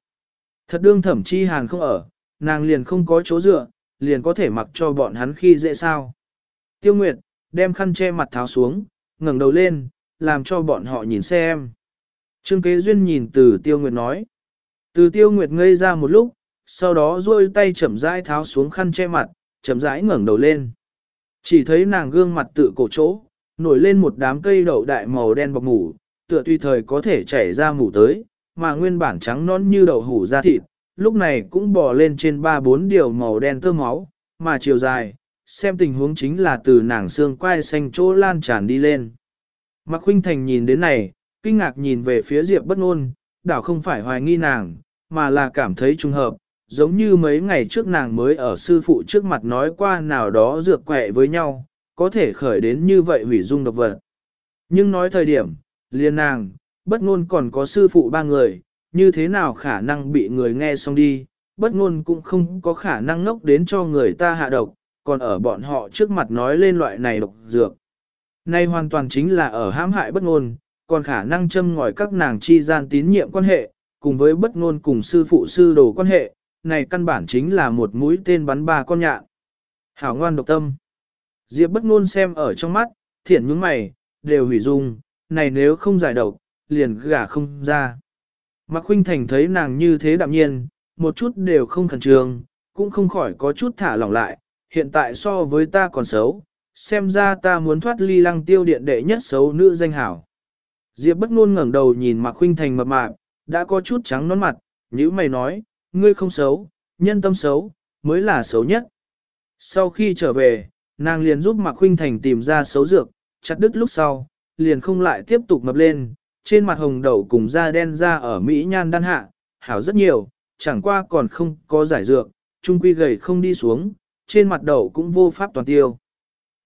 Speaker 1: Thật đương thẩm chi hàn không ở, nàng liền không có chỗ dựa, liền có thể mặc cho bọn hắn khi dễ sao. Tiêu Nguyệt, đem khăn che mặt tháo xuống, ngẩng đầu lên, làm cho bọn họ nhìn xem. Trương Kế Duyên nhìn từ Tiêu Nguyệt nói. Từ Tiêu Nguyệt ngây ra một lúc, sau đó duỗi tay chậm rãi tháo xuống khăn che mặt, chậm rãi ngẩng đầu lên. Chỉ thấy nàng gương mặt tự cổ chỗ, nổi lên một đám cây đậu đại màu đen bọc mủ, tựa tùy thời có thể chảy ra mủ tới, mà nguyên bản trắng non như đậu hủ da thịt, lúc này cũng bò lên trên ba bốn điều màu đen thơm máu, mà chiều dài, xem tình huống chính là từ nàng xương quai xanh chỗ lan tràn đi lên. Mạc Khuynh Thành nhìn đến này, kinh ngạc nhìn về phía Diệp bất ngôn, đảo không phải hoài nghi nàng, mà là cảm thấy trùng hợp, giống như mấy ngày trước nàng mới ở sư phụ trước mặt nói qua nào đó dược quẹ với nhau, có thể khởi đến như vậy hủy dung độc vật. Nhưng nói thời điểm, liên nàng, bất ngôn còn có sư phụ ba người, như thế nào khả năng bị người nghe xong đi, bất ngôn cũng không có khả năng ngốc đến cho người ta hạ độc, còn ở bọn họ trước mặt nói lên loại này độc dược. Nay hoàn toàn chính là ở hãm hại bất ngôn, còn khả năng châm ngòi các nàng chi gian tín nhiệm quan hệ, cùng với bất ngôn cùng sư phụ sư đồ quan hệ, này căn bản chính là một mũi tên bắn ba con nhạn. Hảo ngoan độc tâm. Diệp bất ngôn xem ở trong mắt, thiện những mày, đều hủy dung, này nếu không giải độc, liền gả không ra. Mạc Khuynh Thành thấy nàng như thế đạm nhiên, một chút đều không khẩn trương, cũng không khỏi có chút thả lỏng lại, hiện tại so với ta còn xấu, xem ra ta muốn thoát ly lăng tiêu điện đệ nhất xấu nữ danh hảo. Diệp bất ngôn ngẩng đầu nhìn Mạc Khuynh Thành mập mạp, đã có chút trắng nón mặt, nhíu mày nói, ngươi không xấu, nhân tâm xấu, mới là xấu nhất. Sau khi trở về, nàng liền giúp Mạc Khuynh Thành tìm ra xấu dược, chặt đứt lúc sau, liền không lại tiếp tục mập lên, trên mặt hồng đầu cùng da đen da ở Mỹ nhan đan hạ, hảo rất nhiều, chẳng qua còn không có giải dược, trung quy gầy không đi xuống, trên mặt đầu cũng vô pháp toàn tiêu.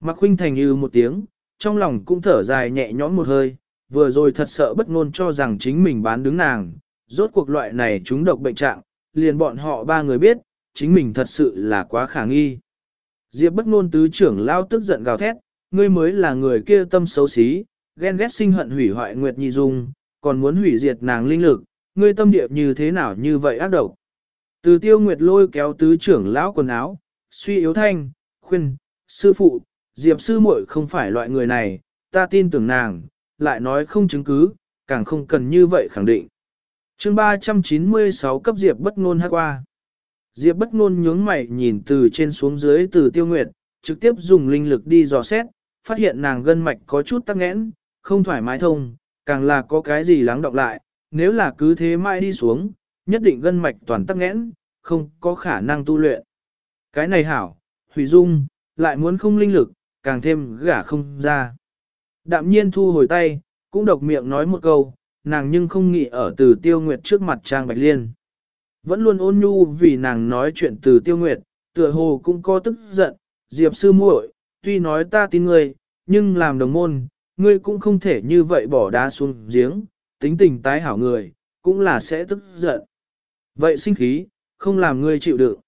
Speaker 1: Mạc Khuynh Thành như một tiếng, trong lòng cũng thở dài nhẹ nhõm một hơi, vừa rồi thật sợ bất ngôn cho rằng chính mình bán đứng nàng, rốt cuộc loại này chúng độc bệnh trạng, liền bọn họ ba người biết, chính mình thật sự là quá khả nghi. Diệp bất ngôn tứ trưởng lao tức giận gào thét, ngươi mới là người kia tâm xấu xí, ghen ghét sinh hận hủy hoại Nguyệt Nhi Dung, còn muốn hủy diệt nàng linh lực, ngươi tâm địa như thế nào như vậy ác độc. Từ tiêu Nguyệt lôi kéo tứ trưởng lão quần áo, suy yếu thanh, khuyên, sư phụ, Diệp sư muội không phải loại người này, ta tin tưởng nàng, lại nói không chứng cứ, càng không cần như vậy khẳng định. chương 396 cấp Diệp bất ngôn hát qua. Diệp bất ngôn nhướng mày nhìn từ trên xuống dưới từ tiêu nguyệt, trực tiếp dùng linh lực đi dò xét, phát hiện nàng gân mạch có chút tắc nghẽn, không thoải mái thông, càng là có cái gì lắng động lại, nếu là cứ thế mãi đi xuống, nhất định gân mạch toàn tắc nghẽn, không có khả năng tu luyện. Cái này hảo, hủy dung, lại muốn không linh lực, càng thêm gả không ra. Đạm nhiên thu hồi tay, cũng độc miệng nói một câu, nàng nhưng không nghĩ ở từ tiêu nguyệt trước mặt Trang Bạch Liên. Vẫn luôn ôn nhu vì nàng nói chuyện từ tiêu nguyệt, tựa hồ cũng có tức giận, diệp sư muội, tuy nói ta tin ngươi, nhưng làm đồng môn, ngươi cũng không thể như vậy bỏ đá xuống giếng, tính tình tái hảo người, cũng là sẽ tức giận. Vậy sinh khí, không làm ngươi chịu đựng.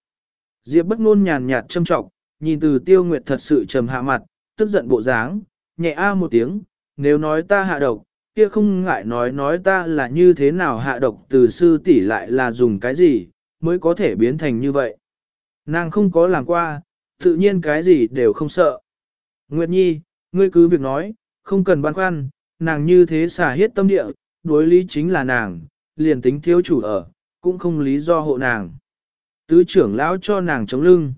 Speaker 1: Diệp bất ngôn nhàn nhạt châm trọng, nhìn từ tiêu nguyệt thật sự trầm hạ mặt, tức giận bộ dáng, nhẹ a một tiếng, nếu nói ta hạ độc, kia không ngại nói nói ta là như thế nào hạ độc từ sư tỷ lại là dùng cái gì, mới có thể biến thành như vậy. Nàng không có làm qua, tự nhiên cái gì đều không sợ. Nguyệt Nhi, ngươi cứ việc nói, không cần băn khoăn, nàng như thế xả hết tâm địa, đối lý chính là nàng, liền tính thiếu chủ ở, cũng không lý do hộ nàng. Tứ trưởng lão cho nàng chống lưng.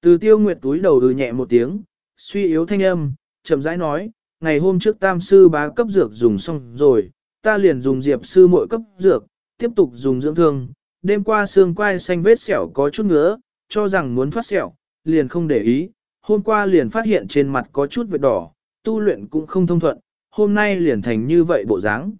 Speaker 1: Từ tiêu nguyệt túi đầu ừ nhẹ một tiếng, suy yếu thanh âm, chậm rãi nói, ngày hôm trước tam sư bá cấp dược dùng xong rồi, ta liền dùng diệp sư mỗi cấp dược, tiếp tục dùng dưỡng thương, đêm qua xương quai xanh vết sẹo có chút ngứa, cho rằng muốn thoát sẹo, liền không để ý, hôm qua liền phát hiện trên mặt có chút vết đỏ, tu luyện cũng không thông thuận, hôm nay liền thành như vậy bộ dáng.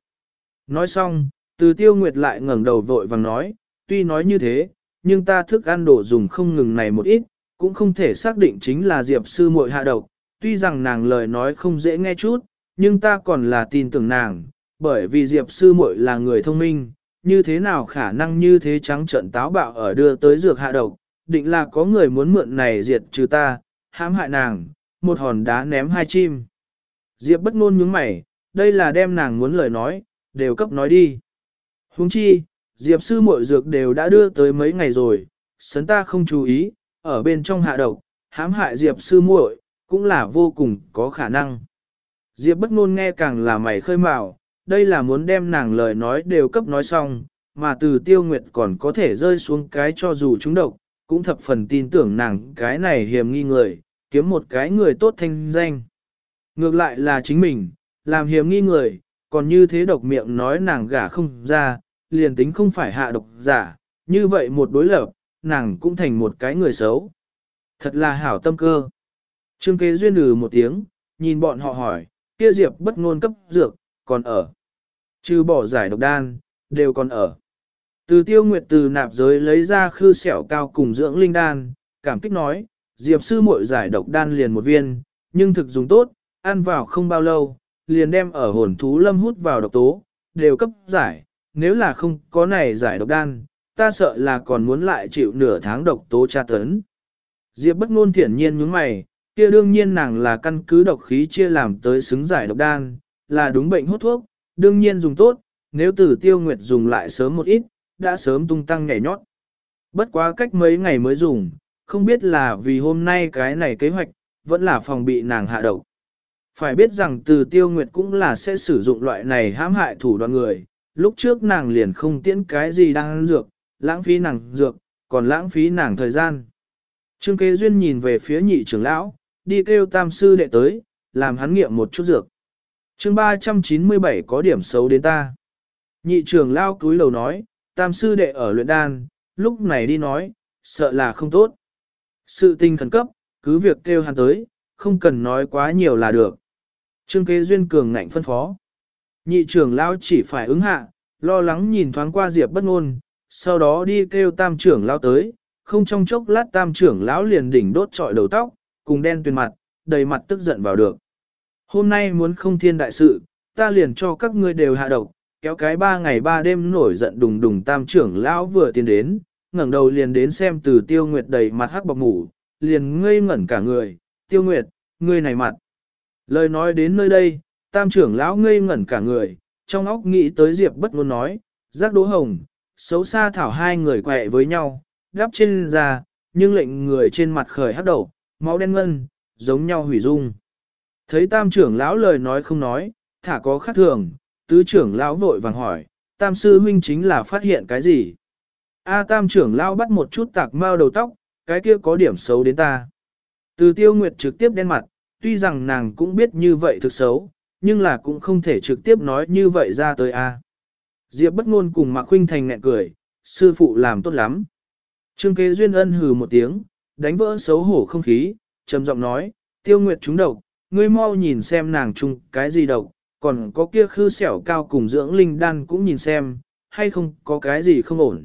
Speaker 1: Nói xong, từ tiêu nguyệt lại ngẩng đầu vội vàng nói, tuy nói như thế, nhưng ta thức ăn đồ dùng không ngừng này một ít, cũng không thể xác định chính là Diệp sư muội hạ độc, tuy rằng nàng lời nói không dễ nghe chút, nhưng ta còn là tin tưởng nàng, bởi vì Diệp sư muội là người thông minh, như thế nào khả năng như thế trắng trợn táo bạo ở đưa tới dược hạ độc, định là có người muốn mượn này diệt trừ ta, hãm hại nàng, một hòn đá ném hai chim. Diệp bất ngôn nhướng mày, đây là đem nàng muốn lời nói, đều cấp nói đi. Huống chi, Diệp sư muội dược đều đã đưa tới mấy ngày rồi, sấn ta không chú ý, ở bên trong hạ độc, hãm hại Diệp sư muội, cũng là vô cùng có khả năng. Diệp bất ngôn nghe càng là mày khơi mào, đây là muốn đem nàng lời nói đều cấp nói xong, mà từ tiêu nguyệt còn có thể rơi xuống cái cho dù chúng độc, cũng thập phần tin tưởng nàng cái này hiểm nghi người, kiếm một cái người tốt thanh danh. Ngược lại là chính mình, làm hiểm nghi người, còn như thế độc miệng nói nàng gả không ra, liền tính không phải hạ độc giả, như vậy một đối lập, nàng cũng thành một cái người xấu. Thật là hảo tâm cơ. Trương kế duyên lừ một tiếng, nhìn bọn họ hỏi, kia diệp bất ngôn cấp dược, còn ở. Trừ bỏ giải độc đan, đều còn ở. Từ tiêu nguyệt từ nạp giới lấy ra khư sẹo cao cùng dưỡng linh đan, cảm kích nói, diệp sư muội giải độc đan liền một viên, nhưng thực dùng tốt, ăn vào không bao lâu, liền đem ở hồn thú lâm hút vào độc tố, đều cấp giải, nếu là không có này giải độc đan, ta sợ là còn muốn lại chịu nửa tháng độc tố tra tấn. Diệp bất ngôn thiển nhiên nhướng mày, kia đương nhiên nàng là căn cứ độc khí chia làm tới xứng giải độc đan, là đúng bệnh hút thuốc, đương nhiên dùng tốt, nếu tử tiêu nguyệt dùng lại sớm một ít, đã sớm tung tăng nhảy nhót. Bất quá cách mấy ngày mới dùng, không biết là vì hôm nay cái này kế hoạch, vẫn là phòng bị nàng hạ độc. Phải biết rằng từ tiêu nguyệt cũng là sẽ sử dụng loại này hãm hại thủ đoạn người, lúc trước nàng liền không tiễn cái gì đang ăn dược, lãng phí nàng dược, còn lãng phí nàng thời gian. Trương kế duyên nhìn về phía nhị trưởng lão, đi kêu tam sư đệ tới, làm hắn nghiệm một chút dược. chương 397 có điểm xấu đến ta. Nhị trưởng lão cúi đầu nói, tam sư đệ ở luyện đan, lúc này đi nói, sợ là không tốt. Sự tình khẩn cấp, cứ việc kêu hắn tới, không cần nói quá nhiều là được. Trương kế duyên cường ngạnh phân phó. Nhị trưởng lão chỉ phải ứng hạ, lo lắng nhìn thoáng qua Diệp bất ngôn, sau đó đi kêu tam trưởng lão tới, không trong chốc lát tam trưởng lão liền đỉnh đốt trọi đầu tóc, cùng đen tuyền mặt, đầy mặt tức giận vào được. Hôm nay muốn không thiên đại sự, ta liền cho các ngươi đều hạ độc, kéo cái ba ngày ba đêm nổi giận đùng đùng tam trưởng lão vừa tiến đến, ngẩng đầu liền đến xem từ tiêu nguyệt đầy mặt hắc bọc ngủ, liền ngây ngẩn cả người, tiêu nguyệt, ngươi này mặt. Lời nói đến nơi đây, tam trưởng lão ngây ngẩn cả người, trong óc nghĩ tới Diệp bất ngôn nói, giác đố hồng, xấu xa thảo hai người quẹ với nhau, đắp trên da, nhưng lệnh người trên mặt khởi hắc đầu, máu đen ngân, giống nhau hủy dung. Thấy tam trưởng lão lời nói không nói, thả có khác thường, tứ trưởng lão vội vàng hỏi, tam sư huynh chính là phát hiện cái gì? A tam trưởng lão bắt một chút tạc mau đầu tóc, cái kia có điểm xấu đến ta. Từ tiêu nguyệt trực tiếp đen mặt, tuy rằng nàng cũng biết như vậy thực xấu, nhưng là cũng không thể trực tiếp nói như vậy ra tới a. Diệp bất ngôn cùng Mạc Khuynh Thành nhẹ cười, sư phụ làm tốt lắm. Trương kế duyên ân hừ một tiếng, đánh vỡ xấu hổ không khí, trầm giọng nói, tiêu nguyệt chúng độc, ngươi mau nhìn xem nàng chung cái gì độc, còn có kia khư xẻo cao cùng dưỡng linh đan cũng nhìn xem, hay không có cái gì không ổn.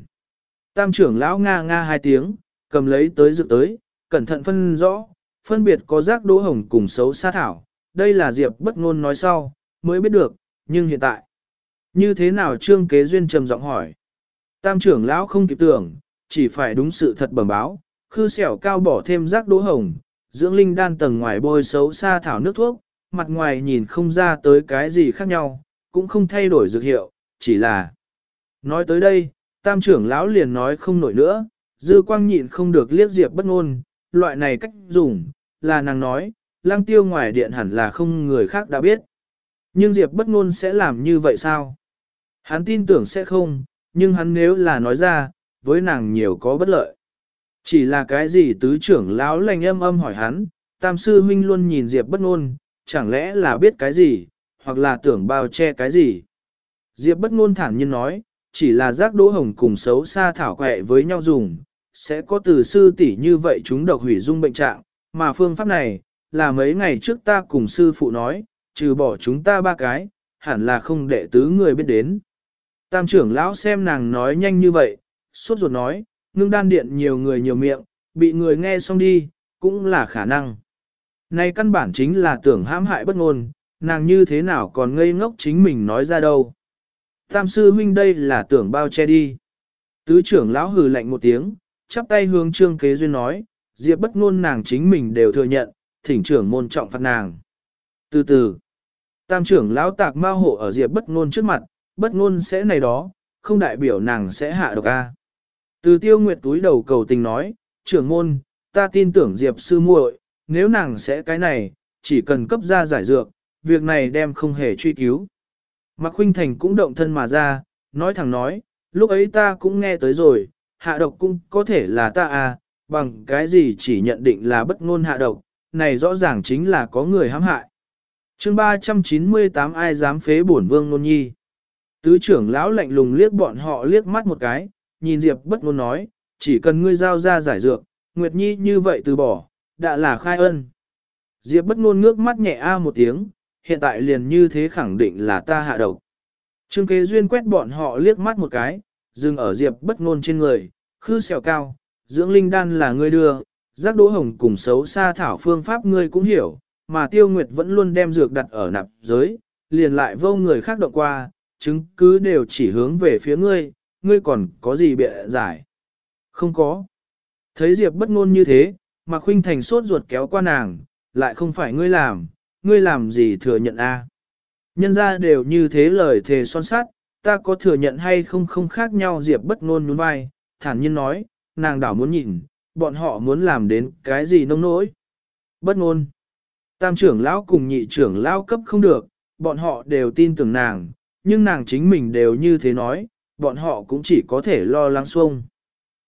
Speaker 1: Tam trưởng lão nga nga hai tiếng, cầm lấy tới dự tới, cẩn thận phân rõ, phân biệt có rác đỗ hồng cùng xấu sa thảo, đây là Diệp bất ngôn nói sau, mới biết được, nhưng hiện tại, như thế nào trương kế duyên trầm giọng hỏi. Tam trưởng lão không kịp tưởng, chỉ phải đúng sự thật bẩm báo, khư xẻo cao bỏ thêm rác đỗ hồng, dưỡng linh đan tầng ngoài bôi xấu xa thảo nước thuốc, mặt ngoài nhìn không ra tới cái gì khác nhau, cũng không thay đổi dược hiệu, chỉ là... Nói tới đây, tam trưởng lão liền nói không nổi nữa, dư quang nhịn không được liếc diệp bất ngôn, loại này cách dùng, là nàng nói, lang tiêu ngoài điện hẳn là không người khác đã biết. Nhưng diệp bất ngôn sẽ làm như vậy sao? Hắn tin tưởng sẽ không, nhưng hắn nếu là nói ra, với nàng nhiều có bất lợi. Chỉ là cái gì tứ trưởng lão lành âm âm hỏi hắn, tam sư huynh luôn nhìn Diệp bất ngôn, chẳng lẽ là biết cái gì, hoặc là tưởng bao che cái gì. Diệp bất ngôn thản nhiên nói, chỉ là giác đỗ hồng cùng xấu xa thảo quẹ với nhau dùng, sẽ có từ sư tỷ như vậy chúng độc hủy dung bệnh trạng, mà phương pháp này, là mấy ngày trước ta cùng sư phụ nói, trừ bỏ chúng ta ba cái, hẳn là không đệ tứ người biết đến. Tam trưởng lão xem nàng nói nhanh như vậy, sốt ruột nói, ngưng đan điện nhiều người nhiều miệng, bị người nghe xong đi, cũng là khả năng. Này căn bản chính là tưởng hãm hại bất ngôn, nàng như thế nào còn ngây ngốc chính mình nói ra đâu. Tam sư huynh đây là tưởng bao che đi. Tứ trưởng lão hừ lạnh một tiếng, chắp tay hướng trương kế duyên nói, diệp bất ngôn nàng chính mình đều thừa nhận, thỉnh trưởng môn trọng phạt nàng. Từ từ, tam trưởng lão tạc mao hộ ở diệp bất ngôn trước mặt, bất ngôn sẽ này đó, không đại biểu nàng sẽ hạ độc a. Từ tiêu nguyệt túi đầu cầu tình nói, trưởng môn, ta tin tưởng Diệp sư muội, nếu nàng sẽ cái này, chỉ cần cấp ra giải dược, việc này đem không hề truy cứu. Mạc Khuynh Thành cũng động thân mà ra, nói thẳng nói, lúc ấy ta cũng nghe tới rồi, hạ độc cũng có thể là ta à, bằng cái gì chỉ nhận định là bất ngôn hạ độc, này rõ ràng chính là có người hãm hại. Chương 398 ai dám phế bổn vương nôn nhi. Tứ trưởng lão lạnh lùng liếc bọn họ liếc mắt một cái, nhìn Diệp bất ngôn nói, chỉ cần ngươi giao ra giải dược, Nguyệt Nhi như vậy từ bỏ, đã là khai ân. Diệp bất ngôn ngước mắt nhẹ a một tiếng, hiện tại liền như thế khẳng định là ta hạ độc. Trương kế duyên quét bọn họ liếc mắt một cái, dừng ở Diệp bất ngôn trên người, khư sẹo cao, dưỡng linh đan là ngươi đưa, giác đỗ hồng cùng xấu xa thảo phương pháp ngươi cũng hiểu, mà tiêu nguyệt vẫn luôn đem dược đặt ở nạp giới, liền lại vô người khác động qua, chứng cứ đều chỉ hướng về phía ngươi, ngươi còn có gì bịa giải? Không có. Thấy Diệp bất ngôn như thế, mà Khuynh Thành sốt ruột kéo qua nàng, lại không phải ngươi làm, ngươi làm gì thừa nhận a? Nhân ra đều như thế lời thề son sát, ta có thừa nhận hay không không khác nhau Diệp bất ngôn nhún vai, thản nhiên nói, nàng đảo muốn nhìn, bọn họ muốn làm đến cái gì nông nỗi. Bất ngôn. Tam trưởng lão cùng nhị trưởng lão cấp không được, bọn họ đều tin tưởng nàng, nhưng nàng chính mình đều như thế nói, bọn họ cũng chỉ có thể lo lắng xuông.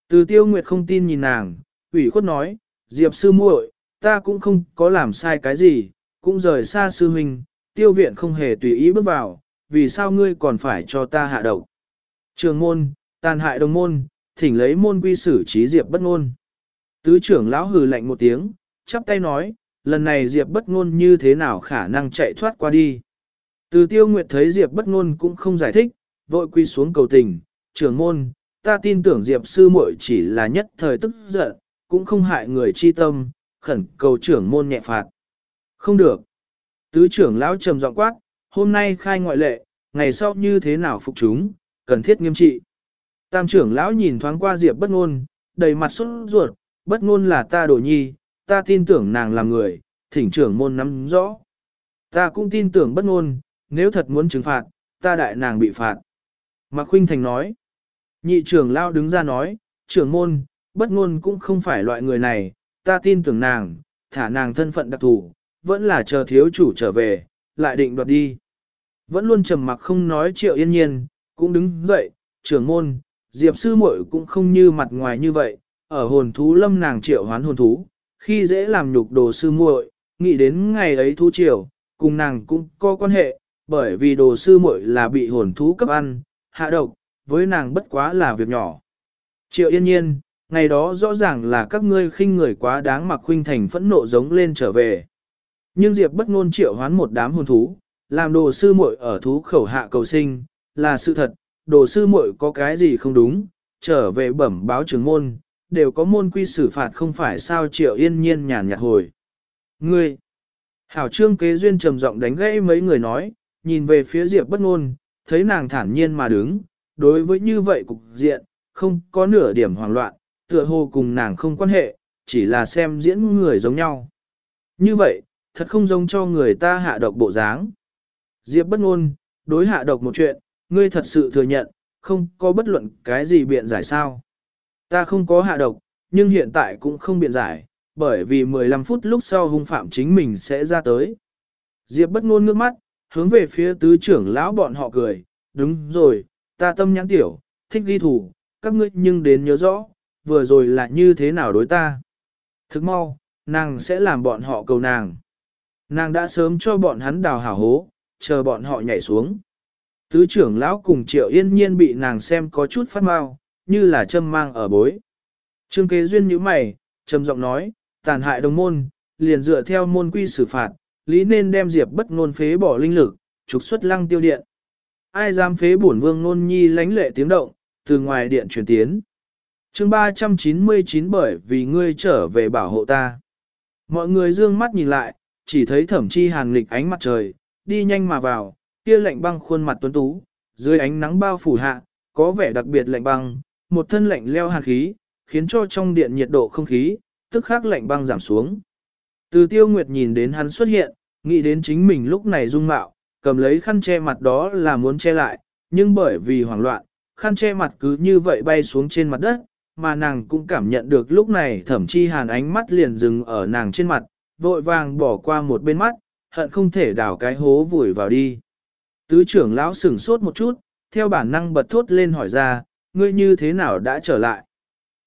Speaker 1: Từ tiêu nguyệt không tin nhìn nàng, ủy khuất nói, Diệp sư muội, ta cũng không có làm sai cái gì, cũng rời xa sư huynh, tiêu viện không hề tùy ý bước vào, vì sao ngươi còn phải cho ta hạ độc. Trường môn, tàn hại đồng môn, thỉnh lấy môn quy xử trí Diệp bất ngôn. Tứ trưởng lão hừ lạnh một tiếng, chắp tay nói, lần này Diệp bất ngôn như thế nào khả năng chạy thoát qua đi. Từ tiêu nguyệt thấy Diệp bất ngôn cũng không giải thích, vội quy xuống cầu tình, trưởng môn, ta tin tưởng Diệp sư muội chỉ là nhất thời tức giận, cũng không hại người chi tâm, khẩn cầu trưởng môn nhẹ phạt. Không được. Tứ trưởng lão trầm giọng quát, hôm nay khai ngoại lệ, ngày sau như thế nào phục chúng, cần thiết nghiêm trị. Tam trưởng lão nhìn thoáng qua Diệp bất ngôn, đầy mặt xuất ruột, bất ngôn là ta đồ nhi, ta tin tưởng nàng là người, thỉnh trưởng môn nắm rõ. Ta cũng tin tưởng bất ngôn, nếu thật muốn trừng phạt, ta đại nàng bị phạt. Mạc Khuynh Thành nói, nhị trưởng lao đứng ra nói, trưởng môn, bất ngôn cũng không phải loại người này, ta tin tưởng nàng, thả nàng thân phận đặc thù, vẫn là chờ thiếu chủ trở về, lại định đoạt đi. Vẫn luôn trầm mặc không nói triệu yên nhiên, cũng đứng dậy, trưởng môn, diệp sư muội cũng không như mặt ngoài như vậy, ở hồn thú lâm nàng triệu hoán hồn thú, khi dễ làm nhục đồ sư muội, nghĩ đến ngày ấy thu triều, cùng nàng cũng có quan hệ, bởi vì đồ sư muội là bị hồn thú cấp ăn, hạ độc, với nàng bất quá là việc nhỏ. Triệu yên nhiên, ngày đó rõ ràng là các ngươi khinh người quá đáng mặc khuynh thành phẫn nộ giống lên trở về. Nhưng Diệp bất ngôn triệu hoán một đám hồn thú, làm đồ sư muội ở thú khẩu hạ cầu sinh, là sự thật, đồ sư muội có cái gì không đúng, trở về bẩm báo trưởng môn, đều có môn quy xử phạt không phải sao triệu yên nhiên nhàn nhạt hồi. Ngươi! Hảo trương kế duyên trầm giọng đánh gãy mấy người nói, nhìn về phía Diệp bất ngôn, thấy nàng thản nhiên mà đứng, đối với như vậy cục diện, không có nửa điểm hoảng loạn, tựa hồ cùng nàng không quan hệ, chỉ là xem diễn người giống nhau. Như vậy, thật không giống cho người ta hạ độc bộ dáng. Diệp bất ngôn, đối hạ độc một chuyện, ngươi thật sự thừa nhận, không có bất luận cái gì biện giải sao. Ta không có hạ độc, nhưng hiện tại cũng không biện giải, bởi vì 15 phút lúc sau hung phạm chính mình sẽ ra tới. Diệp bất ngôn ngước mắt, hướng về phía tứ trưởng lão bọn họ cười, đúng rồi, ta tâm nhãn tiểu, thích ghi thủ, các ngươi nhưng đến nhớ rõ, vừa rồi là như thế nào đối ta. Thức mau, nàng sẽ làm bọn họ cầu nàng. Nàng đã sớm cho bọn hắn đào hảo hố, chờ bọn họ nhảy xuống. Tứ trưởng lão cùng triệu yên nhiên bị nàng xem có chút phát mau, như là châm mang ở bối. Trương kế duyên như mày, trầm giọng nói, tàn hại đồng môn, liền dựa theo môn quy xử phạt, lý nên đem diệp bất ngôn phế bỏ linh lực, trục xuất lăng tiêu điện. Ai dám phế bổn vương ngôn nhi lánh lệ tiếng động, từ ngoài điện truyền tiến. chương 399 bởi vì ngươi trở về bảo hộ ta. Mọi người dương mắt nhìn lại, chỉ thấy thẩm chi hàn nghịch ánh mặt trời, đi nhanh mà vào, kia lạnh băng khuôn mặt tuấn tú, dưới ánh nắng bao phủ hạ, có vẻ đặc biệt lạnh băng, một thân lạnh leo hàn khí, khiến cho trong điện nhiệt độ không khí, tức khắc lạnh băng giảm xuống. Từ tiêu nguyệt nhìn đến hắn xuất hiện, nghĩ đến chính mình lúc này dung mạo, cầm lấy khăn che mặt đó là muốn che lại, nhưng bởi vì hoảng loạn, khăn che mặt cứ như vậy bay xuống trên mặt đất, mà nàng cũng cảm nhận được lúc này thẩm chi hàn ánh mắt liền dừng ở nàng trên mặt, vội vàng bỏ qua một bên mắt, hận không thể đào cái hố vùi vào đi. Tứ trưởng lão sửng sốt một chút, theo bản năng bật thốt lên hỏi ra, ngươi như thế nào đã trở lại?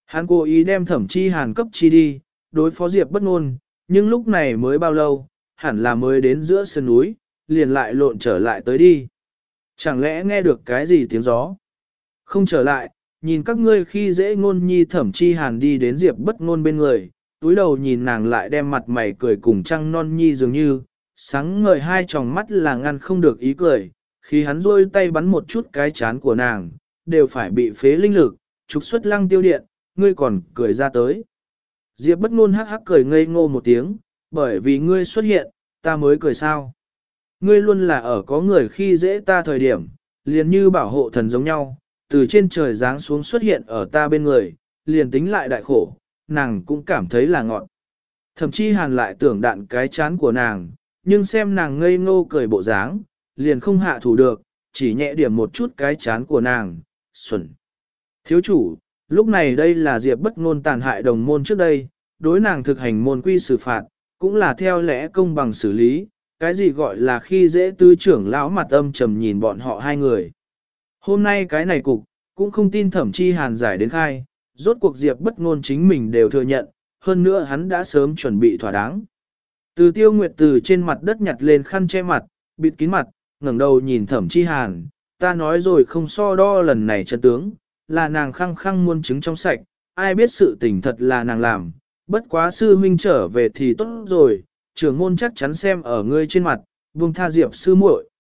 Speaker 1: Hắn cố ý đem thẩm chi hàn cấp chi đi, đối phó Diệp bất ngôn, nhưng lúc này mới bao lâu, hẳn là mới đến giữa sân núi, liền lại lộn trở lại tới đi. Chẳng lẽ nghe được cái gì tiếng gió? Không trở lại, nhìn các ngươi khi dễ ngôn nhi thẩm chi hàn đi đến Diệp bất ngôn bên người, túi đầu nhìn nàng lại đem mặt mày cười cùng trăng non nhi dường như, sáng ngời hai tròng mắt là ngăn không được ý cười, khi hắn rôi tay bắn một chút cái chán của nàng, đều phải bị phế linh lực, trục xuất lăng tiêu điện, ngươi còn cười ra tới. Diệp bất ngôn hắc hắc cười ngây ngô một tiếng, bởi vì ngươi xuất hiện, ta mới cười sao. Ngươi luôn là ở có người khi dễ ta thời điểm, liền như bảo hộ thần giống nhau, từ trên trời giáng xuống xuất hiện ở ta bên người, liền tính lại đại khổ, nàng cũng cảm thấy là ngọn. Thậm chí hàn lại tưởng đạn cái chán của nàng, nhưng xem nàng ngây ngô cười bộ dáng, liền không hạ thủ được, chỉ nhẹ điểm một chút cái chán của nàng, xuẩn. Thiếu chủ, lúc này đây là Diệp bất ngôn tàn hại đồng môn trước đây, đối nàng thực hành môn quy xử phạt, cũng là theo lẽ công bằng xử lý, cái gì gọi là khi dễ tư trưởng lão mặt âm trầm nhìn bọn họ hai người. Hôm nay cái này cục, cũng không tin thẩm chi hàn giải đến khai, rốt cuộc Diệp bất ngôn chính mình đều thừa nhận, hơn nữa hắn đã sớm chuẩn bị thỏa đáng. Từ tiêu nguyệt từ trên mặt đất nhặt lên khăn che mặt, bịt kín mặt, ngẩng đầu nhìn thẩm chi hàn, ta nói rồi không so đo lần này chân tướng, là nàng khăng khăng muôn chứng trong sạch, ai biết sự tình thật là nàng làm, bất quá sư huynh trở về thì tốt rồi, trưởng môn chắc chắn xem ở ngươi trên mặt, buông tha diệp sư muội.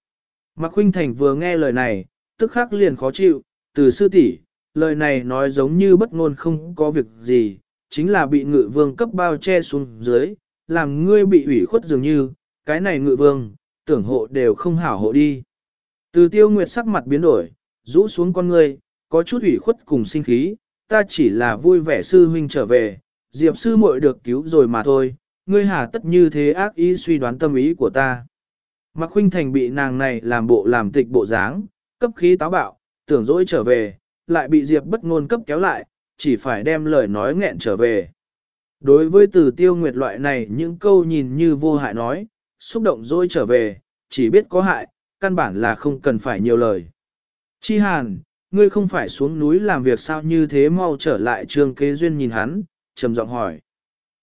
Speaker 1: Mạc huynh thành vừa nghe lời này, tức khắc liền khó chịu, từ sư tỷ, lời này nói giống như bất ngôn không có việc gì, chính là bị ngự vương cấp bao che xuống dưới, làm ngươi bị ủy khuất dường như, cái này ngự vương, tưởng hộ đều không hảo hộ đi. Từ tiêu nguyệt sắc mặt biến đổi, rũ xuống con ngươi, có chút ủy khuất cùng sinh khí, ta chỉ là vui vẻ sư huynh trở về, diệp sư muội được cứu rồi mà thôi, ngươi hà tất như thế ác ý suy đoán tâm ý của ta. Mạc huynh thành bị nàng này làm bộ làm tịch bộ dáng, cấp khí táo bạo, tưởng dỗi trở về, lại bị diệp bất ngôn cấp kéo lại, chỉ phải đem lời nói nghẹn trở về. Đối với từ tiêu nguyệt loại này những câu nhìn như vô hại nói, xúc động dỗi trở về, chỉ biết có hại, căn bản là không cần phải nhiều lời. Chi hàn, ngươi không phải xuống núi làm việc sao như thế mau trở lại trương kế duyên nhìn hắn, trầm giọng hỏi.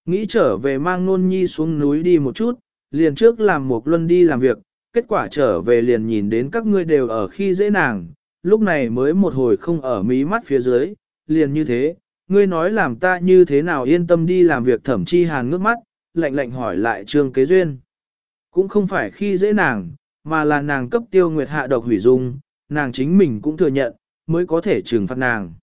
Speaker 1: nghĩ trở về mang nôn nhi xuống núi đi một chút, liền trước làm một luân đi làm việc, kết quả trở về liền nhìn đến các ngươi đều ở khi dễ nàng, lúc này mới một hồi không ở mí mắt phía dưới, liền như thế, ngươi nói làm ta như thế nào yên tâm đi làm việc thẩm chi hàn ngước mắt, lạnh lạnh hỏi lại trương kế duyên. Cũng không phải khi dễ nàng, mà là nàng cấp tiêu nguyệt hạ độc hủy dung, nàng chính mình cũng thừa nhận, mới có thể trừng phạt nàng.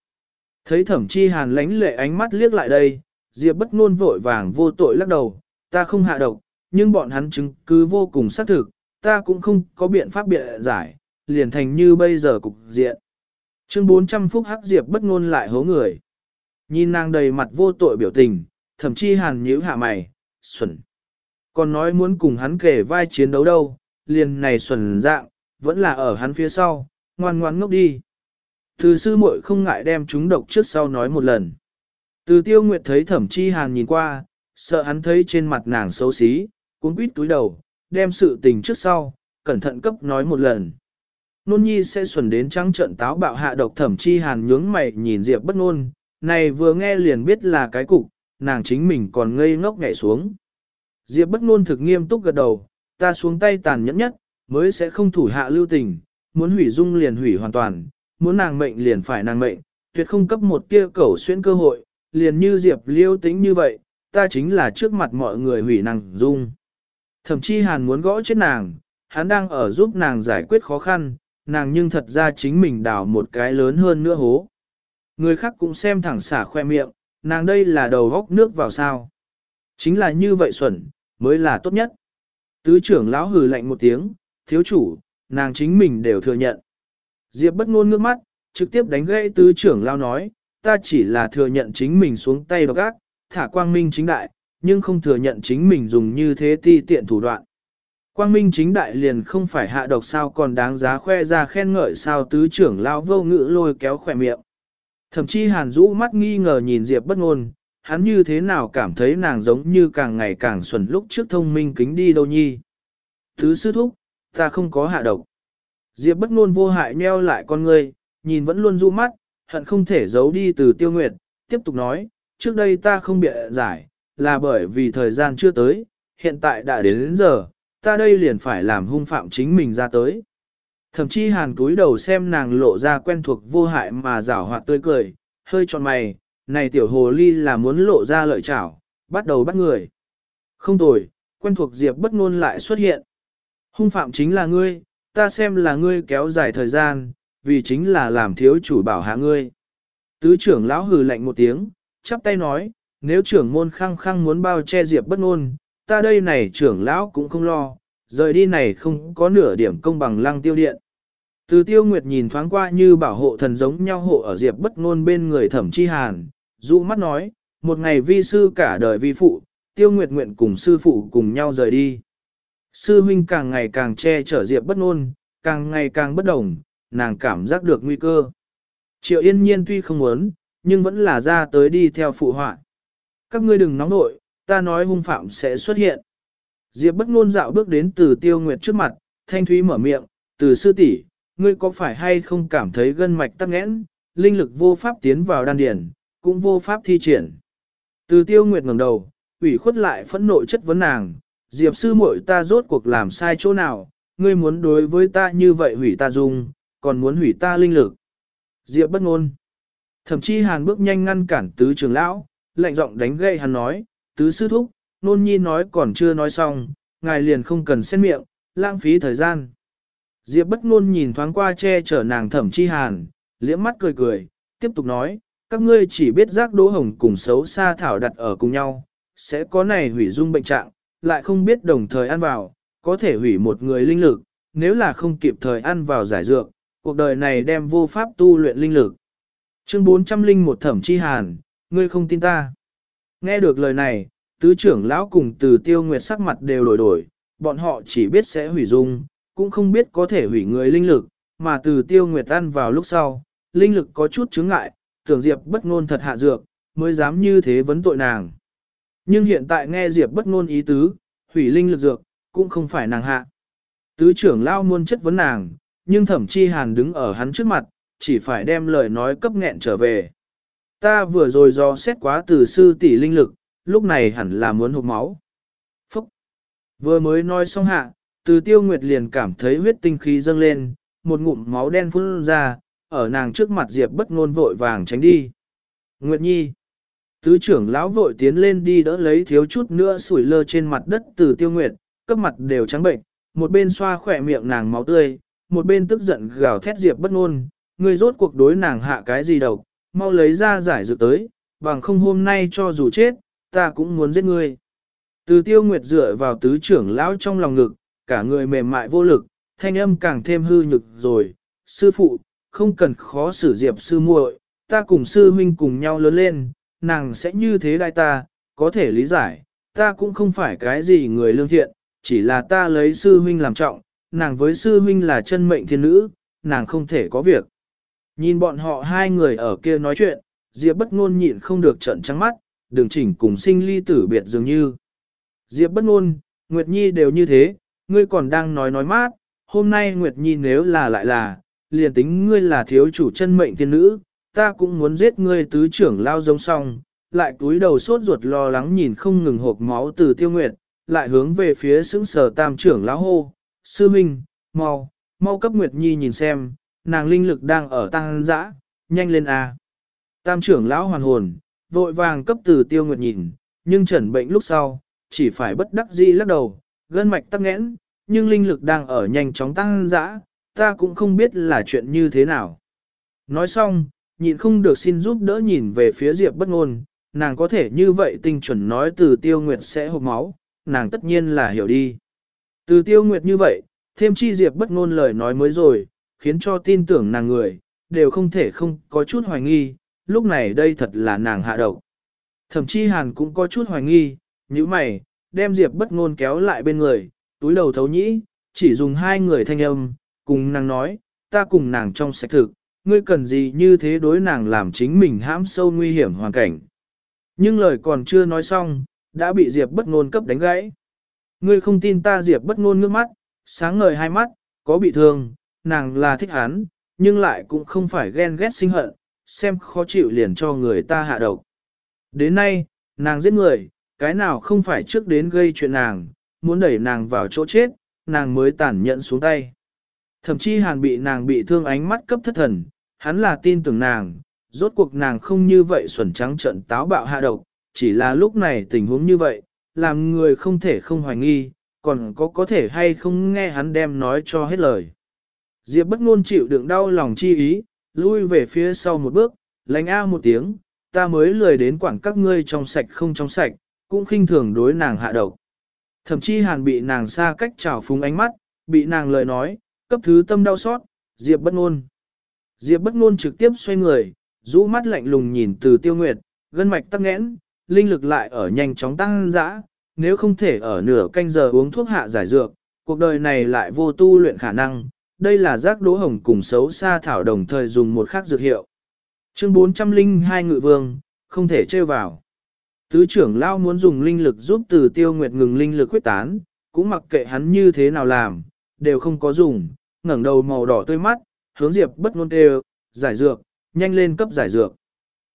Speaker 1: Thấy thẩm chi hàn lánh lệ ánh mắt liếc lại đây, Diệp bất ngôn vội vàng vô tội lắc đầu, ta không hạ độc, nhưng bọn hắn chứng cứ vô cùng xác thực, ta cũng không có biện pháp biện giải, liền thành như bây giờ cục diện. Chương 400 phút hắc Diệp bất ngôn lại hố người. Nhìn nàng đầy mặt vô tội biểu tình, thậm chí hàn nhíu hạ mày, xuẩn. Còn nói muốn cùng hắn kể vai chiến đấu đâu, liền này xuẩn dạng, vẫn là ở hắn phía sau, ngoan ngoan ngốc đi. Từ sư muội không ngại đem chúng độc trước sau nói một lần. Từ tiêu nguyệt thấy thẩm chi hàn nhìn qua, sợ hắn thấy trên mặt nàng xấu xí, cuốn quýt túi đầu, đem sự tình trước sau, cẩn thận cấp nói một lần. Nôn nhi sẽ xuẩn đến trắng trận táo bạo hạ độc thẩm chi hàn nhướng mày nhìn Diệp bất ngôn này vừa nghe liền biết là cái cục, nàng chính mình còn ngây ngốc nhảy xuống. Diệp bất ngôn thực nghiêm túc gật đầu, ta xuống tay tàn nhẫn nhất, mới sẽ không thủ hạ lưu tình, muốn hủy dung liền hủy hoàn toàn, muốn nàng mệnh liền phải nàng mệnh, tuyệt không cấp một tia cẩu xuyên cơ hội, liền như Diệp liêu tính như vậy, ta chính là trước mặt mọi người hủy nàng dung. Thậm chí hàn muốn gõ chết nàng, hắn đang ở giúp nàng giải quyết khó khăn, nàng nhưng thật ra chính mình đào một cái lớn hơn nữa hố. Người khác cũng xem thẳng xả khoe miệng, nàng đây là đầu góc nước vào sao. Chính là như vậy xuẩn, mới là tốt nhất. Tứ trưởng lão hừ lạnh một tiếng, thiếu chủ, nàng chính mình đều thừa nhận. Diệp bất ngôn ngước mắt, trực tiếp đánh gãy tứ trưởng lão nói, ta chỉ là thừa nhận chính mình xuống tay độc ác, thả quang minh chính đại, nhưng không thừa nhận chính mình dùng như thế ti tiện thủ đoạn. Quang minh chính đại liền không phải hạ độc sao còn đáng giá khoe ra khen ngợi sao tứ trưởng lão vô ngữ lôi kéo khỏe miệng. Thậm chí hàn rũ mắt nghi ngờ nhìn Diệp bất ngôn, hắn như thế nào cảm thấy nàng giống như càng ngày càng xuẩn lúc trước thông minh kính đi đâu nhi. Thứ sư thúc, ta không có hạ độc. Diệp bất ngôn vô hại nheo lại con ngươi, nhìn vẫn luôn rũ mắt, hận không thể giấu đi từ tiêu nguyệt, tiếp tục nói, trước đây ta không bịa giải, là bởi vì thời gian chưa tới, hiện tại đã đến, đến giờ, ta đây liền phải làm hung phạm chính mình ra tới. Thậm chí hàn cúi đầu xem nàng lộ ra quen thuộc vô hại mà rảo hoạt tươi cười, hơi tròn mày, này tiểu hồ ly là muốn lộ ra lợi chảo, bắt đầu bắt người. Không tồi, quen thuộc diệp bất ngôn lại xuất hiện. Hung phạm chính là ngươi, ta xem là ngươi kéo dài thời gian, vì chính là làm thiếu chủ bảo hạ ngươi. Tứ trưởng lão hừ lạnh một tiếng, chắp tay nói, nếu trưởng môn khăng khăng muốn bao che diệp bất ngôn, ta đây này trưởng lão cũng không lo, rời đi này không có nửa điểm công bằng lăng tiêu điện. Từ tiêu nguyệt nhìn thoáng qua như bảo hộ thần giống nhau hộ ở diệp bất ngôn bên người thẩm chi hàn, dụ mắt nói, một ngày vi sư cả đời vi phụ, tiêu nguyệt nguyện cùng sư phụ cùng nhau rời đi. Sư huynh càng ngày càng che chở diệp bất Nôn, càng ngày càng bất đồng, nàng cảm giác được nguy cơ. Triệu yên nhiên tuy không muốn, nhưng vẫn là ra tới đi theo phụ họa. Các ngươi đừng nóng nội, ta nói hung phạm sẽ xuất hiện. Diệp bất ngôn dạo bước đến từ tiêu nguyệt trước mặt, thanh thúy mở miệng, từ sư tỷ, ngươi có phải hay không cảm thấy gân mạch tắc nghẽn, linh lực vô pháp tiến vào đan điển, cũng vô pháp thi triển. Từ tiêu nguyệt ngẩng đầu, ủy khuất lại phẫn nộ chất vấn nàng, Diệp sư muội ta rốt cuộc làm sai chỗ nào, ngươi muốn đối với ta như vậy hủy ta dung, còn muốn hủy ta linh lực. Diệp bất ngôn. Thậm chí hàn bước nhanh ngăn cản tứ trưởng lão, lạnh giọng đánh gậy hắn nói, tứ sư thúc, nôn nhi nói còn chưa nói xong, ngài liền không cần xét miệng, lãng phí thời gian. Diệp bất ngôn nhìn thoáng qua che chở nàng thẩm chi hàn, liễm mắt cười cười, tiếp tục nói, các ngươi chỉ biết giác đỗ hồng cùng xấu xa thảo đặt ở cùng nhau, sẽ có này hủy dung bệnh trạng, lại không biết đồng thời ăn vào, có thể hủy một người linh lực, nếu là không kịp thời ăn vào giải dược, cuộc đời này đem vô pháp tu luyện linh lực. Chương 401 thẩm chi hàn, ngươi không tin ta. Nghe được lời này, tứ trưởng lão cùng từ tiêu nguyệt sắc mặt đều đổi đổi, bọn họ chỉ biết sẽ hủy dung, cũng không biết có thể hủy người linh lực, mà từ tiêu nguyệt ăn vào lúc sau, linh lực có chút chứng ngại, tưởng Diệp bất ngôn thật hạ dược, mới dám như thế vấn tội nàng. Nhưng hiện tại nghe Diệp bất ngôn ý tứ, hủy linh lực dược, cũng không phải nàng hạ. Tứ trưởng lao muôn chất vấn nàng, nhưng thẩm chi hàn đứng ở hắn trước mặt, chỉ phải đem lời nói cấp nghẹn trở về. Ta vừa rồi do xét quá từ sư tỷ linh lực, lúc này hẳn là muốn hụt máu. Phúc! Vừa mới nói xong hạ, từ tiêu nguyệt liền cảm thấy huyết tinh khí dâng lên, một ngụm máu đen phun ra, ở nàng trước mặt Diệp bất ngôn vội vàng tránh đi. Nguyệt Nhi! Tứ trưởng lão vội tiến lên đi đỡ lấy thiếu chút nữa sủi lơ trên mặt đất từ tiêu nguyệt, cấp mặt đều trắng bệnh, một bên xoa khỏe miệng nàng máu tươi, một bên tức giận gào thét Diệp bất ngôn, người rốt cuộc đối nàng hạ cái gì độc, mau lấy ra giải dược tới, bằng không hôm nay cho dù chết, ta cũng muốn giết ngươi. Từ tiêu nguyệt dựa vào tứ trưởng lão trong lòng ngực, cả người mềm mại vô lực, thanh âm càng thêm hư nhực rồi, sư phụ, không cần khó xử diệp sư muội, ta cùng sư huynh cùng nhau lớn lên, nàng sẽ như thế đại ta, có thể lý giải, ta cũng không phải cái gì người lương thiện, chỉ là ta lấy sư huynh làm trọng, nàng với sư huynh là chân mệnh thiên nữ, nàng không thể có việc. Nhìn bọn họ hai người ở kia nói chuyện, Diệp bất ngôn nhịn không được trợn trắng mắt, đường chỉnh cùng sinh ly tử biệt dường như. Diệp bất ngôn, Nguyệt Nhi đều như thế, ngươi còn đang nói nói mát, hôm nay Nguyệt Nhi nếu là lại là, liền tính ngươi là thiếu chủ chân mệnh thiên nữ, ta cũng muốn giết ngươi tứ trưởng lao giống song, lại túi đầu sốt ruột lo lắng nhìn không ngừng hộp máu từ tiêu nguyệt, lại hướng về phía xứng sở tam trưởng lão hô, sư minh, mau, mau cấp Nguyệt Nhi nhìn xem, nàng linh lực đang ở tăng dã, nhanh lên a. Tam trưởng lão hoàn hồn, vội vàng cấp từ tiêu nguyệt nhìn, nhưng chẩn bệnh lúc sau, chỉ phải bất đắc dĩ lắc đầu, gân mạch tắc nghẽn, nhưng linh lực đang ở nhanh chóng tăng dã, ta cũng không biết là chuyện như thế nào. Nói xong, nhịn không được xin giúp đỡ nhìn về phía Diệp bất ngôn, nàng có thể như vậy tinh chuẩn nói từ tiêu nguyệt sẽ hộp máu, nàng tất nhiên là hiểu đi. Từ tiêu nguyệt như vậy, thêm chi Diệp bất ngôn lời nói mới rồi, khiến cho tin tưởng nàng người, đều không thể không có chút hoài nghi, lúc này đây thật là nàng hạ độc. Thậm chí hàn cũng có chút hoài nghi, như mày, đem Diệp bất ngôn kéo lại bên người, túi đầu thấu nhĩ, chỉ dùng hai người thanh âm, cùng nàng nói, ta cùng nàng trong sạch thực, ngươi cần gì như thế đối nàng làm chính mình hãm sâu nguy hiểm hoàn cảnh. Nhưng lời còn chưa nói xong, đã bị Diệp bất ngôn cấp đánh gãy. Ngươi không tin ta Diệp bất ngôn ngước mắt, sáng ngời hai mắt, có bị thương, nàng là thích hắn, nhưng lại cũng không phải ghen ghét sinh hận, xem khó chịu liền cho người ta hạ độc. Đến nay, nàng giết người, cái nào không phải trước đến gây chuyện nàng, muốn đẩy nàng vào chỗ chết, nàng mới tàn nhẫn xuống tay. Thậm chí hàn bị nàng bị thương ánh mắt cấp thất thần, hắn là tin tưởng nàng, rốt cuộc nàng không như vậy xuẩn trắng trận táo bạo hạ độc, chỉ là lúc này tình huống như vậy, làm người không thể không hoài nghi, còn có có thể hay không nghe hắn đem nói cho hết lời. Diệp bất ngôn chịu đựng đau lòng chi ý, lui về phía sau một bước, lánh a một tiếng, ta mới lười đến quản các ngươi trong sạch không trong sạch, cũng khinh thường đối nàng hạ độc. Thậm chí hàn bị nàng xa cách trào phúng ánh mắt, bị nàng lời nói, cấp thứ tâm đau xót, Diệp bất ngôn. Diệp bất ngôn trực tiếp xoay người, rũ mắt lạnh lùng nhìn từ tiêu nguyệt, gân mạch tắc nghẽn, linh lực lại ở nhanh chóng tăng dã, nếu không thể ở nửa canh giờ uống thuốc hạ giải dược, cuộc đời này lại vô tu luyện khả năng, đây là giác đỗ hồng cùng xấu xa thảo đồng thời dùng một khác dược hiệu. Chương 402 ngự vương, không thể trêu vào. Tứ trưởng lao muốn dùng linh lực giúp từ tiêu nguyệt ngừng linh lực quyết tán, cũng mặc kệ hắn như thế nào làm, đều không có dùng, ngẩng đầu màu đỏ tươi mắt, hướng diệp bất ngôn đều, giải dược, nhanh lên cấp giải dược.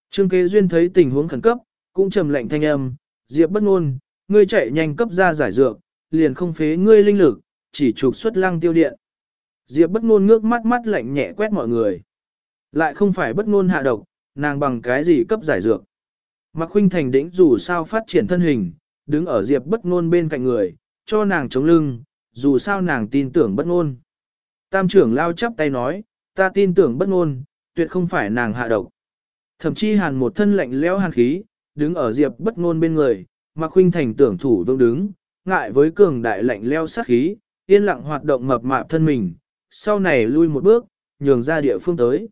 Speaker 1: Trương kế duyên thấy tình huống khẩn cấp, cũng trầm lệnh thanh âm, diệp bất ngôn, ngươi chạy nhanh cấp ra giải dược, liền không phế ngươi linh lực, chỉ trục xuất lăng tiêu điện. Diệp bất ngôn ngước mắt mắt lạnh nhẹ quét mọi người. Lại không phải bất ngôn hạ độc, nàng bằng cái gì cấp giải dược. Mạc Khuynh Thành đĩnh dù sao phát triển thân hình, đứng ở Diệp bất ngôn bên cạnh người, cho nàng chống lưng, dù sao nàng tin tưởng bất ngôn. Tam trưởng lao chắp tay nói, ta tin tưởng bất ngôn, tuyệt không phải nàng hạ độc. Thậm chí hàn một thân lạnh lẽo hàn khí, đứng ở Diệp bất ngôn bên người, mà Khuynh Thành tưởng thủ vương đứng, ngại với cường đại lạnh lẽo sát khí, yên lặng hoạt động mập mạp thân mình, sau này lui một bước, nhường ra địa phương tới.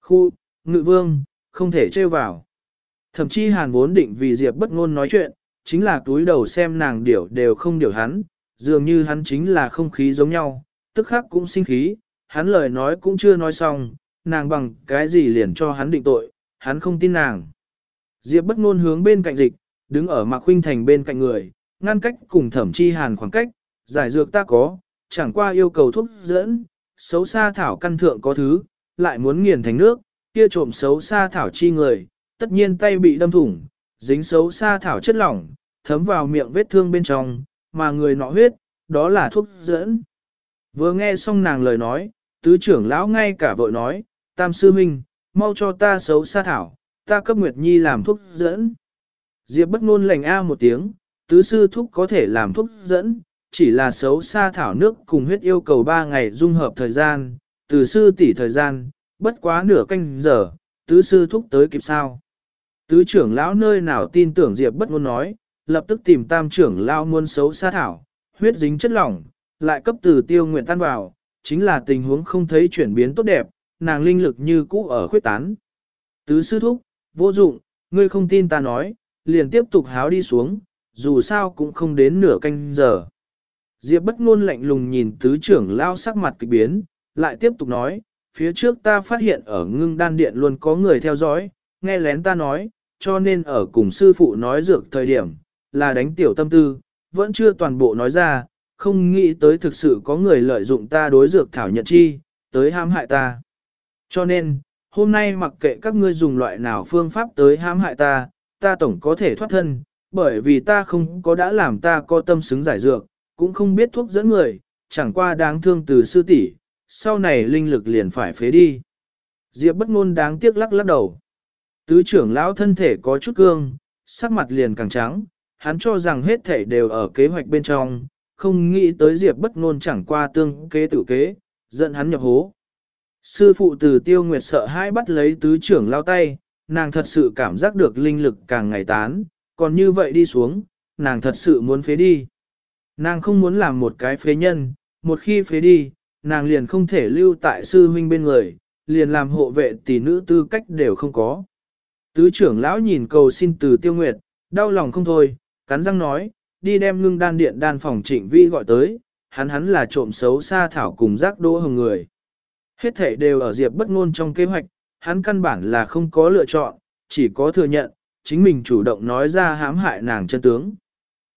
Speaker 1: Khu, ngự vương, không thể trêu vào. Thậm chí hàn vốn định vì Diệp bất ngôn nói chuyện, chính là túi đầu xem nàng điểu đều không điểu hắn, dường như hắn chính là không khí giống nhau, tức khắc cũng sinh khí, hắn lời nói cũng chưa nói xong, nàng bằng cái gì liền cho hắn định tội, hắn không tin nàng. Diệp bất ngôn hướng bên cạnh dịch, đứng ở Mạc Khuynh Thành bên cạnh người, ngăn cách cùng thẩm chi hàn khoảng cách, giải dược ta có, chẳng qua yêu cầu thuốc dẫn, xấu xa thảo căn thượng có thứ, lại muốn nghiền thành nước, kia trộm xấu xa thảo chi người, tất nhiên tay bị đâm thủng, dính xấu xa thảo chất lỏng, thấm vào miệng vết thương bên trong, mà người nọ huyết, đó là thuốc dẫn. Vừa nghe xong nàng lời nói, tứ trưởng lão ngay cả vội nói, tam sư minh, mau cho ta xấu xa thảo, ta cấp Nguyệt Nhi làm thuốc dẫn. Diệp bất ngôn lành a một tiếng, tứ sư thúc có thể làm thuốc dẫn, chỉ là xấu xa thảo nước cùng huyết yêu cầu 3 ngày dung hợp thời gian, từ sư tỷ thời gian, bất quá nửa canh giờ, tứ sư thúc tới kịp sao. Tứ trưởng lão nơi nào tin tưởng Diệp bất ngôn nói, lập tức tìm tam trưởng lao muôn xấu xa thảo, huyết dính chất lỏng, lại cấp từ tiêu nguyện tan vào, chính là tình huống không thấy chuyển biến tốt đẹp, nàng linh lực như cũ ở khuyết tán. Tứ sư thúc, vô dụng, ngươi không tin ta nói, liền tiếp tục háo đi xuống, dù sao cũng không đến nửa canh giờ. Diệp bất ngôn lạnh lùng nhìn tứ trưởng lao sắc mặt kịch biến, lại tiếp tục nói, phía trước ta phát hiện ở ngưng đan điện luôn có người theo dõi, nghe lén ta nói, cho nên ở cùng sư phụ nói dược thời điểm, là đánh tiểu tâm tư, vẫn chưa toàn bộ nói ra, không nghĩ tới thực sự có người lợi dụng ta đối dược thảo nhận chi, tới hãm hại ta. Cho nên, hôm nay mặc kệ các ngươi dùng loại nào phương pháp tới hãm hại ta, ta tổng có thể thoát thân, bởi vì ta không có đã làm ta có tâm xứng giải dược, cũng không biết thuốc dẫn người, chẳng qua đáng thương từ sư tỷ, sau này linh lực liền phải phế đi. Diệp bất ngôn đáng tiếc lắc lắc đầu. Tứ trưởng lão thân thể có chút cương, sắc mặt liền càng trắng, hắn cho rằng hết thể đều ở kế hoạch bên trong, không nghĩ tới Diệp bất ngôn chẳng qua tương kế tự kế, giận hắn nhập hố. Sư phụ từ tiêu nguyệt sợ hãi bắt lấy tứ trưởng lao tay, nàng thật sự cảm giác được linh lực càng ngày tán, còn như vậy đi xuống, nàng thật sự muốn phế đi. Nàng không muốn làm một cái phế nhân, một khi phế đi, nàng liền không thể lưu tại sư huynh bên người, liền làm hộ vệ tỷ nữ tư cách đều không có. Tứ trưởng lão nhìn cầu xin từ tiêu nguyệt, đau lòng không thôi, cắn răng nói, đi đem ngưng đan điện đan phòng trịnh vi gọi tới, hắn hắn là trộm xấu xa thảo cùng giác đỗ hồng người. Hết thể đều ở Diệp bất ngôn trong kế hoạch, hắn căn bản là không có lựa chọn, chỉ có thừa nhận, chính mình chủ động nói ra hãm hại nàng chân tướng.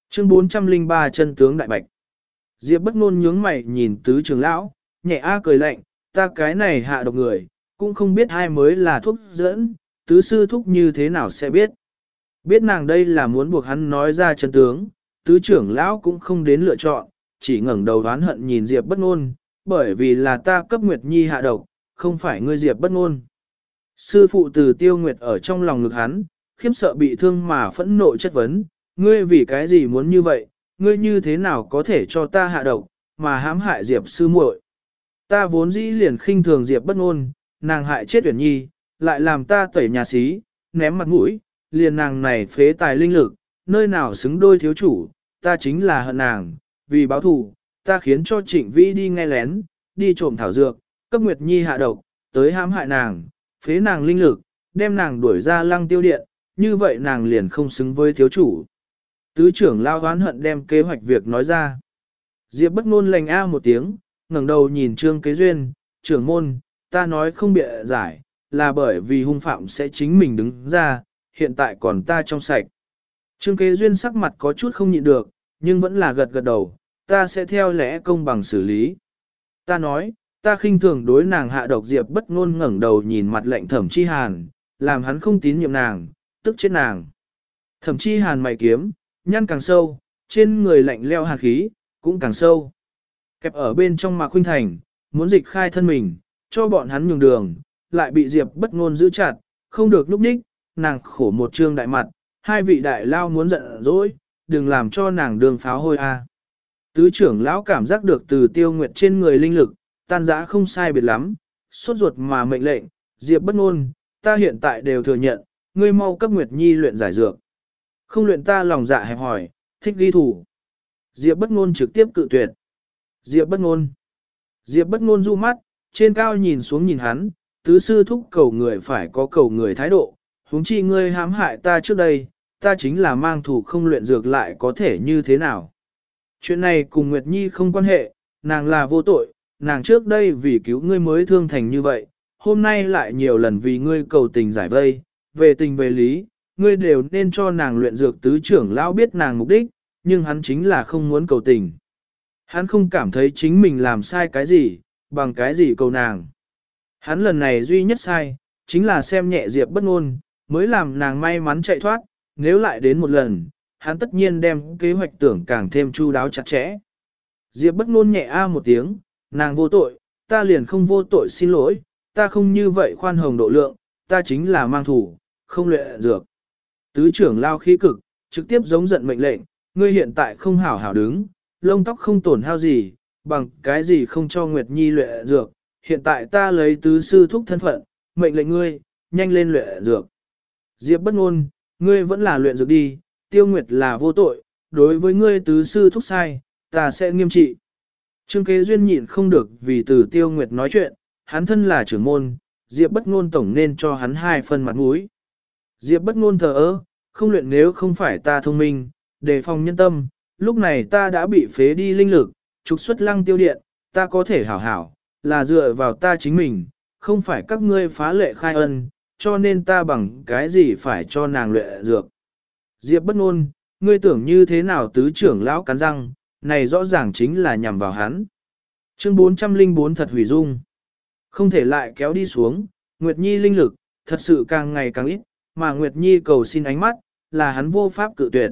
Speaker 1: Chương 403 chân tướng đại bạch. Diệp bất ngôn nhướng mày nhìn tứ trưởng lão, nhẹ a cười lạnh, ta cái này hạ độc người, cũng không biết ai mới là thuốc dẫn, tứ sư thúc như thế nào sẽ biết. Biết nàng đây là muốn buộc hắn nói ra chân tướng, tứ trưởng lão cũng không đến lựa chọn, chỉ ngẩng đầu đoán hận nhìn Diệp bất ngôn, bởi vì là ta cấp Nguyệt Nhi hạ độc, không phải ngươi Diệp bất ngôn. Sư phụ từ tiêu Nguyệt ở trong lòng ngực hắn, khiếp sợ bị thương mà phẫn nộ chất vấn, ngươi vì cái gì muốn như vậy, ngươi như thế nào có thể cho ta hạ độc, mà hãm hại Diệp sư muội. Ta vốn dĩ liền khinh thường Diệp bất ngôn, nàng hại chết Uyển Nhi, lại làm ta tẩy nhà xí, ném mặt mũi, liền nàng này phế tài linh lực, nơi nào xứng đôi thiếu chủ, ta chính là hận nàng, vì báo thù, ta khiến cho trịnh vĩ đi nghe lén, đi trộm thảo dược, cấp Nguyệt Nhi hạ độc, tới hãm hại nàng, phế nàng linh lực, đem nàng đuổi ra lăng tiêu điện, như vậy nàng liền không xứng với thiếu chủ. Tứ trưởng lao hoán hận đem kế hoạch việc nói ra. Diệp bất ngôn lành a một tiếng, ngẩng đầu nhìn trương kế duyên, trưởng môn, ta nói không bịa giải, là bởi vì hung phạm sẽ chính mình đứng ra, hiện tại còn ta trong sạch. Trương kế duyên sắc mặt có chút không nhịn được, nhưng vẫn là gật gật đầu, ta sẽ theo lẽ công bằng xử lý. Ta nói, ta khinh thường đối nàng hạ độc diệp bất ngôn ngẩng đầu nhìn mặt lệnh thẩm chi hàn, làm hắn không tín nhiệm nàng, tức chết nàng. Thẩm chi hàn mày kiếm, nhăn càng sâu, trên người lạnh leo hàn khí, cũng càng sâu. Kẹp ở bên trong mạc huynh thành, muốn dịch khai thân mình, cho bọn hắn nhường đường, lại bị diệp bất ngôn giữ chặt, không được núp ních, nàng khổ một trương đại mặt, hai vị đại lao muốn giận dỗi, đừng làm cho nàng đường pháo hôi a. Tứ trưởng lão cảm giác được từ tiêu nguyệt trên người linh lực, tan giã không sai biệt lắm, suốt ruột mà mệnh lệnh, diệp bất ngôn, ta hiện tại đều thừa nhận, ngươi mau cấp nguyệt nhi luyện giải dược. Không luyện ta lòng dạ hẹp hỏi, thích ghi thủ. Diệp bất ngôn trực tiếp cự tuyệt. Diệp bất ngôn. Diệp bất ngôn du mắt, trên cao nhìn xuống nhìn hắn, tứ sư thúc cầu người phải có cầu người thái độ, huống chi ngươi hãm hại ta trước đây, ta chính là mang thủ không luyện dược lại có thể như thế nào. Chuyện này cùng Nguyệt Nhi không quan hệ, nàng là vô tội, nàng trước đây vì cứu ngươi mới thương thành như vậy, hôm nay lại nhiều lần vì ngươi cầu tình giải vây, về tình về lý, ngươi đều nên cho nàng luyện dược tứ trưởng lão biết nàng mục đích, nhưng hắn chính là không muốn cầu tình. Hắn không cảm thấy chính mình làm sai cái gì, bằng cái gì cầu nàng. Hắn lần này duy nhất sai, chính là xem nhẹ Diệp bất ngôn, mới làm nàng may mắn chạy thoát, nếu lại đến một lần, hắn tất nhiên đem kế hoạch tưởng càng thêm chu đáo chặt chẽ. Diệp bất ngôn nhẹ a một tiếng, nàng vô tội, ta liền không vô tội xin lỗi, ta không như vậy khoan hồng độ lượng, ta chính là mang thủ, không luyện dược. Tứ trưởng lao khí cực, trực tiếp giống giận mệnh lệnh, ngươi hiện tại không hảo hảo đứng, lông tóc không tổn hao gì, bằng cái gì không cho Nguyệt Nhi luyện dược, hiện tại ta lấy tứ sư thúc thân phận, mệnh lệnh ngươi, nhanh lên luyện dược. Diệp bất ngôn, ngươi vẫn là luyện dược đi, tiêu nguyệt là vô tội, đối với ngươi tứ sư thúc sai, ta sẽ nghiêm trị. Trương kế duyên nhịn không được vì từ tiêu nguyệt nói chuyện, hắn thân là trưởng môn, Diệp bất ngôn tổng nên cho hắn hai phần mặt mũi. Diệp bất ngôn thờ ơ, không luyện nếu không phải ta thông minh, đề phòng nhân tâm, lúc này ta đã bị phế đi linh lực, trục xuất lăng tiêu điện, ta có thể hảo hảo, là dựa vào ta chính mình, không phải các ngươi phá lệ khai ân, cho nên ta bằng cái gì phải cho nàng luyện dược. Diệp bất ngôn, ngươi tưởng như thế nào tứ trưởng lão cắn răng, này rõ ràng chính là nhằm vào hắn. Chương 404 thật hủy dung. Không thể lại kéo đi xuống, Nguyệt Nhi linh lực, thật sự càng ngày càng ít, mà Nguyệt Nhi cầu xin ánh mắt, là hắn vô pháp cự tuyệt.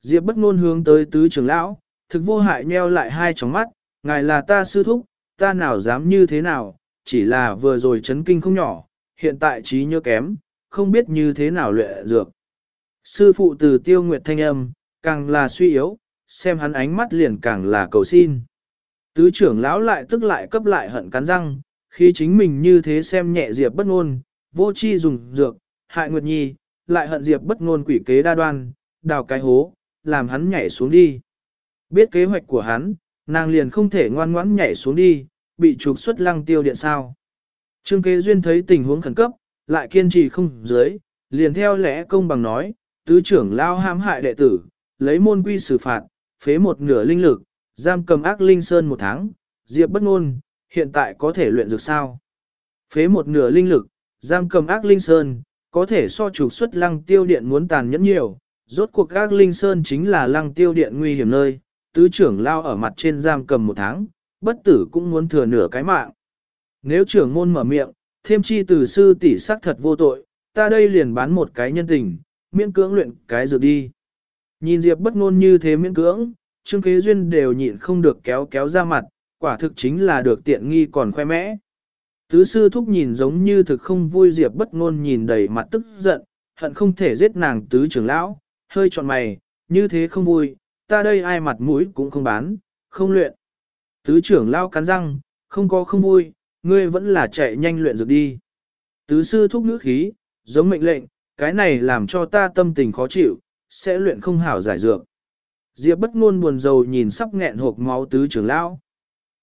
Speaker 1: Diệp bất ngôn hướng tới tứ trưởng lão, thực vô hại nheo lại hai tròng mắt, ngài là ta sư thúc, ta nào dám như thế nào, chỉ là vừa rồi chấn kinh không nhỏ, hiện tại trí nhớ kém, không biết như thế nào luyện dược. Sư phụ từ tiêu nguyệt thanh âm, càng là suy yếu, xem hắn ánh mắt liền càng là cầu xin. Tứ trưởng lão lại tức lại cấp lại hận cắn răng, khi chính mình như thế xem nhẹ Diệp bất ngôn, vô chi dùng dược, hại Nguyệt Nhi, lại hận Diệp bất ngôn quỷ kế đa đoan, đào cái hố, làm hắn nhảy xuống đi. Biết kế hoạch của hắn, nàng liền không thể ngoan ngoãn nhảy xuống đi, bị trục xuất lăng tiêu điện sao. Trương kế duyên thấy tình huống khẩn cấp, lại kiên trì không dưới, liền theo lẽ công bằng nói, tứ trưởng lao hãm hại đệ tử, lấy môn quy xử phạt, phế một nửa linh lực, giam cầm ác linh sơn một tháng, diệp bất ngôn, hiện tại có thể luyện dược sao. Phế một nửa linh lực, giam cầm ác linh sơn, có thể so trục xuất lăng tiêu điện muốn tàn nhẫn nhiều, rốt cuộc ác linh sơn chính là lăng tiêu điện nguy hiểm nơi, tứ trưởng lao ở mặt trên giam cầm một tháng, bất tử cũng muốn thừa nửa cái mạng. Nếu trưởng môn mở miệng, thêm chi từ sư tỷ sắc thật vô tội, ta đây liền bán một cái nhân tình, miễn cưỡng luyện cái dược đi. Nhìn Diệp bất ngôn như thế miễn cưỡng, Trương Kế Duyên đều nhịn không được kéo kéo ra mặt, quả thực chính là được tiện nghi còn khoe mẽ. Tứ sư thúc nhìn giống như thực không vui Diệp bất ngôn nhìn đầy mặt tức giận, hận không thể giết nàng tứ trưởng lão, hơi trọn mày, như thế không vui, ta đây ai mặt mũi cũng không bán, không luyện. Tứ trưởng lão cắn răng, không có không vui, ngươi vẫn là chạy nhanh luyện dược đi. Tứ sư thúc ngữ khí, giống mệnh lệnh, cái này làm cho ta tâm tình khó chịu, sẽ luyện không hảo giải dược. Diệp bất ngôn buồn rầu nhìn sắp nghẹn hộp máu tứ trưởng lão.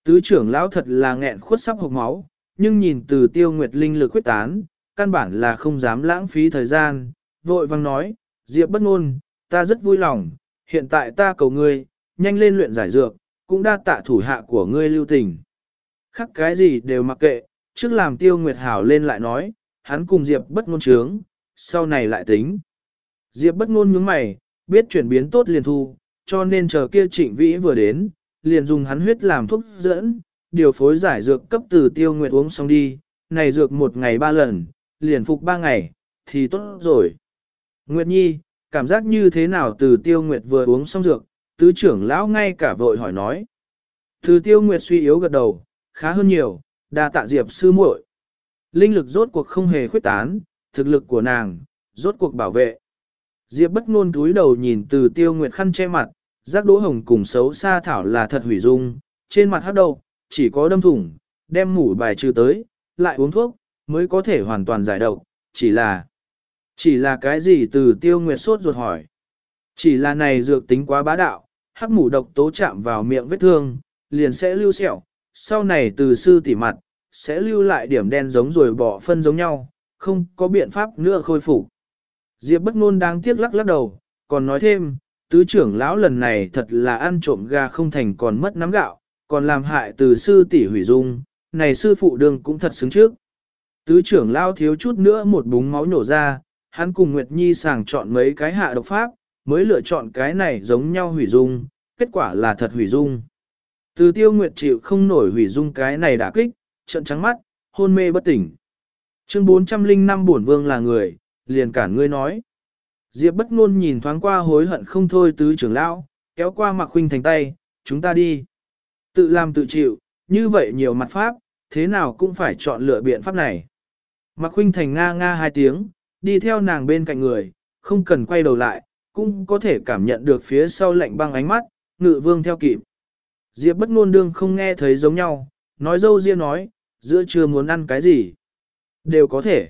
Speaker 1: Tứ trưởng lão thật là nghẹn khuất sắp hộp máu, nhưng nhìn từ tiêu nguyệt linh lực quyết tán, căn bản là không dám lãng phí thời gian, vội vang nói, Diệp bất ngôn, ta rất vui lòng, hiện tại ta cầu ngươi, nhanh lên luyện giải dược, cũng đa tạ thủ hạ của ngươi lưu tình. Khắc cái gì đều mặc kệ, trước làm tiêu nguyệt hảo lên lại nói, hắn cùng Diệp bất ngôn trướng, sau này lại tính. Diệp bất ngôn nhướng mày, biết chuyển biến tốt liền thu, cho nên chờ kia trịnh vĩ vừa đến, liền dùng hắn huyết làm thuốc dẫn, điều phối giải dược cấp từ tiêu nguyệt uống xong đi, này dược một ngày ba lần, liền phục ba ngày, thì tốt rồi. Nguyệt Nhi, cảm giác như thế nào từ tiêu nguyệt vừa uống xong dược, tứ trưởng lão ngay cả vội hỏi nói. Từ tiêu nguyệt suy yếu gật đầu, khá hơn nhiều, đa tạ diệp sư muội. Linh lực rốt cuộc không hề khuyết tán, thực lực của nàng, rốt cuộc bảo vệ. Diệp bất ngôn túi đầu nhìn từ tiêu nguyệt khăn che mặt, giác đỗ hồng cùng xấu xa thảo là thật hủy dung, trên mặt hát đầu, chỉ có đâm thủng, đem mủ bài trừ tới, lại uống thuốc, mới có thể hoàn toàn giải độc, chỉ là... Chỉ là cái gì từ tiêu nguyệt sốt ruột hỏi. Chỉ là này dược tính quá bá đạo, hắc mủ độc tố chạm vào miệng vết thương, liền sẽ lưu sẹo, sau này từ sư tỉ mặt, sẽ lưu lại điểm đen giống rồi bỏ phân giống nhau, không có biện pháp nữa khôi phục. Diệp bất ngôn đáng tiếc lắc lắc đầu, còn nói thêm, tứ trưởng lão lần này thật là ăn trộm gà không thành còn mất nắm gạo, còn làm hại từ sư tỷ hủy dung, này sư phụ đường cũng thật xứng trước. Tứ trưởng lão thiếu chút nữa một búng máu nổ ra, hắn cùng Nguyệt Nhi sàng chọn mấy cái hạ độc pháp, mới lựa chọn cái này giống nhau hủy dung, kết quả là thật hủy dung. Từ tiêu Nguyệt chịu không nổi hủy dung cái này đã kích, trận trắng mắt, hôn mê bất tỉnh. Chương 405 bổn vương là người, liền cản ngươi nói. Diệp bất ngôn nhìn thoáng qua hối hận không thôi tứ trưởng lão, kéo qua Mạc Khuynh Thành tay, chúng ta đi. Tự làm tự chịu, như vậy nhiều mặt pháp, thế nào cũng phải chọn lựa biện pháp này. Mạc Khuynh Thành nga nga hai tiếng, đi theo nàng bên cạnh người, không cần quay đầu lại, cũng có thể cảm nhận được phía sau lạnh băng ánh mắt, ngự vương theo kịp. Diệp bất ngôn đương không nghe thấy giống nhau, nói dâu riêng nói, giữa trưa muốn ăn cái gì? Đều có thể.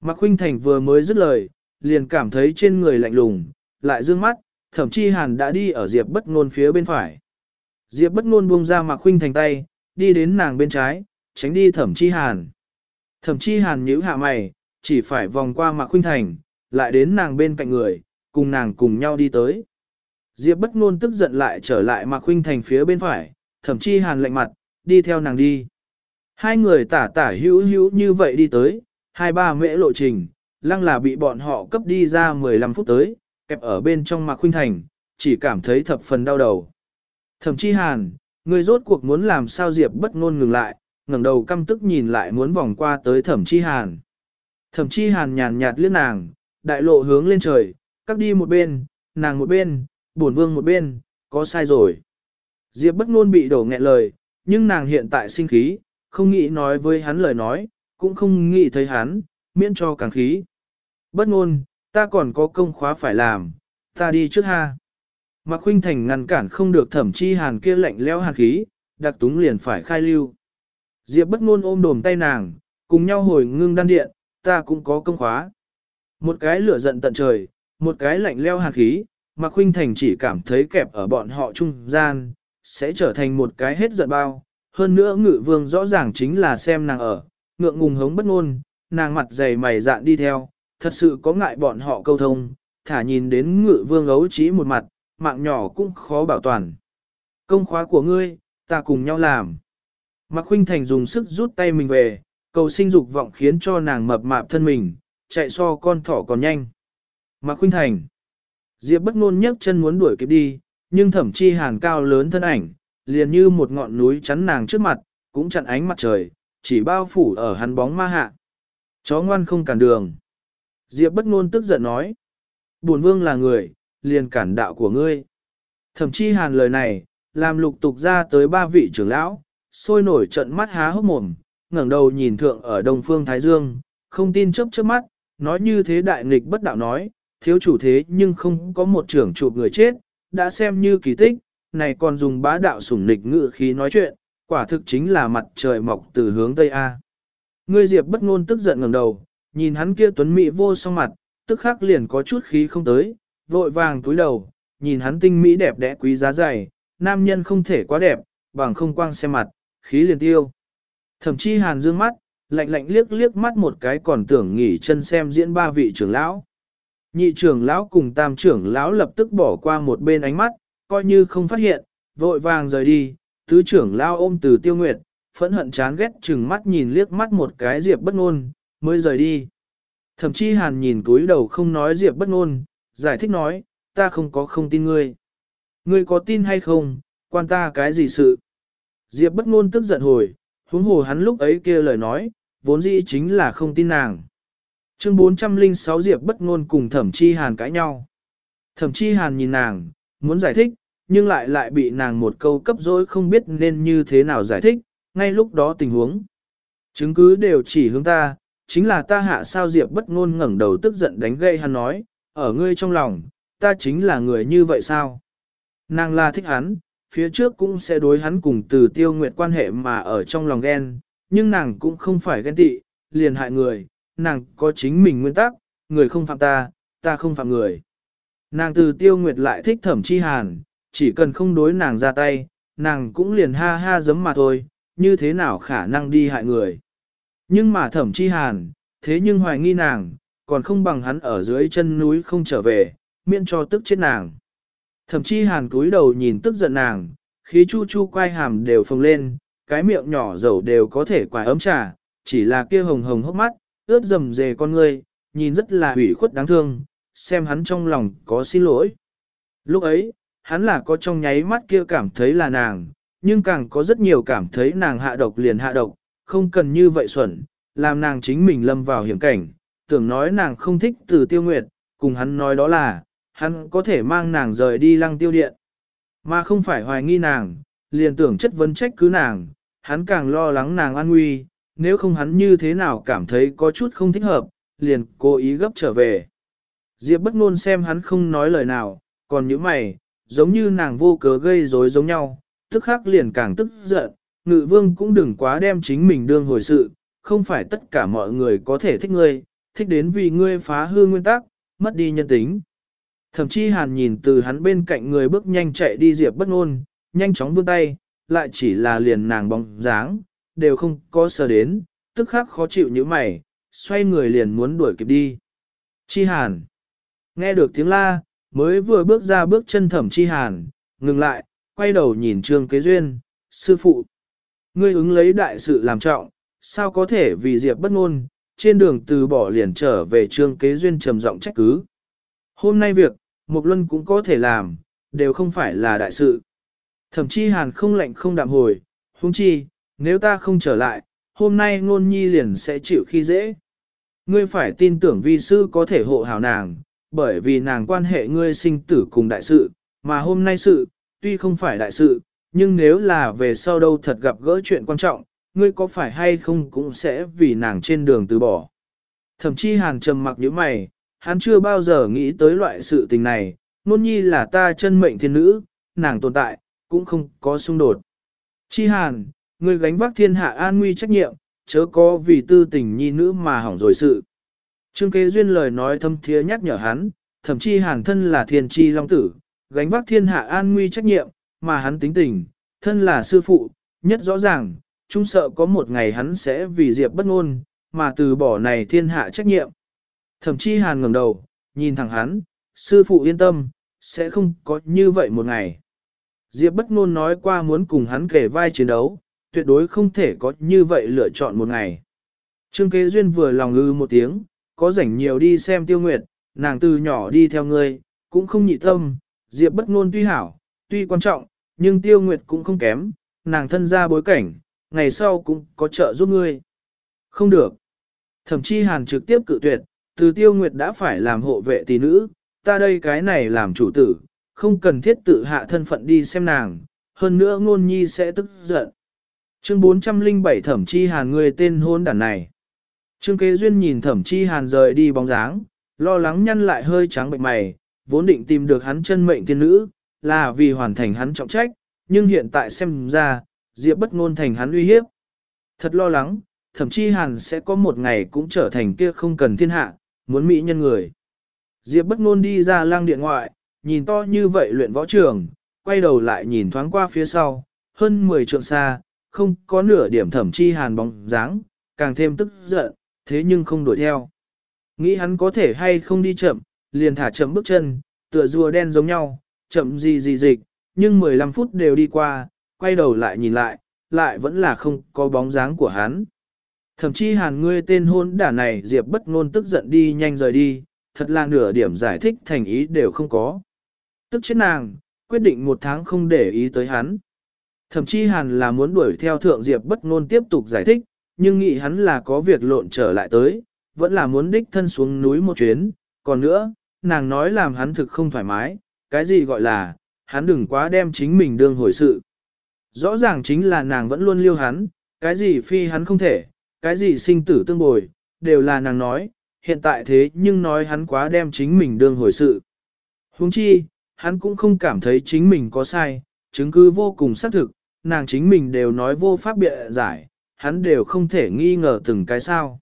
Speaker 1: Mạc Khuynh Thành vừa mới dứt lời, liền cảm thấy trên người lạnh lùng, lại dương mắt, thậm chí hàn đã đi ở Diệp bất ngôn phía bên phải. Diệp bất ngôn buông ra Mạc Khuynh Thành tay, đi đến nàng bên trái, tránh đi thẩm chi hàn. Thẩm chi hàn nhíu hạ mày, chỉ phải vòng qua Mạc Khuynh Thành, lại đến nàng bên cạnh người, cùng nàng cùng nhau đi tới. Diệp bất ngôn tức giận lại trở lại Mạc Khuynh Thành phía bên phải, thẩm chi hàn lạnh mặt, đi theo nàng đi. Hai người tả tả hữu hữu như vậy đi tới, hai ba mễ lộ trình, lăng là bị bọn họ cấp đi ra 15 phút tới, kẹp ở bên trong Mạc Khuynh Thành, chỉ cảm thấy thập phần đau đầu. Thẩm chi hàn, người rốt cuộc muốn làm sao Diệp bất ngôn ngừng lại, ngẩng đầu căm tức nhìn lại muốn vòng qua tới thẩm chi hàn. Thẩm chi hàn nhàn nhạt liếc nàng, đại lộ hướng lên trời, các đi một bên, nàng một bên, bổn vương một bên, có sai rồi. Diệp bất ngôn bị đổ nghẹn lời, nhưng nàng hiện tại sinh khí, không nghĩ nói với hắn lời nói, cũng không nghĩ thấy hắn, miễn cho càng khí. Bất ngôn, ta còn có công khóa phải làm, ta đi trước ha. Mạc Khuynh Thành ngăn cản không được thẩm chi hàn kia lạnh lẽo hàn khí, đặc túng liền phải khai lưu. Diệp bất ngôn ôm đồm tay nàng, cùng nhau hồi ngưng đan điện, ta cũng có công khóa. Một cái lửa giận tận trời, một cái lạnh leo hàn khí, Mạc Khuynh Thành chỉ cảm thấy kẹp ở bọn họ trung gian, sẽ trở thành một cái hết giận bao. Hơn nữa ngự vương rõ ràng chính là xem nàng ở, ngượng ngùng hống bất ngôn, nàng mặt dày mày dạn đi theo, thật sự có ngại bọn họ câu thông, thả nhìn đến ngự vương ấu trí một mặt, mạng nhỏ cũng khó bảo toàn. Công khóa của ngươi, ta cùng nhau làm. Mạc Khuynh Thành dùng sức rút tay mình về, cầu sinh dục vọng khiến cho nàng mập mạp thân mình, chạy so con thỏ còn nhanh. Mạc Khuynh Thành. Diệp bất ngôn nhấc chân muốn đuổi kịp đi, nhưng thẩm chi hàn cao lớn thân ảnh, liền như một ngọn núi chắn nàng trước mặt, cũng chặn ánh mặt trời, chỉ bao phủ ở hắn bóng ma hạ. Chó ngoan không cản đường. Diệp bất ngôn tức giận nói. Bổn vương là người, liền cản đạo của ngươi. Thẩm chi hàn lời này, làm lục tục ra tới ba vị trưởng lão, sôi nổi trận mắt há hốc mồm, ngẩng đầu nhìn thượng ở đông phương Thái Dương, không tin chớp chớp mắt, nói như thế đại nghịch bất đạo nói, thiếu chủ thế nhưng không có một trưởng chụp người chết, đã xem như kỳ tích, này còn dùng bá đạo sủng nịch ngự khí nói chuyện, quả thực chính là mặt trời mọc từ hướng Tây A. Ngươi Diệp bất ngôn tức giận ngẩng đầu, nhìn hắn kia tuấn mỹ vô song mặt, tức khắc liền có chút khí không tới, vội vàng túi đầu, nhìn hắn tinh mỹ đẹp đẽ quý giá dày, nam nhân không thể quá đẹp, bằng không quang xem mặt, khí liền tiêu. Thậm chí hàn dương mắt, lạnh lạnh liếc liếc mắt một cái còn tưởng nghỉ chân xem diễn ba vị trưởng lão. Nhị trưởng lão cùng tam trưởng lão lập tức bỏ qua một bên ánh mắt, coi như không phát hiện, vội vàng rời đi, tứ trưởng lão ôm từ tiêu nguyệt, phẫn hận chán ghét chừng mắt nhìn liếc mắt một cái diệp bất ngôn, mới rời đi. Thậm chí hàn nhìn túi đầu không nói diệp bất ngôn, giải thích nói, ta không có không tin ngươi. Ngươi có tin hay không, quan ta cái gì sự. Diệp bất ngôn tức giận hồi, huống hồ hắn lúc ấy kia lời nói, vốn dĩ chính là không tin nàng. Chương 406 Diệp bất ngôn cùng thẩm chi hàn cãi nhau. Thẩm chi hàn nhìn nàng, muốn giải thích, nhưng lại lại bị nàng một câu cấp dối không biết nên như thế nào giải thích, ngay lúc đó tình huống. Chứng cứ đều chỉ hướng ta, chính là ta hạ sao Diệp bất ngôn ngẩng đầu tức giận đánh gây hắn nói, ở ngươi trong lòng, ta chính là người như vậy sao? Nàng là thích hắn, phía trước cũng sẽ đối hắn cùng từ tiêu Nguyệt quan hệ mà ở trong lòng ghen, nhưng nàng cũng không phải ghen tị, liền hại người, nàng có chính mình nguyên tắc, người không phạm ta, ta không phạm người. Nàng từ tiêu nguyệt lại thích thẩm chi hàn, chỉ cần không đối nàng ra tay, nàng cũng liền ha ha giấm mà thôi, như thế nào khả năng đi hại người. Nhưng mà thẩm chi hàn, thế nhưng hoài nghi nàng, còn không bằng hắn ở dưới chân núi không trở về, miễn cho tức chết nàng. Thẩm chi hàn cúi đầu nhìn tức giận nàng, khí chu chu quay hàm đều phồng lên, cái miệng nhỏ dầu đều có thể quài ấm trà, chỉ là kia hồng hồng hốc mắt, ướt dầm dề con ngươi, nhìn rất là hủy khuất đáng thương, xem hắn trong lòng có xin lỗi. Lúc ấy, hắn là có trong nháy mắt kia cảm thấy là nàng, nhưng càng có rất nhiều cảm thấy nàng hạ độc liền hạ độc, không cần như vậy xuẩn, làm nàng chính mình lâm vào hiểm cảnh, tưởng nói nàng không thích từ tiêu nguyệt, cùng hắn nói đó là, hắn có thể mang nàng rời đi lăng tiêu điện. Mà không phải hoài nghi nàng, liền tưởng chất vấn trách cứ nàng, hắn càng lo lắng nàng an nguy, nếu không hắn như thế nào cảm thấy có chút không thích hợp, liền cố ý gấp trở về. Diệp bất ngôn xem hắn không nói lời nào, còn những mày, giống như nàng vô cớ gây rối giống nhau, tức khắc liền càng tức giận, ngự vương cũng đừng quá đem chính mình đương hồi sự, không phải tất cả mọi người có thể thích ngươi, thích đến vì ngươi phá hư nguyên tắc, mất đi nhân tính. Thậm chí hàn nhìn từ hắn bên cạnh người bước nhanh chạy đi diệp bất ngôn, nhanh chóng vươn tay, lại chỉ là liền nàng bóng dáng, đều không có sờ đến, tức khắc khó chịu như mày, xoay người liền muốn đuổi kịp đi. Chi hàn. Nghe được tiếng la, mới vừa bước ra bước chân thẩm chi hàn, ngừng lại, quay đầu nhìn trương kế duyên, sư phụ. Ngươi ứng lấy đại sự làm trọng, sao có thể vì diệp bất ngôn, trên đường từ bỏ liền trở về trương kế duyên trầm giọng trách cứ. Hôm nay việc, Mục Luân cũng có thể làm, đều không phải là đại sự. Thẩm chi hàn không lạnh không đạm hồi, huống chi, nếu ta không trở lại, hôm nay ngôn nhi liền sẽ chịu khi dễ. Ngươi phải tin tưởng vi sư có thể hộ hảo nàng, bởi vì nàng quan hệ ngươi sinh tử cùng đại sự, mà hôm nay sự, tuy không phải đại sự, nhưng nếu là về sau đâu thật gặp gỡ chuyện quan trọng, ngươi có phải hay không cũng sẽ vì nàng trên đường từ bỏ. Thậm chí hàn trầm mặc như mày, hắn chưa bao giờ nghĩ tới loại sự tình này, nôn nhi là ta chân mệnh thiên nữ, nàng tồn tại, cũng không có xung đột. Chi hàn, ngươi gánh vác thiên hạ an nguy trách nhiệm, chớ có vì tư tình nhi nữ mà hỏng rồi sự. Trương kế duyên lời nói thâm thiế nhắc nhở hắn, thậm chí hàn thân là thiên tri long tử, gánh vác thiên hạ an nguy trách nhiệm, mà hắn tính tình, thân là sư phụ, nhất rõ ràng, chung sợ có một ngày hắn sẽ vì diệp bất ngôn, mà từ bỏ này thiên hạ trách nhiệm. Thậm chí hàn ngẩng đầu, nhìn thẳng hắn, sư phụ yên tâm, sẽ không có như vậy một ngày. Diệp bất ngôn nói qua muốn cùng hắn kể vai chiến đấu, tuyệt đối không thể có như vậy lựa chọn một ngày. Trương kế duyên vừa lòng ngư một tiếng, có rảnh nhiều đi xem tiêu nguyệt, nàng từ nhỏ đi theo ngươi, cũng không nhị tâm, diệp bất ngôn tuy hảo, tuy quan trọng, nhưng tiêu nguyệt cũng không kém, nàng thân ra bối cảnh, ngày sau cũng có trợ giúp ngươi. Không được. Thậm chí hàn trực tiếp cự tuyệt, từ tiêu nguyệt đã phải làm hộ vệ tỷ nữ, ta đây cái này làm chủ tử, không cần thiết tự hạ thân phận đi xem nàng, hơn nữa ngôn nhi sẽ tức giận. Chương 407 thẩm chi hàn người tên hôn đàn này. Trương kế duyên nhìn thẩm chi hàn rời đi bóng dáng, lo lắng nhăn lại hơi trắng bệnh mày, vốn định tìm được hắn chân mệnh tiên nữ, là vì hoàn thành hắn trọng trách, nhưng hiện tại xem ra, Diệp bất ngôn thành hắn uy hiếp. Thật lo lắng, Thẩm Chi hàn sẽ có một ngày cũng trở thành kia không cần thiên hạ, muốn mỹ nhân người. Diệp bất ngôn đi ra lang điện ngoại, nhìn to như vậy luyện võ trường, quay đầu lại nhìn thoáng qua phía sau, hơn 10 trượng xa, không có nửa điểm thẩm chi hàn bóng dáng, càng thêm tức giận, thế nhưng không đuổi theo. Nghĩ hắn có thể hay không đi chậm, liền thả chậm bước chân, tựa rùa đen giống nhau, chậm gì gì dịch, nhưng 15 phút đều đi qua, quay đầu lại nhìn lại, lại vẫn là không có bóng dáng của hắn. Thậm chí hàn ngươi tên hôn đả này Diệp bất ngôn tức giận đi nhanh rời đi, thật là nửa điểm giải thích thành ý đều không có. Tức chết nàng, quyết định một tháng không để ý tới hắn. Thậm chí hàn là muốn đuổi theo thượng Diệp bất ngôn tiếp tục giải thích, nhưng nghĩ hắn là có việc lộn trở lại tới, vẫn là muốn đích thân xuống núi một chuyến, còn nữa, nàng nói làm hắn thực không thoải mái, cái gì gọi là, hắn đừng quá đem chính mình đương hồi sự. Rõ ràng chính là nàng vẫn luôn liêu hắn, cái gì phi hắn không thể, cái gì sinh tử tương bồi, đều là nàng nói, hiện tại thế nhưng nói hắn quá đem chính mình đương hồi sự. Huống chi, hắn cũng không cảm thấy chính mình có sai, chứng cứ vô cùng xác thực, nàng chính mình đều nói vô pháp biện giải, hắn đều không thể nghi ngờ từng cái sao.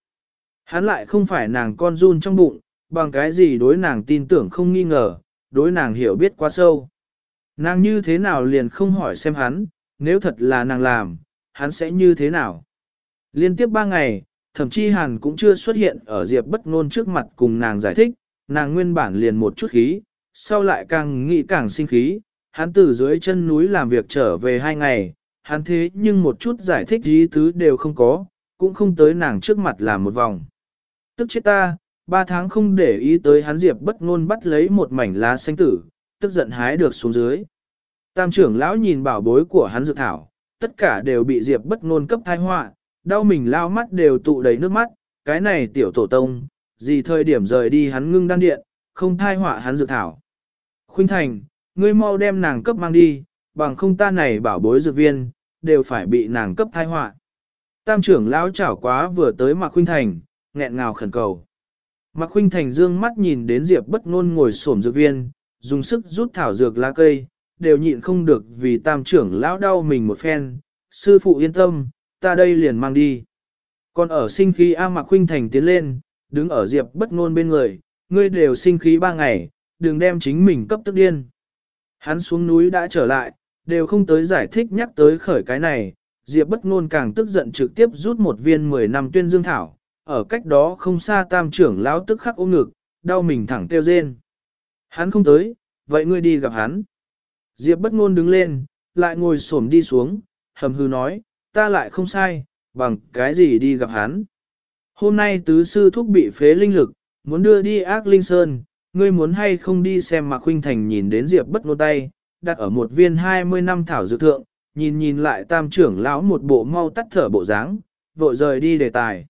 Speaker 1: Hắn lại không phải nàng con run trong bụng, bằng cái gì đối nàng tin tưởng không nghi ngờ, đối nàng hiểu biết quá sâu. Nàng như thế nào liền không hỏi xem hắn, nếu thật là nàng làm, hắn sẽ như thế nào. Liên tiếp ba ngày, thậm chí hàn cũng chưa xuất hiện ở Diệp bất ngôn trước mặt cùng nàng giải thích, nàng nguyên bản liền một chút khí, sau lại càng nghĩ càng sinh khí, hắn từ dưới chân núi làm việc trở về hai ngày, hắn thế nhưng một chút giải thích ý tứ đều không có, cũng không tới nàng trước mặt làm một vòng. Tức chết ta, ba tháng không để ý tới hắn Diệp bất ngôn bắt lấy một mảnh lá xanh tử, tức giận hái được xuống dưới. Tam trưởng lão nhìn bảo bối của hắn dược thảo, tất cả đều bị Diệp bất ngôn cấp thai họa, đau mình lao mắt đều tụ đầy nước mắt, cái này tiểu tổ tông, gì thời điểm rời đi hắn ngưng đan điện, không thai họa hắn dược thảo. Khuynh Thành, ngươi mau đem nàng cấp mang đi, bằng không ta này bảo bối dược viên, đều phải bị nàng cấp thai họa. Tam trưởng lão chảo quá vừa tới Mạc Khuynh Thành, nghẹn ngào khẩn cầu. Mạc Khuynh Thành dương mắt nhìn đến Diệp bất ngôn ngồi xổm dược viên, dùng sức rút thảo dược lá cây, đều nhịn không được vì tam trưởng lão đau mình một phen. Sư phụ yên tâm, ta đây liền mang đi. Còn ở sinh khí A Mạc Khuynh Thành tiến lên, đứng ở Diệp bất ngôn bên người, ngươi đều sinh khí ba ngày, đừng đem chính mình cấp tức điên. Hắn xuống núi đã trở lại, đều không tới giải thích nhắc tới khởi cái này, Diệp bất ngôn càng tức giận trực tiếp rút một viên 10 năm tuyên dương thảo, ở cách đó không xa tam trưởng lão tức khắc ôm ngực, đau mình thẳng tiêu rên. Hắn không tới, vậy ngươi đi gặp hắn. Diệp bất ngôn đứng lên, lại ngồi xổm đi xuống, hầm hư nói, ta lại không sai, bằng cái gì đi gặp hắn. Hôm nay tứ sư thúc bị phế linh lực, muốn đưa đi ác linh sơn, ngươi muốn hay không đi xem mà Khuynh Thành nhìn đến Diệp bất ngôn tay, đặt ở một viên 20 năm thảo dược thượng, nhìn nhìn lại tam trưởng lão một bộ mau tắt thở bộ dáng, vội rời đi đề tài.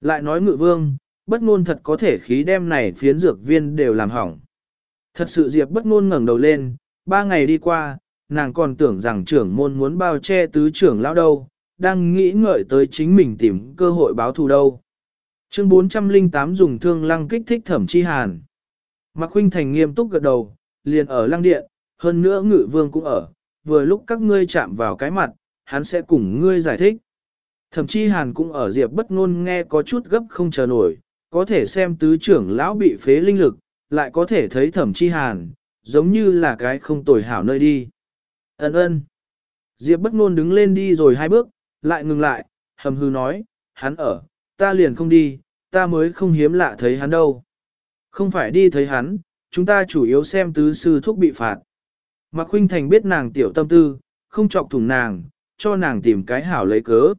Speaker 1: Lại nói ngự vương, bất ngôn thật có thể khí đem này phiến dược viên đều làm hỏng. Thật sự Diệp bất ngôn ngẩng đầu lên, ba ngày đi qua, nàng còn tưởng rằng trưởng môn muốn bao che tứ trưởng lão đâu, đang nghĩ ngợi tới chính mình tìm cơ hội báo thù đâu. Chương 408 dùng thương lăng kích thích thẩm chi hàn. Mạc huynh Thành nghiêm túc gật đầu, liền ở lăng điện, hơn nữa ngự vương cũng ở, vừa lúc các ngươi chạm vào cái mặt, hắn sẽ cùng ngươi giải thích. Thậm chí hàn cũng ở diệp bất ngôn nghe có chút gấp không chờ nổi, có thể xem tứ trưởng lão bị phế linh lực, lại có thể thấy thẩm chi hàn, giống như là cái không tồi hảo nơi đi. Ấn ơn. Diệp bất ngôn đứng lên đi rồi hai bước, lại ngừng lại, hầm hư nói, hắn ở, ta liền không đi, ta mới không hiếm lạ thấy hắn đâu. Không phải đi thấy hắn, chúng ta chủ yếu xem tứ sư thúc bị phạt. Mạc Khuynh Thành biết nàng tiểu tâm tư, không chọc thủng nàng, cho nàng tìm cái hảo lấy cớ.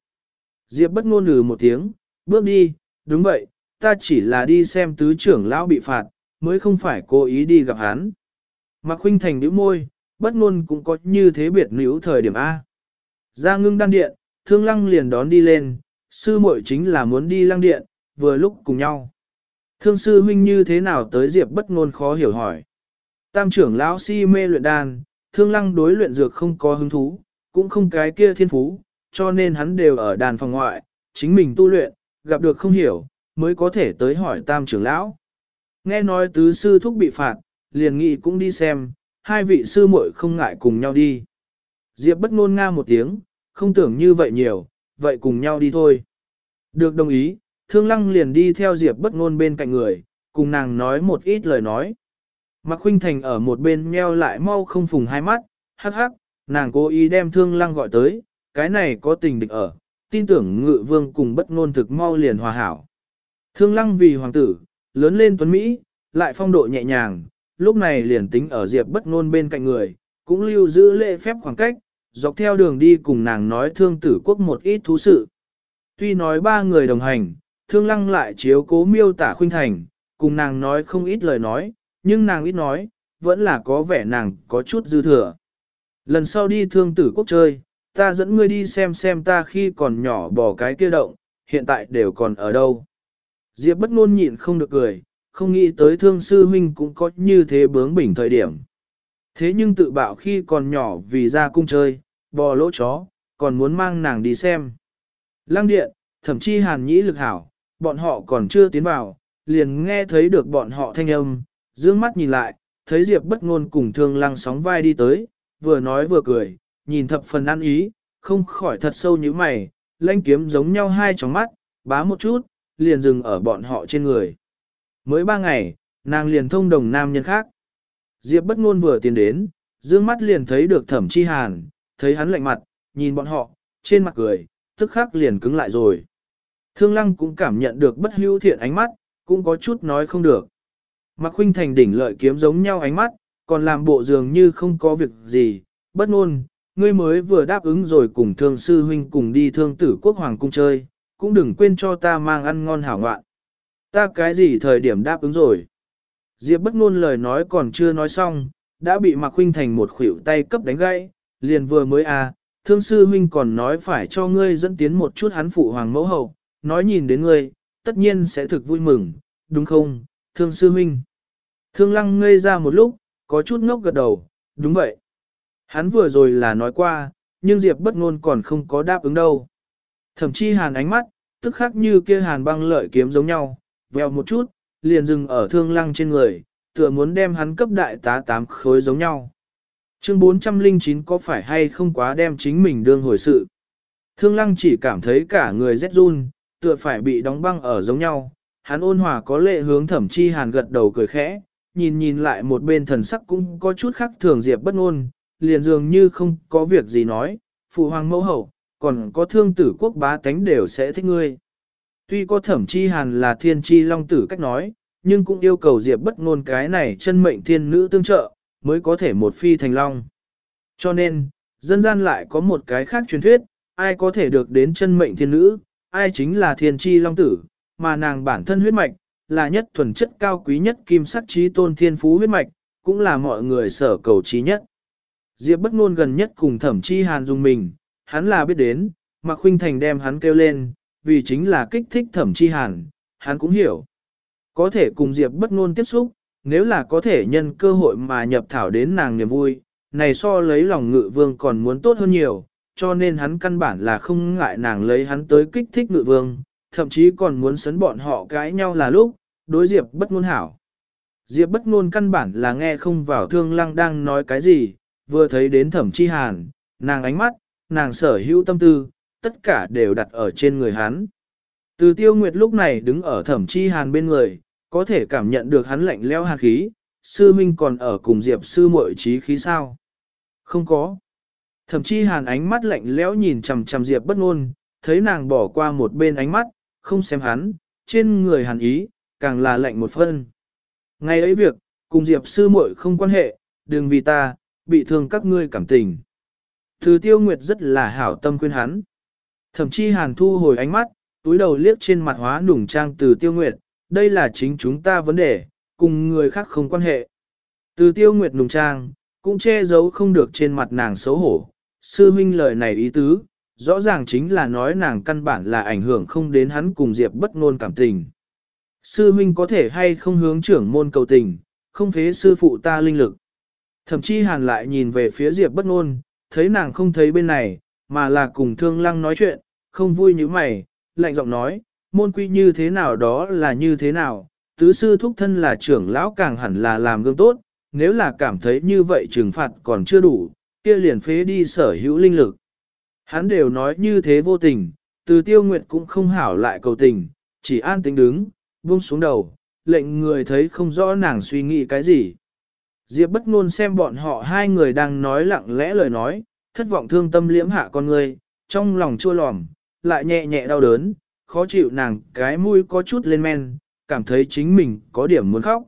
Speaker 1: Diệp bất ngôn lừ một tiếng, bước đi, đúng vậy, ta chỉ là đi xem tứ trưởng lão bị phạt, mới không phải cố ý đi gặp hắn. Mạc Khuynh Thành nhíu môi, bất ngôn cũng có như thế biệt níu thời điểm A. Ra ngưng đan điện, thương lăng liền đón đi lên, sư muội chính là muốn đi lăng điện, vừa lúc cùng nhau. Thương sư huynh như thế nào tới Diệp bất ngôn khó hiểu hỏi. Tam trưởng lão si mê luyện đan, thương lăng đối luyện dược không có hứng thú, cũng không cái kia thiên phú, cho nên hắn đều ở đàn phòng ngoại, chính mình tu luyện, gặp được không hiểu, mới có thể tới hỏi tam trưởng lão. Nghe nói tứ sư thúc bị phạt, liền nghị cũng đi xem, hai vị sư muội không ngại cùng nhau đi. Diệp bất ngôn nga một tiếng, không tưởng như vậy nhiều, vậy cùng nhau đi thôi. Được đồng ý, thương lăng liền đi theo Diệp bất ngôn bên cạnh người, cùng nàng nói một ít lời nói. Mạc Khuynh Thành ở một bên nheo lại mau không phùng hai mắt, hắc hắc, nàng cố ý đem thương lăng gọi tới, cái này có tình địch ở, tin tưởng ngự vương cùng bất ngôn thực mau liền hòa hảo. Thương lăng vì hoàng tử, lớn lên tuấn Mỹ, lại phong độ nhẹ nhàng, lúc này liền tính ở diệp bất ngôn bên cạnh người, cũng lưu giữ lễ phép khoảng cách, dọc theo đường đi cùng nàng nói thương tử quốc một ít thú sự. Tuy nói ba người đồng hành, thương lăng lại chiếu cố miêu tả khuynh thành, cùng nàng nói không ít lời nói, nhưng nàng ít nói, vẫn là có vẻ nàng có chút dư thừa. Lần sau đi thương tử quốc chơi, ta dẫn ngươi đi xem xem ta khi còn nhỏ bỏ cái kia động, hiện tại đều còn ở đâu. Diệp bất ngôn nhịn không được cười, không nghĩ tới thương sư huynh cũng có như thế bướng bỉnh thời điểm. Thế nhưng tự bảo khi còn nhỏ vì ra cung chơi, bò lỗ chó, còn muốn mang nàng đi xem. Lăng điện, thậm chí hàn nhĩ lực hảo, bọn họ còn chưa tiến vào, liền nghe thấy được bọn họ thanh âm, dương mắt nhìn lại, thấy Diệp bất ngôn cùng thương lăng sóng vai đi tới, vừa nói vừa cười, nhìn thập phần ăn ý, không khỏi thật sâu như mày, lãnh kiếm giống nhau hai tròng mắt, bá một chút, liền dừng ở bọn họ trên người. Mới ba ngày, nàng liền thông đồng nam nhân khác. Diệp bất ngôn vừa tiến đến, dương mắt liền thấy được thẩm chi hàn, thấy hắn lạnh mặt, nhìn bọn họ, trên mặt cười, tức khắc liền cứng lại rồi. Thương lăng cũng cảm nhận được bất hữu thiện ánh mắt, cũng có chút nói không được. Mạc Khuynh Thành đỉnh lợi kiếm giống nhau ánh mắt, còn làm bộ dường như không có việc gì, bất ngôn, ngươi mới vừa đáp ứng rồi cùng thương sư huynh cùng đi thương tử quốc hoàng cung chơi, cũng đừng quên cho ta mang ăn ngon hảo ngoạn. Ta cái gì thời điểm đáp ứng rồi? Diệp bất ngôn lời nói còn chưa nói xong, đã bị Mạc Khuynh Thành một khuỷu tay cấp đánh gãy, liền vừa mới à, thương sư huynh còn nói phải cho ngươi dẫn tiến một chút hắn phụ hoàng mẫu hậu, nói nhìn đến ngươi, tất nhiên sẽ thực vui mừng, đúng không, thương sư huynh? Thương lăng ngây ra một lúc, có chút ngốc gật đầu, đúng vậy. Hắn vừa rồi là nói qua, nhưng Diệp bất ngôn còn không có đáp ứng đâu. Thậm chí hàn ánh mắt, tức khắc như kia hàn băng lợi kiếm giống nhau, vèo một chút, liền dừng ở thương lăng trên người, tựa muốn đem hắn cấp đại tá tám khối giống nhau. Chương 409 có phải hay không quá đem chính mình đương hồi sự. Thương lăng chỉ cảm thấy cả người rét run, tựa phải bị đóng băng ở giống nhau. Hắn ôn hòa có lệ hướng thẩm chi hàn gật đầu cười khẽ, nhìn nhìn lại một bên thần sắc cũng có chút khác thường diệp bất ngôn, liền dường như không có việc gì nói, phụ hoàng mẫu hậu, còn có thương tử quốc bá tánh đều sẽ thích ngươi. Tuy có thẩm chi hàn là thiên chi long tử cách nói, nhưng cũng yêu cầu diệp bất ngôn cái này chân mệnh thiên nữ tương trợ, mới có thể một phi thành long. Cho nên, dân gian lại có một cái khác truyền thuyết, ai có thể được đến chân mệnh thiên nữ, ai chính là thiên chi long tử, mà nàng bản thân huyết mạch, là nhất thuần chất cao quý nhất kim sắc trí tôn thiên phú huyết mạch, cũng là mọi người sở cầu trí nhất. Diệp bất ngôn gần nhất cùng thẩm chi hàn dùng mình, hắn là biết đến, mà khuynh thành đem hắn kêu lên, vì chính là kích thích thẩm chi hàn, hắn cũng hiểu. Có thể cùng Diệp bất ngôn tiếp xúc, nếu là có thể nhân cơ hội mà nhập thảo đến nàng niềm vui, này so lấy lòng ngự vương còn muốn tốt hơn nhiều, cho nên hắn căn bản là không ngại nàng lấy hắn tới kích thích ngự vương, thậm chí còn muốn sấn bọn họ cãi nhau là lúc, đối Diệp bất ngôn hảo. Diệp bất ngôn căn bản là nghe không vào thương lăng đang nói cái gì, vừa thấy đến thẩm chi hàn, nàng ánh mắt, nàng sở hữu tâm tư, tất cả đều đặt ở trên người hắn. Từ tiêu nguyệt lúc này đứng ở thẩm chi hàn bên người, có thể cảm nhận được hắn lạnh leo hàn khí, sư minh còn ở cùng diệp sư muội trí khí sao? Không có. Thẩm chi hàn ánh mắt lạnh lẽo nhìn chằm chằm diệp bất ngôn, thấy nàng bỏ qua một bên ánh mắt, không xem hắn, trên người hàn ý, càng là lạnh một phân. Ngày ấy việc, cùng diệp sư muội không quan hệ, đừng vì ta, bị thương các ngươi cảm tình. Từ tiêu nguyệt rất là hảo tâm khuyên hắn. Thậm chí hàn thu hồi ánh mắt, túi đầu liếc trên mặt hóa nùng trang từ tiêu nguyệt, đây là chính chúng ta vấn đề, cùng người khác không quan hệ. Từ tiêu nguyệt nùng trang, cũng che giấu không được trên mặt nàng xấu hổ. Sư huynh lời này ý tứ, rõ ràng chính là nói nàng căn bản là ảnh hưởng không đến hắn cùng Diệp bất ngôn cảm tình. Sư huynh có thể hay không hướng trưởng môn cầu tình, không phế sư phụ ta linh lực. Thậm chí hàn lại nhìn về phía Diệp bất ngôn, thấy nàng không thấy bên này, mà là cùng thương lăng nói chuyện, không vui như mày, lạnh giọng nói, môn quy như thế nào đó là như thế nào, tứ sư thúc thân là trưởng lão càng hẳn là làm gương tốt, nếu là cảm thấy như vậy trừng phạt còn chưa đủ, kia liền phế đi sở hữu linh lực. Hắn đều nói như thế vô tình, từ tiêu nguyệt cũng không hảo lại cầu tình, chỉ an tính đứng, buông xuống đầu, lệnh người thấy không rõ nàng suy nghĩ cái gì. Diệp bất ngôn xem bọn họ hai người đang nói lặng lẽ lời nói, thất vọng thương tâm liễm hạ con người, trong lòng chua lòm, lại nhẹ nhẹ đau đớn, khó chịu nàng cái mũi có chút lên men, cảm thấy chính mình có điểm muốn khóc.